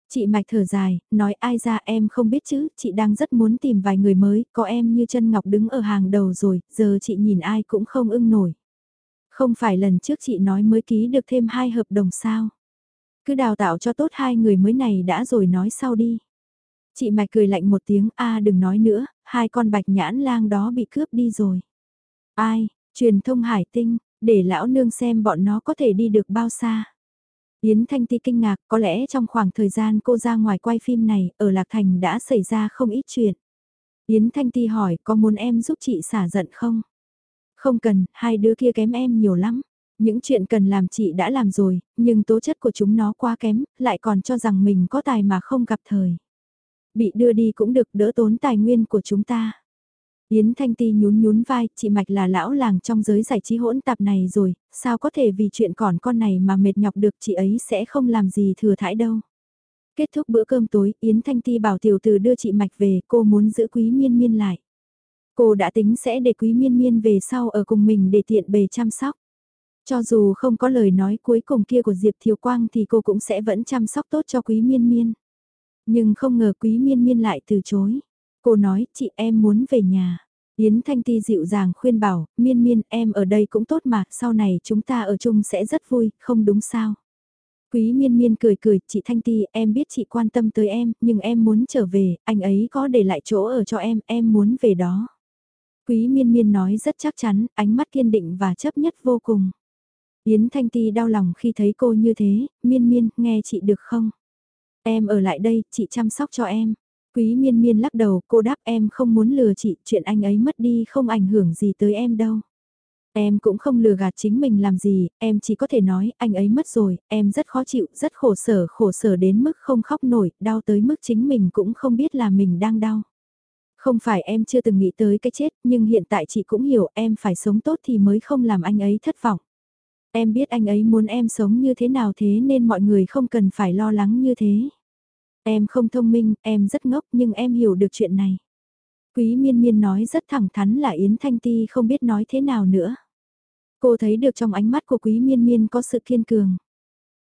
Chị Mạch thở dài, nói ai ra em không biết chứ, chị đang rất muốn tìm vài người mới, có em như chân ngọc đứng ở hàng đầu rồi, giờ chị nhìn ai cũng không ưng nổi. Không phải lần trước chị nói mới ký được thêm hai hợp đồng sao. Cứ đào tạo cho tốt hai người mới này đã rồi nói sau đi. Chị Mạch cười lạnh một tiếng, a đừng nói nữa, hai con bạch nhãn lang đó bị cướp đi rồi. Ai, truyền thông hải tinh, để lão nương xem bọn nó có thể đi được bao xa. Yến Thanh Ti kinh ngạc, có lẽ trong khoảng thời gian cô ra ngoài quay phim này, ở Lạc Thành đã xảy ra không ít chuyện. Yến Thanh Ti hỏi, có muốn em giúp chị xả giận không? Không cần, hai đứa kia kém em nhiều lắm. Những chuyện cần làm chị đã làm rồi, nhưng tố chất của chúng nó quá kém, lại còn cho rằng mình có tài mà không gặp thời. Bị đưa đi cũng được đỡ tốn tài nguyên của chúng ta. Yến Thanh Ti nhún nhún vai, chị Mạch là lão làng trong giới giải trí hỗn tạp này rồi, sao có thể vì chuyện còn con này mà mệt nhọc được chị ấy sẽ không làm gì thừa thãi đâu. Kết thúc bữa cơm tối, Yến Thanh Ti bảo tiểu từ đưa chị Mạch về, cô muốn giữ quý miên miên lại. Cô đã tính sẽ để quý miên miên về sau ở cùng mình để tiện bề chăm sóc. Cho dù không có lời nói cuối cùng kia của Diệp Thiều Quang thì cô cũng sẽ vẫn chăm sóc tốt cho quý miên miên. Nhưng không ngờ quý miên miên lại từ chối. Cô nói, chị em muốn về nhà. Yến Thanh Ti dịu dàng khuyên bảo, miên miên em ở đây cũng tốt mà, sau này chúng ta ở chung sẽ rất vui, không đúng sao. Quý miên miên cười cười, chị Thanh Ti, em biết chị quan tâm tới em, nhưng em muốn trở về, anh ấy có để lại chỗ ở cho em, em muốn về đó. Quý miên miên nói rất chắc chắn, ánh mắt kiên định và chấp nhất vô cùng. Yến Thanh Ti đau lòng khi thấy cô như thế, miên miên, nghe chị được không? Em ở lại đây, chị chăm sóc cho em. Quý miên miên lắc đầu, cô đáp em không muốn lừa chị, chuyện anh ấy mất đi không ảnh hưởng gì tới em đâu. Em cũng không lừa gạt chính mình làm gì, em chỉ có thể nói anh ấy mất rồi, em rất khó chịu, rất khổ sở, khổ sở đến mức không khóc nổi, đau tới mức chính mình cũng không biết là mình đang đau. Không phải em chưa từng nghĩ tới cái chết, nhưng hiện tại chị cũng hiểu em phải sống tốt thì mới không làm anh ấy thất vọng. Em biết anh ấy muốn em sống như thế nào thế nên mọi người không cần phải lo lắng như thế. Em không thông minh, em rất ngốc nhưng em hiểu được chuyện này. Quý miên miên nói rất thẳng thắn là Yến Thanh Ti không biết nói thế nào nữa. Cô thấy được trong ánh mắt của quý miên miên có sự kiên cường.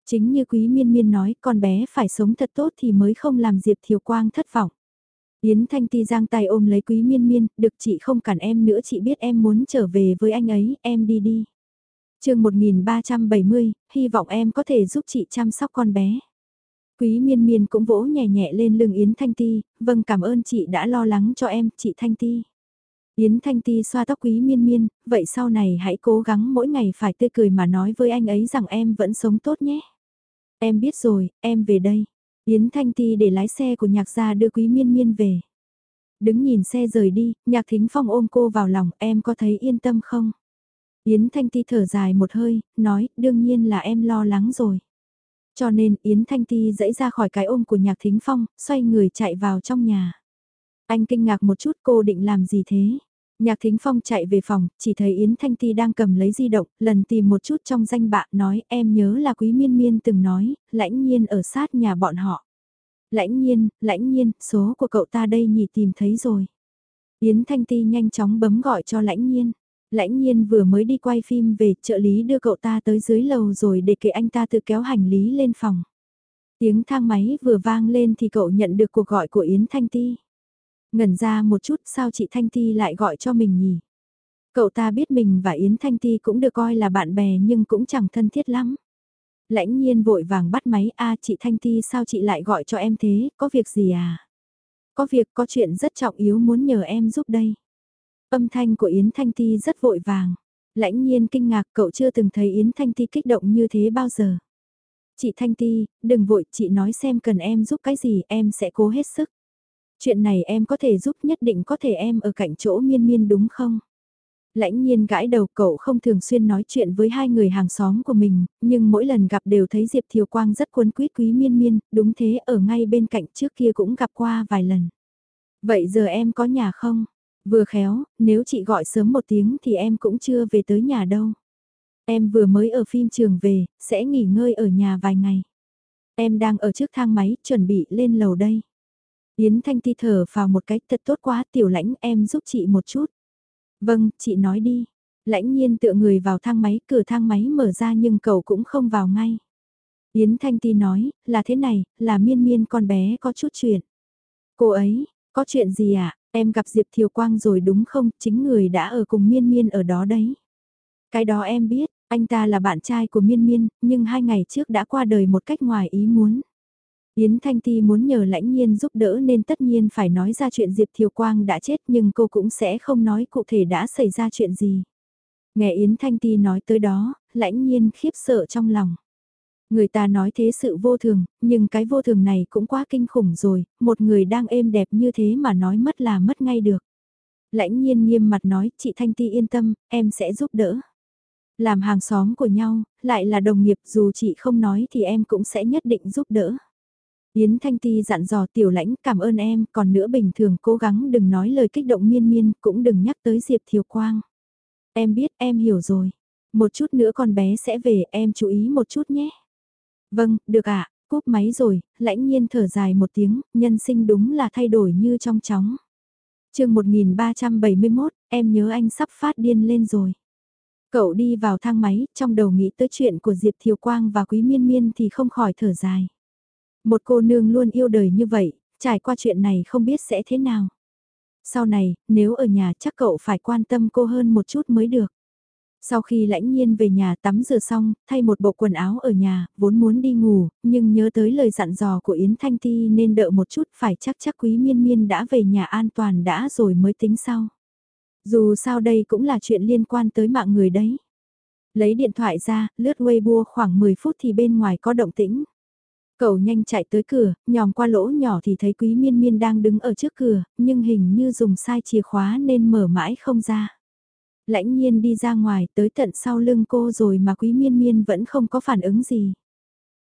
Chính như quý miên miên nói con bé phải sống thật tốt thì mới không làm Diệp Thiều Quang thất vọng. Yến Thanh Ti giang tay ôm lấy quý miên miên, được chị không cản em nữa chị biết em muốn trở về với anh ấy, em đi đi. chương 1370, hy vọng em có thể giúp chị chăm sóc con bé. Quý miên miên cũng vỗ nhẹ nhẹ lên lưng Yến Thanh Ti, vâng cảm ơn chị đã lo lắng cho em, chị Thanh Ti. Yến Thanh Ti xoa tóc quý miên miên, vậy sau này hãy cố gắng mỗi ngày phải tươi cười mà nói với anh ấy rằng em vẫn sống tốt nhé. Em biết rồi, em về đây. Yến Thanh Ti để lái xe của nhạc gia đưa quý miên miên về. Đứng nhìn xe rời đi, nhạc thính phong ôm cô vào lòng, em có thấy yên tâm không? Yến Thanh Ti thở dài một hơi, nói, đương nhiên là em lo lắng rồi. Cho nên Yến Thanh Ti dãy ra khỏi cái ôm của Nhạc Thính Phong, xoay người chạy vào trong nhà. Anh kinh ngạc một chút cô định làm gì thế? Nhạc Thính Phong chạy về phòng, chỉ thấy Yến Thanh Ti đang cầm lấy di động, lần tìm một chút trong danh bạ nói em nhớ là Quý Miên Miên từng nói, lãnh nhiên ở sát nhà bọn họ. Lãnh nhiên, lãnh nhiên, số của cậu ta đây nhỉ tìm thấy rồi. Yến Thanh Ti nhanh chóng bấm gọi cho lãnh nhiên. Lãnh nhiên vừa mới đi quay phim về trợ lý đưa cậu ta tới dưới lầu rồi để kệ anh ta tự kéo hành lý lên phòng. Tiếng thang máy vừa vang lên thì cậu nhận được cuộc gọi của Yến Thanh Ti. Ngẩn ra một chút sao chị Thanh Ti lại gọi cho mình nhỉ? Cậu ta biết mình và Yến Thanh Ti cũng được coi là bạn bè nhưng cũng chẳng thân thiết lắm. Lãnh nhiên vội vàng bắt máy a chị Thanh Ti sao chị lại gọi cho em thế, có việc gì à? Có việc có chuyện rất trọng yếu muốn nhờ em giúp đây. Âm thanh của Yến Thanh Ti rất vội vàng. Lãnh nhiên kinh ngạc cậu chưa từng thấy Yến Thanh Ti kích động như thế bao giờ. Chị Thanh Ti, đừng vội, chị nói xem cần em giúp cái gì em sẽ cố hết sức. Chuyện này em có thể giúp nhất định có thể em ở cạnh chỗ miên miên đúng không? Lãnh nhiên gãi đầu cậu không thường xuyên nói chuyện với hai người hàng xóm của mình, nhưng mỗi lần gặp đều thấy Diệp Thiều Quang rất cuốn quýt quý miên miên, đúng thế ở ngay bên cạnh trước kia cũng gặp qua vài lần. Vậy giờ em có nhà không? Vừa khéo, nếu chị gọi sớm một tiếng thì em cũng chưa về tới nhà đâu. Em vừa mới ở phim trường về, sẽ nghỉ ngơi ở nhà vài ngày. Em đang ở trước thang máy, chuẩn bị lên lầu đây. Yến Thanh Ti thở vào một cái thật tốt quá tiểu lãnh em giúp chị một chút. Vâng, chị nói đi. Lãnh nhiên tựa người vào thang máy, cửa thang máy mở ra nhưng cậu cũng không vào ngay. Yến Thanh Ti nói, là thế này, là miên miên con bé có chút chuyện. Cô ấy, có chuyện gì ạ? À? Em gặp Diệp Thiều Quang rồi đúng không? Chính người đã ở cùng miên miên ở đó đấy. Cái đó em biết, anh ta là bạn trai của miên miên, nhưng hai ngày trước đã qua đời một cách ngoài ý muốn. Yến Thanh Ti muốn nhờ lãnh nhiên giúp đỡ nên tất nhiên phải nói ra chuyện Diệp Thiều Quang đã chết nhưng cô cũng sẽ không nói cụ thể đã xảy ra chuyện gì. Nghe Yến Thanh Ti nói tới đó, lãnh nhiên khiếp sợ trong lòng. Người ta nói thế sự vô thường, nhưng cái vô thường này cũng quá kinh khủng rồi, một người đang êm đẹp như thế mà nói mất là mất ngay được. Lãnh nhiên nghiêm mặt nói, chị Thanh Ti yên tâm, em sẽ giúp đỡ. Làm hàng xóm của nhau, lại là đồng nghiệp dù chị không nói thì em cũng sẽ nhất định giúp đỡ. Yến Thanh Ti dặn dò tiểu lãnh cảm ơn em, còn nữa bình thường cố gắng đừng nói lời kích động miên miên, cũng đừng nhắc tới Diệp Thiều Quang. Em biết, em hiểu rồi. Một chút nữa con bé sẽ về, em chú ý một chút nhé. Vâng, được ạ, à, cúp máy rồi, lãnh nhiên thở dài một tiếng, nhân sinh đúng là thay đổi như trong chóng. chương 1371, em nhớ anh sắp phát điên lên rồi. Cậu đi vào thang máy, trong đầu nghĩ tới chuyện của Diệp Thiều Quang và Quý Miên Miên thì không khỏi thở dài. Một cô nương luôn yêu đời như vậy, trải qua chuyện này không biết sẽ thế nào. Sau này, nếu ở nhà chắc cậu phải quan tâm cô hơn một chút mới được. Sau khi lãnh nhiên về nhà tắm rửa xong, thay một bộ quần áo ở nhà, vốn muốn đi ngủ, nhưng nhớ tới lời dặn dò của Yến Thanh Ti nên đợi một chút phải chắc chắc quý miên miên đã về nhà an toàn đã rồi mới tính sau. Dù sao đây cũng là chuyện liên quan tới mạng người đấy. Lấy điện thoại ra, lướt Weibo khoảng 10 phút thì bên ngoài có động tĩnh. Cậu nhanh chạy tới cửa, nhòm qua lỗ nhỏ thì thấy quý miên miên đang đứng ở trước cửa, nhưng hình như dùng sai chìa khóa nên mở mãi không ra. Lãnh nhiên đi ra ngoài tới tận sau lưng cô rồi mà quý miên miên vẫn không có phản ứng gì.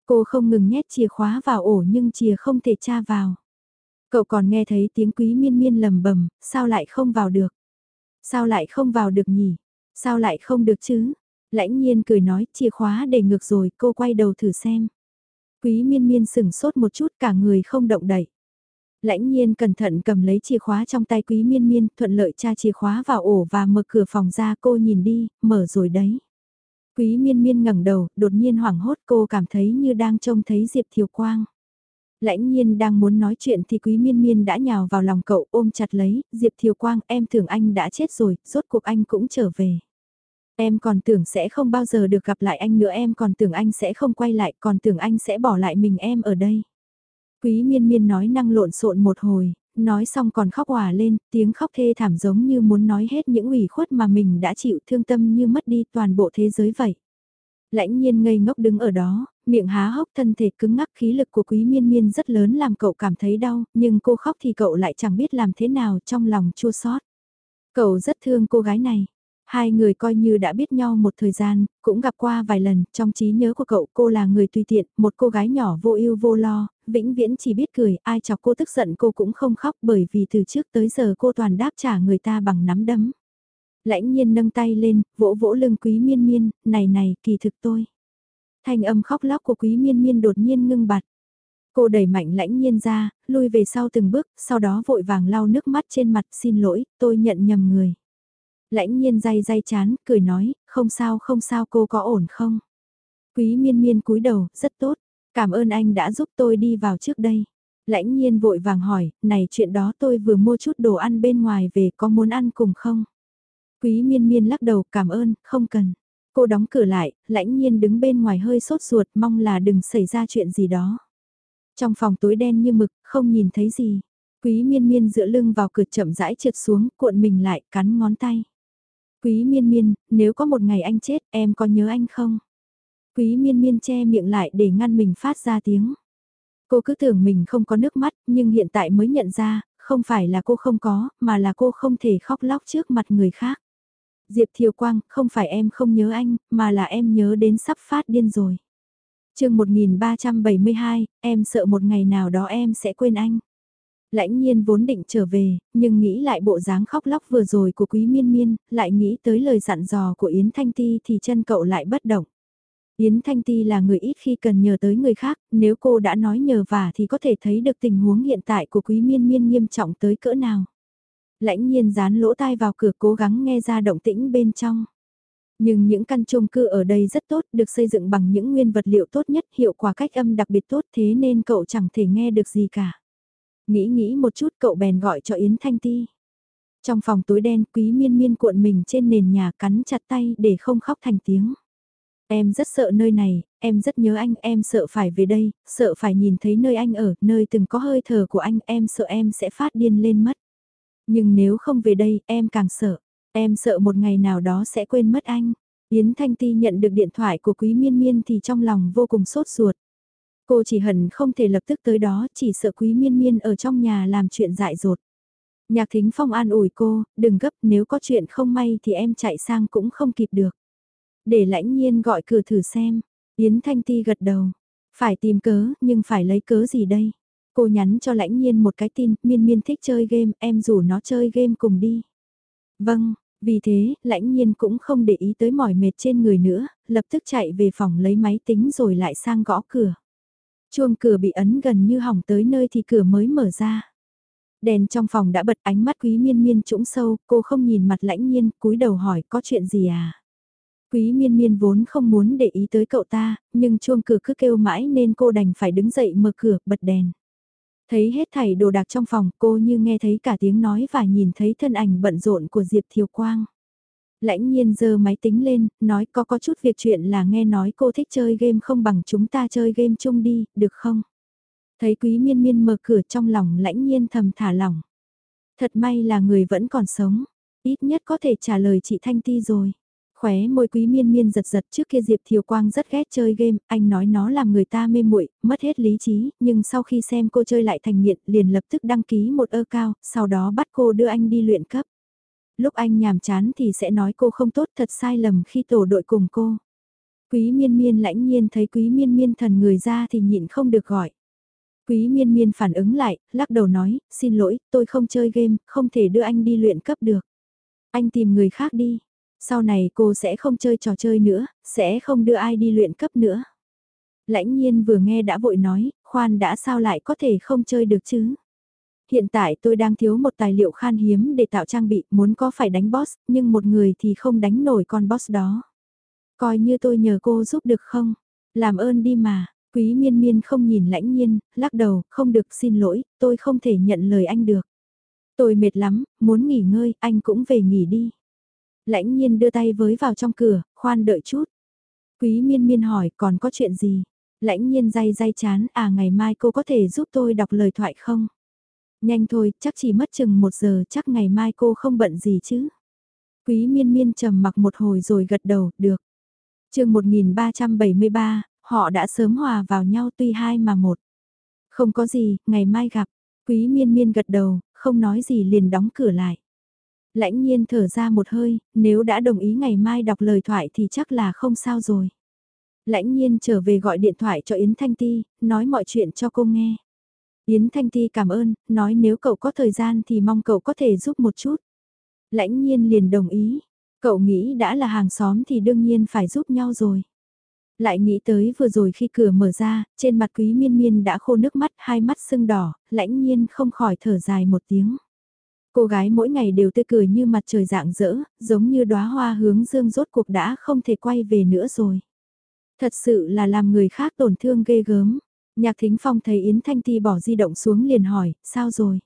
Cô không ngừng nhét chìa khóa vào ổ nhưng chìa không thể tra vào. Cậu còn nghe thấy tiếng quý miên miên lầm bầm, sao lại không vào được? Sao lại không vào được nhỉ? Sao lại không được chứ? Lãnh nhiên cười nói chìa khóa để ngược rồi cô quay đầu thử xem. Quý miên miên sửng sốt một chút cả người không động đậy. Lãnh nhiên cẩn thận cầm lấy chìa khóa trong tay quý miên miên, thuận lợi tra chìa khóa vào ổ và mở cửa phòng ra cô nhìn đi, mở rồi đấy. Quý miên miên ngẩng đầu, đột nhiên hoảng hốt cô cảm thấy như đang trông thấy Diệp Thiều Quang. Lãnh nhiên đang muốn nói chuyện thì quý miên miên đã nhào vào lòng cậu ôm chặt lấy, Diệp Thiều Quang em tưởng anh đã chết rồi, rốt cuộc anh cũng trở về. Em còn tưởng sẽ không bao giờ được gặp lại anh nữa em còn tưởng anh sẽ không quay lại còn tưởng anh sẽ bỏ lại mình em ở đây. Quý miên miên nói năng lộn xộn một hồi, nói xong còn khóc hòa lên, tiếng khóc thê thảm giống như muốn nói hết những ủy khuất mà mình đã chịu thương tâm như mất đi toàn bộ thế giới vậy. Lãnh nhiên ngây ngốc đứng ở đó, miệng há hốc thân thể cứng ngắc khí lực của quý miên miên rất lớn làm cậu cảm thấy đau, nhưng cô khóc thì cậu lại chẳng biết làm thế nào trong lòng chua xót. Cậu rất thương cô gái này. Hai người coi như đã biết nhau một thời gian, cũng gặp qua vài lần, trong trí nhớ của cậu cô là người tùy tiện, một cô gái nhỏ vô ưu vô lo, vĩnh viễn chỉ biết cười, ai chọc cô tức giận cô cũng không khóc bởi vì từ trước tới giờ cô toàn đáp trả người ta bằng nắm đấm. Lãnh nhiên nâng tay lên, vỗ vỗ lưng quý miên miên, này này, kỳ thực tôi. Thanh âm khóc lóc của quý miên miên đột nhiên ngưng bặt. Cô đẩy mạnh lãnh nhiên ra, lui về sau từng bước, sau đó vội vàng lau nước mắt trên mặt xin lỗi, tôi nhận nhầm người. Lãnh nhiên day day chán, cười nói, không sao không sao cô có ổn không? Quý miên miên cúi đầu, rất tốt, cảm ơn anh đã giúp tôi đi vào trước đây. Lãnh nhiên vội vàng hỏi, này chuyện đó tôi vừa mua chút đồ ăn bên ngoài về có muốn ăn cùng không? Quý miên miên lắc đầu cảm ơn, không cần. Cô đóng cửa lại, lãnh nhiên đứng bên ngoài hơi sốt ruột mong là đừng xảy ra chuyện gì đó. Trong phòng tối đen như mực, không nhìn thấy gì. Quý miên miên dựa lưng vào cửa chậm rãi trượt xuống, cuộn mình lại, cắn ngón tay. Quý miên miên, nếu có một ngày anh chết, em có nhớ anh không? Quý miên miên che miệng lại để ngăn mình phát ra tiếng. Cô cứ tưởng mình không có nước mắt, nhưng hiện tại mới nhận ra, không phải là cô không có, mà là cô không thể khóc lóc trước mặt người khác. Diệp Thiều Quang, không phải em không nhớ anh, mà là em nhớ đến sắp phát điên rồi. chương 1372, em sợ một ngày nào đó em sẽ quên anh. Lãnh nhiên vốn định trở về, nhưng nghĩ lại bộ dáng khóc lóc vừa rồi của quý miên miên, lại nghĩ tới lời dặn dò của Yến Thanh Ti thì chân cậu lại bất động. Yến Thanh Ti là người ít khi cần nhờ tới người khác, nếu cô đã nói nhờ vả thì có thể thấy được tình huống hiện tại của quý miên miên nghiêm trọng tới cỡ nào. Lãnh nhiên dán lỗ tai vào cửa cố gắng nghe ra động tĩnh bên trong. Nhưng những căn chung cư ở đây rất tốt, được xây dựng bằng những nguyên vật liệu tốt nhất, hiệu quả cách âm đặc biệt tốt thế nên cậu chẳng thể nghe được gì cả. Nghĩ nghĩ một chút cậu bèn gọi cho Yến Thanh Ti. Trong phòng tối đen quý miên miên cuộn mình trên nền nhà cắn chặt tay để không khóc thành tiếng. Em rất sợ nơi này, em rất nhớ anh, em sợ phải về đây, sợ phải nhìn thấy nơi anh ở, nơi từng có hơi thở của anh, em sợ em sẽ phát điên lên mất. Nhưng nếu không về đây, em càng sợ. Em sợ một ngày nào đó sẽ quên mất anh. Yến Thanh Ti nhận được điện thoại của Quý Miên Miên thì trong lòng vô cùng sốt ruột. Cô chỉ hận không thể lập tức tới đó, chỉ sợ Quý Miên Miên ở trong nhà làm chuyện dại dột. Nhạc Thính Phong an ủi cô, đừng gấp nếu có chuyện không may thì em chạy sang cũng không kịp được. Để lãnh nhiên gọi cửa thử xem. Yến Thanh Ti gật đầu. Phải tìm cớ, nhưng phải lấy cớ gì đây? Cô nhắn cho lãnh nhiên một cái tin, miên miên thích chơi game, em rủ nó chơi game cùng đi. Vâng, vì thế, lãnh nhiên cũng không để ý tới mỏi mệt trên người nữa, lập tức chạy về phòng lấy máy tính rồi lại sang gõ cửa. Chuông cửa bị ấn gần như hỏng tới nơi thì cửa mới mở ra. Đèn trong phòng đã bật ánh mắt quý miên miên trũng sâu, cô không nhìn mặt lãnh nhiên, cúi đầu hỏi có chuyện gì à? Quý miên miên vốn không muốn để ý tới cậu ta, nhưng chuông cửa cứ kêu mãi nên cô đành phải đứng dậy mở cửa, bật đèn. Thấy hết thảy đồ đạc trong phòng cô như nghe thấy cả tiếng nói và nhìn thấy thân ảnh bận rộn của Diệp Thiều Quang. Lãnh nhiên giơ máy tính lên, nói có có chút việc chuyện là nghe nói cô thích chơi game không bằng chúng ta chơi game chung đi, được không? Thấy quý miên miên mở cửa trong lòng lãnh nhiên thầm thả lỏng. Thật may là người vẫn còn sống, ít nhất có thể trả lời chị Thanh Ti rồi. Khóe môi quý miên miên giật giật trước kia Diệp Thiều Quang rất ghét chơi game, anh nói nó làm người ta mê muội mất hết lý trí, nhưng sau khi xem cô chơi lại thành nghiện liền lập tức đăng ký một ơ cao, sau đó bắt cô đưa anh đi luyện cấp. Lúc anh nhàm chán thì sẽ nói cô không tốt thật sai lầm khi tổ đội cùng cô. Quý miên miên lãnh nhiên thấy quý miên miên thần người ra thì nhịn không được gọi. Quý miên miên phản ứng lại, lắc đầu nói, xin lỗi, tôi không chơi game, không thể đưa anh đi luyện cấp được. Anh tìm người khác đi, sau này cô sẽ không chơi trò chơi nữa, sẽ không đưa ai đi luyện cấp nữa. Lãnh nhiên vừa nghe đã vội nói, khoan đã sao lại có thể không chơi được chứ? Hiện tại tôi đang thiếu một tài liệu khan hiếm để tạo trang bị, muốn có phải đánh boss, nhưng một người thì không đánh nổi con boss đó. Coi như tôi nhờ cô giúp được không? Làm ơn đi mà, quý miên miên không nhìn lãnh nhiên, lắc đầu, không được xin lỗi, tôi không thể nhận lời anh được. Tôi mệt lắm, muốn nghỉ ngơi, anh cũng về nghỉ đi. Lãnh nhiên đưa tay với vào trong cửa, khoan đợi chút. Quý miên miên hỏi còn có chuyện gì? Lãnh nhiên day day chán à ngày mai cô có thể giúp tôi đọc lời thoại không? Nhanh thôi, chắc chỉ mất chừng một giờ, chắc ngày mai cô không bận gì chứ? Quý miên miên trầm mặc một hồi rồi gật đầu, được. chương 1373, họ đã sớm hòa vào nhau tuy hai mà một. Không có gì, ngày mai gặp. Quý miên miên gật đầu, không nói gì liền đóng cửa lại. Lãnh nhiên thở ra một hơi, nếu đã đồng ý ngày mai đọc lời thoại thì chắc là không sao rồi. Lãnh nhiên trở về gọi điện thoại cho Yến Thanh Ti, nói mọi chuyện cho cô nghe. Yến Thanh Ti cảm ơn, nói nếu cậu có thời gian thì mong cậu có thể giúp một chút. Lãnh nhiên liền đồng ý, cậu nghĩ đã là hàng xóm thì đương nhiên phải giúp nhau rồi. Lại nghĩ tới vừa rồi khi cửa mở ra, trên mặt quý miên miên đã khô nước mắt, hai mắt sưng đỏ, lãnh nhiên không khỏi thở dài một tiếng. Cô gái mỗi ngày đều tươi cười như mặt trời rạng rỡ, giống như đóa hoa hướng dương rốt cuộc đã không thể quay về nữa rồi. Thật sự là làm người khác tổn thương ghê gớm. Nhạc Thính Phong thấy Yến Thanh Ti bỏ di động xuống liền hỏi, sao rồi?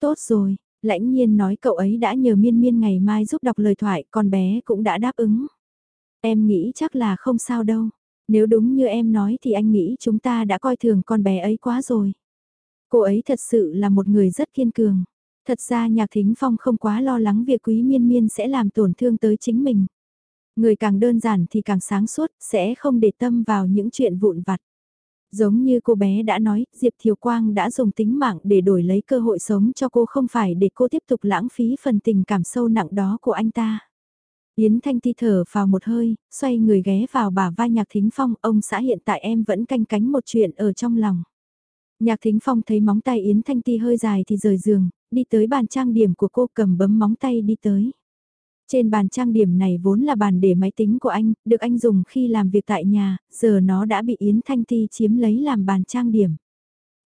Tốt rồi, lãnh nhiên nói cậu ấy đã nhờ miên miên ngày mai giúp đọc lời thoại, con bé cũng đã đáp ứng. Em nghĩ chắc là không sao đâu. Nếu đúng như em nói thì anh nghĩ chúng ta đã coi thường con bé ấy quá rồi. Cô ấy thật sự là một người rất kiên cường. Thật ra nhạc thính phong không quá lo lắng việc quý miên miên sẽ làm tổn thương tới chính mình. Người càng đơn giản thì càng sáng suốt, sẽ không để tâm vào những chuyện vụn vặt. Giống như cô bé đã nói, Diệp Thiều Quang đã dùng tính mạng để đổi lấy cơ hội sống cho cô không phải để cô tiếp tục lãng phí phần tình cảm sâu nặng đó của anh ta. Yến Thanh Ti thở vào một hơi, xoay người ghé vào bả vai Nhạc Thính Phong, ông xã hiện tại em vẫn canh cánh một chuyện ở trong lòng. Nhạc Thính Phong thấy móng tay Yến Thanh Ti hơi dài thì rời giường, đi tới bàn trang điểm của cô cầm bấm móng tay đi tới. Trên bàn trang điểm này vốn là bàn để máy tính của anh, được anh dùng khi làm việc tại nhà, giờ nó đã bị Yến Thanh Ti chiếm lấy làm bàn trang điểm.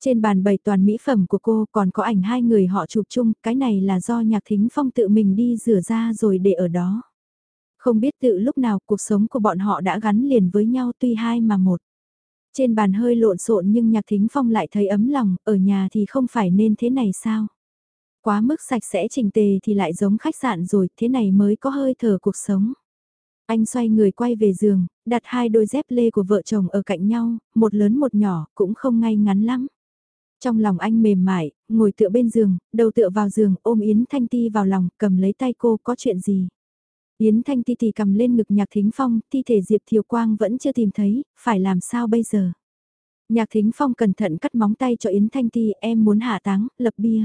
Trên bàn bày toàn mỹ phẩm của cô còn có ảnh hai người họ chụp chung, cái này là do Nhạc Thính Phong tự mình đi rửa ra rồi để ở đó. Không biết tự lúc nào cuộc sống của bọn họ đã gắn liền với nhau tuy hai mà một. Trên bàn hơi lộn xộn nhưng Nhạc Thính Phong lại thấy ấm lòng, ở nhà thì không phải nên thế này sao? Quá mức sạch sẽ trình tề thì lại giống khách sạn rồi, thế này mới có hơi thở cuộc sống. Anh xoay người quay về giường, đặt hai đôi dép lê của vợ chồng ở cạnh nhau, một lớn một nhỏ, cũng không ngay ngắn lắm. Trong lòng anh mềm mại, ngồi tựa bên giường, đầu tựa vào giường, ôm Yến Thanh Ti vào lòng, cầm lấy tay cô, có chuyện gì? Yến Thanh Ti thì cầm lên ngực Nhạc Thính Phong, thi thể Diệp Thiều Quang vẫn chưa tìm thấy, phải làm sao bây giờ? Nhạc Thính Phong cẩn thận cắt móng tay cho Yến Thanh Ti, em muốn hạ táng, lập bia.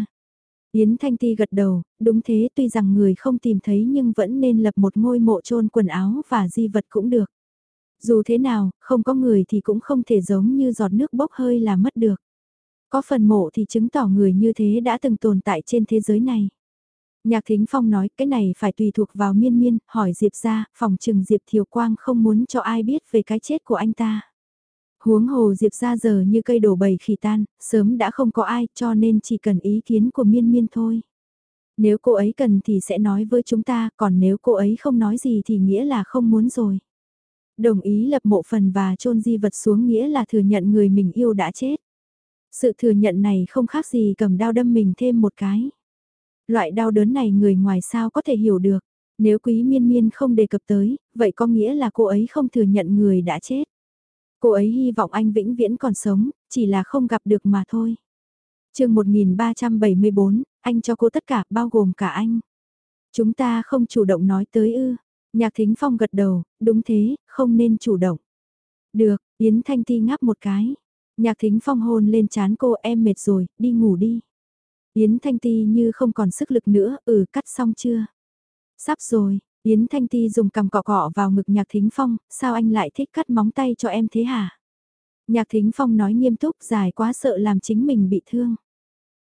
Yến Thanh Ti gật đầu, đúng thế tuy rằng người không tìm thấy nhưng vẫn nên lập một ngôi mộ chôn quần áo và di vật cũng được. Dù thế nào, không có người thì cũng không thể giống như giọt nước bốc hơi là mất được. Có phần mộ thì chứng tỏ người như thế đã từng tồn tại trên thế giới này. Nhạc Thính Phong nói cái này phải tùy thuộc vào miên miên, hỏi Diệp ra, phòng trừng Diệp Thiều Quang không muốn cho ai biết về cái chết của anh ta. Huống hồ Diệp ra giờ như cây đổ bầy khỉ tan, sớm đã không có ai cho nên chỉ cần ý kiến của miên miên thôi. Nếu cô ấy cần thì sẽ nói với chúng ta, còn nếu cô ấy không nói gì thì nghĩa là không muốn rồi. Đồng ý lập mộ phần và chôn di vật xuống nghĩa là thừa nhận người mình yêu đã chết. Sự thừa nhận này không khác gì cầm đao đâm mình thêm một cái. Loại đau đớn này người ngoài sao có thể hiểu được. Nếu quý miên miên không đề cập tới, vậy có nghĩa là cô ấy không thừa nhận người đã chết. Cô ấy hy vọng anh vĩnh viễn còn sống, chỉ là không gặp được mà thôi. chương 1374, anh cho cô tất cả, bao gồm cả anh. Chúng ta không chủ động nói tới ư. Nhạc Thính Phong gật đầu, đúng thế, không nên chủ động. Được, Yến Thanh Ti ngáp một cái. Nhạc Thính Phong hôn lên chán cô em mệt rồi, đi ngủ đi. Yến Thanh Ti như không còn sức lực nữa, ừ cắt xong chưa? Sắp rồi, Yến Thanh Ti dùng cầm cọ cọ vào ngực Nhạc Thính Phong, sao anh lại thích cắt móng tay cho em thế hả? Nhạc Thính Phong nói nghiêm túc dài quá sợ làm chính mình bị thương.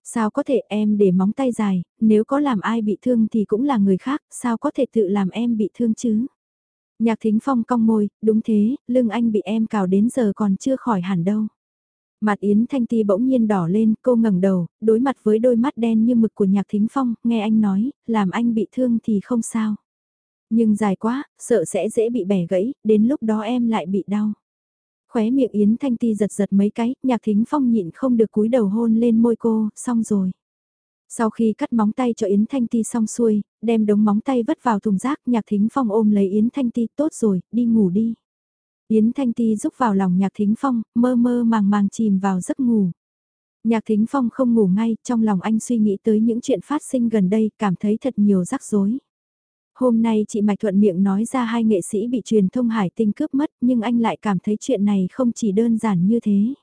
Sao có thể em để móng tay dài, nếu có làm ai bị thương thì cũng là người khác, sao có thể tự làm em bị thương chứ? Nhạc Thính Phong cong môi, đúng thế, lưng anh bị em cào đến giờ còn chưa khỏi hẳn đâu. Mặt Yến Thanh Ti bỗng nhiên đỏ lên, cô ngẩng đầu, đối mặt với đôi mắt đen như mực của Nhạc Thính Phong, nghe anh nói, làm anh bị thương thì không sao. Nhưng dài quá, sợ sẽ dễ bị bẻ gãy, đến lúc đó em lại bị đau. Khóe miệng Yến Thanh Ti giật giật mấy cái, Nhạc Thính Phong nhịn không được cúi đầu hôn lên môi cô, xong rồi. Sau khi cắt móng tay cho Yến Thanh Ti xong xuôi, đem đống móng tay vứt vào thùng rác, Nhạc Thính Phong ôm lấy Yến Thanh Ti, tốt rồi, đi ngủ đi. Yến Thanh Ti rúc vào lòng Nhạc Thính Phong, mơ mơ màng màng chìm vào giấc ngủ. Nhạc Thính Phong không ngủ ngay, trong lòng anh suy nghĩ tới những chuyện phát sinh gần đây, cảm thấy thật nhiều rắc rối. Hôm nay chị Mạch thuận miệng nói ra hai nghệ sĩ bị truyền thông Hải Tinh cướp mất, nhưng anh lại cảm thấy chuyện này không chỉ đơn giản như thế.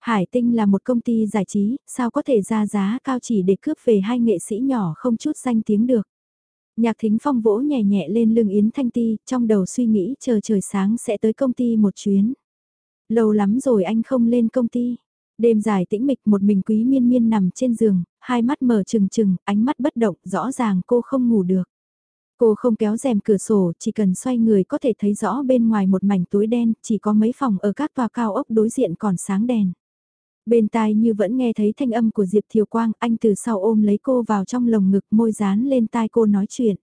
Hải Tinh là một công ty giải trí, sao có thể ra giá cao chỉ để cướp về hai nghệ sĩ nhỏ không chút danh tiếng được. Nhạc thính phong vỗ nhẹ nhẹ lên lưng Yến Thanh Ti, trong đầu suy nghĩ chờ trời sáng sẽ tới công ty một chuyến. Lâu lắm rồi anh không lên công ty. Đêm dài tĩnh mịch một mình quý miên miên nằm trên giường, hai mắt mở trừng trừng, ánh mắt bất động, rõ ràng cô không ngủ được. Cô không kéo rèm cửa sổ, chỉ cần xoay người có thể thấy rõ bên ngoài một mảnh túi đen, chỉ có mấy phòng ở các tòa cao ốc đối diện còn sáng đèn. Bên tai như vẫn nghe thấy thanh âm của Diệp Thiều Quang, anh từ sau ôm lấy cô vào trong lồng ngực môi dán lên tai cô nói chuyện.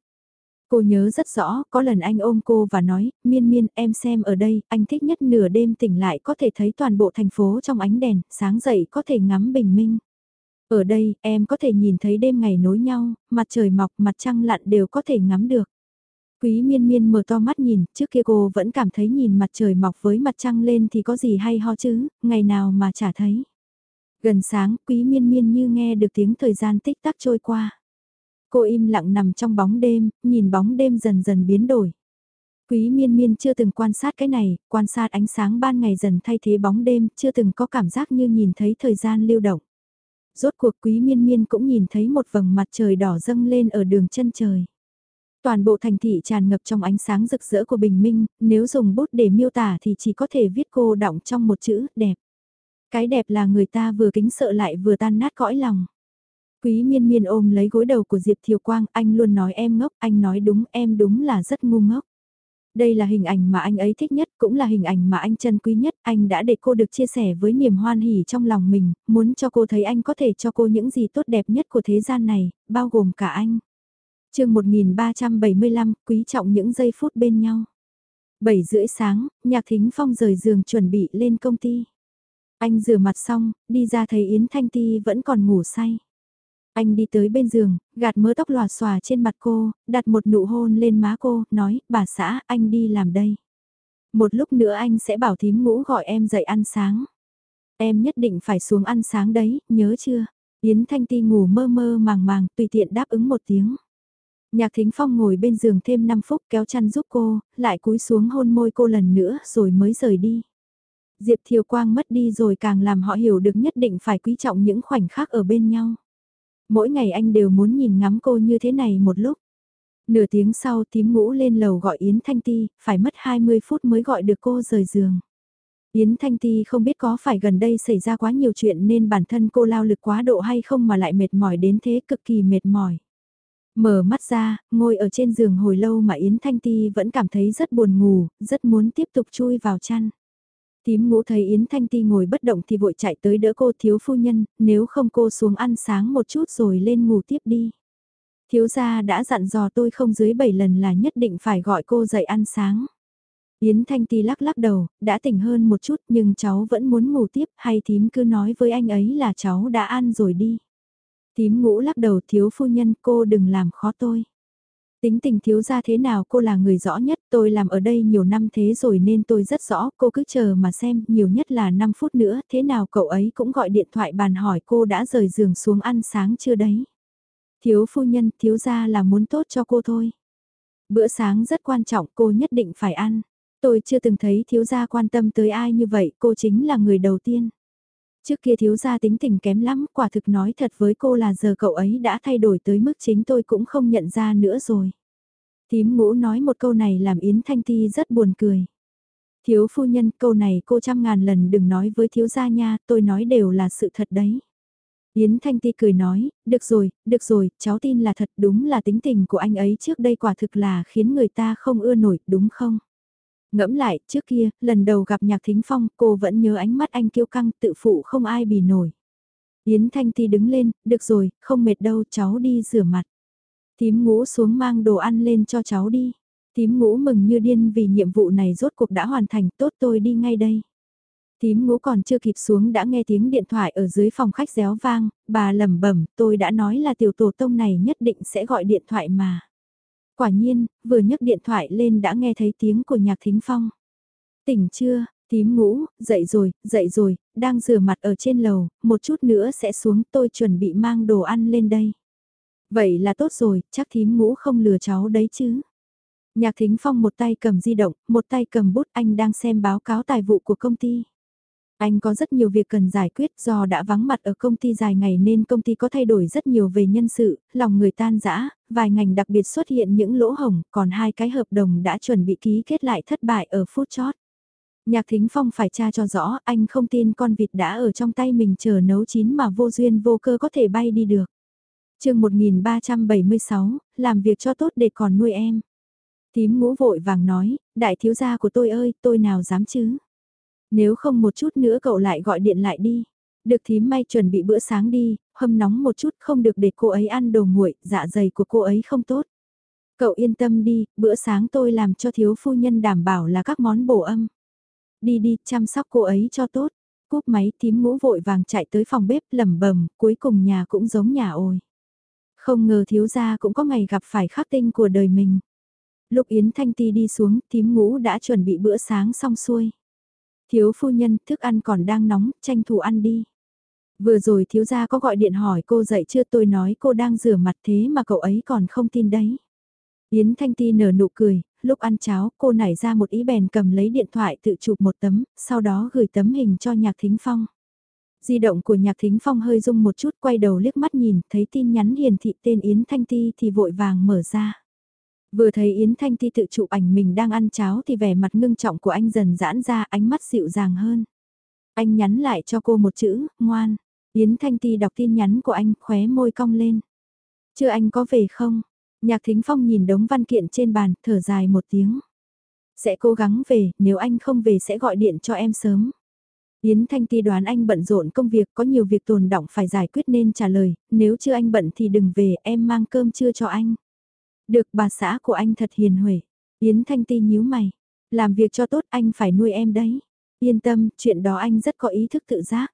Cô nhớ rất rõ, có lần anh ôm cô và nói, miên miên em xem ở đây, anh thích nhất nửa đêm tỉnh lại có thể thấy toàn bộ thành phố trong ánh đèn, sáng dậy có thể ngắm bình minh. Ở đây, em có thể nhìn thấy đêm ngày nối nhau, mặt trời mọc, mặt trăng lặn đều có thể ngắm được. Quý miên miên mở to mắt nhìn, trước kia cô vẫn cảm thấy nhìn mặt trời mọc với mặt trăng lên thì có gì hay ho chứ, ngày nào mà chả thấy. Gần sáng, quý miên miên như nghe được tiếng thời gian tích tắc trôi qua. Cô im lặng nằm trong bóng đêm, nhìn bóng đêm dần dần biến đổi. Quý miên miên chưa từng quan sát cái này, quan sát ánh sáng ban ngày dần thay thế bóng đêm, chưa từng có cảm giác như nhìn thấy thời gian lưu động. Rốt cuộc quý miên miên cũng nhìn thấy một vầng mặt trời đỏ dâng lên ở đường chân trời. Toàn bộ thành thị tràn ngập trong ánh sáng rực rỡ của bình minh, nếu dùng bút để miêu tả thì chỉ có thể viết cô đọng trong một chữ, đẹp. Cái đẹp là người ta vừa kính sợ lại vừa tan nát cõi lòng. Quý miên miên ôm lấy gối đầu của Diệp Thiều Quang, anh luôn nói em ngốc, anh nói đúng, em đúng là rất ngu ngốc. Đây là hình ảnh mà anh ấy thích nhất, cũng là hình ảnh mà anh trân quý nhất, anh đã để cô được chia sẻ với niềm hoan hỉ trong lòng mình, muốn cho cô thấy anh có thể cho cô những gì tốt đẹp nhất của thế gian này, bao gồm cả anh. chương 1375, quý trọng những giây phút bên nhau. 7 rưỡi sáng, Nhạc Thính Phong rời giường chuẩn bị lên công ty. Anh rửa mặt xong, đi ra thấy Yến Thanh Ti vẫn còn ngủ say. Anh đi tới bên giường, gạt mớ tóc lòa xòa trên mặt cô, đặt một nụ hôn lên má cô, nói, bà xã, anh đi làm đây. Một lúc nữa anh sẽ bảo thím ngũ gọi em dậy ăn sáng. Em nhất định phải xuống ăn sáng đấy, nhớ chưa? Yến Thanh Ti ngủ mơ mơ màng màng, tùy tiện đáp ứng một tiếng. Nhạc Thính Phong ngồi bên giường thêm 5 phút kéo chăn giúp cô, lại cúi xuống hôn môi cô lần nữa rồi mới rời đi. Diệp Thiều Quang mất đi rồi càng làm họ hiểu được nhất định phải quý trọng những khoảnh khắc ở bên nhau. Mỗi ngày anh đều muốn nhìn ngắm cô như thế này một lúc. Nửa tiếng sau tím ngũ lên lầu gọi Yến Thanh Ti, phải mất 20 phút mới gọi được cô rời giường. Yến Thanh Ti không biết có phải gần đây xảy ra quá nhiều chuyện nên bản thân cô lao lực quá độ hay không mà lại mệt mỏi đến thế cực kỳ mệt mỏi. Mở mắt ra, ngồi ở trên giường hồi lâu mà Yến Thanh Ti vẫn cảm thấy rất buồn ngủ, rất muốn tiếp tục chui vào chăn. Tím ngũ thấy Yến Thanh Ti ngồi bất động thì vội chạy tới đỡ cô thiếu phu nhân, nếu không cô xuống ăn sáng một chút rồi lên ngủ tiếp đi. Thiếu gia đã dặn dò tôi không dưới 7 lần là nhất định phải gọi cô dậy ăn sáng. Yến Thanh Ti lắc lắc đầu, đã tỉnh hơn một chút nhưng cháu vẫn muốn ngủ tiếp hay thím cứ nói với anh ấy là cháu đã ăn rồi đi. Tím ngũ lắc đầu thiếu phu nhân cô đừng làm khó tôi. Tính tình thiếu gia thế nào cô là người rõ nhất, tôi làm ở đây nhiều năm thế rồi nên tôi rất rõ, cô cứ chờ mà xem, nhiều nhất là 5 phút nữa, thế nào cậu ấy cũng gọi điện thoại bàn hỏi cô đã rời giường xuống ăn sáng chưa đấy. Thiếu phu nhân, thiếu gia là muốn tốt cho cô thôi. Bữa sáng rất quan trọng, cô nhất định phải ăn. Tôi chưa từng thấy thiếu gia quan tâm tới ai như vậy, cô chính là người đầu tiên. Trước kia thiếu gia tính tình kém lắm, quả thực nói thật với cô là giờ cậu ấy đã thay đổi tới mức chính tôi cũng không nhận ra nữa rồi. Tím ngũ nói một câu này làm Yến Thanh Ti rất buồn cười. Thiếu phu nhân câu này cô trăm ngàn lần đừng nói với thiếu gia nha, tôi nói đều là sự thật đấy. Yến Thanh Ti cười nói, được rồi, được rồi, cháu tin là thật đúng là tính tình của anh ấy trước đây quả thực là khiến người ta không ưa nổi, đúng không? Ngẫm lại, trước kia, lần đầu gặp Nhạc Thính Phong, cô vẫn nhớ ánh mắt anh kiêu căng, tự phụ không ai bì nổi. Yến Thanh Ti đứng lên, được rồi, không mệt đâu, cháu đi rửa mặt. Tím ngũ xuống mang đồ ăn lên cho cháu đi. Tím ngũ mừng như điên vì nhiệm vụ này rốt cuộc đã hoàn thành, tốt tôi đi ngay đây. Tím ngũ còn chưa kịp xuống đã nghe tiếng điện thoại ở dưới phòng khách réo vang, bà lẩm bẩm, tôi đã nói là tiểu tổ tông này nhất định sẽ gọi điện thoại mà. Quả nhiên, vừa nhấc điện thoại lên đã nghe thấy tiếng của nhạc thính phong. Tỉnh chưa, tím ngũ, dậy rồi, dậy rồi, đang rửa mặt ở trên lầu, một chút nữa sẽ xuống tôi chuẩn bị mang đồ ăn lên đây. Vậy là tốt rồi, chắc thím ngũ không lừa cháu đấy chứ. Nhạc thính phong một tay cầm di động, một tay cầm bút anh đang xem báo cáo tài vụ của công ty. Anh có rất nhiều việc cần giải quyết do đã vắng mặt ở công ty dài ngày nên công ty có thay đổi rất nhiều về nhân sự, lòng người tan rã, vài ngành đặc biệt xuất hiện những lỗ hổng, còn hai cái hợp đồng đã chuẩn bị ký kết lại thất bại ở phút chót. Nhạc Thính Phong phải tra cho rõ, anh không tin con vịt đã ở trong tay mình chờ nấu chín mà vô duyên vô cơ có thể bay đi được. chương 1376, làm việc cho tốt để còn nuôi em. Tím ngũ vội vàng nói, đại thiếu gia của tôi ơi, tôi nào dám chứ. Nếu không một chút nữa cậu lại gọi điện lại đi. Được thím may chuẩn bị bữa sáng đi, hâm nóng một chút không được để cô ấy ăn đồ nguội, dạ dày của cô ấy không tốt. Cậu yên tâm đi, bữa sáng tôi làm cho thiếu phu nhân đảm bảo là các món bổ âm. Đi đi, chăm sóc cô ấy cho tốt. Cúp máy thím ngũ vội vàng chạy tới phòng bếp lẩm bẩm cuối cùng nhà cũng giống nhà ôi. Không ngờ thiếu gia cũng có ngày gặp phải khắc tinh của đời mình. Lúc Yến Thanh Ti đi xuống, thím ngũ đã chuẩn bị bữa sáng xong xuôi. Thiếu phu nhân, thức ăn còn đang nóng, tranh thủ ăn đi. Vừa rồi thiếu gia có gọi điện hỏi cô dậy chưa tôi nói cô đang rửa mặt thế mà cậu ấy còn không tin đấy. Yến Thanh Ti nở nụ cười, lúc ăn cháo cô nảy ra một ý bèn cầm lấy điện thoại tự chụp một tấm, sau đó gửi tấm hình cho Nhạc Thính Phong. Di động của Nhạc Thính Phong hơi rung một chút quay đầu liếc mắt nhìn, thấy tin nhắn hiển thị tên Yến Thanh Ti thì vội vàng mở ra. Vừa thấy Yến Thanh Ti tự chụp ảnh mình đang ăn cháo thì vẻ mặt ngưng trọng của anh dần giãn ra ánh mắt dịu dàng hơn. Anh nhắn lại cho cô một chữ, ngoan. Yến Thanh Ti đọc tin nhắn của anh, khóe môi cong lên. Chưa anh có về không? Nhạc Thính Phong nhìn đống văn kiện trên bàn, thở dài một tiếng. Sẽ cố gắng về, nếu anh không về sẽ gọi điện cho em sớm. Yến Thanh Ti đoán anh bận rộn công việc, có nhiều việc tồn động phải giải quyết nên trả lời, nếu chưa anh bận thì đừng về, em mang cơm trưa cho anh. Được bà xã của anh thật hiền huệ. Yến Thanh Ti nhíu mày. Làm việc cho tốt anh phải nuôi em đấy. Yên tâm, chuyện đó anh rất có ý thức tự giác.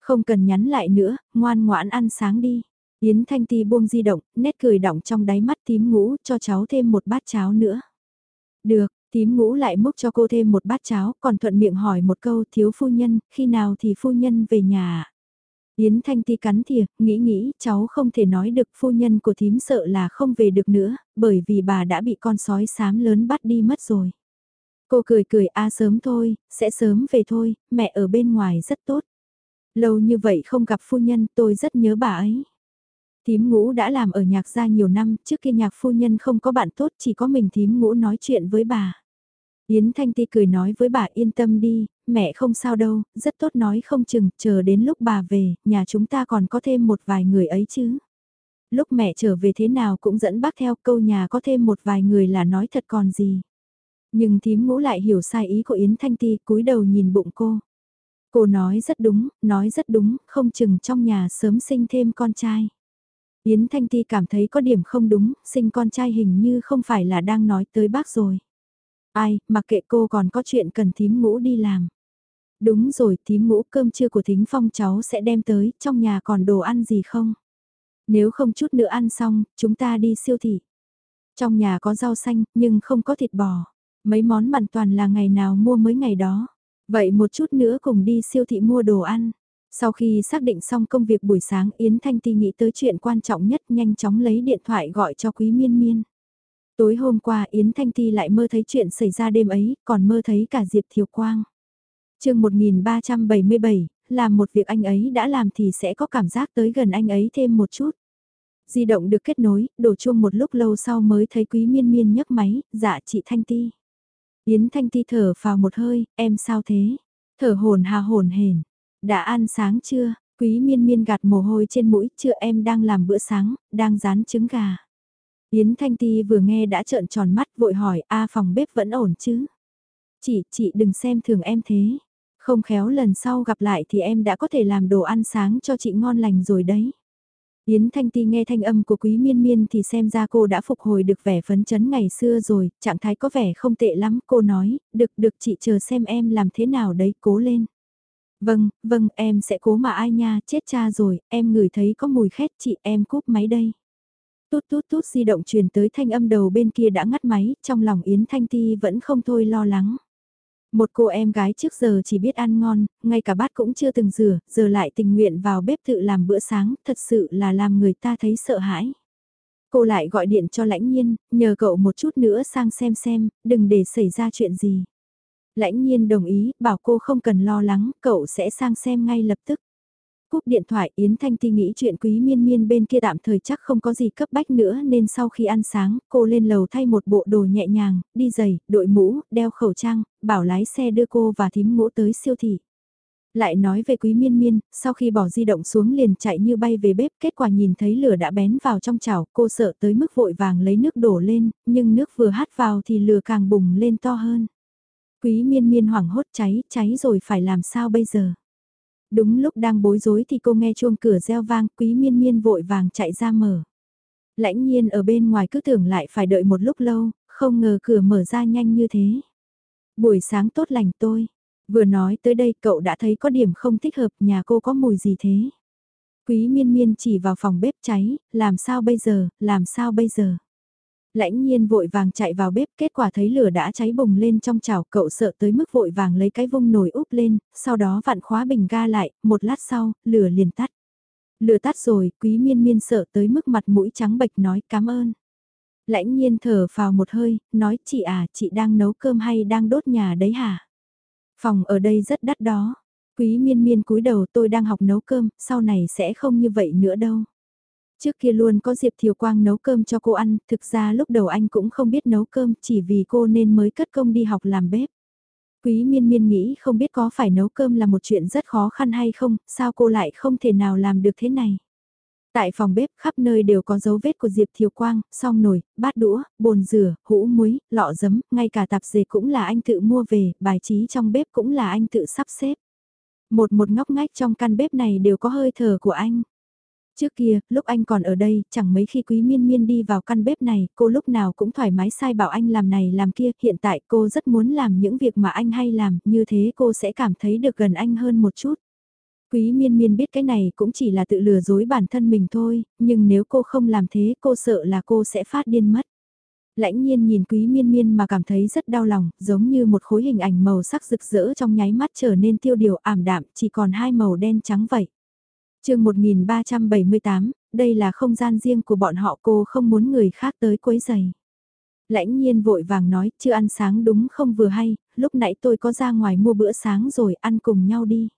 Không cần nhắn lại nữa, ngoan ngoãn ăn sáng đi. Yến Thanh Ti buông di động, nét cười đọng trong đáy mắt tím ngũ cho cháu thêm một bát cháo nữa. Được, tím ngũ lại múc cho cô thêm một bát cháo, còn thuận miệng hỏi một câu thiếu phu nhân, khi nào thì phu nhân về nhà Yến Thanh Ti cắn thìa, nghĩ nghĩ, cháu không thể nói được phu nhân của thím sợ là không về được nữa, bởi vì bà đã bị con sói xám lớn bắt đi mất rồi. Cô cười cười a sớm thôi, sẽ sớm về thôi, mẹ ở bên ngoài rất tốt. Lâu như vậy không gặp phu nhân tôi rất nhớ bà ấy. Thím ngũ đã làm ở nhạc gia nhiều năm, trước kia nhạc phu nhân không có bạn tốt chỉ có mình thím ngũ nói chuyện với bà. Yến Thanh Ti cười nói với bà yên tâm đi, mẹ không sao đâu, rất tốt nói không chừng, chờ đến lúc bà về, nhà chúng ta còn có thêm một vài người ấy chứ. Lúc mẹ trở về thế nào cũng dẫn bác theo câu nhà có thêm một vài người là nói thật còn gì. Nhưng thím ngũ lại hiểu sai ý của Yến Thanh Ti cúi đầu nhìn bụng cô. Cô nói rất đúng, nói rất đúng, không chừng trong nhà sớm sinh thêm con trai. Yến Thanh Ti cảm thấy có điểm không đúng, sinh con trai hình như không phải là đang nói tới bác rồi. Ai, mặc kệ cô còn có chuyện cần thím ngũ đi làm. Đúng rồi, tím mũ cơm trưa của thính phong cháu sẽ đem tới, trong nhà còn đồ ăn gì không? Nếu không chút nữa ăn xong, chúng ta đi siêu thị. Trong nhà có rau xanh, nhưng không có thịt bò. Mấy món mặn toàn là ngày nào mua mới ngày đó. Vậy một chút nữa cùng đi siêu thị mua đồ ăn. Sau khi xác định xong công việc buổi sáng Yến Thanh Ti nghĩ tới chuyện quan trọng nhất nhanh chóng lấy điện thoại gọi cho Quý Miên Miên. Tối hôm qua Yến Thanh Ti lại mơ thấy chuyện xảy ra đêm ấy, còn mơ thấy cả Diệp Thiều Quang chương 1377, làm một việc anh ấy đã làm thì sẽ có cảm giác tới gần anh ấy thêm một chút. Di động được kết nối, đổ chuông một lúc lâu sau mới thấy Quý Miên Miên nhấc máy, dạ chị Thanh Ti. Yến Thanh Ti thở vào một hơi, em sao thế? Thở hồn hà hồn hển. Đã ăn sáng chưa? Quý miên miên gạt mồ hôi trên mũi, chưa em đang làm bữa sáng, đang rán trứng gà. Yến Thanh Ti vừa nghe đã trợn tròn mắt vội hỏi, a phòng bếp vẫn ổn chứ? Chị, chị đừng xem thường em thế. Không khéo lần sau gặp lại thì em đã có thể làm đồ ăn sáng cho chị ngon lành rồi đấy. Yến Thanh Ti nghe thanh âm của Quý Miên Miên thì xem ra cô đã phục hồi được vẻ phấn chấn ngày xưa rồi, trạng thái có vẻ không tệ lắm, cô nói, được được chị chờ xem em làm thế nào đấy, cố lên. Vâng, vâng, em sẽ cố mà ai nha, chết cha rồi, em ngửi thấy có mùi khét chị em cúp máy đây. Tút tút tút di động truyền tới thanh âm đầu bên kia đã ngắt máy, trong lòng Yến Thanh Ti vẫn không thôi lo lắng. Một cô em gái trước giờ chỉ biết ăn ngon, ngay cả bát cũng chưa từng rửa, giờ lại tình nguyện vào bếp tự làm bữa sáng, thật sự là làm người ta thấy sợ hãi. Cô lại gọi điện cho lãnh nhiên, nhờ cậu một chút nữa sang xem xem, đừng để xảy ra chuyện gì. Lãnh nhiên đồng ý, bảo cô không cần lo lắng, cậu sẽ sang xem ngay lập tức. Cúp điện thoại Yến Thanh Ti nghĩ chuyện quý miên miên bên kia tạm thời chắc không có gì cấp bách nữa nên sau khi ăn sáng, cô lên lầu thay một bộ đồ nhẹ nhàng, đi giày, đội mũ, đeo khẩu trang, bảo lái xe đưa cô và thím ngũ tới siêu thị. Lại nói về quý miên miên, sau khi bỏ di động xuống liền chạy như bay về bếp, kết quả nhìn thấy lửa đã bén vào trong chảo, cô sợ tới mức vội vàng lấy nước đổ lên, nhưng nước vừa hát vào thì lửa càng bùng lên to hơn. Quý miên miên hoảng hốt cháy, cháy rồi phải làm sao bây giờ? Đúng lúc đang bối rối thì cô nghe chuông cửa reo vang, quý miên miên vội vàng chạy ra mở. Lãnh nhiên ở bên ngoài cứ tưởng lại phải đợi một lúc lâu, không ngờ cửa mở ra nhanh như thế. Buổi sáng tốt lành tôi. Vừa nói tới đây cậu đã thấy có điểm không thích hợp nhà cô có mùi gì thế. Quý miên miên chỉ vào phòng bếp cháy, làm sao bây giờ, làm sao bây giờ. Lãnh nhiên vội vàng chạy vào bếp, kết quả thấy lửa đã cháy bùng lên trong chảo, cậu sợ tới mức vội vàng lấy cái vung nồi úp lên, sau đó vặn khóa bình ga lại, một lát sau, lửa liền tắt. Lửa tắt rồi, quý miên miên sợ tới mức mặt mũi trắng bệch nói cảm ơn. Lãnh nhiên thở vào một hơi, nói chị à, chị đang nấu cơm hay đang đốt nhà đấy hả? Phòng ở đây rất đắt đó. Quý miên miên cúi đầu tôi đang học nấu cơm, sau này sẽ không như vậy nữa đâu. Trước kia luôn có Diệp Thiều Quang nấu cơm cho cô ăn, thực ra lúc đầu anh cũng không biết nấu cơm chỉ vì cô nên mới cất công đi học làm bếp. Quý miên miên nghĩ không biết có phải nấu cơm là một chuyện rất khó khăn hay không, sao cô lại không thể nào làm được thế này. Tại phòng bếp khắp nơi đều có dấu vết của Diệp Thiều Quang, song nồi, bát đũa, bồn rửa, hũ muối, lọ giấm, ngay cả tạp dề cũng là anh tự mua về, bài trí trong bếp cũng là anh tự sắp xếp. Một một ngóc ngách trong căn bếp này đều có hơi thở của anh. Trước kia, lúc anh còn ở đây, chẳng mấy khi quý miên miên đi vào căn bếp này, cô lúc nào cũng thoải mái sai bảo anh làm này làm kia, hiện tại cô rất muốn làm những việc mà anh hay làm, như thế cô sẽ cảm thấy được gần anh hơn một chút. Quý miên miên biết cái này cũng chỉ là tự lừa dối bản thân mình thôi, nhưng nếu cô không làm thế cô sợ là cô sẽ phát điên mất. Lãnh nhiên nhìn quý miên miên mà cảm thấy rất đau lòng, giống như một khối hình ảnh màu sắc rực rỡ trong nháy mắt trở nên tiêu điều ảm đạm, chỉ còn hai màu đen trắng vậy chương 1378, đây là không gian riêng của bọn họ cô không muốn người khác tới quấy giày. Lãnh nhiên vội vàng nói, chưa ăn sáng đúng không vừa hay, lúc nãy tôi có ra ngoài mua bữa sáng rồi ăn cùng nhau đi.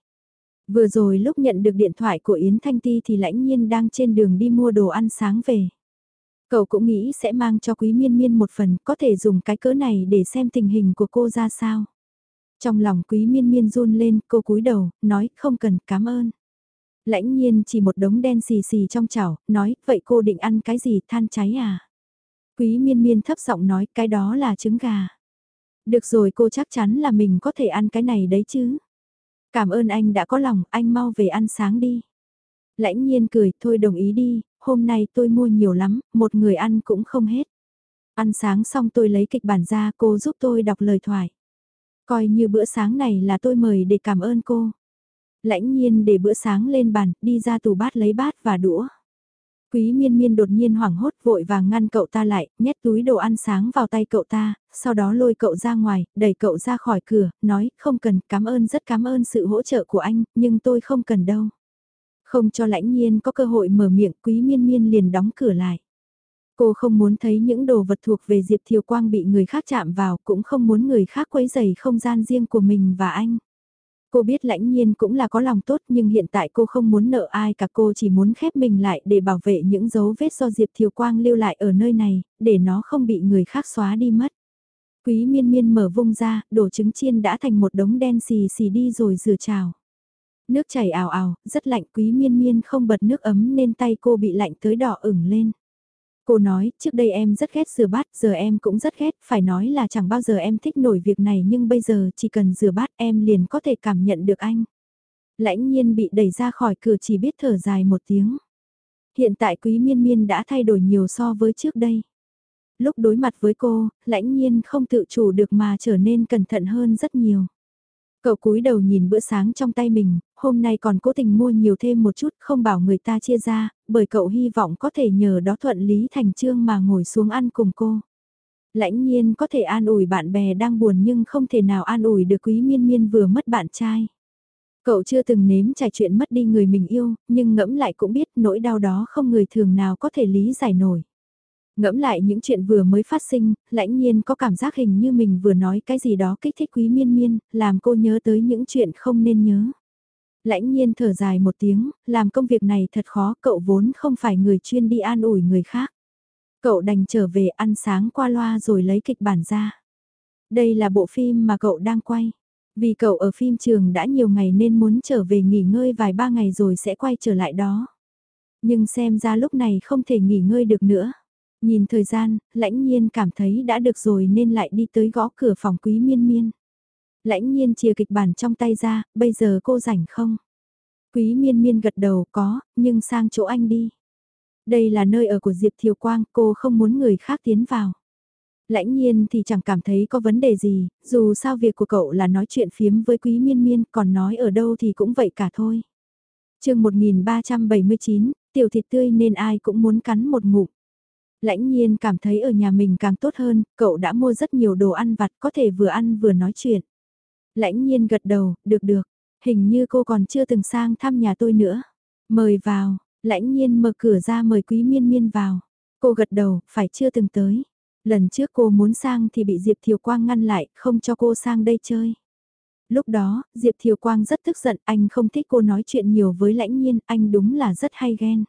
Vừa rồi lúc nhận được điện thoại của Yến Thanh Ti thì lãnh nhiên đang trên đường đi mua đồ ăn sáng về. Cậu cũng nghĩ sẽ mang cho quý miên miên một phần, có thể dùng cái cỡ này để xem tình hình của cô ra sao. Trong lòng quý miên miên run lên, cô cúi đầu, nói không cần, cảm ơn. Lãnh nhiên chỉ một đống đen xì xì trong chảo, nói, vậy cô định ăn cái gì, than cháy à? Quý miên miên thấp giọng nói, cái đó là trứng gà. Được rồi cô chắc chắn là mình có thể ăn cái này đấy chứ. Cảm ơn anh đã có lòng, anh mau về ăn sáng đi. Lãnh nhiên cười, thôi đồng ý đi, hôm nay tôi mua nhiều lắm, một người ăn cũng không hết. Ăn sáng xong tôi lấy kịch bản ra cô giúp tôi đọc lời thoại. Coi như bữa sáng này là tôi mời để cảm ơn cô. Lãnh nhiên để bữa sáng lên bàn, đi ra tủ bát lấy bát và đũa. Quý miên miên đột nhiên hoảng hốt vội vàng ngăn cậu ta lại, nhét túi đồ ăn sáng vào tay cậu ta, sau đó lôi cậu ra ngoài, đẩy cậu ra khỏi cửa, nói không cần, cảm ơn rất cảm ơn sự hỗ trợ của anh, nhưng tôi không cần đâu. Không cho lãnh nhiên có cơ hội mở miệng quý miên miên liền đóng cửa lại. Cô không muốn thấy những đồ vật thuộc về Diệp Thiều Quang bị người khác chạm vào, cũng không muốn người khác quấy rầy không gian riêng của mình và anh. Cô biết lãnh nhiên cũng là có lòng tốt nhưng hiện tại cô không muốn nợ ai cả cô chỉ muốn khép mình lại để bảo vệ những dấu vết do Diệp Thiều Quang lưu lại ở nơi này, để nó không bị người khác xóa đi mất. Quý miên miên mở vung ra, đổ trứng chiên đã thành một đống đen xì xì đi rồi rửa trào. Nước chảy ào ào, rất lạnh quý miên miên không bật nước ấm nên tay cô bị lạnh tới đỏ ửng lên. Cô nói, trước đây em rất ghét rửa bát, giờ em cũng rất ghét, phải nói là chẳng bao giờ em thích nổi việc này nhưng bây giờ chỉ cần rửa bát em liền có thể cảm nhận được anh. Lãnh nhiên bị đẩy ra khỏi cửa chỉ biết thở dài một tiếng. Hiện tại quý miên miên đã thay đổi nhiều so với trước đây. Lúc đối mặt với cô, lãnh nhiên không tự chủ được mà trở nên cẩn thận hơn rất nhiều. Cậu cúi đầu nhìn bữa sáng trong tay mình, hôm nay còn cố tình mua nhiều thêm một chút không bảo người ta chia ra, bởi cậu hy vọng có thể nhờ đó thuận lý thành trương mà ngồi xuống ăn cùng cô. Lãnh nhiên có thể an ủi bạn bè đang buồn nhưng không thể nào an ủi được quý miên miên vừa mất bạn trai. Cậu chưa từng nếm trải chuyện mất đi người mình yêu, nhưng ngẫm lại cũng biết nỗi đau đó không người thường nào có thể lý giải nổi. Ngẫm lại những chuyện vừa mới phát sinh, lãnh nhiên có cảm giác hình như mình vừa nói cái gì đó kích thích quý miên miên, làm cô nhớ tới những chuyện không nên nhớ. Lãnh nhiên thở dài một tiếng, làm công việc này thật khó, cậu vốn không phải người chuyên đi an ủi người khác. Cậu đành trở về ăn sáng qua loa rồi lấy kịch bản ra. Đây là bộ phim mà cậu đang quay. Vì cậu ở phim trường đã nhiều ngày nên muốn trở về nghỉ ngơi vài ba ngày rồi sẽ quay trở lại đó. Nhưng xem ra lúc này không thể nghỉ ngơi được nữa. Nhìn thời gian, lãnh nhiên cảm thấy đã được rồi nên lại đi tới gõ cửa phòng quý miên miên. Lãnh nhiên chia kịch bản trong tay ra, bây giờ cô rảnh không? Quý miên miên gật đầu có, nhưng sang chỗ anh đi. Đây là nơi ở của Diệp Thiều Quang, cô không muốn người khác tiến vào. Lãnh nhiên thì chẳng cảm thấy có vấn đề gì, dù sao việc của cậu là nói chuyện phiếm với quý miên miên, còn nói ở đâu thì cũng vậy cả thôi. chương 1379, tiểu thịt tươi nên ai cũng muốn cắn một ngụm. Lãnh nhiên cảm thấy ở nhà mình càng tốt hơn, cậu đã mua rất nhiều đồ ăn vặt có thể vừa ăn vừa nói chuyện. Lãnh nhiên gật đầu, được được, hình như cô còn chưa từng sang thăm nhà tôi nữa. Mời vào, lãnh nhiên mở cửa ra mời quý miên miên vào. Cô gật đầu, phải chưa từng tới. Lần trước cô muốn sang thì bị Diệp Thiều Quang ngăn lại, không cho cô sang đây chơi. Lúc đó, Diệp Thiều Quang rất tức giận, anh không thích cô nói chuyện nhiều với lãnh nhiên, anh đúng là rất hay ghen.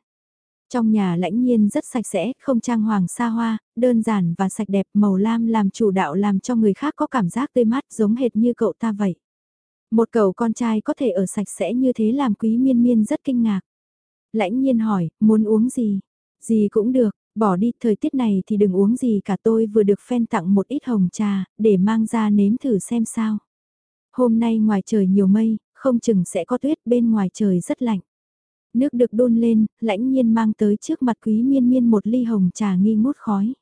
Trong nhà lãnh nhiên rất sạch sẽ, không trang hoàng xa hoa, đơn giản và sạch đẹp, màu lam làm chủ đạo làm cho người khác có cảm giác tươi mát giống hệt như cậu ta vậy. Một cậu con trai có thể ở sạch sẽ như thế làm quý miên miên rất kinh ngạc. Lãnh nhiên hỏi, muốn uống gì? Gì cũng được, bỏ đi, thời tiết này thì đừng uống gì cả tôi vừa được phen tặng một ít hồng trà, để mang ra nếm thử xem sao. Hôm nay ngoài trời nhiều mây, không chừng sẽ có tuyết bên ngoài trời rất lạnh. Nước được đun lên, lãnh nhiên mang tới trước mặt quý miên miên một ly hồng trà nghi ngút khói.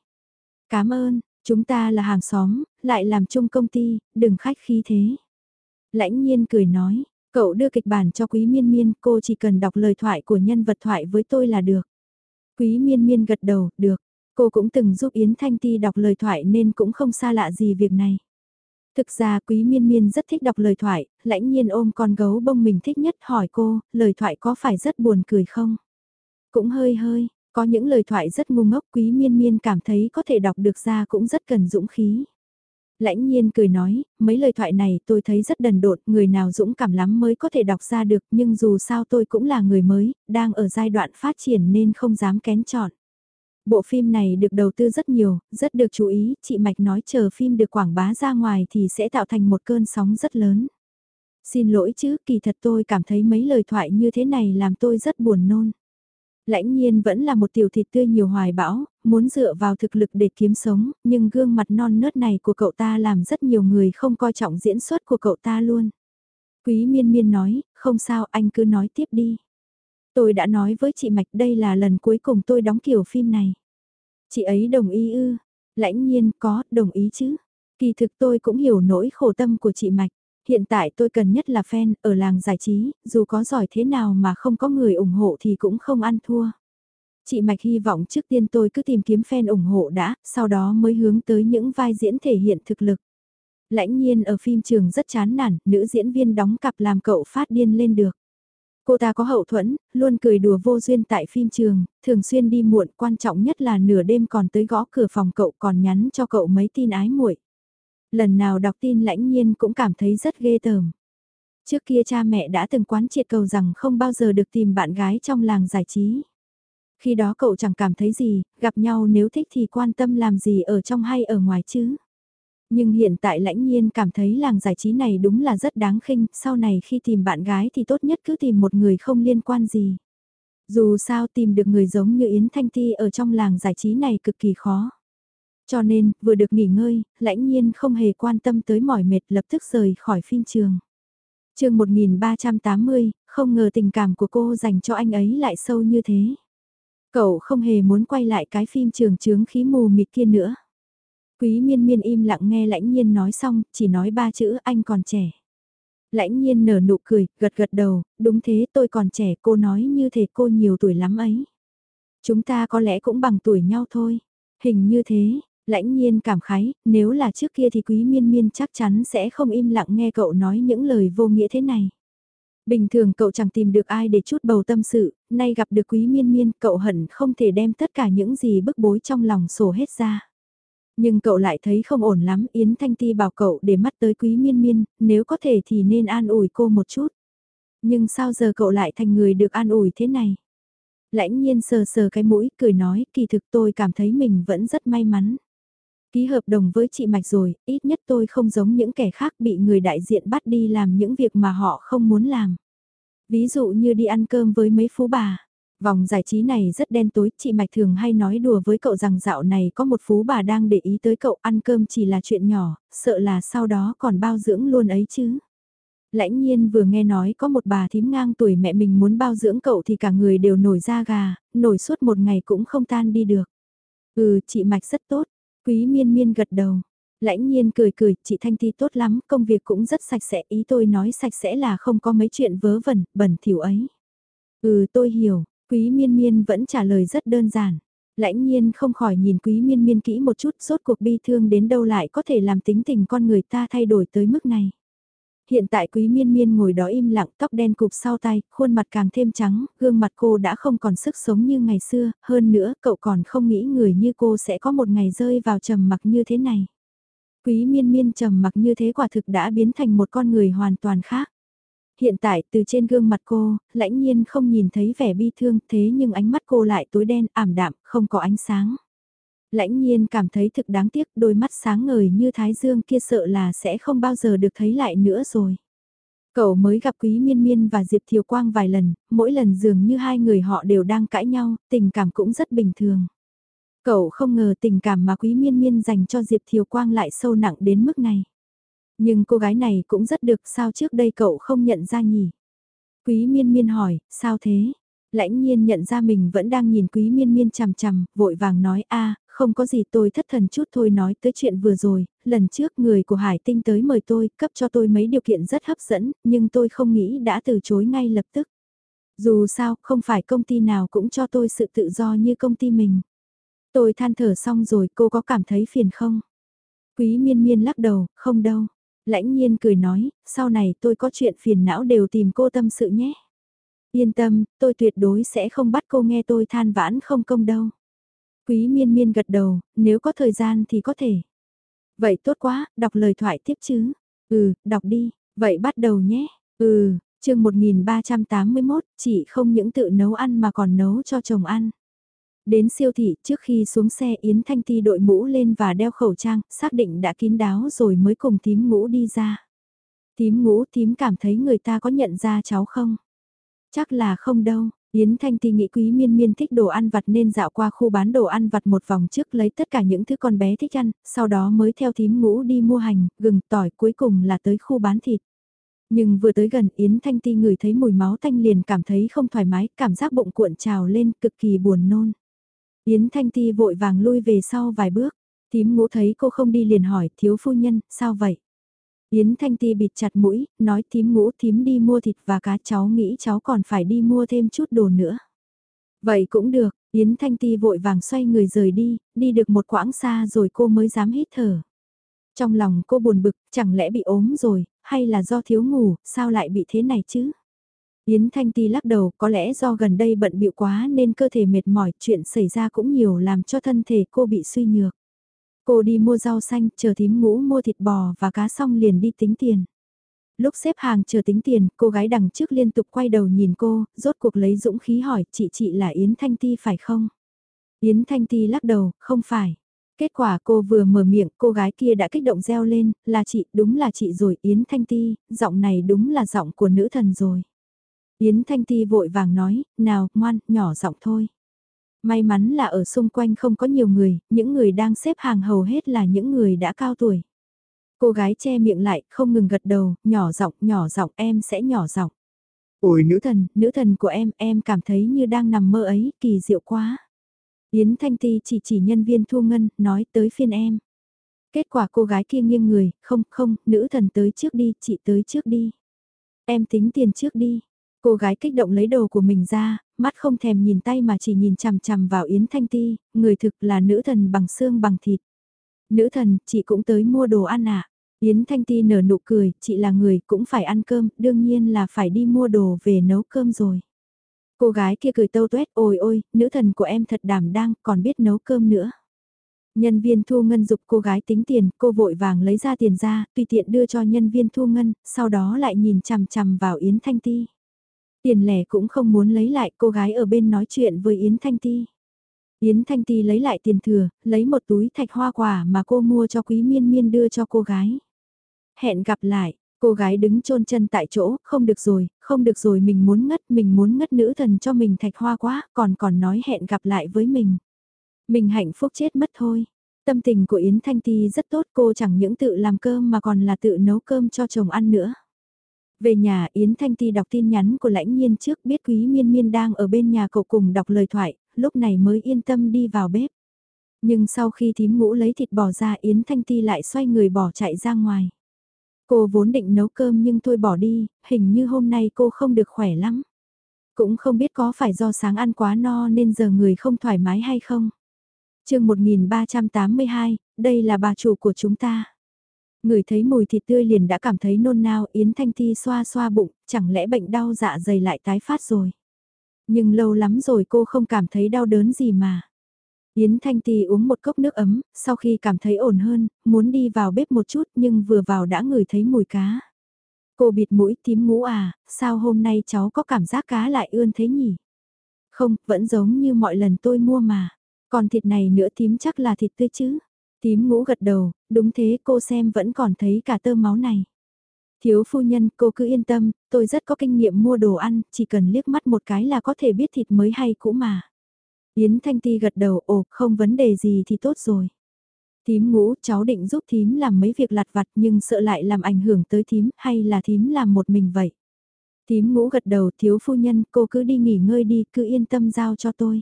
Cảm ơn, chúng ta là hàng xóm, lại làm chung công ty, đừng khách khí thế. Lãnh nhiên cười nói, cậu đưa kịch bản cho quý miên miên, cô chỉ cần đọc lời thoại của nhân vật thoại với tôi là được. Quý miên miên gật đầu, được. Cô cũng từng giúp Yến Thanh Ti đọc lời thoại nên cũng không xa lạ gì việc này. Thực ra quý miên miên rất thích đọc lời thoại, lãnh nhiên ôm con gấu bông mình thích nhất hỏi cô, lời thoại có phải rất buồn cười không? Cũng hơi hơi, có những lời thoại rất ngu ngốc quý miên miên cảm thấy có thể đọc được ra cũng rất cần dũng khí. Lãnh nhiên cười nói, mấy lời thoại này tôi thấy rất đần độn, người nào dũng cảm lắm mới có thể đọc ra được, nhưng dù sao tôi cũng là người mới, đang ở giai đoạn phát triển nên không dám kén chọn. Bộ phim này được đầu tư rất nhiều, rất được chú ý, chị Mạch nói chờ phim được quảng bá ra ngoài thì sẽ tạo thành một cơn sóng rất lớn. Xin lỗi chứ, kỳ thật tôi cảm thấy mấy lời thoại như thế này làm tôi rất buồn nôn. Lãnh nhiên vẫn là một tiểu thịt tươi nhiều hoài bão, muốn dựa vào thực lực để kiếm sống, nhưng gương mặt non nớt này của cậu ta làm rất nhiều người không coi trọng diễn xuất của cậu ta luôn. Quý miên miên nói, không sao anh cứ nói tiếp đi. Tôi đã nói với chị Mạch đây là lần cuối cùng tôi đóng kiểu phim này. Chị ấy đồng ý ư? Lãnh nhiên có, đồng ý chứ. Kỳ thực tôi cũng hiểu nỗi khổ tâm của chị Mạch. Hiện tại tôi cần nhất là fan ở làng giải trí, dù có giỏi thế nào mà không có người ủng hộ thì cũng không ăn thua. Chị Mạch hy vọng trước tiên tôi cứ tìm kiếm fan ủng hộ đã, sau đó mới hướng tới những vai diễn thể hiện thực lực. Lãnh nhiên ở phim trường rất chán nản, nữ diễn viên đóng cặp làm cậu phát điên lên được. Cô ta có hậu thuẫn, luôn cười đùa vô duyên tại phim trường, thường xuyên đi muộn, quan trọng nhất là nửa đêm còn tới gõ cửa phòng cậu còn nhắn cho cậu mấy tin ái muội. Lần nào đọc tin lãnh nhiên cũng cảm thấy rất ghê tởm. Trước kia cha mẹ đã từng quán triệt cầu rằng không bao giờ được tìm bạn gái trong làng giải trí. Khi đó cậu chẳng cảm thấy gì, gặp nhau nếu thích thì quan tâm làm gì ở trong hay ở ngoài chứ. Nhưng hiện tại lãnh nhiên cảm thấy làng giải trí này đúng là rất đáng khinh, sau này khi tìm bạn gái thì tốt nhất cứ tìm một người không liên quan gì. Dù sao tìm được người giống như Yến Thanh Ti ở trong làng giải trí này cực kỳ khó. Cho nên, vừa được nghỉ ngơi, lãnh nhiên không hề quan tâm tới mỏi mệt lập tức rời khỏi phim trường. chương 1380, không ngờ tình cảm của cô dành cho anh ấy lại sâu như thế. Cậu không hề muốn quay lại cái phim trường trướng khí mù mịt kia nữa. Quý miên miên im lặng nghe lãnh nhiên nói xong, chỉ nói ba chữ anh còn trẻ. Lãnh nhiên nở nụ cười, gật gật đầu, đúng thế tôi còn trẻ cô nói như thế cô nhiều tuổi lắm ấy. Chúng ta có lẽ cũng bằng tuổi nhau thôi. Hình như thế, lãnh nhiên cảm khái, nếu là trước kia thì quý miên miên chắc chắn sẽ không im lặng nghe cậu nói những lời vô nghĩa thế này. Bình thường cậu chẳng tìm được ai để chút bầu tâm sự, nay gặp được quý miên miên cậu hận không thể đem tất cả những gì bức bối trong lòng sổ hết ra. Nhưng cậu lại thấy không ổn lắm, Yến Thanh Ti bảo cậu để mắt tới quý miên miên, nếu có thể thì nên an ủi cô một chút. Nhưng sao giờ cậu lại thành người được an ủi thế này? Lãnh nhiên sờ sờ cái mũi, cười nói, kỳ thực tôi cảm thấy mình vẫn rất may mắn. Ký hợp đồng với chị Mạch rồi, ít nhất tôi không giống những kẻ khác bị người đại diện bắt đi làm những việc mà họ không muốn làm. Ví dụ như đi ăn cơm với mấy phú bà. Vòng giải trí này rất đen tối, chị Mạch thường hay nói đùa với cậu rằng dạo này có một phú bà đang để ý tới cậu ăn cơm chỉ là chuyện nhỏ, sợ là sau đó còn bao dưỡng luôn ấy chứ. Lãnh nhiên vừa nghe nói có một bà thím ngang tuổi mẹ mình muốn bao dưỡng cậu thì cả người đều nổi da gà, nổi suốt một ngày cũng không tan đi được. Ừ, chị Mạch rất tốt, quý miên miên gật đầu. Lãnh nhiên cười cười, chị Thanh Ti tốt lắm, công việc cũng rất sạch sẽ, ý tôi nói sạch sẽ là không có mấy chuyện vớ vẩn, bẩn thỉu ấy. Ừ tôi hiểu, Quý miên miên vẫn trả lời rất đơn giản. Lãnh nhiên không khỏi nhìn quý miên miên kỹ một chút, rốt cuộc bi thương đến đâu lại có thể làm tính tình con người ta thay đổi tới mức này. Hiện tại quý miên miên ngồi đó im lặng tóc đen cụp sau tay, khuôn mặt càng thêm trắng, gương mặt cô đã không còn sức sống như ngày xưa, hơn nữa cậu còn không nghĩ người như cô sẽ có một ngày rơi vào trầm mặc như thế này. Quý miên miên trầm mặc như thế quả thực đã biến thành một con người hoàn toàn khác. Hiện tại từ trên gương mặt cô, lãnh nhiên không nhìn thấy vẻ bi thương thế nhưng ánh mắt cô lại tối đen ảm đạm, không có ánh sáng. Lãnh nhiên cảm thấy thực đáng tiếc đôi mắt sáng ngời như thái dương kia sợ là sẽ không bao giờ được thấy lại nữa rồi. Cậu mới gặp Quý Miên Miên và Diệp Thiều Quang vài lần, mỗi lần dường như hai người họ đều đang cãi nhau, tình cảm cũng rất bình thường. Cậu không ngờ tình cảm mà Quý Miên Miên dành cho Diệp Thiều Quang lại sâu nặng đến mức này. Nhưng cô gái này cũng rất được sao trước đây cậu không nhận ra nhỉ? Quý Miên Miên hỏi, sao thế? Lãnh nhiên nhận ra mình vẫn đang nhìn Quý Miên Miên chằm chằm, vội vàng nói a không có gì tôi thất thần chút thôi nói tới chuyện vừa rồi, lần trước người của Hải Tinh tới mời tôi, cấp cho tôi mấy điều kiện rất hấp dẫn, nhưng tôi không nghĩ đã từ chối ngay lập tức. Dù sao, không phải công ty nào cũng cho tôi sự tự do như công ty mình. Tôi than thở xong rồi cô có cảm thấy phiền không? Quý miên miên lắc đầu, không đâu. Lãnh nhiên cười nói, sau này tôi có chuyện phiền não đều tìm cô tâm sự nhé. Yên tâm, tôi tuyệt đối sẽ không bắt cô nghe tôi than vãn không công đâu. Quý miên miên gật đầu, nếu có thời gian thì có thể. Vậy tốt quá, đọc lời thoại tiếp chứ. Ừ, đọc đi, vậy bắt đầu nhé. Ừ, chương 1381, chị không những tự nấu ăn mà còn nấu cho chồng ăn. Đến siêu thị trước khi xuống xe Yến Thanh Ti đội mũ lên và đeo khẩu trang, xác định đã kín đáo rồi mới cùng tím ngũ đi ra. Tím ngũ tím cảm thấy người ta có nhận ra cháu không? Chắc là không đâu, Yến Thanh Ti nghĩ quý miên miên thích đồ ăn vặt nên dạo qua khu bán đồ ăn vặt một vòng trước lấy tất cả những thứ con bé thích ăn, sau đó mới theo thím ngũ đi mua hành, gừng, tỏi cuối cùng là tới khu bán thịt. Nhưng vừa tới gần Yến Thanh Ti ngửi thấy mùi máu thanh liền cảm thấy không thoải mái, cảm giác bụng cuộn trào lên cực kỳ buồn nôn. Yến Thanh Ti vội vàng lui về sau vài bước, Tím ngũ thấy cô không đi liền hỏi thiếu phu nhân, sao vậy? Yến Thanh Ti bịt chặt mũi, nói Tím ngũ Tím đi mua thịt và cá cháu nghĩ cháu còn phải đi mua thêm chút đồ nữa. Vậy cũng được, Yến Thanh Ti vội vàng xoay người rời đi, đi được một quãng xa rồi cô mới dám hít thở. Trong lòng cô buồn bực, chẳng lẽ bị ốm rồi, hay là do thiếu ngủ, sao lại bị thế này chứ? Yến Thanh Ti lắc đầu, có lẽ do gần đây bận bịu quá nên cơ thể mệt mỏi, chuyện xảy ra cũng nhiều làm cho thân thể cô bị suy nhược. Cô đi mua rau xanh, chờ thím ngũ mua thịt bò và cá xong liền đi tính tiền. Lúc xếp hàng chờ tính tiền, cô gái đằng trước liên tục quay đầu nhìn cô, rốt cuộc lấy dũng khí hỏi chị chị là Yến Thanh Ti phải không? Yến Thanh Ti lắc đầu, không phải. Kết quả cô vừa mở miệng, cô gái kia đã kích động reo lên, là chị, đúng là chị rồi, Yến Thanh Ti, giọng này đúng là giọng của nữ thần rồi. Yến Thanh Ti vội vàng nói, nào, ngoan, nhỏ giọng thôi. May mắn là ở xung quanh không có nhiều người, những người đang xếp hàng hầu hết là những người đã cao tuổi. Cô gái che miệng lại, không ngừng gật đầu, nhỏ giọng, nhỏ giọng, em sẽ nhỏ giọng. Ôi nữ thần, nữ thần của em, em cảm thấy như đang nằm mơ ấy, kỳ diệu quá. Yến Thanh Ti chỉ chỉ nhân viên thu ngân, nói tới phiên em. Kết quả cô gái kia nghiêng người, không, không, nữ thần tới trước đi, chị tới trước đi. Em tính tiền trước đi. Cô gái kích động lấy đồ của mình ra, mắt không thèm nhìn tay mà chỉ nhìn chằm chằm vào Yến Thanh Ti, người thực là nữ thần bằng xương bằng thịt. Nữ thần, chị cũng tới mua đồ ăn à? Yến Thanh Ti nở nụ cười, chị là người cũng phải ăn cơm, đương nhiên là phải đi mua đồ về nấu cơm rồi. Cô gái kia cười tâu tuét, ôi ôi, nữ thần của em thật đảm đang, còn biết nấu cơm nữa. Nhân viên thu ngân dục cô gái tính tiền, cô vội vàng lấy ra tiền ra, tùy tiện đưa cho nhân viên thu ngân, sau đó lại nhìn chằm chằm vào Yến Thanh Ti. Tiền lẻ cũng không muốn lấy lại cô gái ở bên nói chuyện với Yến Thanh Ti. Yến Thanh Ti lấy lại tiền thừa, lấy một túi thạch hoa quả mà cô mua cho Quý Miên Miên đưa cho cô gái. Hẹn gặp lại, cô gái đứng chôn chân tại chỗ, không được rồi, không được rồi mình muốn ngất, mình muốn ngất nữ thần cho mình thạch hoa quá, còn còn nói hẹn gặp lại với mình. Mình hạnh phúc chết mất thôi. Tâm tình của Yến Thanh Ti rất tốt cô chẳng những tự làm cơm mà còn là tự nấu cơm cho chồng ăn nữa. Về nhà Yến Thanh Ti đọc tin nhắn của lãnh nhiên trước biết quý miên miên đang ở bên nhà cậu cùng đọc lời thoại, lúc này mới yên tâm đi vào bếp. Nhưng sau khi thím ngũ lấy thịt bò ra Yến Thanh Ti lại xoay người bỏ chạy ra ngoài. Cô vốn định nấu cơm nhưng thôi bỏ đi, hình như hôm nay cô không được khỏe lắm. Cũng không biết có phải do sáng ăn quá no nên giờ người không thoải mái hay không. chương 1382, đây là bà chủ của chúng ta. Người thấy mùi thịt tươi liền đã cảm thấy nôn nao, Yến Thanh Ti xoa xoa bụng, chẳng lẽ bệnh đau dạ dày lại tái phát rồi. Nhưng lâu lắm rồi cô không cảm thấy đau đớn gì mà. Yến Thanh Ti uống một cốc nước ấm, sau khi cảm thấy ổn hơn, muốn đi vào bếp một chút nhưng vừa vào đã ngửi thấy mùi cá. Cô bịt mũi tím ngũ à, sao hôm nay cháu có cảm giác cá lại ươn thế nhỉ? Không, vẫn giống như mọi lần tôi mua mà. Còn thịt này nữa tím chắc là thịt tươi chứ. Tím ngũ gật đầu, đúng thế cô xem vẫn còn thấy cả tơ máu này. Thiếu phu nhân, cô cứ yên tâm, tôi rất có kinh nghiệm mua đồ ăn, chỉ cần liếc mắt một cái là có thể biết thịt mới hay cũ mà. Yến Thanh Ti gật đầu, ồ, không vấn đề gì thì tốt rồi. Thím ngũ, cháu định giúp thím làm mấy việc lặt vặt nhưng sợ lại làm ảnh hưởng tới thím, hay là thím làm một mình vậy? Thím ngũ gật đầu, thiếu phu nhân, cô cứ đi nghỉ ngơi đi, cứ yên tâm giao cho tôi.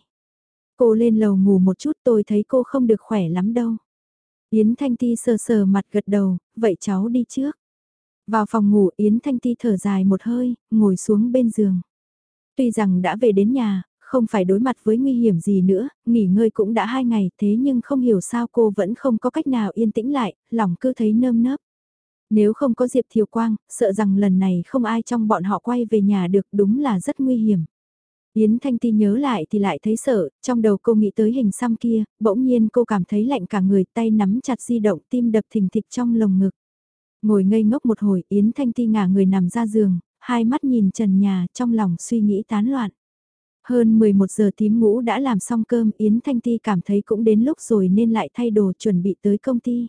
Cô lên lầu ngủ một chút tôi thấy cô không được khỏe lắm đâu. Yến Thanh Ti sờ sờ mặt gật đầu, vậy cháu đi trước. Vào phòng ngủ Yến Thanh Ti thở dài một hơi, ngồi xuống bên giường. Tuy rằng đã về đến nhà, không phải đối mặt với nguy hiểm gì nữa, nghỉ ngơi cũng đã hai ngày thế nhưng không hiểu sao cô vẫn không có cách nào yên tĩnh lại, lòng cứ thấy nơm nớp. Nếu không có Diệp Thiều Quang, sợ rằng lần này không ai trong bọn họ quay về nhà được đúng là rất nguy hiểm. Yến Thanh Ti nhớ lại thì lại thấy sợ, trong đầu cô nghĩ tới hình xăm kia, bỗng nhiên cô cảm thấy lạnh cả người tay nắm chặt di động tim đập thình thịch trong lồng ngực. Ngồi ngây ngốc một hồi Yến Thanh Ti ngả người nằm ra giường, hai mắt nhìn trần nhà trong lòng suy nghĩ tán loạn. Hơn 11 giờ tím ngũ đã làm xong cơm Yến Thanh Ti cảm thấy cũng đến lúc rồi nên lại thay đồ chuẩn bị tới công ty.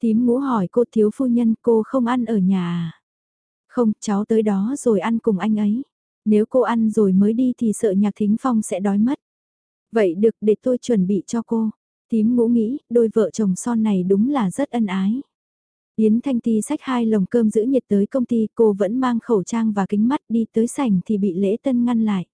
Tím ngũ hỏi cô thiếu phu nhân cô không ăn ở nhà à? Không, cháu tới đó rồi ăn cùng anh ấy. Nếu cô ăn rồi mới đi thì sợ nhạc thính phong sẽ đói mất. Vậy được để tôi chuẩn bị cho cô. Tím ngũ nghĩ, đôi vợ chồng son này đúng là rất ân ái. Yến Thanh Ti xách hai lồng cơm giữ nhiệt tới công ty, cô vẫn mang khẩu trang và kính mắt đi tới sảnh thì bị lễ tân ngăn lại.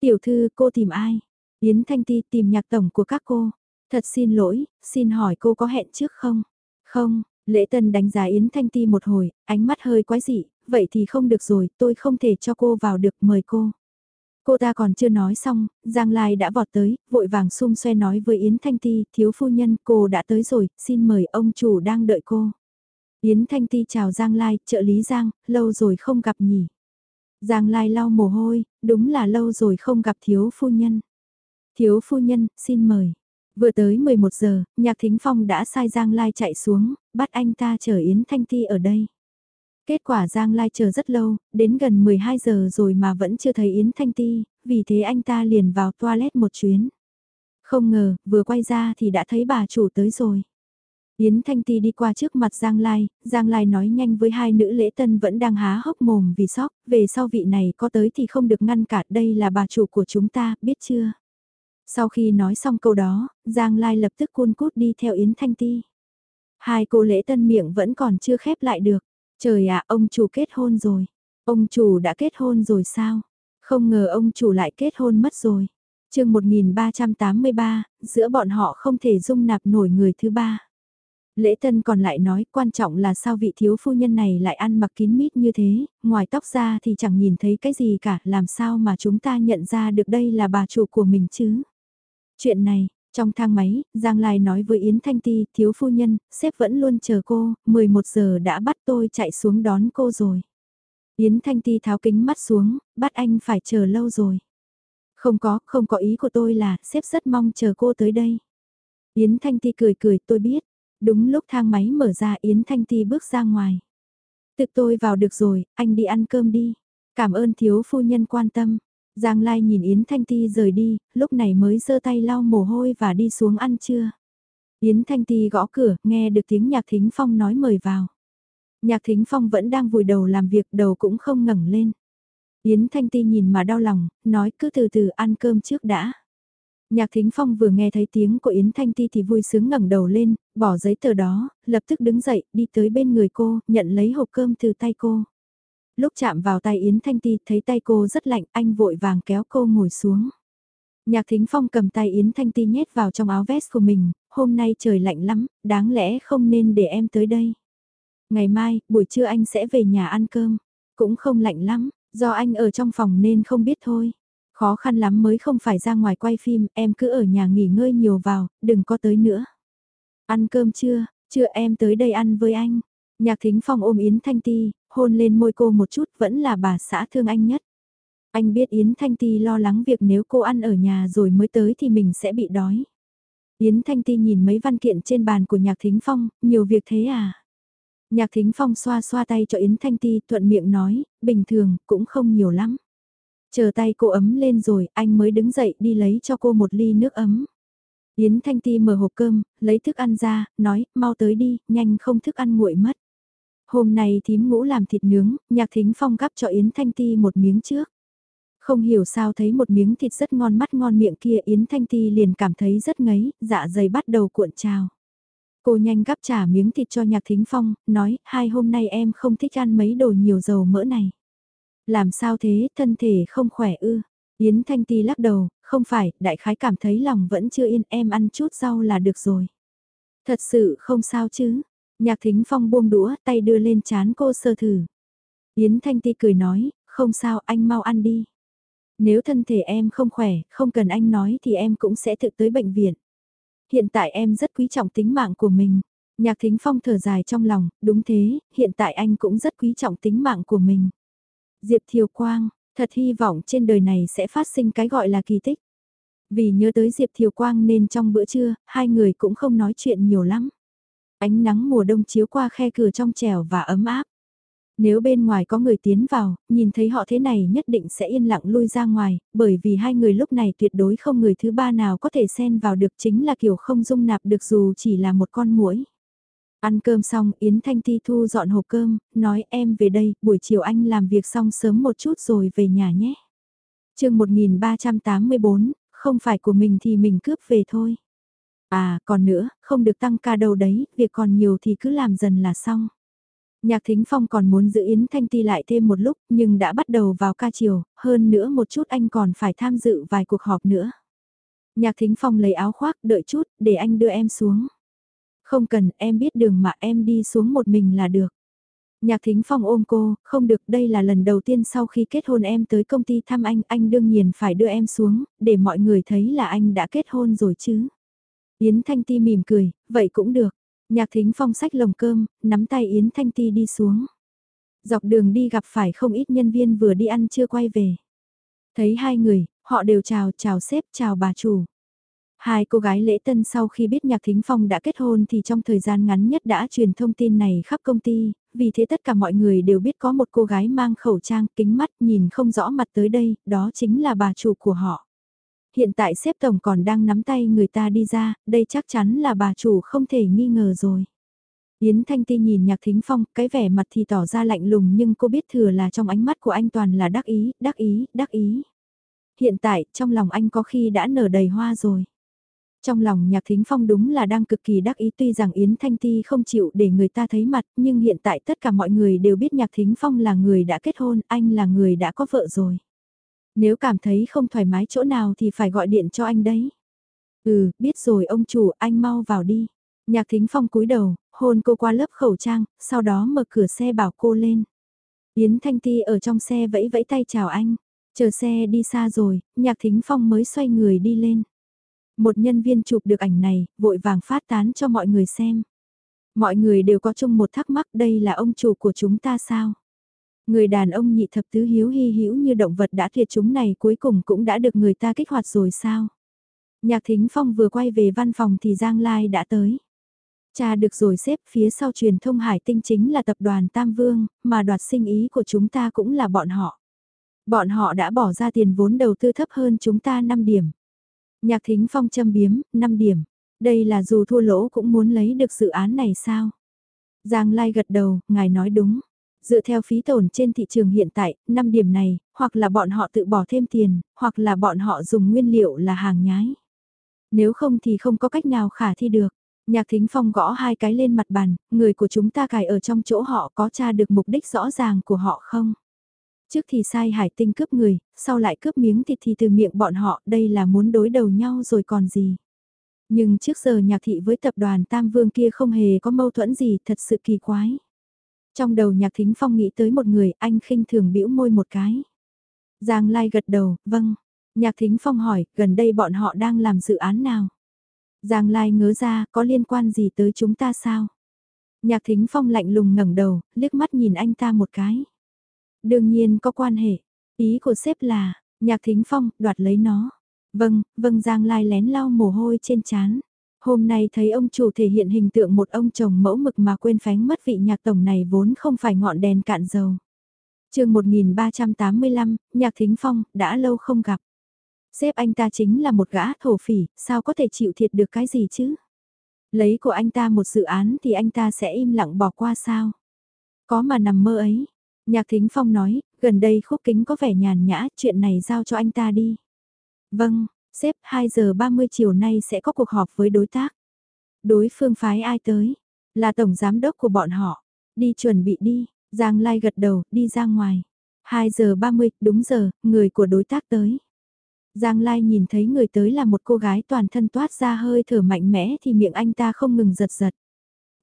Tiểu thư, cô tìm ai? Yến Thanh Ti tìm nhạc tổng của các cô. Thật xin lỗi, xin hỏi cô có hẹn trước không? Không, lễ tân đánh giá Yến Thanh Ti một hồi, ánh mắt hơi quái dị, vậy thì không được rồi, tôi không thể cho cô vào được, mời cô. Cô ta còn chưa nói xong, Giang Lai đã vọt tới, vội vàng xung xoe nói với Yến Thanh Ti, thiếu phu nhân, cô đã tới rồi, xin mời ông chủ đang đợi cô. Yến Thanh Ti chào Giang Lai, trợ lý Giang, lâu rồi không gặp nhỉ. Giang Lai lau mồ hôi, đúng là lâu rồi không gặp thiếu phu nhân. Thiếu phu nhân, xin mời. Vừa tới 11 giờ, Nhạc Thính Phong đã sai Giang Lai chạy xuống, bắt anh ta chờ Yến Thanh Ti ở đây. Kết quả Giang Lai chờ rất lâu, đến gần 12 giờ rồi mà vẫn chưa thấy Yến Thanh Ti, vì thế anh ta liền vào toilet một chuyến. Không ngờ, vừa quay ra thì đã thấy bà chủ tới rồi. Yến Thanh Ti đi qua trước mặt Giang Lai, Giang Lai nói nhanh với hai nữ lễ tân vẫn đang há hốc mồm vì sốc, về sau vị này có tới thì không được ngăn cản đây là bà chủ của chúng ta, biết chưa? Sau khi nói xong câu đó, Giang Lai lập tức cuôn cút đi theo Yến Thanh Ti. Hai cô lễ tân miệng vẫn còn chưa khép lại được. Trời ạ, ông chủ kết hôn rồi. Ông chủ đã kết hôn rồi sao? Không ngờ ông chủ lại kết hôn mất rồi. chương 1383, giữa bọn họ không thể dung nạp nổi người thứ ba. Lễ tân còn lại nói quan trọng là sao vị thiếu phu nhân này lại ăn mặc kín mít như thế, ngoài tóc ra thì chẳng nhìn thấy cái gì cả, làm sao mà chúng ta nhận ra được đây là bà chủ của mình chứ. Chuyện này, trong thang máy, Giang Lai nói với Yến Thanh Ti, thiếu phu nhân, sếp vẫn luôn chờ cô, 11 giờ đã bắt tôi chạy xuống đón cô rồi. Yến Thanh Ti tháo kính mắt xuống, bắt anh phải chờ lâu rồi. Không có, không có ý của tôi là, sếp rất mong chờ cô tới đây. Yến Thanh Ti cười cười, tôi biết. Đúng lúc thang máy mở ra Yến Thanh Ti bước ra ngoài. Tự tôi vào được rồi, anh đi ăn cơm đi. Cảm ơn thiếu phu nhân quan tâm. Giang Lai nhìn Yến Thanh Ti rời đi, lúc này mới giơ tay lau mồ hôi và đi xuống ăn trưa. Yến Thanh Ti gõ cửa, nghe được tiếng Nhạc Thính Phong nói mời vào. Nhạc Thính Phong vẫn đang vùi đầu làm việc, đầu cũng không ngẩng lên. Yến Thanh Ti nhìn mà đau lòng, nói cứ từ từ ăn cơm trước đã. Nhạc Thính Phong vừa nghe thấy tiếng của Yến Thanh Ti thì vui sướng ngẩng đầu lên, bỏ giấy tờ đó, lập tức đứng dậy, đi tới bên người cô, nhận lấy hộp cơm từ tay cô. Lúc chạm vào tay Yến Thanh Ti thấy tay cô rất lạnh, anh vội vàng kéo cô ngồi xuống. Nhạc Thính Phong cầm tay Yến Thanh Ti nhét vào trong áo vest của mình, hôm nay trời lạnh lắm, đáng lẽ không nên để em tới đây. Ngày mai, buổi trưa anh sẽ về nhà ăn cơm, cũng không lạnh lắm, do anh ở trong phòng nên không biết thôi. Khó khăn lắm mới không phải ra ngoài quay phim, em cứ ở nhà nghỉ ngơi nhiều vào, đừng có tới nữa. Ăn cơm chưa, chưa em tới đây ăn với anh. Nhạc thính phong ôm Yến Thanh Ti, hôn lên môi cô một chút vẫn là bà xã thương anh nhất. Anh biết Yến Thanh Ti lo lắng việc nếu cô ăn ở nhà rồi mới tới thì mình sẽ bị đói. Yến Thanh Ti nhìn mấy văn kiện trên bàn của Nhạc Thính Phong, nhiều việc thế à? Nhạc Thính Phong xoa xoa tay cho Yến Thanh Ti thuận miệng nói, bình thường, cũng không nhiều lắm. Chờ tay cô ấm lên rồi, anh mới đứng dậy đi lấy cho cô một ly nước ấm. Yến Thanh Ti mở hộp cơm, lấy thức ăn ra, nói, mau tới đi, nhanh không thức ăn nguội mất. Hôm nay thím ngũ làm thịt nướng, nhạc thính phong gắp cho Yến Thanh Ti một miếng trước. Không hiểu sao thấy một miếng thịt rất ngon mắt ngon miệng kia Yến Thanh Ti liền cảm thấy rất ngấy, dạ dày bắt đầu cuộn trào. Cô nhanh gắp trả miếng thịt cho nhạc thính phong, nói, hai hôm nay em không thích ăn mấy đồ nhiều dầu mỡ này. Làm sao thế, thân thể không khỏe ư? Yến Thanh Ti lắc đầu, không phải, đại khái cảm thấy lòng vẫn chưa yên em ăn chút rau là được rồi. Thật sự không sao chứ. Nhạc thính phong buông đũa tay đưa lên chán cô sơ thử. Yến Thanh Ti cười nói, không sao anh mau ăn đi. Nếu thân thể em không khỏe, không cần anh nói thì em cũng sẽ thực tới bệnh viện. Hiện tại em rất quý trọng tính mạng của mình. Nhạc thính phong thở dài trong lòng, đúng thế, hiện tại anh cũng rất quý trọng tính mạng của mình. Diệp Thiều Quang, thật hy vọng trên đời này sẽ phát sinh cái gọi là kỳ tích. Vì nhớ tới Diệp Thiều Quang nên trong bữa trưa, hai người cũng không nói chuyện nhiều lắm. Ánh nắng mùa đông chiếu qua khe cửa trong trẻo và ấm áp. Nếu bên ngoài có người tiến vào, nhìn thấy họ thế này nhất định sẽ yên lặng lui ra ngoài, bởi vì hai người lúc này tuyệt đối không người thứ ba nào có thể xen vào được chính là kiểu không dung nạp được dù chỉ là một con muỗi. Ăn cơm xong, Yến Thanh Ti thu dọn hộp cơm, nói em về đây, buổi chiều anh làm việc xong sớm một chút rồi về nhà nhé. chương 1384, không phải của mình thì mình cướp về thôi. À, còn nữa, không được tăng ca đâu đấy, việc còn nhiều thì cứ làm dần là xong. Nhạc Thính Phong còn muốn giữ Yến Thanh Ti lại thêm một lúc, nhưng đã bắt đầu vào ca chiều, hơn nữa một chút anh còn phải tham dự vài cuộc họp nữa. Nhạc Thính Phong lấy áo khoác, đợi chút, để anh đưa em xuống. Không cần, em biết đường mà em đi xuống một mình là được. Nhạc Thính Phong ôm cô, không được, đây là lần đầu tiên sau khi kết hôn em tới công ty thăm anh, anh đương nhiên phải đưa em xuống, để mọi người thấy là anh đã kết hôn rồi chứ. Yến Thanh Ti mỉm cười, vậy cũng được. Nhạc Thính Phong sách lồng cơm, nắm tay Yến Thanh Ti đi xuống. Dọc đường đi gặp phải không ít nhân viên vừa đi ăn chưa quay về. Thấy hai người, họ đều chào chào sếp chào bà chủ. Hai cô gái lễ tân sau khi biết Nhạc Thính Phong đã kết hôn thì trong thời gian ngắn nhất đã truyền thông tin này khắp công ty, vì thế tất cả mọi người đều biết có một cô gái mang khẩu trang kính mắt nhìn không rõ mặt tới đây, đó chính là bà chủ của họ. Hiện tại xếp tổng còn đang nắm tay người ta đi ra, đây chắc chắn là bà chủ không thể nghi ngờ rồi. Yến Thanh Ti nhìn Nhạc Thính Phong, cái vẻ mặt thì tỏ ra lạnh lùng nhưng cô biết thừa là trong ánh mắt của anh toàn là đắc ý, đắc ý, đắc ý. Hiện tại, trong lòng anh có khi đã nở đầy hoa rồi. Trong lòng Nhạc Thính Phong đúng là đang cực kỳ đắc ý tuy rằng Yến Thanh Ti không chịu để người ta thấy mặt nhưng hiện tại tất cả mọi người đều biết Nhạc Thính Phong là người đã kết hôn, anh là người đã có vợ rồi. Nếu cảm thấy không thoải mái chỗ nào thì phải gọi điện cho anh đấy. Ừ, biết rồi ông chủ, anh mau vào đi. Nhạc Thính Phong cúi đầu, hôn cô qua lớp khẩu trang, sau đó mở cửa xe bảo cô lên. Yến Thanh Ti ở trong xe vẫy vẫy tay chào anh. Chờ xe đi xa rồi, Nhạc Thính Phong mới xoay người đi lên. Một nhân viên chụp được ảnh này, vội vàng phát tán cho mọi người xem. Mọi người đều có chung một thắc mắc đây là ông chủ của chúng ta sao? Người đàn ông nhị thập tứ hiếu hy hữu như động vật đã tuyệt chúng này cuối cùng cũng đã được người ta kích hoạt rồi sao? Nhạc Thính Phong vừa quay về văn phòng thì Giang Lai đã tới. Cha được rồi xếp phía sau truyền thông hải tinh chính là tập đoàn Tam Vương, mà đoạt sinh ý của chúng ta cũng là bọn họ. Bọn họ đã bỏ ra tiền vốn đầu tư thấp hơn chúng ta 5 điểm. Nhạc Thính Phong châm biếm, 5 điểm. Đây là dù thua lỗ cũng muốn lấy được dự án này sao? Giang Lai gật đầu, ngài nói đúng. Dựa theo phí tổn trên thị trường hiện tại, 5 điểm này, hoặc là bọn họ tự bỏ thêm tiền, hoặc là bọn họ dùng nguyên liệu là hàng nhái. Nếu không thì không có cách nào khả thi được. Nhạc Thính Phong gõ hai cái lên mặt bàn, người của chúng ta cài ở trong chỗ họ có tra được mục đích rõ ràng của họ không? Trước thì sai hải tinh cướp người, sau lại cướp miếng thịt thì từ miệng bọn họ, đây là muốn đối đầu nhau rồi còn gì. Nhưng trước giờ nhạc thị với tập đoàn Tam Vương kia không hề có mâu thuẫn gì, thật sự kỳ quái. Trong đầu nhạc thính phong nghĩ tới một người, anh khinh thường bĩu môi một cái. Giang Lai gật đầu, vâng. Nhạc Thính Phong hỏi, gần đây bọn họ đang làm dự án nào? Giang Lai ngớ ra, có liên quan gì tới chúng ta sao? Nhạc Thính Phong lạnh lùng ngẩng đầu, liếc mắt nhìn anh ta một cái. Đương nhiên có quan hệ. Ý của sếp là, Nhạc Thính Phong, đoạt lấy nó. Vâng, vâng Giang Lai lén lau mồ hôi trên chán. Hôm nay thấy ông chủ thể hiện hình tượng một ông chồng mẫu mực mà quên phánh mất vị nhạc tổng này vốn không phải ngọn đèn cạn dầu. chương 1385, Nhạc Thính Phong, đã lâu không gặp. xếp anh ta chính là một gã thổ phỉ, sao có thể chịu thiệt được cái gì chứ? Lấy của anh ta một dự án thì anh ta sẽ im lặng bỏ qua sao? Có mà nằm mơ ấy. Nhạc Thính Phong nói, gần đây khúc kính có vẻ nhàn nhã, chuyện này giao cho anh ta đi. Vâng, sếp 2 giờ 30 chiều nay sẽ có cuộc họp với đối tác. Đối phương phái ai tới? Là tổng giám đốc của bọn họ. Đi chuẩn bị đi, Giang Lai gật đầu, đi ra ngoài. 2 giờ 30, đúng giờ, người của đối tác tới. Giang Lai nhìn thấy người tới là một cô gái toàn thân toát ra hơi thở mạnh mẽ thì miệng anh ta không ngừng giật giật.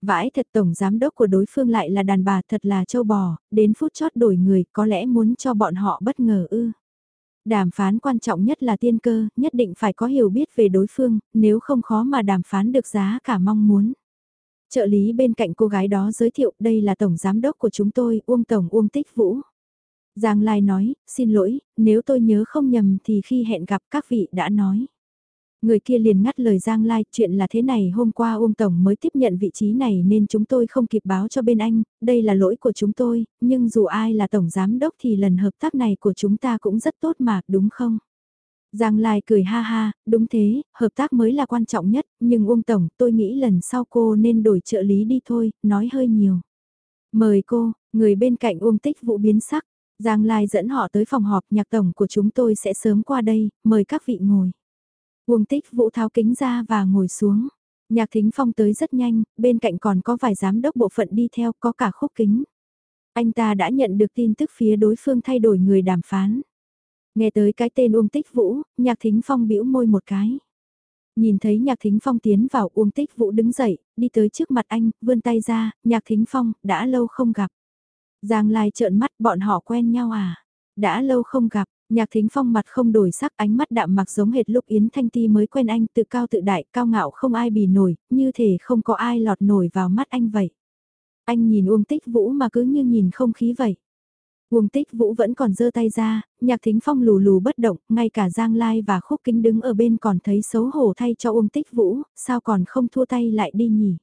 Vãi thật tổng giám đốc của đối phương lại là đàn bà thật là châu bò, đến phút chót đổi người có lẽ muốn cho bọn họ bất ngờ ư. Đàm phán quan trọng nhất là tiên cơ, nhất định phải có hiểu biết về đối phương, nếu không khó mà đàm phán được giá cả mong muốn. Trợ lý bên cạnh cô gái đó giới thiệu đây là tổng giám đốc của chúng tôi, Uông Tổng Uông Tích Vũ. Giang Lai nói, xin lỗi, nếu tôi nhớ không nhầm thì khi hẹn gặp các vị đã nói. Người kia liền ngắt lời Giang Lai, chuyện là thế này hôm qua Uông Tổng mới tiếp nhận vị trí này nên chúng tôi không kịp báo cho bên anh, đây là lỗi của chúng tôi, nhưng dù ai là Tổng Giám Đốc thì lần hợp tác này của chúng ta cũng rất tốt mà, đúng không? Giang Lai cười ha ha, đúng thế, hợp tác mới là quan trọng nhất, nhưng Uông Tổng, tôi nghĩ lần sau cô nên đổi trợ lý đi thôi, nói hơi nhiều. Mời cô, người bên cạnh Uông Tích Vũ biến sắc, Giang Lai dẫn họ tới phòng họp nhạc tổng của chúng tôi sẽ sớm qua đây, mời các vị ngồi. Uông tích vũ tháo kính ra và ngồi xuống. Nhạc thính phong tới rất nhanh, bên cạnh còn có vài giám đốc bộ phận đi theo, có cả khúc kính. Anh ta đã nhận được tin tức phía đối phương thay đổi người đàm phán. Nghe tới cái tên Uông Tích Vũ, Nhạc Thính Phong bĩu môi một cái. Nhìn thấy Nhạc Thính Phong tiến vào Uông Tích Vũ đứng dậy, đi tới trước mặt anh, vươn tay ra, Nhạc Thính Phong, đã lâu không gặp. Giang Lai trợn mắt bọn họ quen nhau à? Đã lâu không gặp, nhạc thính phong mặt không đổi sắc ánh mắt đạm mặc giống hệt lúc Yến Thanh Ti mới quen anh tự cao tự đại cao ngạo không ai bì nổi, như thể không có ai lọt nổi vào mắt anh vậy. Anh nhìn Uông Tích Vũ mà cứ như nhìn không khí vậy. Uông Tích Vũ vẫn còn giơ tay ra, nhạc thính phong lù lù bất động, ngay cả Giang Lai và Khúc Kính đứng ở bên còn thấy xấu hổ thay cho Uông Tích Vũ, sao còn không thua tay lại đi nhỉ?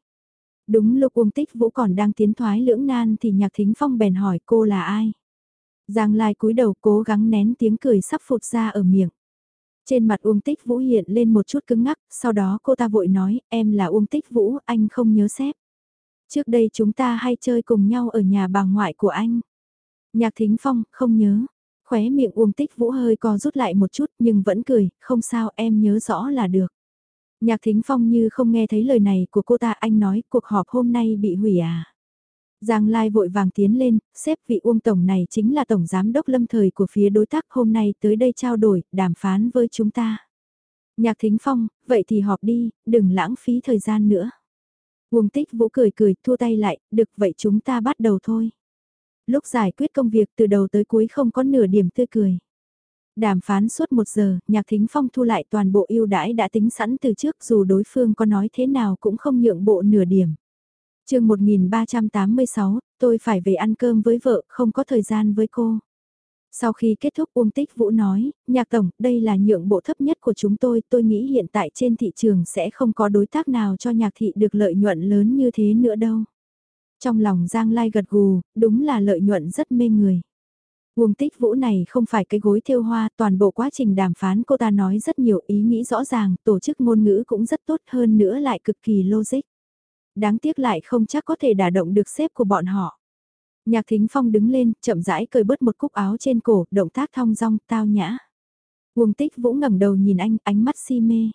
Đúng lúc Uông Tích Vũ còn đang tiến thoái lưỡng nan thì Nhạc Thính Phong bèn hỏi cô là ai? Giang Lai cúi đầu cố gắng nén tiếng cười sắp phụt ra ở miệng. Trên mặt Uông Tích Vũ hiện lên một chút cứng ngắc, sau đó cô ta vội nói, em là Uông Tích Vũ, anh không nhớ xếp. Trước đây chúng ta hay chơi cùng nhau ở nhà bà ngoại của anh. Nhạc Thính Phong, không nhớ. Khóe miệng Uông Tích Vũ hơi co rút lại một chút nhưng vẫn cười, không sao em nhớ rõ là được. Nhạc Thính Phong như không nghe thấy lời này của cô ta anh nói cuộc họp hôm nay bị hủy à. Giang Lai vội vàng tiến lên, xếp vị Uông Tổng này chính là Tổng Giám đốc lâm thời của phía đối tác hôm nay tới đây trao đổi, đàm phán với chúng ta. Nhạc Thính Phong, vậy thì họp đi, đừng lãng phí thời gian nữa. Uông Tích Vũ cười cười, thua tay lại, được vậy chúng ta bắt đầu thôi. Lúc giải quyết công việc từ đầu tới cuối không có nửa điểm tươi cười. Đàm phán suốt một giờ, Nhạc Thính Phong thu lại toàn bộ ưu đãi đã tính sẵn từ trước dù đối phương có nói thế nào cũng không nhượng bộ nửa điểm chương 1386, tôi phải về ăn cơm với vợ, không có thời gian với cô. Sau khi kết thúc Uông Tích Vũ nói, Nhạc Tổng, đây là nhượng bộ thấp nhất của chúng tôi, tôi nghĩ hiện tại trên thị trường sẽ không có đối tác nào cho nhạc thị được lợi nhuận lớn như thế nữa đâu. Trong lòng Giang Lai gật gù, đúng là lợi nhuận rất mê người. Uông tích vũ này không phải cái gối thêu hoa, toàn bộ quá trình đàm phán cô ta nói rất nhiều ý nghĩ rõ ràng, tổ chức ngôn ngữ cũng rất tốt hơn nữa lại cực kỳ logic. Đáng tiếc lại không chắc có thể đả động được sếp của bọn họ. Nhạc thính phong đứng lên, chậm rãi cởi bớt một cúc áo trên cổ, động tác thong dong, tao nhã. Uông tích vũ ngẩng đầu nhìn anh, ánh mắt si mê.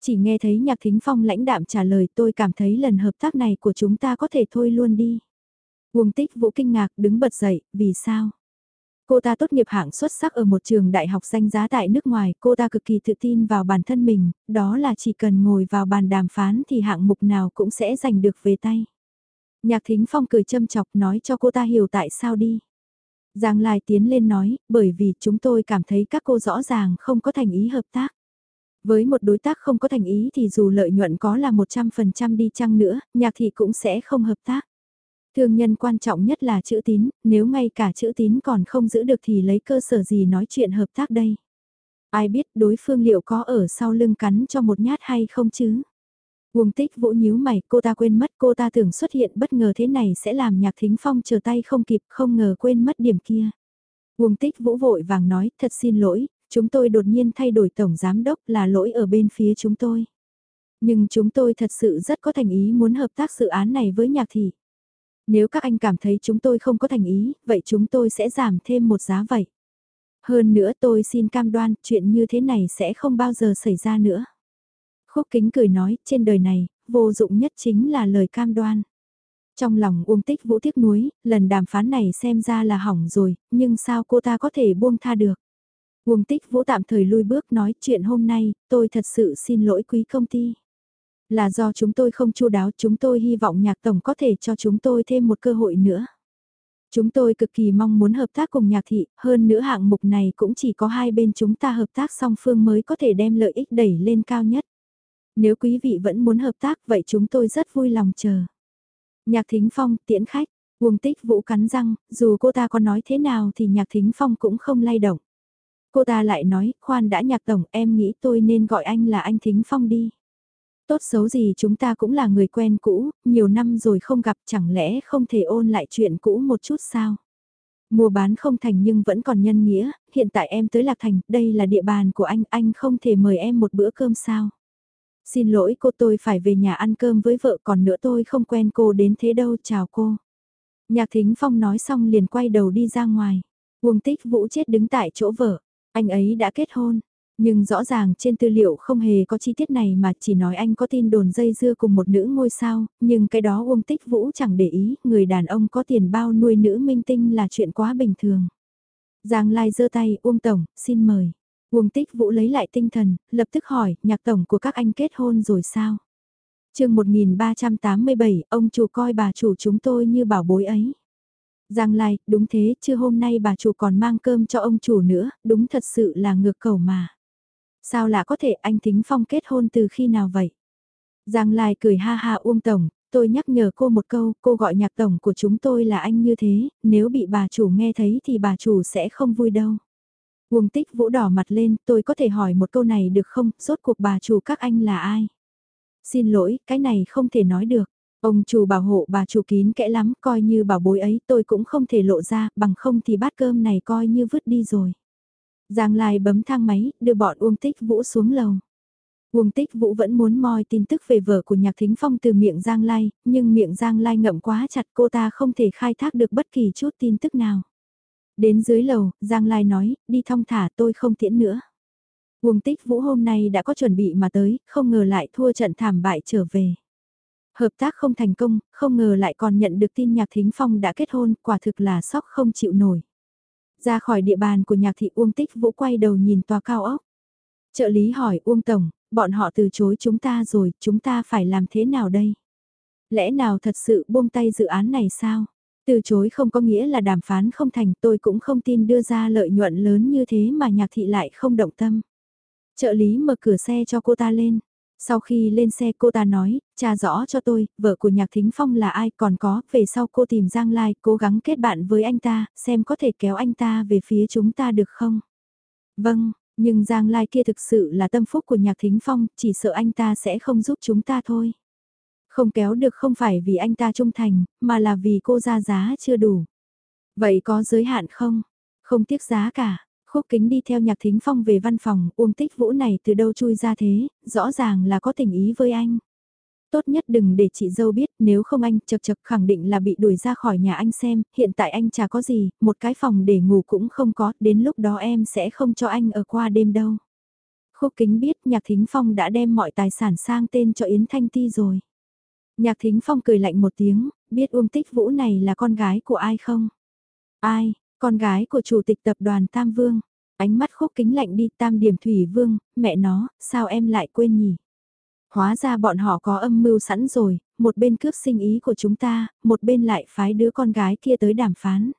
Chỉ nghe thấy nhạc thính phong lãnh đạm trả lời tôi cảm thấy lần hợp tác này của chúng ta có thể thôi luôn đi. Uông tích vũ kinh ngạc đứng bật dậy, vì sao? Cô ta tốt nghiệp hạng xuất sắc ở một trường đại học danh giá tại nước ngoài, cô ta cực kỳ tự tin vào bản thân mình, đó là chỉ cần ngồi vào bàn đàm phán thì hạng mục nào cũng sẽ giành được về tay. Nhạc Thính Phong cười châm chọc nói cho cô ta hiểu tại sao đi. Giang Lai tiến lên nói, bởi vì chúng tôi cảm thấy các cô rõ ràng không có thành ý hợp tác. Với một đối tác không có thành ý thì dù lợi nhuận có là 100% đi chăng nữa, nhạc thị cũng sẽ không hợp tác. Thương nhân quan trọng nhất là chữ tín, nếu ngay cả chữ tín còn không giữ được thì lấy cơ sở gì nói chuyện hợp tác đây. Ai biết đối phương liệu có ở sau lưng cắn cho một nhát hay không chứ? Uông tích vũ nhíu mày, cô ta quên mất cô ta tưởng xuất hiện bất ngờ thế này sẽ làm nhạc thính phong chờ tay không kịp, không ngờ quên mất điểm kia. Uông tích vũ vội vàng nói, thật xin lỗi, chúng tôi đột nhiên thay đổi tổng giám đốc là lỗi ở bên phía chúng tôi. Nhưng chúng tôi thật sự rất có thành ý muốn hợp tác dự án này với nhạc thị. Nếu các anh cảm thấy chúng tôi không có thành ý, vậy chúng tôi sẽ giảm thêm một giá vậy. Hơn nữa tôi xin cam đoan chuyện như thế này sẽ không bao giờ xảy ra nữa. Khúc kính cười nói, trên đời này, vô dụng nhất chính là lời cam đoan. Trong lòng Uông Tích Vũ tiếc nuối, lần đàm phán này xem ra là hỏng rồi, nhưng sao cô ta có thể buông tha được. Uông Tích Vũ tạm thời lui bước nói chuyện hôm nay, tôi thật sự xin lỗi quý công ty. Là do chúng tôi không chu đáo, chúng tôi hy vọng nhạc tổng có thể cho chúng tôi thêm một cơ hội nữa. Chúng tôi cực kỳ mong muốn hợp tác cùng nhạc thị, hơn nữa hạng mục này cũng chỉ có hai bên chúng ta hợp tác song phương mới có thể đem lợi ích đẩy lên cao nhất. Nếu quý vị vẫn muốn hợp tác vậy chúng tôi rất vui lòng chờ. Nhạc Thính Phong tiễn khách, Uông Tích Vũ cắn răng, dù cô ta có nói thế nào thì Nhạc Thính Phong cũng không lay động. Cô ta lại nói, khoan đã Nhạc Tổng em nghĩ tôi nên gọi anh là anh Thính Phong đi. Tốt xấu gì chúng ta cũng là người quen cũ, nhiều năm rồi không gặp chẳng lẽ không thể ôn lại chuyện cũ một chút sao? Mua bán không thành nhưng vẫn còn nhân nghĩa, hiện tại em tới Lạc Thành, đây là địa bàn của anh, anh không thể mời em một bữa cơm sao? Xin lỗi cô tôi phải về nhà ăn cơm với vợ còn nữa tôi không quen cô đến thế đâu, chào cô. Nhạc Thính Phong nói xong liền quay đầu đi ra ngoài. Uông Tích Vũ chết đứng tại chỗ vợ, anh ấy đã kết hôn. Nhưng rõ ràng trên tư liệu không hề có chi tiết này mà chỉ nói anh có tin đồn dây dưa cùng một nữ ngôi sao, nhưng cái đó Uông Tích Vũ chẳng để ý, người đàn ông có tiền bao nuôi nữ minh tinh là chuyện quá bình thường. Giang Lai giơ tay, Uông Tổng, xin mời. Uông Tích Vũ lấy lại tinh thần, lập tức hỏi, nhạc tổng của các anh kết hôn rồi sao? chương 1387, ông chủ coi bà chủ chúng tôi như bảo bối ấy. Giang Lai, đúng thế, chưa hôm nay bà chủ còn mang cơm cho ông chủ nữa, đúng thật sự là ngược cầu mà. Sao là có thể anh Thính Phong kết hôn từ khi nào vậy? Giang Lai cười ha ha Uông Tổng, tôi nhắc nhở cô một câu, cô gọi nhạc tổng của chúng tôi là anh như thế, nếu bị bà chủ nghe thấy thì bà chủ sẽ không vui đâu. Uông tích vũ đỏ mặt lên, tôi có thể hỏi một câu này được không, rốt cuộc bà chủ các anh là ai? Xin lỗi, cái này không thể nói được. Ông chủ bảo hộ bà chủ kín kẽ lắm, coi như bảo bối ấy tôi cũng không thể lộ ra, bằng không thì bát cơm này coi như vứt đi rồi. Giang Lai bấm thang máy, đưa bọn Uông Tích Vũ xuống lầu. Uông Tích Vũ vẫn muốn moi tin tức về vợ của Nhạc Thính Phong từ miệng Giang Lai, nhưng miệng Giang Lai ngậm quá chặt cô ta không thể khai thác được bất kỳ chút tin tức nào. Đến dưới lầu, Giang Lai nói, đi thong thả tôi không tiễn nữa. Uông Tích Vũ hôm nay đã có chuẩn bị mà tới, không ngờ lại thua trận thảm bại trở về. Hợp tác không thành công, không ngờ lại còn nhận được tin Nhạc Thính Phong đã kết hôn, quả thực là sốc không chịu nổi. Ra khỏi địa bàn của nhạc thị Uông Tích Vũ quay đầu nhìn tòa cao ốc. Trợ lý hỏi Uông Tổng, bọn họ từ chối chúng ta rồi, chúng ta phải làm thế nào đây? Lẽ nào thật sự buông tay dự án này sao? Từ chối không có nghĩa là đàm phán không thành tôi cũng không tin đưa ra lợi nhuận lớn như thế mà nhạc thị lại không động tâm. Trợ lý mở cửa xe cho cô ta lên. Sau khi lên xe cô ta nói, cha rõ cho tôi, vợ của Nhạc Thính Phong là ai còn có, về sau cô tìm Giang Lai, cố gắng kết bạn với anh ta, xem có thể kéo anh ta về phía chúng ta được không? Vâng, nhưng Giang Lai kia thực sự là tâm phúc của Nhạc Thính Phong, chỉ sợ anh ta sẽ không giúp chúng ta thôi. Không kéo được không phải vì anh ta trung thành, mà là vì cô ra giá chưa đủ. Vậy có giới hạn không? Không tiếc giá cả. Khúc kính đi theo nhạc thính phong về văn phòng, Uông Tích Vũ này từ đâu chui ra thế, rõ ràng là có tình ý với anh. Tốt nhất đừng để chị dâu biết, nếu không anh chật chật khẳng định là bị đuổi ra khỏi nhà anh xem, hiện tại anh chả có gì, một cái phòng để ngủ cũng không có, đến lúc đó em sẽ không cho anh ở qua đêm đâu. Khúc kính biết nhạc thính phong đã đem mọi tài sản sang tên cho Yến Thanh Ti rồi. Nhạc thính phong cười lạnh một tiếng, biết Uông Tích Vũ này là con gái của ai không? Ai, con gái của chủ tịch tập đoàn Tam Vương. Ánh mắt khúc kính lạnh đi Tam Điểm Thủy Vương, mẹ nó, sao em lại quên nhỉ? Hóa ra bọn họ có âm mưu sẵn rồi, một bên cướp sinh ý của chúng ta, một bên lại phái đứa con gái kia tới đàm phán.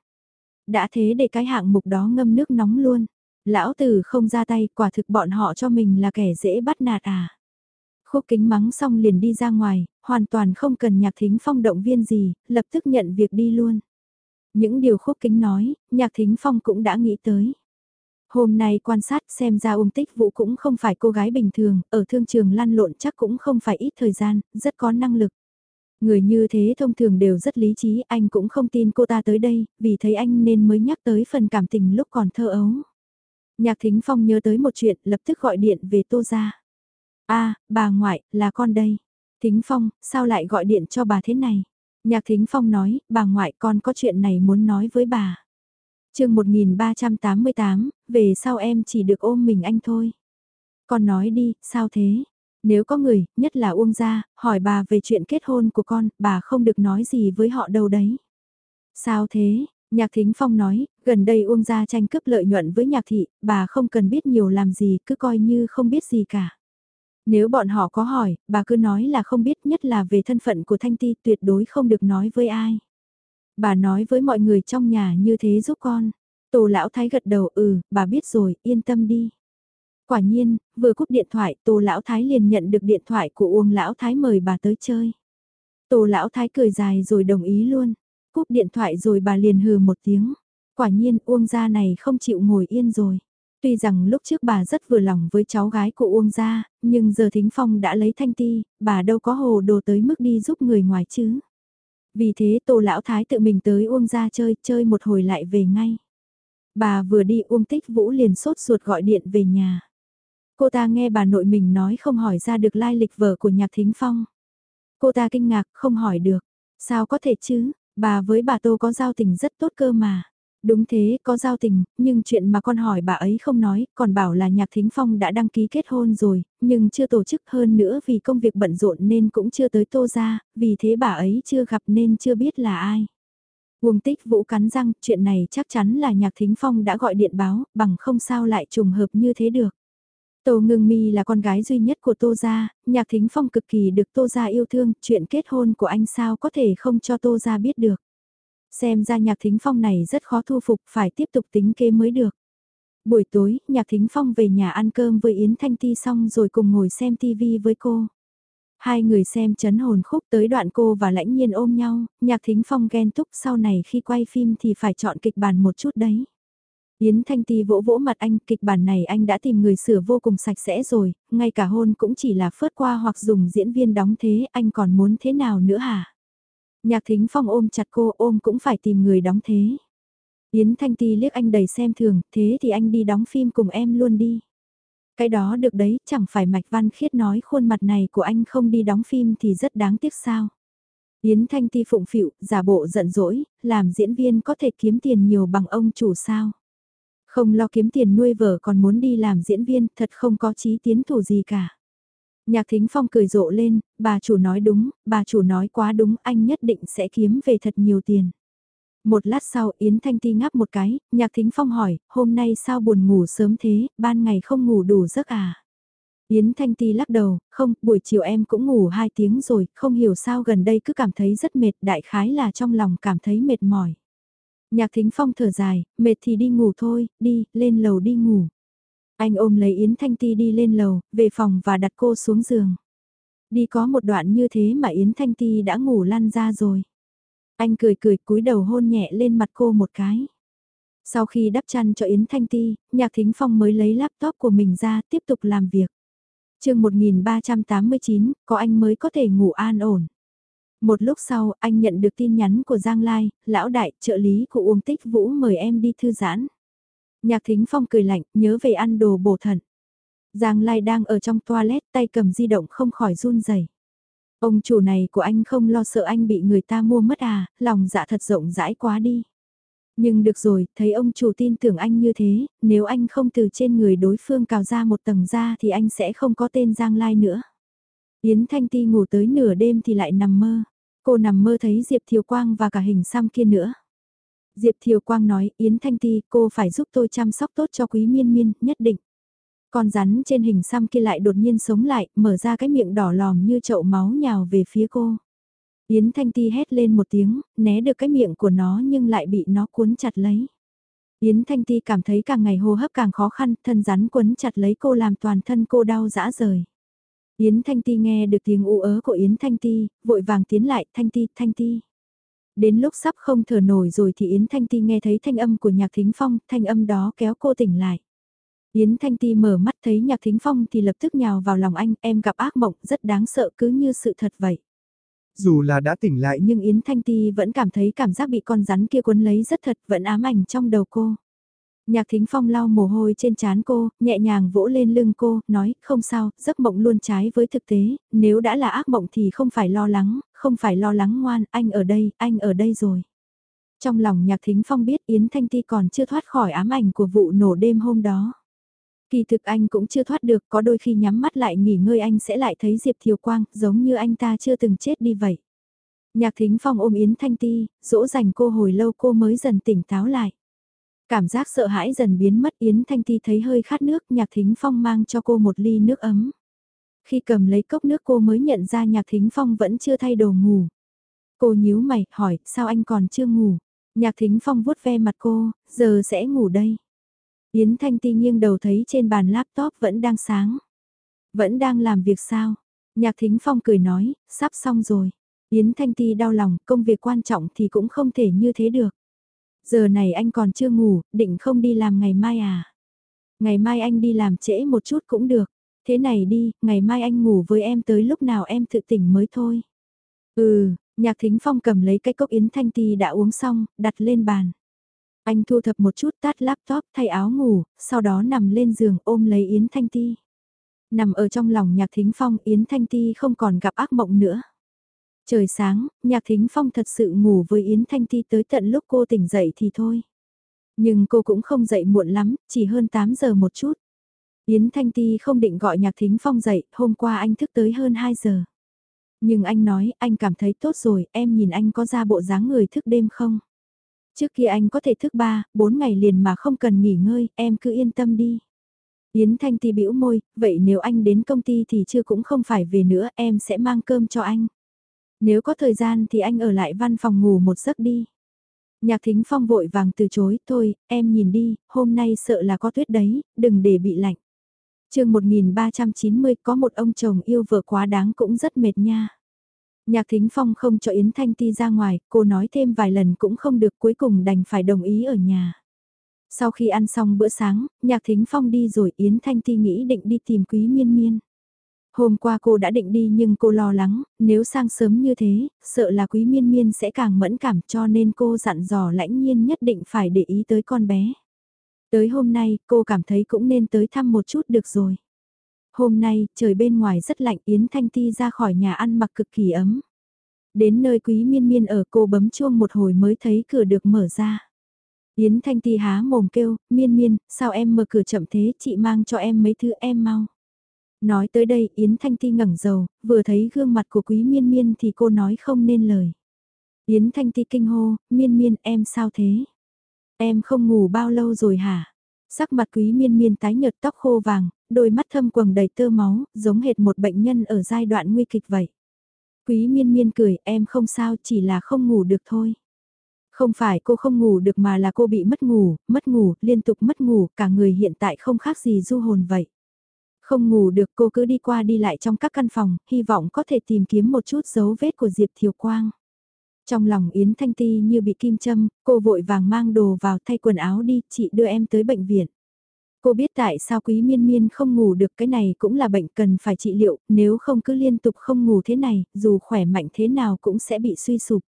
Đã thế để cái hạng mục đó ngâm nước nóng luôn. Lão tử không ra tay, quả thực bọn họ cho mình là kẻ dễ bắt nạt à. Khúc kính mắng xong liền đi ra ngoài, hoàn toàn không cần nhạc thính phong động viên gì, lập tức nhận việc đi luôn. Những điều khúc kính nói, nhạc thính phong cũng đã nghĩ tới. Hôm nay quan sát xem ra ung Tích Vũ cũng không phải cô gái bình thường, ở thương trường lăn lộn chắc cũng không phải ít thời gian, rất có năng lực. Người như thế thông thường đều rất lý trí, anh cũng không tin cô ta tới đây, vì thấy anh nên mới nhắc tới phần cảm tình lúc còn thơ ấu. Nhạc Thính Phong nhớ tới một chuyện, lập tức gọi điện về Tô Gia. a bà ngoại, là con đây. Thính Phong, sao lại gọi điện cho bà thế này? Nhạc Thính Phong nói, bà ngoại con có chuyện này muốn nói với bà. chương 1388, về sau em chỉ được ôm mình anh thôi. Con nói đi, sao thế? Nếu có người, nhất là Uông gia, hỏi bà về chuyện kết hôn của con, bà không được nói gì với họ đâu đấy. Sao thế? Nhạc Thính Phong nói, gần đây Uông gia tranh cướp lợi nhuận với nhạc thị, bà không cần biết nhiều làm gì, cứ coi như không biết gì cả. Nếu bọn họ có hỏi, bà cứ nói là không biết nhất là về thân phận của Thanh Ti tuyệt đối không được nói với ai. Bà nói với mọi người trong nhà như thế giúp con. Tổ lão thái gật đầu ừ, bà biết rồi, yên tâm đi. Quả nhiên, vừa cúp điện thoại, Tô Lão Thái liền nhận được điện thoại của Uông Lão Thái mời bà tới chơi. Tô Lão Thái cười dài rồi đồng ý luôn. Cúp điện thoại rồi bà liền hừ một tiếng. Quả nhiên Uông gia này không chịu ngồi yên rồi. Tuy rằng lúc trước bà rất vừa lòng với cháu gái của Uông gia, nhưng giờ Thính Phong đã lấy thanh ti, bà đâu có hồ đồ tới mức đi giúp người ngoài chứ. Vì thế Tô Lão Thái tự mình tới Uông gia chơi, chơi một hồi lại về ngay. Bà vừa đi Uông Tích Vũ liền sốt ruột gọi điện về nhà. Cô ta nghe bà nội mình nói không hỏi ra được lai lịch vợ của nhạc thính phong. Cô ta kinh ngạc không hỏi được. Sao có thể chứ, bà với bà Tô có giao tình rất tốt cơ mà. Đúng thế, có giao tình, nhưng chuyện mà con hỏi bà ấy không nói, còn bảo là Nhạc Thính Phong đã đăng ký kết hôn rồi, nhưng chưa tổ chức hơn nữa vì công việc bận rộn nên cũng chưa tới tô ra, vì thế bà ấy chưa gặp nên chưa biết là ai. Uông tích vũ cắn răng, chuyện này chắc chắn là Nhạc Thính Phong đã gọi điện báo, bằng không sao lại trùng hợp như thế được. Tô Ngưng Mi là con gái duy nhất của Tô Gia, Nhạc Thính Phong cực kỳ được Tô Gia yêu thương, chuyện kết hôn của anh sao có thể không cho Tô Gia biết được. Xem ra Nhạc Thính Phong này rất khó thu phục, phải tiếp tục tính kế mới được. Buổi tối, Nhạc Thính Phong về nhà ăn cơm với Yến Thanh Ti xong rồi cùng ngồi xem TV với cô. Hai người xem chấn hồn khúc tới đoạn cô và lãnh nhiên ôm nhau, Nhạc Thính Phong ghen túc sau này khi quay phim thì phải chọn kịch bản một chút đấy. Yến Thanh Ti vỗ vỗ mặt anh, kịch bản này anh đã tìm người sửa vô cùng sạch sẽ rồi, ngay cả hôn cũng chỉ là phớt qua hoặc dùng diễn viên đóng thế, anh còn muốn thế nào nữa hả? Nhạc Thính Phong ôm chặt cô ôm cũng phải tìm người đóng thế. Yến Thanh Ti liếc anh đầy xem thường, thế thì anh đi đóng phim cùng em luôn đi. Cái đó được đấy, chẳng phải Mạch Văn Khiết nói khuôn mặt này của anh không đi đóng phim thì rất đáng tiếc sao. Yến Thanh Ti phụng phịu, giả bộ giận dỗi, làm diễn viên có thể kiếm tiền nhiều bằng ông chủ sao. Không lo kiếm tiền nuôi vợ còn muốn đi làm diễn viên, thật không có chí tiến thủ gì cả. Nhạc Thính Phong cười rộ lên, bà chủ nói đúng, bà chủ nói quá đúng, anh nhất định sẽ kiếm về thật nhiều tiền. Một lát sau Yến Thanh Ti ngáp một cái, Nhạc Thính Phong hỏi, hôm nay sao buồn ngủ sớm thế, ban ngày không ngủ đủ giấc à? Yến Thanh Ti lắc đầu, không, buổi chiều em cũng ngủ 2 tiếng rồi, không hiểu sao gần đây cứ cảm thấy rất mệt, đại khái là trong lòng cảm thấy mệt mỏi. Nhạc Thính Phong thở dài, mệt thì đi ngủ thôi, đi, lên lầu đi ngủ. Anh ôm lấy Yến Thanh Ti đi lên lầu, về phòng và đặt cô xuống giường. Đi có một đoạn như thế mà Yến Thanh Ti đã ngủ lăn ra rồi. Anh cười cười cúi đầu hôn nhẹ lên mặt cô một cái. Sau khi đắp chăn cho Yến Thanh Ti, Nhạc Thính Phong mới lấy laptop của mình ra tiếp tục làm việc. chương 1389, có anh mới có thể ngủ an ổn. Một lúc sau, anh nhận được tin nhắn của Giang Lai, lão đại, trợ lý của Uông Tích Vũ mời em đi thư giãn. Nhạc Thính Phong cười lạnh, nhớ về ăn đồ bổ thận. Giang Lai đang ở trong toilet, tay cầm di động không khỏi run rẩy. Ông chủ này của anh không lo sợ anh bị người ta mua mất à, lòng dạ thật rộng rãi quá đi. Nhưng được rồi, thấy ông chủ tin tưởng anh như thế, nếu anh không từ trên người đối phương cào ra một tầng ra thì anh sẽ không có tên Giang Lai nữa. Yến Thanh Ti ngủ tới nửa đêm thì lại nằm mơ. Cô nằm mơ thấy Diệp Thiều Quang và cả hình xăm kia nữa. Diệp Thiều Quang nói, Yến Thanh Ti, cô phải giúp tôi chăm sóc tốt cho quý miên miên, nhất định. Con rắn trên hình xăm kia lại đột nhiên sống lại, mở ra cái miệng đỏ lòm như chậu máu nhào về phía cô. Yến Thanh Ti hét lên một tiếng, né được cái miệng của nó nhưng lại bị nó cuốn chặt lấy. Yến Thanh Ti cảm thấy càng ngày hô hấp càng khó khăn, thân rắn quấn chặt lấy cô làm toàn thân cô đau dã rời. Yến Thanh Ti nghe được tiếng u ớ của Yến Thanh Ti, vội vàng tiến lại, Thanh Ti, Thanh Ti. Đến lúc sắp không thở nổi rồi thì Yến Thanh Ti nghe thấy thanh âm của Nhạc Thính Phong, thanh âm đó kéo cô tỉnh lại. Yến Thanh Ti mở mắt thấy Nhạc Thính Phong thì lập tức nhào vào lòng anh, em gặp ác mộng rất đáng sợ cứ như sự thật vậy. Dù là đã tỉnh lại nhưng Yến Thanh Ti vẫn cảm thấy cảm giác bị con rắn kia cuốn lấy rất thật vẫn ám ảnh trong đầu cô. Nhạc Thính Phong lau mồ hôi trên trán cô, nhẹ nhàng vỗ lên lưng cô, nói, không sao, giấc mộng luôn trái với thực tế, nếu đã là ác mộng thì không phải lo lắng, không phải lo lắng ngoan, anh ở đây, anh ở đây rồi. Trong lòng Nhạc Thính Phong biết Yến Thanh Ti còn chưa thoát khỏi ám ảnh của vụ nổ đêm hôm đó. Kỳ thực anh cũng chưa thoát được, có đôi khi nhắm mắt lại nghỉ ngơi anh sẽ lại thấy Diệp Thiều Quang, giống như anh ta chưa từng chết đi vậy. Nhạc Thính Phong ôm Yến Thanh Ti, dỗ dành cô hồi lâu cô mới dần tỉnh táo lại. Cảm giác sợ hãi dần biến mất Yến Thanh Ti thấy hơi khát nước, Nhạc Thính Phong mang cho cô một ly nước ấm. Khi cầm lấy cốc nước cô mới nhận ra Nhạc Thính Phong vẫn chưa thay đồ ngủ. Cô nhíu mày, hỏi, sao anh còn chưa ngủ? Nhạc Thính Phong vuốt ve mặt cô, giờ sẽ ngủ đây. Yến Thanh Ti nghiêng đầu thấy trên bàn laptop vẫn đang sáng. Vẫn đang làm việc sao? Nhạc Thính Phong cười nói, sắp xong rồi. Yến Thanh Ti đau lòng, công việc quan trọng thì cũng không thể như thế được. Giờ này anh còn chưa ngủ, định không đi làm ngày mai à? Ngày mai anh đi làm trễ một chút cũng được. Thế này đi, ngày mai anh ngủ với em tới lúc nào em tự tỉnh mới thôi. Ừ, nhạc thính phong cầm lấy cái cốc yến thanh ti đã uống xong, đặt lên bàn. Anh thu thập một chút tắt laptop thay áo ngủ, sau đó nằm lên giường ôm lấy Yến Thanh Ti. Nằm ở trong lòng nhạc thính phong Yến Thanh Ti không còn gặp ác mộng nữa. Trời sáng, nhạc thính phong thật sự ngủ với Yến Thanh Ti tới tận lúc cô tỉnh dậy thì thôi. Nhưng cô cũng không dậy muộn lắm, chỉ hơn 8 giờ một chút. Yến Thanh Ti không định gọi nhạc thính phong dậy, hôm qua anh thức tới hơn 2 giờ. Nhưng anh nói, anh cảm thấy tốt rồi, em nhìn anh có ra bộ dáng người thức đêm không? Trước kia anh có thể thức 3, 4 ngày liền mà không cần nghỉ ngơi, em cứ yên tâm đi. Yến Thanh Ti bĩu môi, vậy nếu anh đến công ty thì chưa cũng không phải về nữa, em sẽ mang cơm cho anh. Nếu có thời gian thì anh ở lại văn phòng ngủ một giấc đi. Nhạc thính phong vội vàng từ chối, thôi, em nhìn đi, hôm nay sợ là có tuyết đấy, đừng để bị lạnh. chương 1390 có một ông chồng yêu vợ quá đáng cũng rất mệt nha. Nhạc thính phong không cho Yến Thanh Ti ra ngoài, cô nói thêm vài lần cũng không được cuối cùng đành phải đồng ý ở nhà. Sau khi ăn xong bữa sáng, nhạc thính phong đi rồi Yến Thanh Ti nghĩ định đi tìm quý miên miên. Hôm qua cô đã định đi nhưng cô lo lắng, nếu sang sớm như thế, sợ là quý miên miên sẽ càng mẫn cảm cho nên cô dặn dò lãnh nhiên nhất định phải để ý tới con bé. Tới hôm nay, cô cảm thấy cũng nên tới thăm một chút được rồi. Hôm nay, trời bên ngoài rất lạnh Yến Thanh Ti ra khỏi nhà ăn mặc cực kỳ ấm. Đến nơi quý miên miên ở cô bấm chuông một hồi mới thấy cửa được mở ra. Yến Thanh Ti há mồm kêu, miên miên, sao em mở cửa chậm thế, chị mang cho em mấy thứ em mau. Nói tới đây Yến Thanh Ti ngẩng dầu, vừa thấy gương mặt của quý miên miên thì cô nói không nên lời. Yến Thanh Ti kinh hô, miên miên em sao thế? Em không ngủ bao lâu rồi hả? Sắc mặt quý miên miên tái nhợt tóc khô vàng, đôi mắt thâm quầng đầy tơ máu, giống hệt một bệnh nhân ở giai đoạn nguy kịch vậy. Quý miên miên cười, em không sao, chỉ là không ngủ được thôi. Không phải cô không ngủ được mà là cô bị mất ngủ, mất ngủ, liên tục mất ngủ, cả người hiện tại không khác gì du hồn vậy. Không ngủ được cô cứ đi qua đi lại trong các căn phòng, hy vọng có thể tìm kiếm một chút dấu vết của Diệp Thiều Quang. Trong lòng Yến Thanh Ti như bị kim châm, cô vội vàng mang đồ vào thay quần áo đi, chị đưa em tới bệnh viện. Cô biết tại sao quý miên miên không ngủ được cái này cũng là bệnh cần phải trị liệu, nếu không cứ liên tục không ngủ thế này, dù khỏe mạnh thế nào cũng sẽ bị suy sụp.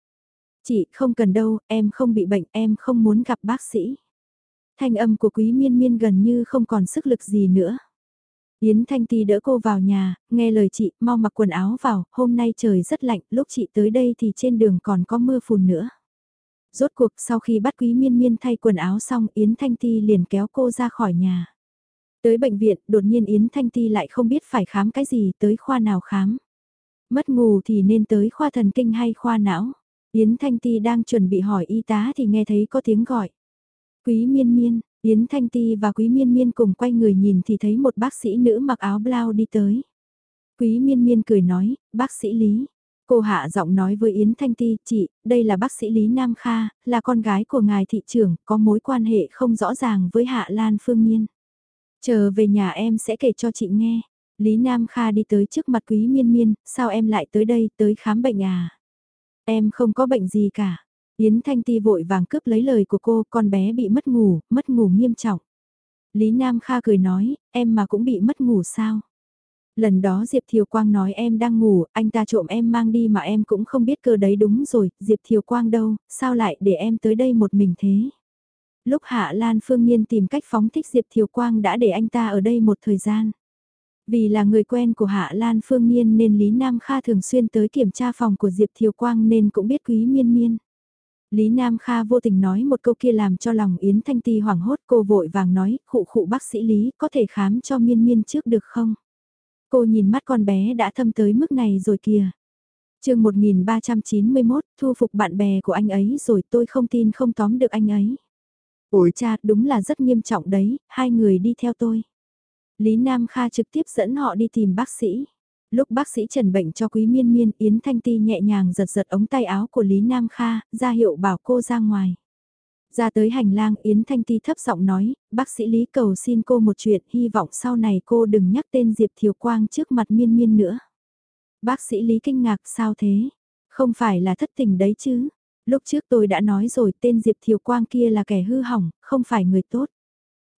Chị không cần đâu, em không bị bệnh, em không muốn gặp bác sĩ. Thanh âm của quý miên miên gần như không còn sức lực gì nữa. Yến Thanh Ti đỡ cô vào nhà, nghe lời chị, mau mặc quần áo vào, hôm nay trời rất lạnh, lúc chị tới đây thì trên đường còn có mưa phùn nữa. Rốt cuộc sau khi bắt quý miên miên thay quần áo xong Yến Thanh Ti liền kéo cô ra khỏi nhà. Tới bệnh viện, đột nhiên Yến Thanh Ti lại không biết phải khám cái gì, tới khoa nào khám. Mất ngủ thì nên tới khoa thần kinh hay khoa não. Yến Thanh Ti đang chuẩn bị hỏi y tá thì nghe thấy có tiếng gọi. Quý miên miên, Yến Thanh Ti và Quý Miên Miên cùng quay người nhìn thì thấy một bác sĩ nữ mặc áo blau đi tới. Quý Miên Miên cười nói, bác sĩ Lý. Cô hạ giọng nói với Yến Thanh Ti, chị, đây là bác sĩ Lý Nam Kha, là con gái của ngài thị trưởng, có mối quan hệ không rõ ràng với Hạ Lan Phương Nhiên. Chờ về nhà em sẽ kể cho chị nghe. Lý Nam Kha đi tới trước mặt quý miên miên, sao em lại tới đây, tới khám bệnh à? Em không có bệnh gì cả. Yến Thanh Ti vội vàng cướp lấy lời của cô, con bé bị mất ngủ, mất ngủ nghiêm trọng. Lý Nam Kha cười nói, em mà cũng bị mất ngủ sao? Lần đó Diệp Thiều Quang nói em đang ngủ, anh ta trộm em mang đi mà em cũng không biết cơ đấy đúng rồi, Diệp Thiều Quang đâu, sao lại để em tới đây một mình thế? Lúc Hạ Lan Phương Nhiên tìm cách phóng thích Diệp Thiều Quang đã để anh ta ở đây một thời gian. Vì là người quen của Hạ Lan Phương Nhiên nên Lý Nam Kha thường xuyên tới kiểm tra phòng của Diệp Thiều Quang nên cũng biết quý miên miên. Lý Nam Kha vô tình nói một câu kia làm cho lòng Yến Thanh Ti hoảng hốt cô vội vàng nói, khụ khụ bác sĩ Lý có thể khám cho miên miên trước được không? Cô nhìn mắt con bé đã thâm tới mức này rồi kìa. chương 1391, thu phục bạn bè của anh ấy rồi tôi không tin không tóm được anh ấy. Ôi cha, đúng là rất nghiêm trọng đấy, hai người đi theo tôi. Lý Nam Kha trực tiếp dẫn họ đi tìm bác sĩ. Lúc bác sĩ trần bệnh cho Quý Miên Miên, Yến Thanh Ti nhẹ nhàng giật giật ống tay áo của Lý Nam Kha, ra hiệu bảo cô ra ngoài. Ra tới hành lang Yến Thanh Ti thấp giọng nói, bác sĩ Lý cầu xin cô một chuyện, hy vọng sau này cô đừng nhắc tên Diệp Thiều Quang trước mặt Miên Miên nữa. Bác sĩ Lý kinh ngạc sao thế? Không phải là thất tình đấy chứ? Lúc trước tôi đã nói rồi tên Diệp Thiều Quang kia là kẻ hư hỏng, không phải người tốt.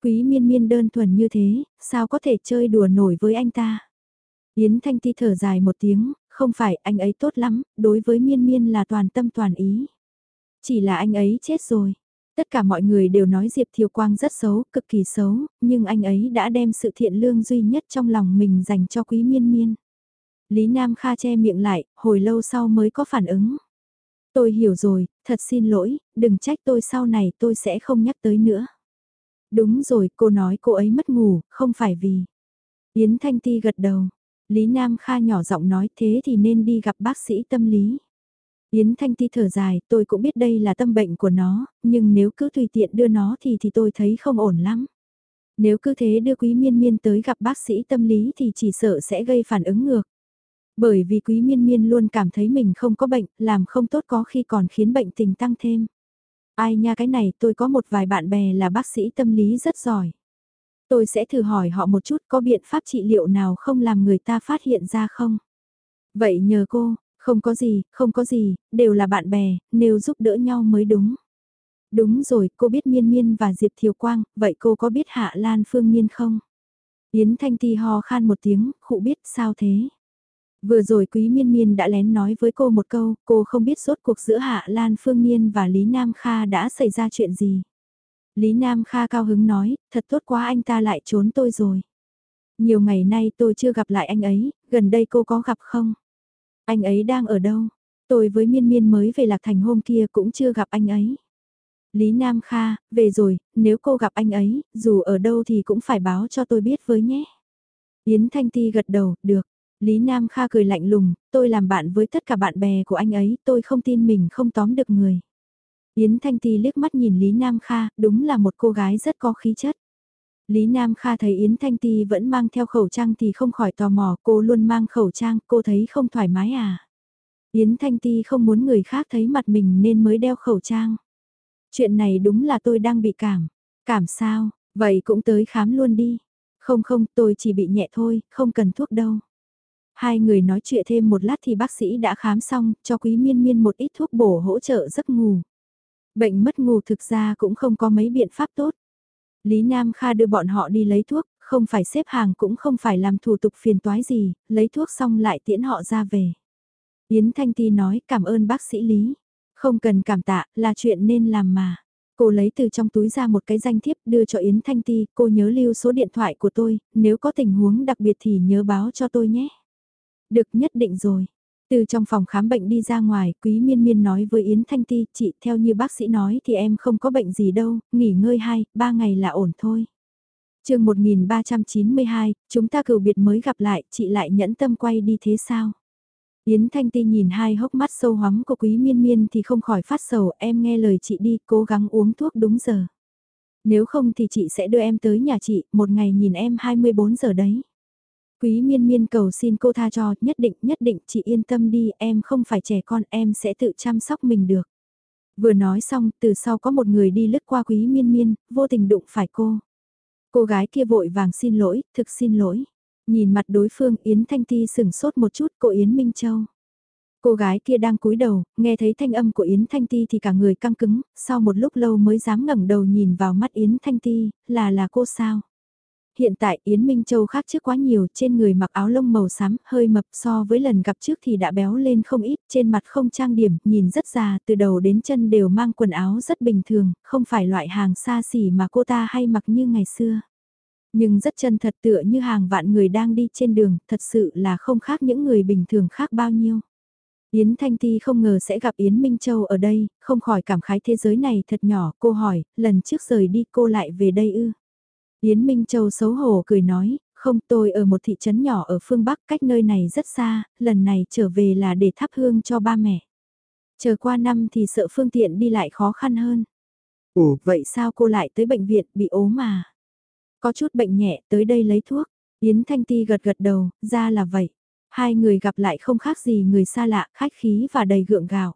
Quý miên miên đơn thuần như thế, sao có thể chơi đùa nổi với anh ta? Yến Thanh Ti thở dài một tiếng, không phải anh ấy tốt lắm, đối với miên miên là toàn tâm toàn ý. Chỉ là anh ấy chết rồi. Tất cả mọi người đều nói Diệp Thiều Quang rất xấu, cực kỳ xấu, nhưng anh ấy đã đem sự thiện lương duy nhất trong lòng mình dành cho quý miên miên. Lý Nam Kha che miệng lại, hồi lâu sau mới có phản ứng. Tôi hiểu rồi, thật xin lỗi, đừng trách tôi sau này tôi sẽ không nhắc tới nữa. Đúng rồi, cô nói cô ấy mất ngủ, không phải vì. Yến Thanh Ti gật đầu. Lý Nam Kha nhỏ giọng nói thế thì nên đi gặp bác sĩ tâm lý. Yến Thanh Ti thở dài, tôi cũng biết đây là tâm bệnh của nó, nhưng nếu cứ tùy tiện đưa nó thì thì tôi thấy không ổn lắm. Nếu cứ thế đưa Quý Miên Miên tới gặp bác sĩ tâm lý thì chỉ sợ sẽ gây phản ứng ngược. Bởi vì Quý Miên Miên luôn cảm thấy mình không có bệnh, làm không tốt có khi còn khiến bệnh tình tăng thêm. Ai nha cái này tôi có một vài bạn bè là bác sĩ tâm lý rất giỏi. Tôi sẽ thử hỏi họ một chút có biện pháp trị liệu nào không làm người ta phát hiện ra không? Vậy nhờ cô, không có gì, không có gì, đều là bạn bè, nếu giúp đỡ nhau mới đúng. Đúng rồi, cô biết Miên Miên và Diệp Thiều Quang, vậy cô có biết Hạ Lan Phương Miên không? Yến Thanh Ti ho khan một tiếng, khụ biết sao thế? Vừa rồi Quý Miên Miên đã lén nói với cô một câu, cô không biết rốt cuộc giữa Hạ Lan Phương miên và Lý Nam Kha đã xảy ra chuyện gì. Lý Nam Kha cao hứng nói, thật tốt quá anh ta lại trốn tôi rồi. Nhiều ngày nay tôi chưa gặp lại anh ấy, gần đây cô có gặp không? Anh ấy đang ở đâu? Tôi với Miên Miên mới về Lạc Thành hôm kia cũng chưa gặp anh ấy. Lý Nam Kha, về rồi, nếu cô gặp anh ấy, dù ở đâu thì cũng phải báo cho tôi biết với nhé. Yến Thanh Ti gật đầu, được. Lý Nam Kha cười lạnh lùng, tôi làm bạn với tất cả bạn bè của anh ấy, tôi không tin mình không tóm được người. Yến Thanh Ti liếc mắt nhìn Lý Nam Kha, đúng là một cô gái rất có khí chất. Lý Nam Kha thấy Yến Thanh Ti vẫn mang theo khẩu trang thì không khỏi tò mò, cô luôn mang khẩu trang, cô thấy không thoải mái à? Yến Thanh Ti không muốn người khác thấy mặt mình nên mới đeo khẩu trang. Chuyện này đúng là tôi đang bị cảm. Cảm sao, vậy cũng tới khám luôn đi. Không không, tôi chỉ bị nhẹ thôi, không cần thuốc đâu. Hai người nói chuyện thêm một lát thì bác sĩ đã khám xong, cho quý miên miên một ít thuốc bổ hỗ trợ giấc ngủ. Bệnh mất ngủ thực ra cũng không có mấy biện pháp tốt. Lý Nam Kha đưa bọn họ đi lấy thuốc, không phải xếp hàng cũng không phải làm thủ tục phiền toái gì, lấy thuốc xong lại tiễn họ ra về. Yến Thanh Ti nói cảm ơn bác sĩ Lý. Không cần cảm tạ, là chuyện nên làm mà. Cô lấy từ trong túi ra một cái danh thiếp đưa cho Yến Thanh Ti, cô nhớ lưu số điện thoại của tôi, nếu có tình huống đặc biệt thì nhớ báo cho tôi nhé. Được nhất định rồi. Từ trong phòng khám bệnh đi ra ngoài, Quý Miên Miên nói với Yến Thanh Ti, chị theo như bác sĩ nói thì em không có bệnh gì đâu, nghỉ ngơi hai, ba ngày là ổn thôi. chương 1392, chúng ta cựu biệt mới gặp lại, chị lại nhẫn tâm quay đi thế sao? Yến Thanh Ti nhìn hai hốc mắt sâu hoắm của Quý Miên Miên thì không khỏi phát sầu, em nghe lời chị đi, cố gắng uống thuốc đúng giờ. Nếu không thì chị sẽ đưa em tới nhà chị, một ngày nhìn em 24 giờ đấy. Quý miên miên cầu xin cô tha cho, nhất định, nhất định, chị yên tâm đi, em không phải trẻ con, em sẽ tự chăm sóc mình được. Vừa nói xong, từ sau có một người đi lướt qua quý miên miên, vô tình đụng phải cô. Cô gái kia vội vàng xin lỗi, thực xin lỗi. Nhìn mặt đối phương Yến Thanh Ti sửng sốt một chút cô Yến Minh Châu. Cô gái kia đang cúi đầu, nghe thấy thanh âm của Yến Thanh Ti thì cả người căng cứng, sau một lúc lâu mới dám ngẩng đầu nhìn vào mắt Yến Thanh Ti, là là cô sao? Hiện tại Yến Minh Châu khác trước quá nhiều, trên người mặc áo lông màu xám, hơi mập so với lần gặp trước thì đã béo lên không ít, trên mặt không trang điểm, nhìn rất già, từ đầu đến chân đều mang quần áo rất bình thường, không phải loại hàng xa xỉ mà cô ta hay mặc như ngày xưa. Nhưng rất chân thật tựa như hàng vạn người đang đi trên đường, thật sự là không khác những người bình thường khác bao nhiêu. Yến Thanh Ti không ngờ sẽ gặp Yến Minh Châu ở đây, không khỏi cảm khái thế giới này thật nhỏ, cô hỏi, lần trước rời đi cô lại về đây ư. Yến Minh Châu xấu hổ cười nói, không tôi ở một thị trấn nhỏ ở phương Bắc cách nơi này rất xa, lần này trở về là để thắp hương cho ba mẹ. Chờ qua năm thì sợ phương tiện đi lại khó khăn hơn. Ủa, vậy sao cô lại tới bệnh viện bị ốm mà? Có chút bệnh nhẹ, tới đây lấy thuốc. Yến Thanh Ti gật gật đầu, ra là vậy. Hai người gặp lại không khác gì người xa lạ, khách khí và đầy gượng gạo.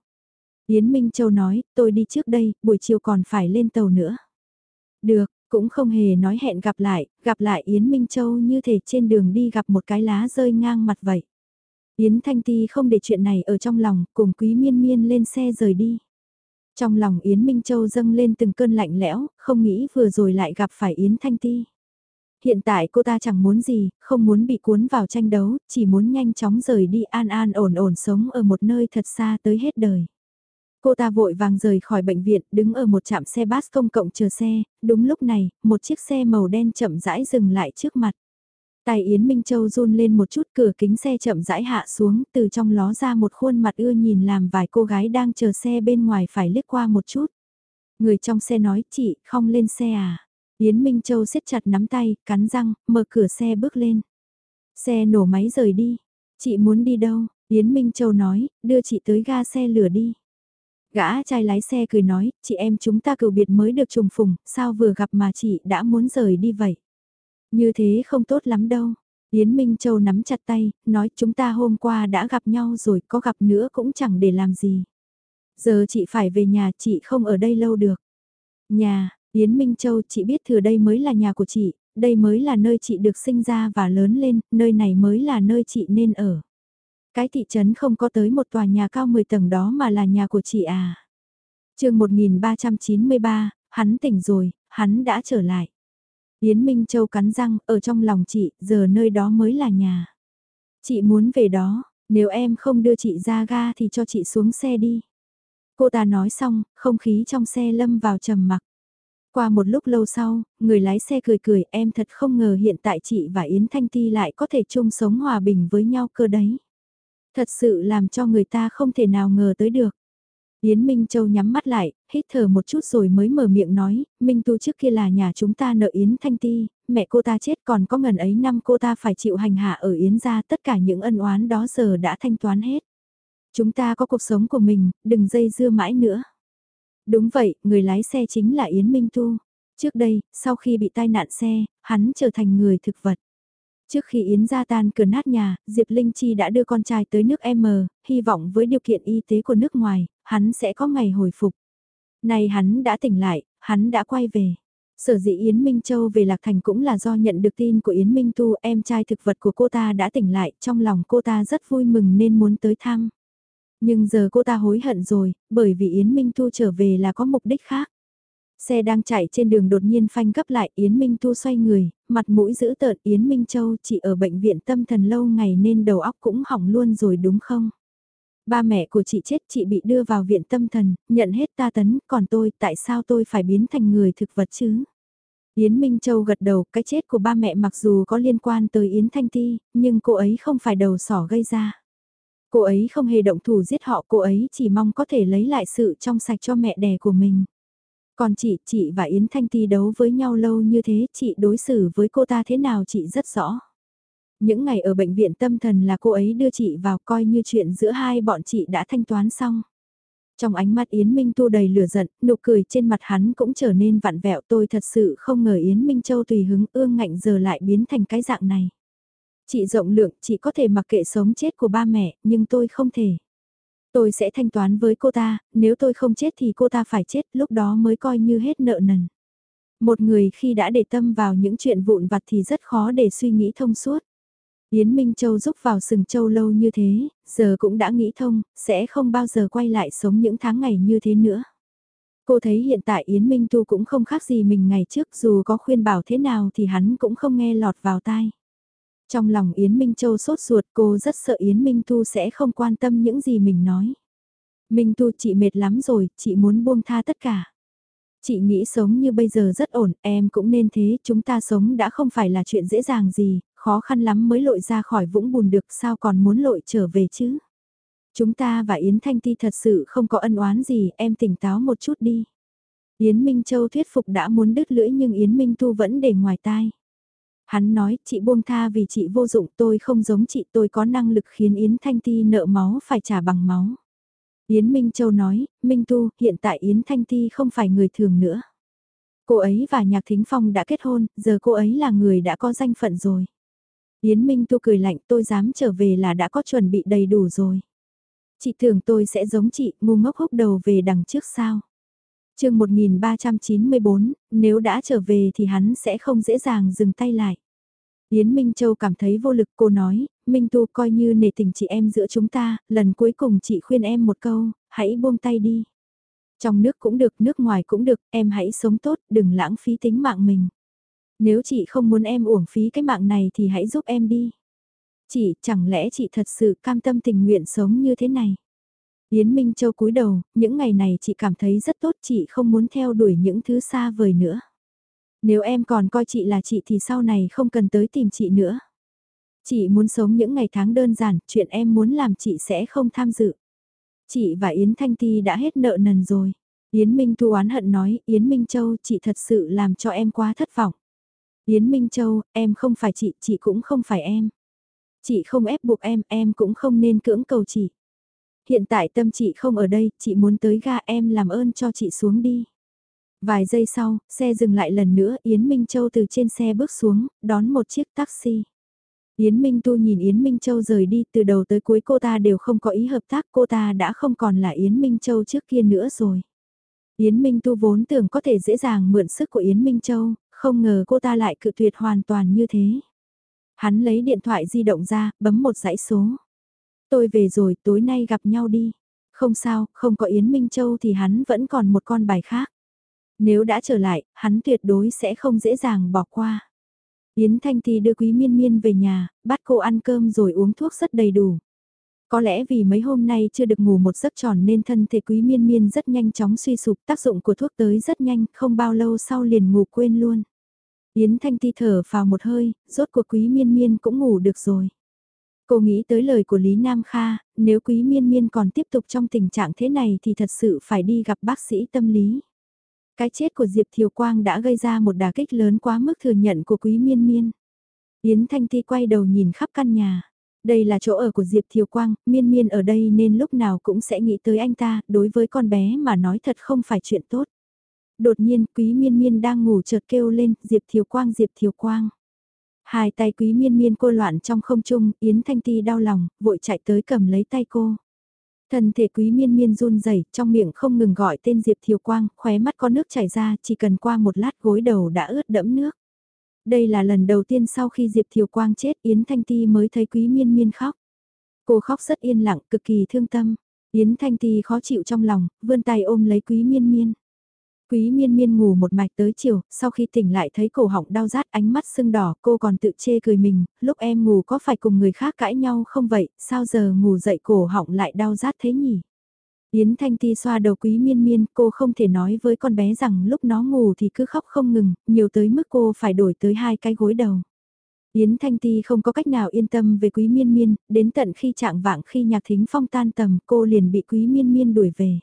Yến Minh Châu nói, tôi đi trước đây, buổi chiều còn phải lên tàu nữa. Được, cũng không hề nói hẹn gặp lại, gặp lại Yến Minh Châu như thể trên đường đi gặp một cái lá rơi ngang mặt vậy. Yến Thanh Ti không để chuyện này ở trong lòng, cùng Quý Miên Miên lên xe rời đi. Trong lòng Yến Minh Châu dâng lên từng cơn lạnh lẽo, không nghĩ vừa rồi lại gặp phải Yến Thanh Ti. Hiện tại cô ta chẳng muốn gì, không muốn bị cuốn vào tranh đấu, chỉ muốn nhanh chóng rời đi an an ổn ổn sống ở một nơi thật xa tới hết đời. Cô ta vội vàng rời khỏi bệnh viện, đứng ở một trạm xe bus công cộng chờ xe, đúng lúc này, một chiếc xe màu đen chậm rãi dừng lại trước mặt. Tài Yến Minh Châu run lên một chút cửa kính xe chậm rãi hạ xuống, từ trong ló ra một khuôn mặt ưa nhìn làm vài cô gái đang chờ xe bên ngoài phải liếc qua một chút. Người trong xe nói, chị, không lên xe à? Yến Minh Châu siết chặt nắm tay, cắn răng, mở cửa xe bước lên. Xe nổ máy rời đi. Chị muốn đi đâu? Yến Minh Châu nói, đưa chị tới ga xe lửa đi. Gã trai lái xe cười nói, chị em chúng ta cựu biệt mới được trùng phùng, sao vừa gặp mà chị đã muốn rời đi vậy? Như thế không tốt lắm đâu. Yến Minh Châu nắm chặt tay, nói chúng ta hôm qua đã gặp nhau rồi, có gặp nữa cũng chẳng để làm gì. Giờ chị phải về nhà, chị không ở đây lâu được. Nhà, Yến Minh Châu, chị biết thừa đây mới là nhà của chị, đây mới là nơi chị được sinh ra và lớn lên, nơi này mới là nơi chị nên ở. Cái thị trấn không có tới một tòa nhà cao 10 tầng đó mà là nhà của chị à. chương 1393, hắn tỉnh rồi, hắn đã trở lại. Yến Minh Châu cắn răng, ở trong lòng chị, giờ nơi đó mới là nhà. Chị muốn về đó, nếu em không đưa chị ra ga thì cho chị xuống xe đi. Cô ta nói xong, không khí trong xe lâm vào trầm mặc. Qua một lúc lâu sau, người lái xe cười cười em thật không ngờ hiện tại chị và Yến Thanh Ti lại có thể chung sống hòa bình với nhau cơ đấy. Thật sự làm cho người ta không thể nào ngờ tới được. Yến Minh Châu nhắm mắt lại, hít thở một chút rồi mới mở miệng nói, Minh Tu trước kia là nhà chúng ta nợ Yến Thanh Ti, mẹ cô ta chết còn có ngần ấy năm cô ta phải chịu hành hạ ở Yến gia tất cả những ân oán đó giờ đã thanh toán hết. Chúng ta có cuộc sống của mình, đừng dây dưa mãi nữa. Đúng vậy, người lái xe chính là Yến Minh Tu. Trước đây, sau khi bị tai nạn xe, hắn trở thành người thực vật. Trước khi Yến gia tan cửa nát nhà, Diệp Linh Chi đã đưa con trai tới nước M, hy vọng với điều kiện y tế của nước ngoài, hắn sẽ có ngày hồi phục. Nay hắn đã tỉnh lại, hắn đã quay về. Sở dĩ Yến Minh Châu về Lạc Thành cũng là do nhận được tin của Yến Minh Tu, em trai thực vật của cô ta đã tỉnh lại, trong lòng cô ta rất vui mừng nên muốn tới thăm. Nhưng giờ cô ta hối hận rồi, bởi vì Yến Minh Tu trở về là có mục đích khác. Xe đang chạy trên đường đột nhiên phanh gấp lại Yến Minh Thu xoay người, mặt mũi giữ tợn Yến Minh Châu chỉ ở bệnh viện tâm thần lâu ngày nên đầu óc cũng hỏng luôn rồi đúng không? Ba mẹ của chị chết chị bị đưa vào viện tâm thần, nhận hết ta tấn, còn tôi tại sao tôi phải biến thành người thực vật chứ? Yến Minh Châu gật đầu, cái chết của ba mẹ mặc dù có liên quan tới Yến Thanh Ti, nhưng cô ấy không phải đầu sỏ gây ra. Cô ấy không hề động thủ giết họ, cô ấy chỉ mong có thể lấy lại sự trong sạch cho mẹ đẻ của mình. Còn chị, chị và Yến Thanh Ti đấu với nhau lâu như thế, chị đối xử với cô ta thế nào chị rất rõ. Những ngày ở bệnh viện tâm thần là cô ấy đưa chị vào coi như chuyện giữa hai bọn chị đã thanh toán xong. Trong ánh mắt Yến Minh Tu đầy lửa giận, nụ cười trên mặt hắn cũng trở nên vặn vẹo tôi thật sự không ngờ Yến Minh Châu tùy hứng ương ngạnh giờ lại biến thành cái dạng này. Chị rộng lượng, chị có thể mặc kệ sống chết của ba mẹ, nhưng tôi không thể. Tôi sẽ thanh toán với cô ta, nếu tôi không chết thì cô ta phải chết, lúc đó mới coi như hết nợ nần. Một người khi đã để tâm vào những chuyện vụn vặt thì rất khó để suy nghĩ thông suốt. Yến Minh Châu giúp vào sừng châu lâu như thế, giờ cũng đã nghĩ thông, sẽ không bao giờ quay lại sống những tháng ngày như thế nữa. Cô thấy hiện tại Yến Minh Tu cũng không khác gì mình ngày trước dù có khuyên bảo thế nào thì hắn cũng không nghe lọt vào tai. Trong lòng Yến Minh Châu sốt ruột cô rất sợ Yến Minh Thu sẽ không quan tâm những gì mình nói. Minh Thu chị mệt lắm rồi, chị muốn buông tha tất cả. Chị nghĩ sống như bây giờ rất ổn, em cũng nên thế, chúng ta sống đã không phải là chuyện dễ dàng gì, khó khăn lắm mới lội ra khỏi vũng bùn được sao còn muốn lội trở về chứ. Chúng ta và Yến Thanh Ti thật sự không có ân oán gì, em tỉnh táo một chút đi. Yến Minh Châu thuyết phục đã muốn đứt lưỡi nhưng Yến Minh Thu vẫn để ngoài tai. Hắn nói, chị buông tha vì chị vô dụng tôi không giống chị tôi có năng lực khiến Yến Thanh Ti nợ máu phải trả bằng máu. Yến Minh Châu nói, Minh Tu, hiện tại Yến Thanh Ti không phải người thường nữa. Cô ấy và Nhạc Thính Phong đã kết hôn, giờ cô ấy là người đã có danh phận rồi. Yến Minh Tu cười lạnh tôi dám trở về là đã có chuẩn bị đầy đủ rồi. Chị tưởng tôi sẽ giống chị, ngu ngốc húc đầu về đằng trước sao chương 1394, nếu đã trở về thì hắn sẽ không dễ dàng dừng tay lại. Yến Minh Châu cảm thấy vô lực cô nói, Minh Tu coi như nể tình chị em giữa chúng ta, lần cuối cùng chị khuyên em một câu, hãy buông tay đi. Trong nước cũng được, nước ngoài cũng được, em hãy sống tốt, đừng lãng phí tính mạng mình. Nếu chị không muốn em uổng phí cái mạng này thì hãy giúp em đi. Chị, chẳng lẽ chị thật sự cam tâm tình nguyện sống như thế này? Yến Minh Châu cúi đầu, những ngày này chị cảm thấy rất tốt chị không muốn theo đuổi những thứ xa vời nữa. Nếu em còn coi chị là chị thì sau này không cần tới tìm chị nữa. Chị muốn sống những ngày tháng đơn giản, chuyện em muốn làm chị sẽ không tham dự. Chị và Yến Thanh Ti đã hết nợ nần rồi. Yến Minh Thu oán hận nói, Yến Minh Châu chị thật sự làm cho em quá thất vọng. Yến Minh Châu, em không phải chị, chị cũng không phải em. Chị không ép buộc em, em cũng không nên cưỡng cầu chị. Hiện tại tâm chị không ở đây, chị muốn tới ga em làm ơn cho chị xuống đi. Vài giây sau, xe dừng lại lần nữa, Yến Minh Châu từ trên xe bước xuống, đón một chiếc taxi. Yến Minh Tu nhìn Yến Minh Châu rời đi, từ đầu tới cuối cô ta đều không có ý hợp tác, cô ta đã không còn là Yến Minh Châu trước kia nữa rồi. Yến Minh Tu vốn tưởng có thể dễ dàng mượn sức của Yến Minh Châu, không ngờ cô ta lại cự tuyệt hoàn toàn như thế. Hắn lấy điện thoại di động ra, bấm một dãy số. Tôi về rồi, tối nay gặp nhau đi. Không sao, không có Yến Minh Châu thì hắn vẫn còn một con bài khác. Nếu đã trở lại, hắn tuyệt đối sẽ không dễ dàng bỏ qua. Yến Thanh Ti đưa Quý Miên Miên về nhà, bắt cô ăn cơm rồi uống thuốc rất đầy đủ. Có lẽ vì mấy hôm nay chưa được ngủ một giấc tròn nên thân thể Quý Miên Miên rất nhanh chóng suy sụp, tác dụng của thuốc tới rất nhanh, không bao lâu sau liền ngủ quên luôn. Yến Thanh Ti thở vào một hơi, rốt cuộc Quý Miên Miên cũng ngủ được rồi. Cô nghĩ tới lời của Lý Nam Kha, nếu Quý Miên Miên còn tiếp tục trong tình trạng thế này thì thật sự phải đi gặp bác sĩ tâm lý. Cái chết của Diệp Thiều Quang đã gây ra một đả kích lớn quá mức thừa nhận của Quý Miên Miên. Yến Thanh Ti quay đầu nhìn khắp căn nhà. Đây là chỗ ở của Diệp Thiều Quang, Miên Miên ở đây nên lúc nào cũng sẽ nghĩ tới anh ta, đối với con bé mà nói thật không phải chuyện tốt. Đột nhiên, Quý Miên Miên đang ngủ chợt kêu lên, Diệp Thiều Quang, Diệp Thiều Quang. Hai tay Quý Miên Miên cô loạn trong không trung, Yến Thanh Ti đau lòng, vội chạy tới cầm lấy tay cô. Thân thể quý miên miên run rẩy trong miệng không ngừng gọi tên Diệp Thiều Quang, khóe mắt có nước chảy ra, chỉ cần qua một lát gối đầu đã ướt đẫm nước. Đây là lần đầu tiên sau khi Diệp Thiều Quang chết Yến Thanh Ti mới thấy quý miên miên khóc. Cô khóc rất yên lặng, cực kỳ thương tâm. Yến Thanh Ti khó chịu trong lòng, vươn tay ôm lấy quý miên miên. Quý miên miên ngủ một mạch tới chiều, sau khi tỉnh lại thấy cổ họng đau rát ánh mắt sưng đỏ, cô còn tự chê cười mình, lúc em ngủ có phải cùng người khác cãi nhau không vậy, sao giờ ngủ dậy cổ họng lại đau rát thế nhỉ? Yến Thanh Ti xoa đầu quý miên miên, cô không thể nói với con bé rằng lúc nó ngủ thì cứ khóc không ngừng, nhiều tới mức cô phải đổi tới hai cái gối đầu. Yến Thanh Ti không có cách nào yên tâm về quý miên miên, đến tận khi trạng vạng khi nhạc thính phong tan tầm cô liền bị quý miên miên đuổi về.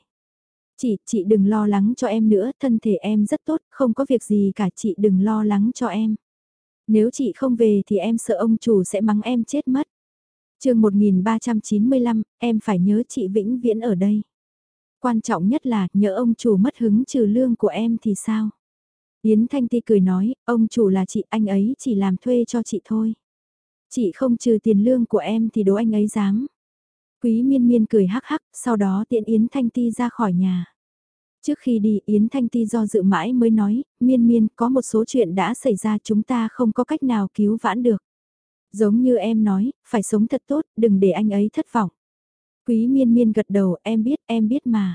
Chị, chị đừng lo lắng cho em nữa, thân thể em rất tốt, không có việc gì cả chị đừng lo lắng cho em. Nếu chị không về thì em sợ ông chủ sẽ mắng em chết mất. chương 1395, em phải nhớ chị vĩnh viễn ở đây. Quan trọng nhất là nhớ ông chủ mất hứng trừ lương của em thì sao? Yến Thanh Ti cười nói, ông chủ là chị anh ấy chỉ làm thuê cho chị thôi. Chị không trừ tiền lương của em thì đố anh ấy dám. Quý miên miên cười hắc hắc, sau đó tiện Yến Thanh Ti ra khỏi nhà. Trước khi đi Yến Thanh Ti do dự mãi mới nói, miên miên có một số chuyện đã xảy ra chúng ta không có cách nào cứu vãn được. Giống như em nói, phải sống thật tốt, đừng để anh ấy thất vọng. Quý miên miên gật đầu, em biết, em biết mà.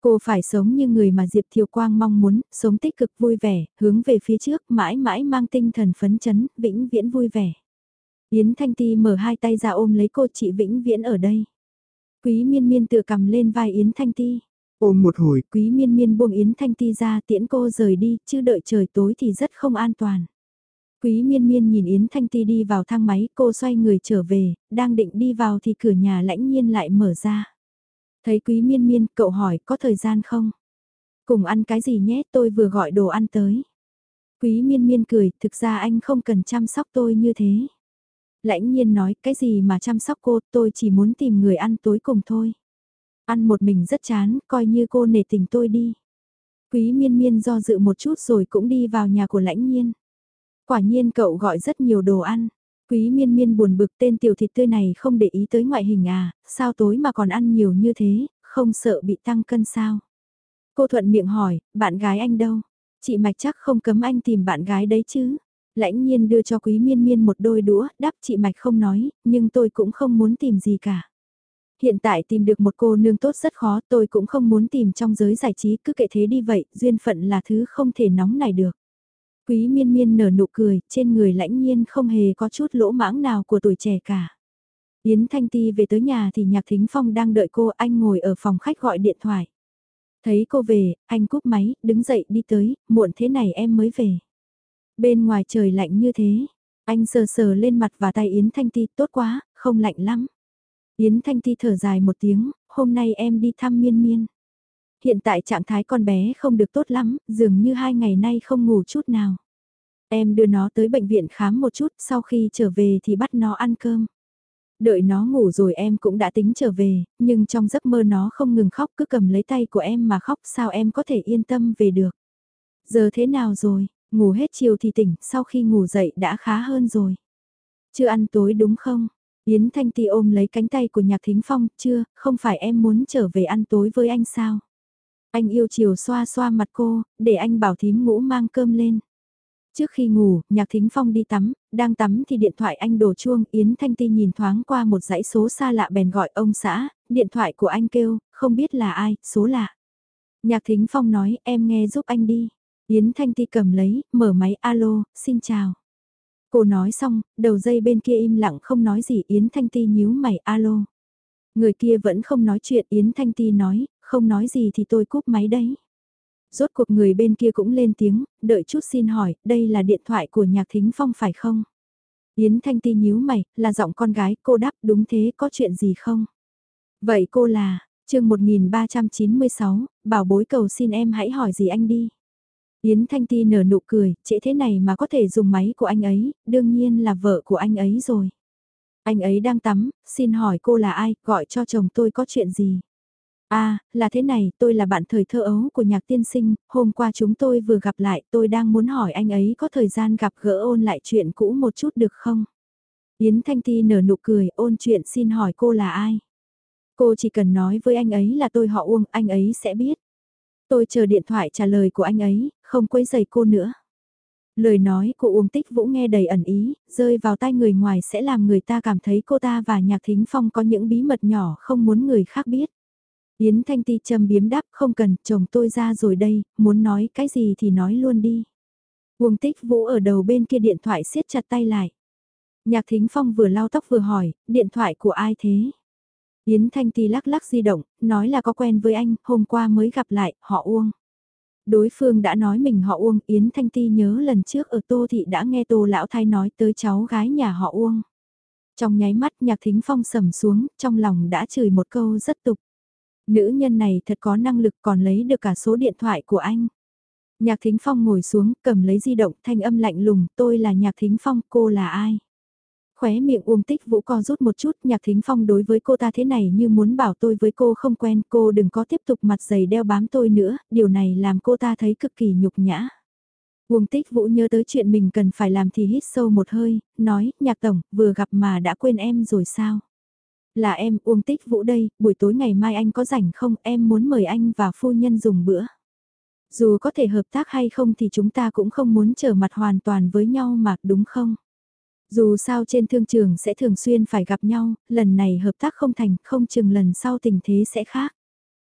Cô phải sống như người mà Diệp Thiều Quang mong muốn, sống tích cực vui vẻ, hướng về phía trước, mãi mãi mang tinh thần phấn chấn, vĩnh viễn vui vẻ. Yến Thanh Ti mở hai tay ra ôm lấy cô chị vĩnh viễn ở đây. Quý miên miên tựa cầm lên vai Yến Thanh Ti. Ôm một hồi, quý miên miên buông Yến Thanh Ti ra tiễn cô rời đi, chứ đợi trời tối thì rất không an toàn. Quý miên miên nhìn Yến Thanh Ti đi vào thang máy, cô xoay người trở về, đang định đi vào thì cửa nhà lãnh nhiên lại mở ra. Thấy quý miên miên, cậu hỏi có thời gian không? Cùng ăn cái gì nhé, tôi vừa gọi đồ ăn tới. Quý miên miên cười, thực ra anh không cần chăm sóc tôi như thế. Lãnh nhiên nói, cái gì mà chăm sóc cô, tôi chỉ muốn tìm người ăn tối cùng thôi. Ăn một mình rất chán, coi như cô nể tình tôi đi. Quý miên miên do dự một chút rồi cũng đi vào nhà của lãnh nhiên. Quả nhiên cậu gọi rất nhiều đồ ăn. Quý miên miên buồn bực tên tiểu thịt tươi này không để ý tới ngoại hình à, sao tối mà còn ăn nhiều như thế, không sợ bị tăng cân sao. Cô thuận miệng hỏi, bạn gái anh đâu? Chị Mạch chắc không cấm anh tìm bạn gái đấy chứ. Lãnh nhiên đưa cho quý miên miên một đôi đũa, đáp chị Mạch không nói, nhưng tôi cũng không muốn tìm gì cả. Hiện tại tìm được một cô nương tốt rất khó, tôi cũng không muốn tìm trong giới giải trí, cứ kệ thế đi vậy, duyên phận là thứ không thể nóng này được. Quý miên miên nở nụ cười, trên người lãnh nhiên không hề có chút lỗ mãng nào của tuổi trẻ cả. Yến Thanh Ti về tới nhà thì Nhạc Thính Phong đang đợi cô, anh ngồi ở phòng khách gọi điện thoại. Thấy cô về, anh cúp máy, đứng dậy đi tới, muộn thế này em mới về. Bên ngoài trời lạnh như thế, anh sờ sờ lên mặt và tay Yến Thanh Ti, tốt quá, không lạnh lắm. Yến Thanh Ti thở dài một tiếng, hôm nay em đi thăm miên miên. Hiện tại trạng thái con bé không được tốt lắm, dường như hai ngày nay không ngủ chút nào. Em đưa nó tới bệnh viện khám một chút, sau khi trở về thì bắt nó ăn cơm. Đợi nó ngủ rồi em cũng đã tính trở về, nhưng trong giấc mơ nó không ngừng khóc cứ cầm lấy tay của em mà khóc sao em có thể yên tâm về được. Giờ thế nào rồi, ngủ hết chiều thì tỉnh, sau khi ngủ dậy đã khá hơn rồi. Chưa ăn tối đúng không? Yến Thanh Ti ôm lấy cánh tay của Nhạc Thính Phong, chưa, không phải em muốn trở về ăn tối với anh sao? Anh yêu chiều xoa xoa mặt cô, để anh bảo thím ngũ mang cơm lên. Trước khi ngủ, Nhạc Thính Phong đi tắm, đang tắm thì điện thoại anh đổ chuông, Yến Thanh Ti nhìn thoáng qua một dãy số xa lạ bèn gọi ông xã, điện thoại của anh kêu, không biết là ai, số lạ. Nhạc Thính Phong nói, em nghe giúp anh đi. Yến Thanh Ti cầm lấy, mở máy alo, xin chào. Cô nói xong, đầu dây bên kia im lặng không nói gì Yến Thanh Ti nhíu mày alo. Người kia vẫn không nói chuyện Yến Thanh Ti nói, không nói gì thì tôi cúp máy đấy. Rốt cuộc người bên kia cũng lên tiếng, đợi chút xin hỏi, đây là điện thoại của nhạc thính phong phải không? Yến Thanh Ti nhíu mày, là giọng con gái, cô đáp đúng thế có chuyện gì không? Vậy cô là, trường 1396, bảo bối cầu xin em hãy hỏi gì anh đi. Yến Thanh Ti nở nụ cười, trễ thế này mà có thể dùng máy của anh ấy, đương nhiên là vợ của anh ấy rồi. Anh ấy đang tắm, xin hỏi cô là ai, gọi cho chồng tôi có chuyện gì? À, là thế này, tôi là bạn thời thơ ấu của nhạc tiên sinh, hôm qua chúng tôi vừa gặp lại, tôi đang muốn hỏi anh ấy có thời gian gặp gỡ ôn lại chuyện cũ một chút được không? Yến Thanh Ti nở nụ cười, ôn chuyện xin hỏi cô là ai? Cô chỉ cần nói với anh ấy là tôi họ Uông, anh ấy sẽ biết. Tôi chờ điện thoại trả lời của anh ấy, không quấy giày cô nữa. Lời nói của Uông Tích Vũ nghe đầy ẩn ý, rơi vào tai người ngoài sẽ làm người ta cảm thấy cô ta và Nhạc Thính Phong có những bí mật nhỏ không muốn người khác biết. Yến Thanh Ti châm biếm đáp không cần, chồng tôi ra rồi đây, muốn nói cái gì thì nói luôn đi. Uông Tích Vũ ở đầu bên kia điện thoại siết chặt tay lại. Nhạc Thính Phong vừa lau tóc vừa hỏi, điện thoại của ai thế? Yến Thanh Ti lắc lắc di động, nói là có quen với anh, hôm qua mới gặp lại, họ Uông. Đối phương đã nói mình họ Uông, Yến Thanh Ti nhớ lần trước ở Tô Thị đã nghe Tô Lão Thái nói tới cháu gái nhà họ Uông. Trong nháy mắt nhạc thính phong sầm xuống, trong lòng đã chửi một câu rất tục. Nữ nhân này thật có năng lực còn lấy được cả số điện thoại của anh. Nhạc thính phong ngồi xuống, cầm lấy di động, thanh âm lạnh lùng, tôi là nhạc thính phong, cô là ai? Khóe miệng Uông Tích Vũ co rút một chút, Nhạc Thính Phong đối với cô ta thế này như muốn bảo tôi với cô không quen, cô đừng có tiếp tục mặt dày đeo bám tôi nữa, điều này làm cô ta thấy cực kỳ nhục nhã. Uông Tích Vũ nhớ tới chuyện mình cần phải làm thì hít sâu một hơi, nói, nhạc tổng, vừa gặp mà đã quên em rồi sao? Là em, Uông Tích Vũ đây, buổi tối ngày mai anh có rảnh không, em muốn mời anh và phu nhân dùng bữa. Dù có thể hợp tác hay không thì chúng ta cũng không muốn trở mặt hoàn toàn với nhau mà, đúng không? Dù sao trên thương trường sẽ thường xuyên phải gặp nhau, lần này hợp tác không thành, không chừng lần sau tình thế sẽ khác.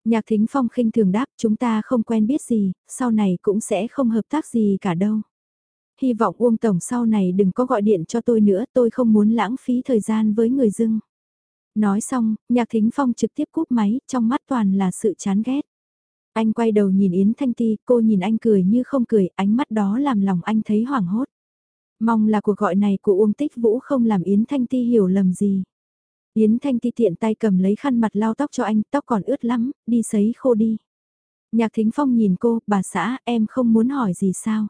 Nhạc Thính Phong khinh thường đáp chúng ta không quen biết gì, sau này cũng sẽ không hợp tác gì cả đâu. Hy vọng Uông Tổng sau này đừng có gọi điện cho tôi nữa, tôi không muốn lãng phí thời gian với người dưng. Nói xong, Nhạc Thính Phong trực tiếp cúp máy, trong mắt toàn là sự chán ghét. Anh quay đầu nhìn Yến Thanh Ti, cô nhìn anh cười như không cười, ánh mắt đó làm lòng anh thấy hoảng hốt. Mong là cuộc gọi này của Uông Tích Vũ không làm Yến Thanh Ti hiểu lầm gì. Yến Thanh Ti tiện tay cầm lấy khăn mặt lau tóc cho anh, tóc còn ướt lắm, đi sấy khô đi. Nhạc Thính Phong nhìn cô, bà xã, em không muốn hỏi gì sao?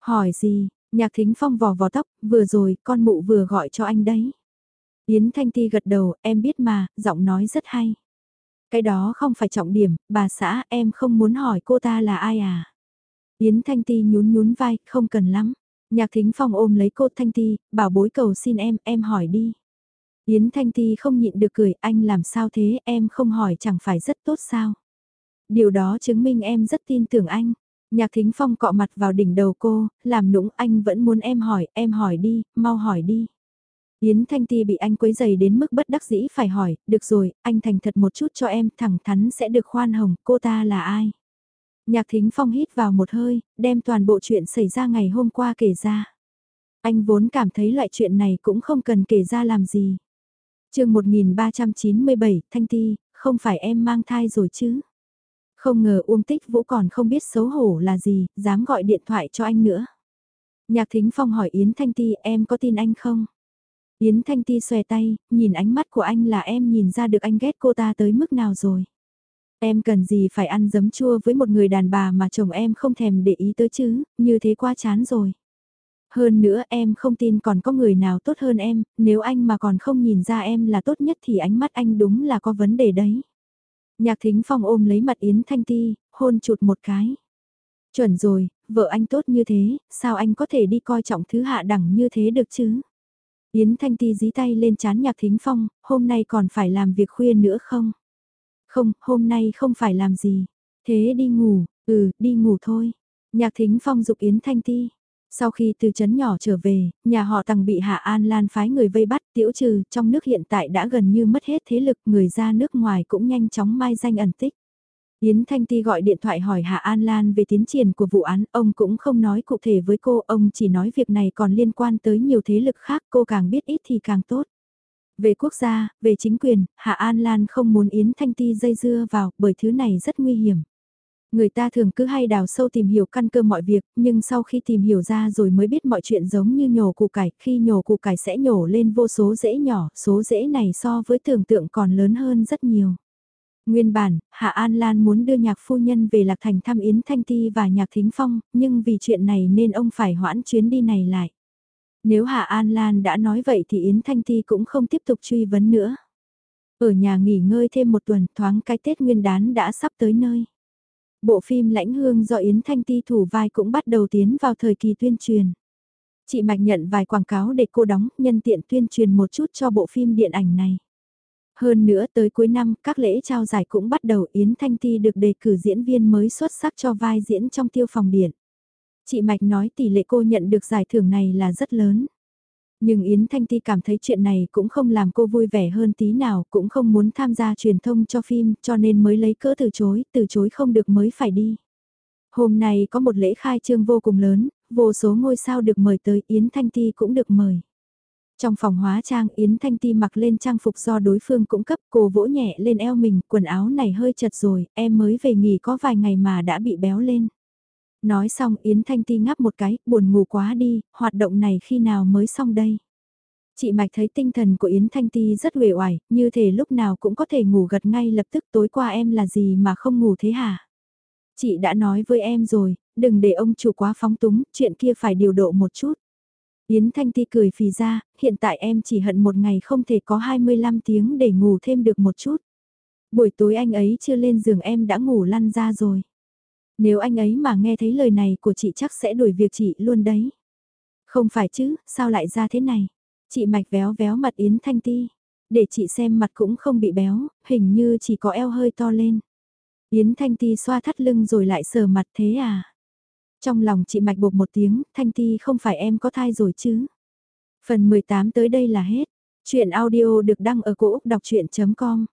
Hỏi gì? Nhạc Thính Phong vò vò tóc, vừa rồi, con mụ vừa gọi cho anh đấy. Yến Thanh Ti gật đầu, em biết mà, giọng nói rất hay. Cái đó không phải trọng điểm, bà xã, em không muốn hỏi cô ta là ai à? Yến Thanh Ti nhún nhún vai, không cần lắm. Nhạc Thính Phong ôm lấy cô Thanh Ti, bảo bối cầu xin em, em hỏi đi. Yến Thanh Ti không nhịn được cười, anh làm sao thế, em không hỏi chẳng phải rất tốt sao. Điều đó chứng minh em rất tin tưởng anh. Nhạc Thính Phong cọ mặt vào đỉnh đầu cô, làm nũng anh vẫn muốn em hỏi, em hỏi đi, mau hỏi đi. Yến Thanh Ti bị anh quấy dày đến mức bất đắc dĩ phải hỏi, được rồi, anh thành thật một chút cho em, thẳng thắn sẽ được khoan hồng, cô ta là ai? Nhạc Thính Phong hít vào một hơi, đem toàn bộ chuyện xảy ra ngày hôm qua kể ra. Anh vốn cảm thấy loại chuyện này cũng không cần kể ra làm gì. chương 1397, Thanh Ti, không phải em mang thai rồi chứ? Không ngờ Uông Tích Vũ còn không biết xấu hổ là gì, dám gọi điện thoại cho anh nữa. Nhạc Thính Phong hỏi Yến Thanh Ti em có tin anh không? Yến Thanh Ti xòe tay, nhìn ánh mắt của anh là em nhìn ra được anh ghét cô ta tới mức nào rồi. Em cần gì phải ăn giấm chua với một người đàn bà mà chồng em không thèm để ý tới chứ, như thế quá chán rồi. Hơn nữa em không tin còn có người nào tốt hơn em, nếu anh mà còn không nhìn ra em là tốt nhất thì ánh mắt anh đúng là có vấn đề đấy. Nhạc thính phong ôm lấy mặt Yến Thanh Ti, hôn chụt một cái. Chuẩn rồi, vợ anh tốt như thế, sao anh có thể đi coi trọng thứ hạ đẳng như thế được chứ? Yến Thanh Ti dí tay lên chán nhạc thính phong, hôm nay còn phải làm việc khuya nữa không? Không, hôm nay không phải làm gì. Thế đi ngủ, ừ, đi ngủ thôi. Nhạc thính phong dục Yến Thanh Ti. Sau khi từ chấn nhỏ trở về, nhà họ tàng bị Hạ An Lan phái người vây bắt tiễu trừ, trong nước hiện tại đã gần như mất hết thế lực, người ra nước ngoài cũng nhanh chóng mai danh ẩn tích. Yến Thanh Ti gọi điện thoại hỏi Hạ An Lan về tiến triển của vụ án, ông cũng không nói cụ thể với cô, ông chỉ nói việc này còn liên quan tới nhiều thế lực khác, cô càng biết ít thì càng tốt. Về quốc gia, về chính quyền, Hạ An Lan không muốn Yến Thanh Ti dây dưa vào, bởi thứ này rất nguy hiểm. Người ta thường cứ hay đào sâu tìm hiểu căn cơ mọi việc, nhưng sau khi tìm hiểu ra rồi mới biết mọi chuyện giống như nhổ củ cải, khi nhổ củ cải sẽ nhổ lên vô số rễ nhỏ, số rễ này so với tưởng tượng còn lớn hơn rất nhiều. Nguyên bản, Hạ An Lan muốn đưa nhạc phu nhân về Lạc Thành thăm Yến Thanh Ti và nhạc Thính Phong, nhưng vì chuyện này nên ông phải hoãn chuyến đi này lại. Nếu Hạ An Lan đã nói vậy thì Yến Thanh Ti cũng không tiếp tục truy vấn nữa. Ở nhà nghỉ ngơi thêm một tuần thoáng cái Tết Nguyên đán đã sắp tới nơi. Bộ phim Lãnh Hương do Yến Thanh Ti thủ vai cũng bắt đầu tiến vào thời kỳ tuyên truyền. Chị Mạch nhận vài quảng cáo để cô đóng nhân tiện tuyên truyền một chút cho bộ phim điện ảnh này. Hơn nữa tới cuối năm, các lễ trao giải cũng bắt đầu Yến Thanh Ti được đề cử diễn viên mới xuất sắc cho vai diễn trong tiêu phòng điện. Chị Mạch nói tỷ lệ cô nhận được giải thưởng này là rất lớn. Nhưng Yến Thanh Ti cảm thấy chuyện này cũng không làm cô vui vẻ hơn tí nào, cũng không muốn tham gia truyền thông cho phim, cho nên mới lấy cỡ từ chối, từ chối không được mới phải đi. Hôm nay có một lễ khai trương vô cùng lớn, vô số ngôi sao được mời tới, Yến Thanh Ti cũng được mời. Trong phòng hóa trang Yến Thanh Ti mặc lên trang phục do đối phương cũng cấp cô vỗ nhẹ lên eo mình, quần áo này hơi chật rồi, em mới về nghỉ có vài ngày mà đã bị béo lên. Nói xong Yến Thanh Ti ngáp một cái, buồn ngủ quá đi, hoạt động này khi nào mới xong đây? Chị Mạch thấy tinh thần của Yến Thanh Ti rất uể oải, như thể lúc nào cũng có thể ngủ gật ngay lập tức tối qua em là gì mà không ngủ thế hả? Chị đã nói với em rồi, đừng để ông chủ quá phóng túng, chuyện kia phải điều độ một chút. Yến Thanh Ti cười phì ra, hiện tại em chỉ hận một ngày không thể có 25 tiếng để ngủ thêm được một chút. Buổi tối anh ấy chưa lên giường em đã ngủ lăn ra rồi. Nếu anh ấy mà nghe thấy lời này của chị chắc sẽ đuổi việc chị luôn đấy. Không phải chứ, sao lại ra thế này? Chị mạch véo véo mặt Yến Thanh Ti. Để chị xem mặt cũng không bị béo, hình như chỉ có eo hơi to lên. Yến Thanh Ti xoa thắt lưng rồi lại sờ mặt thế à? Trong lòng chị mạch bột một tiếng, Thanh Ti không phải em có thai rồi chứ? Phần 18 tới đây là hết. Chuyện audio được đăng ở cổ Úc đọc chuyện.com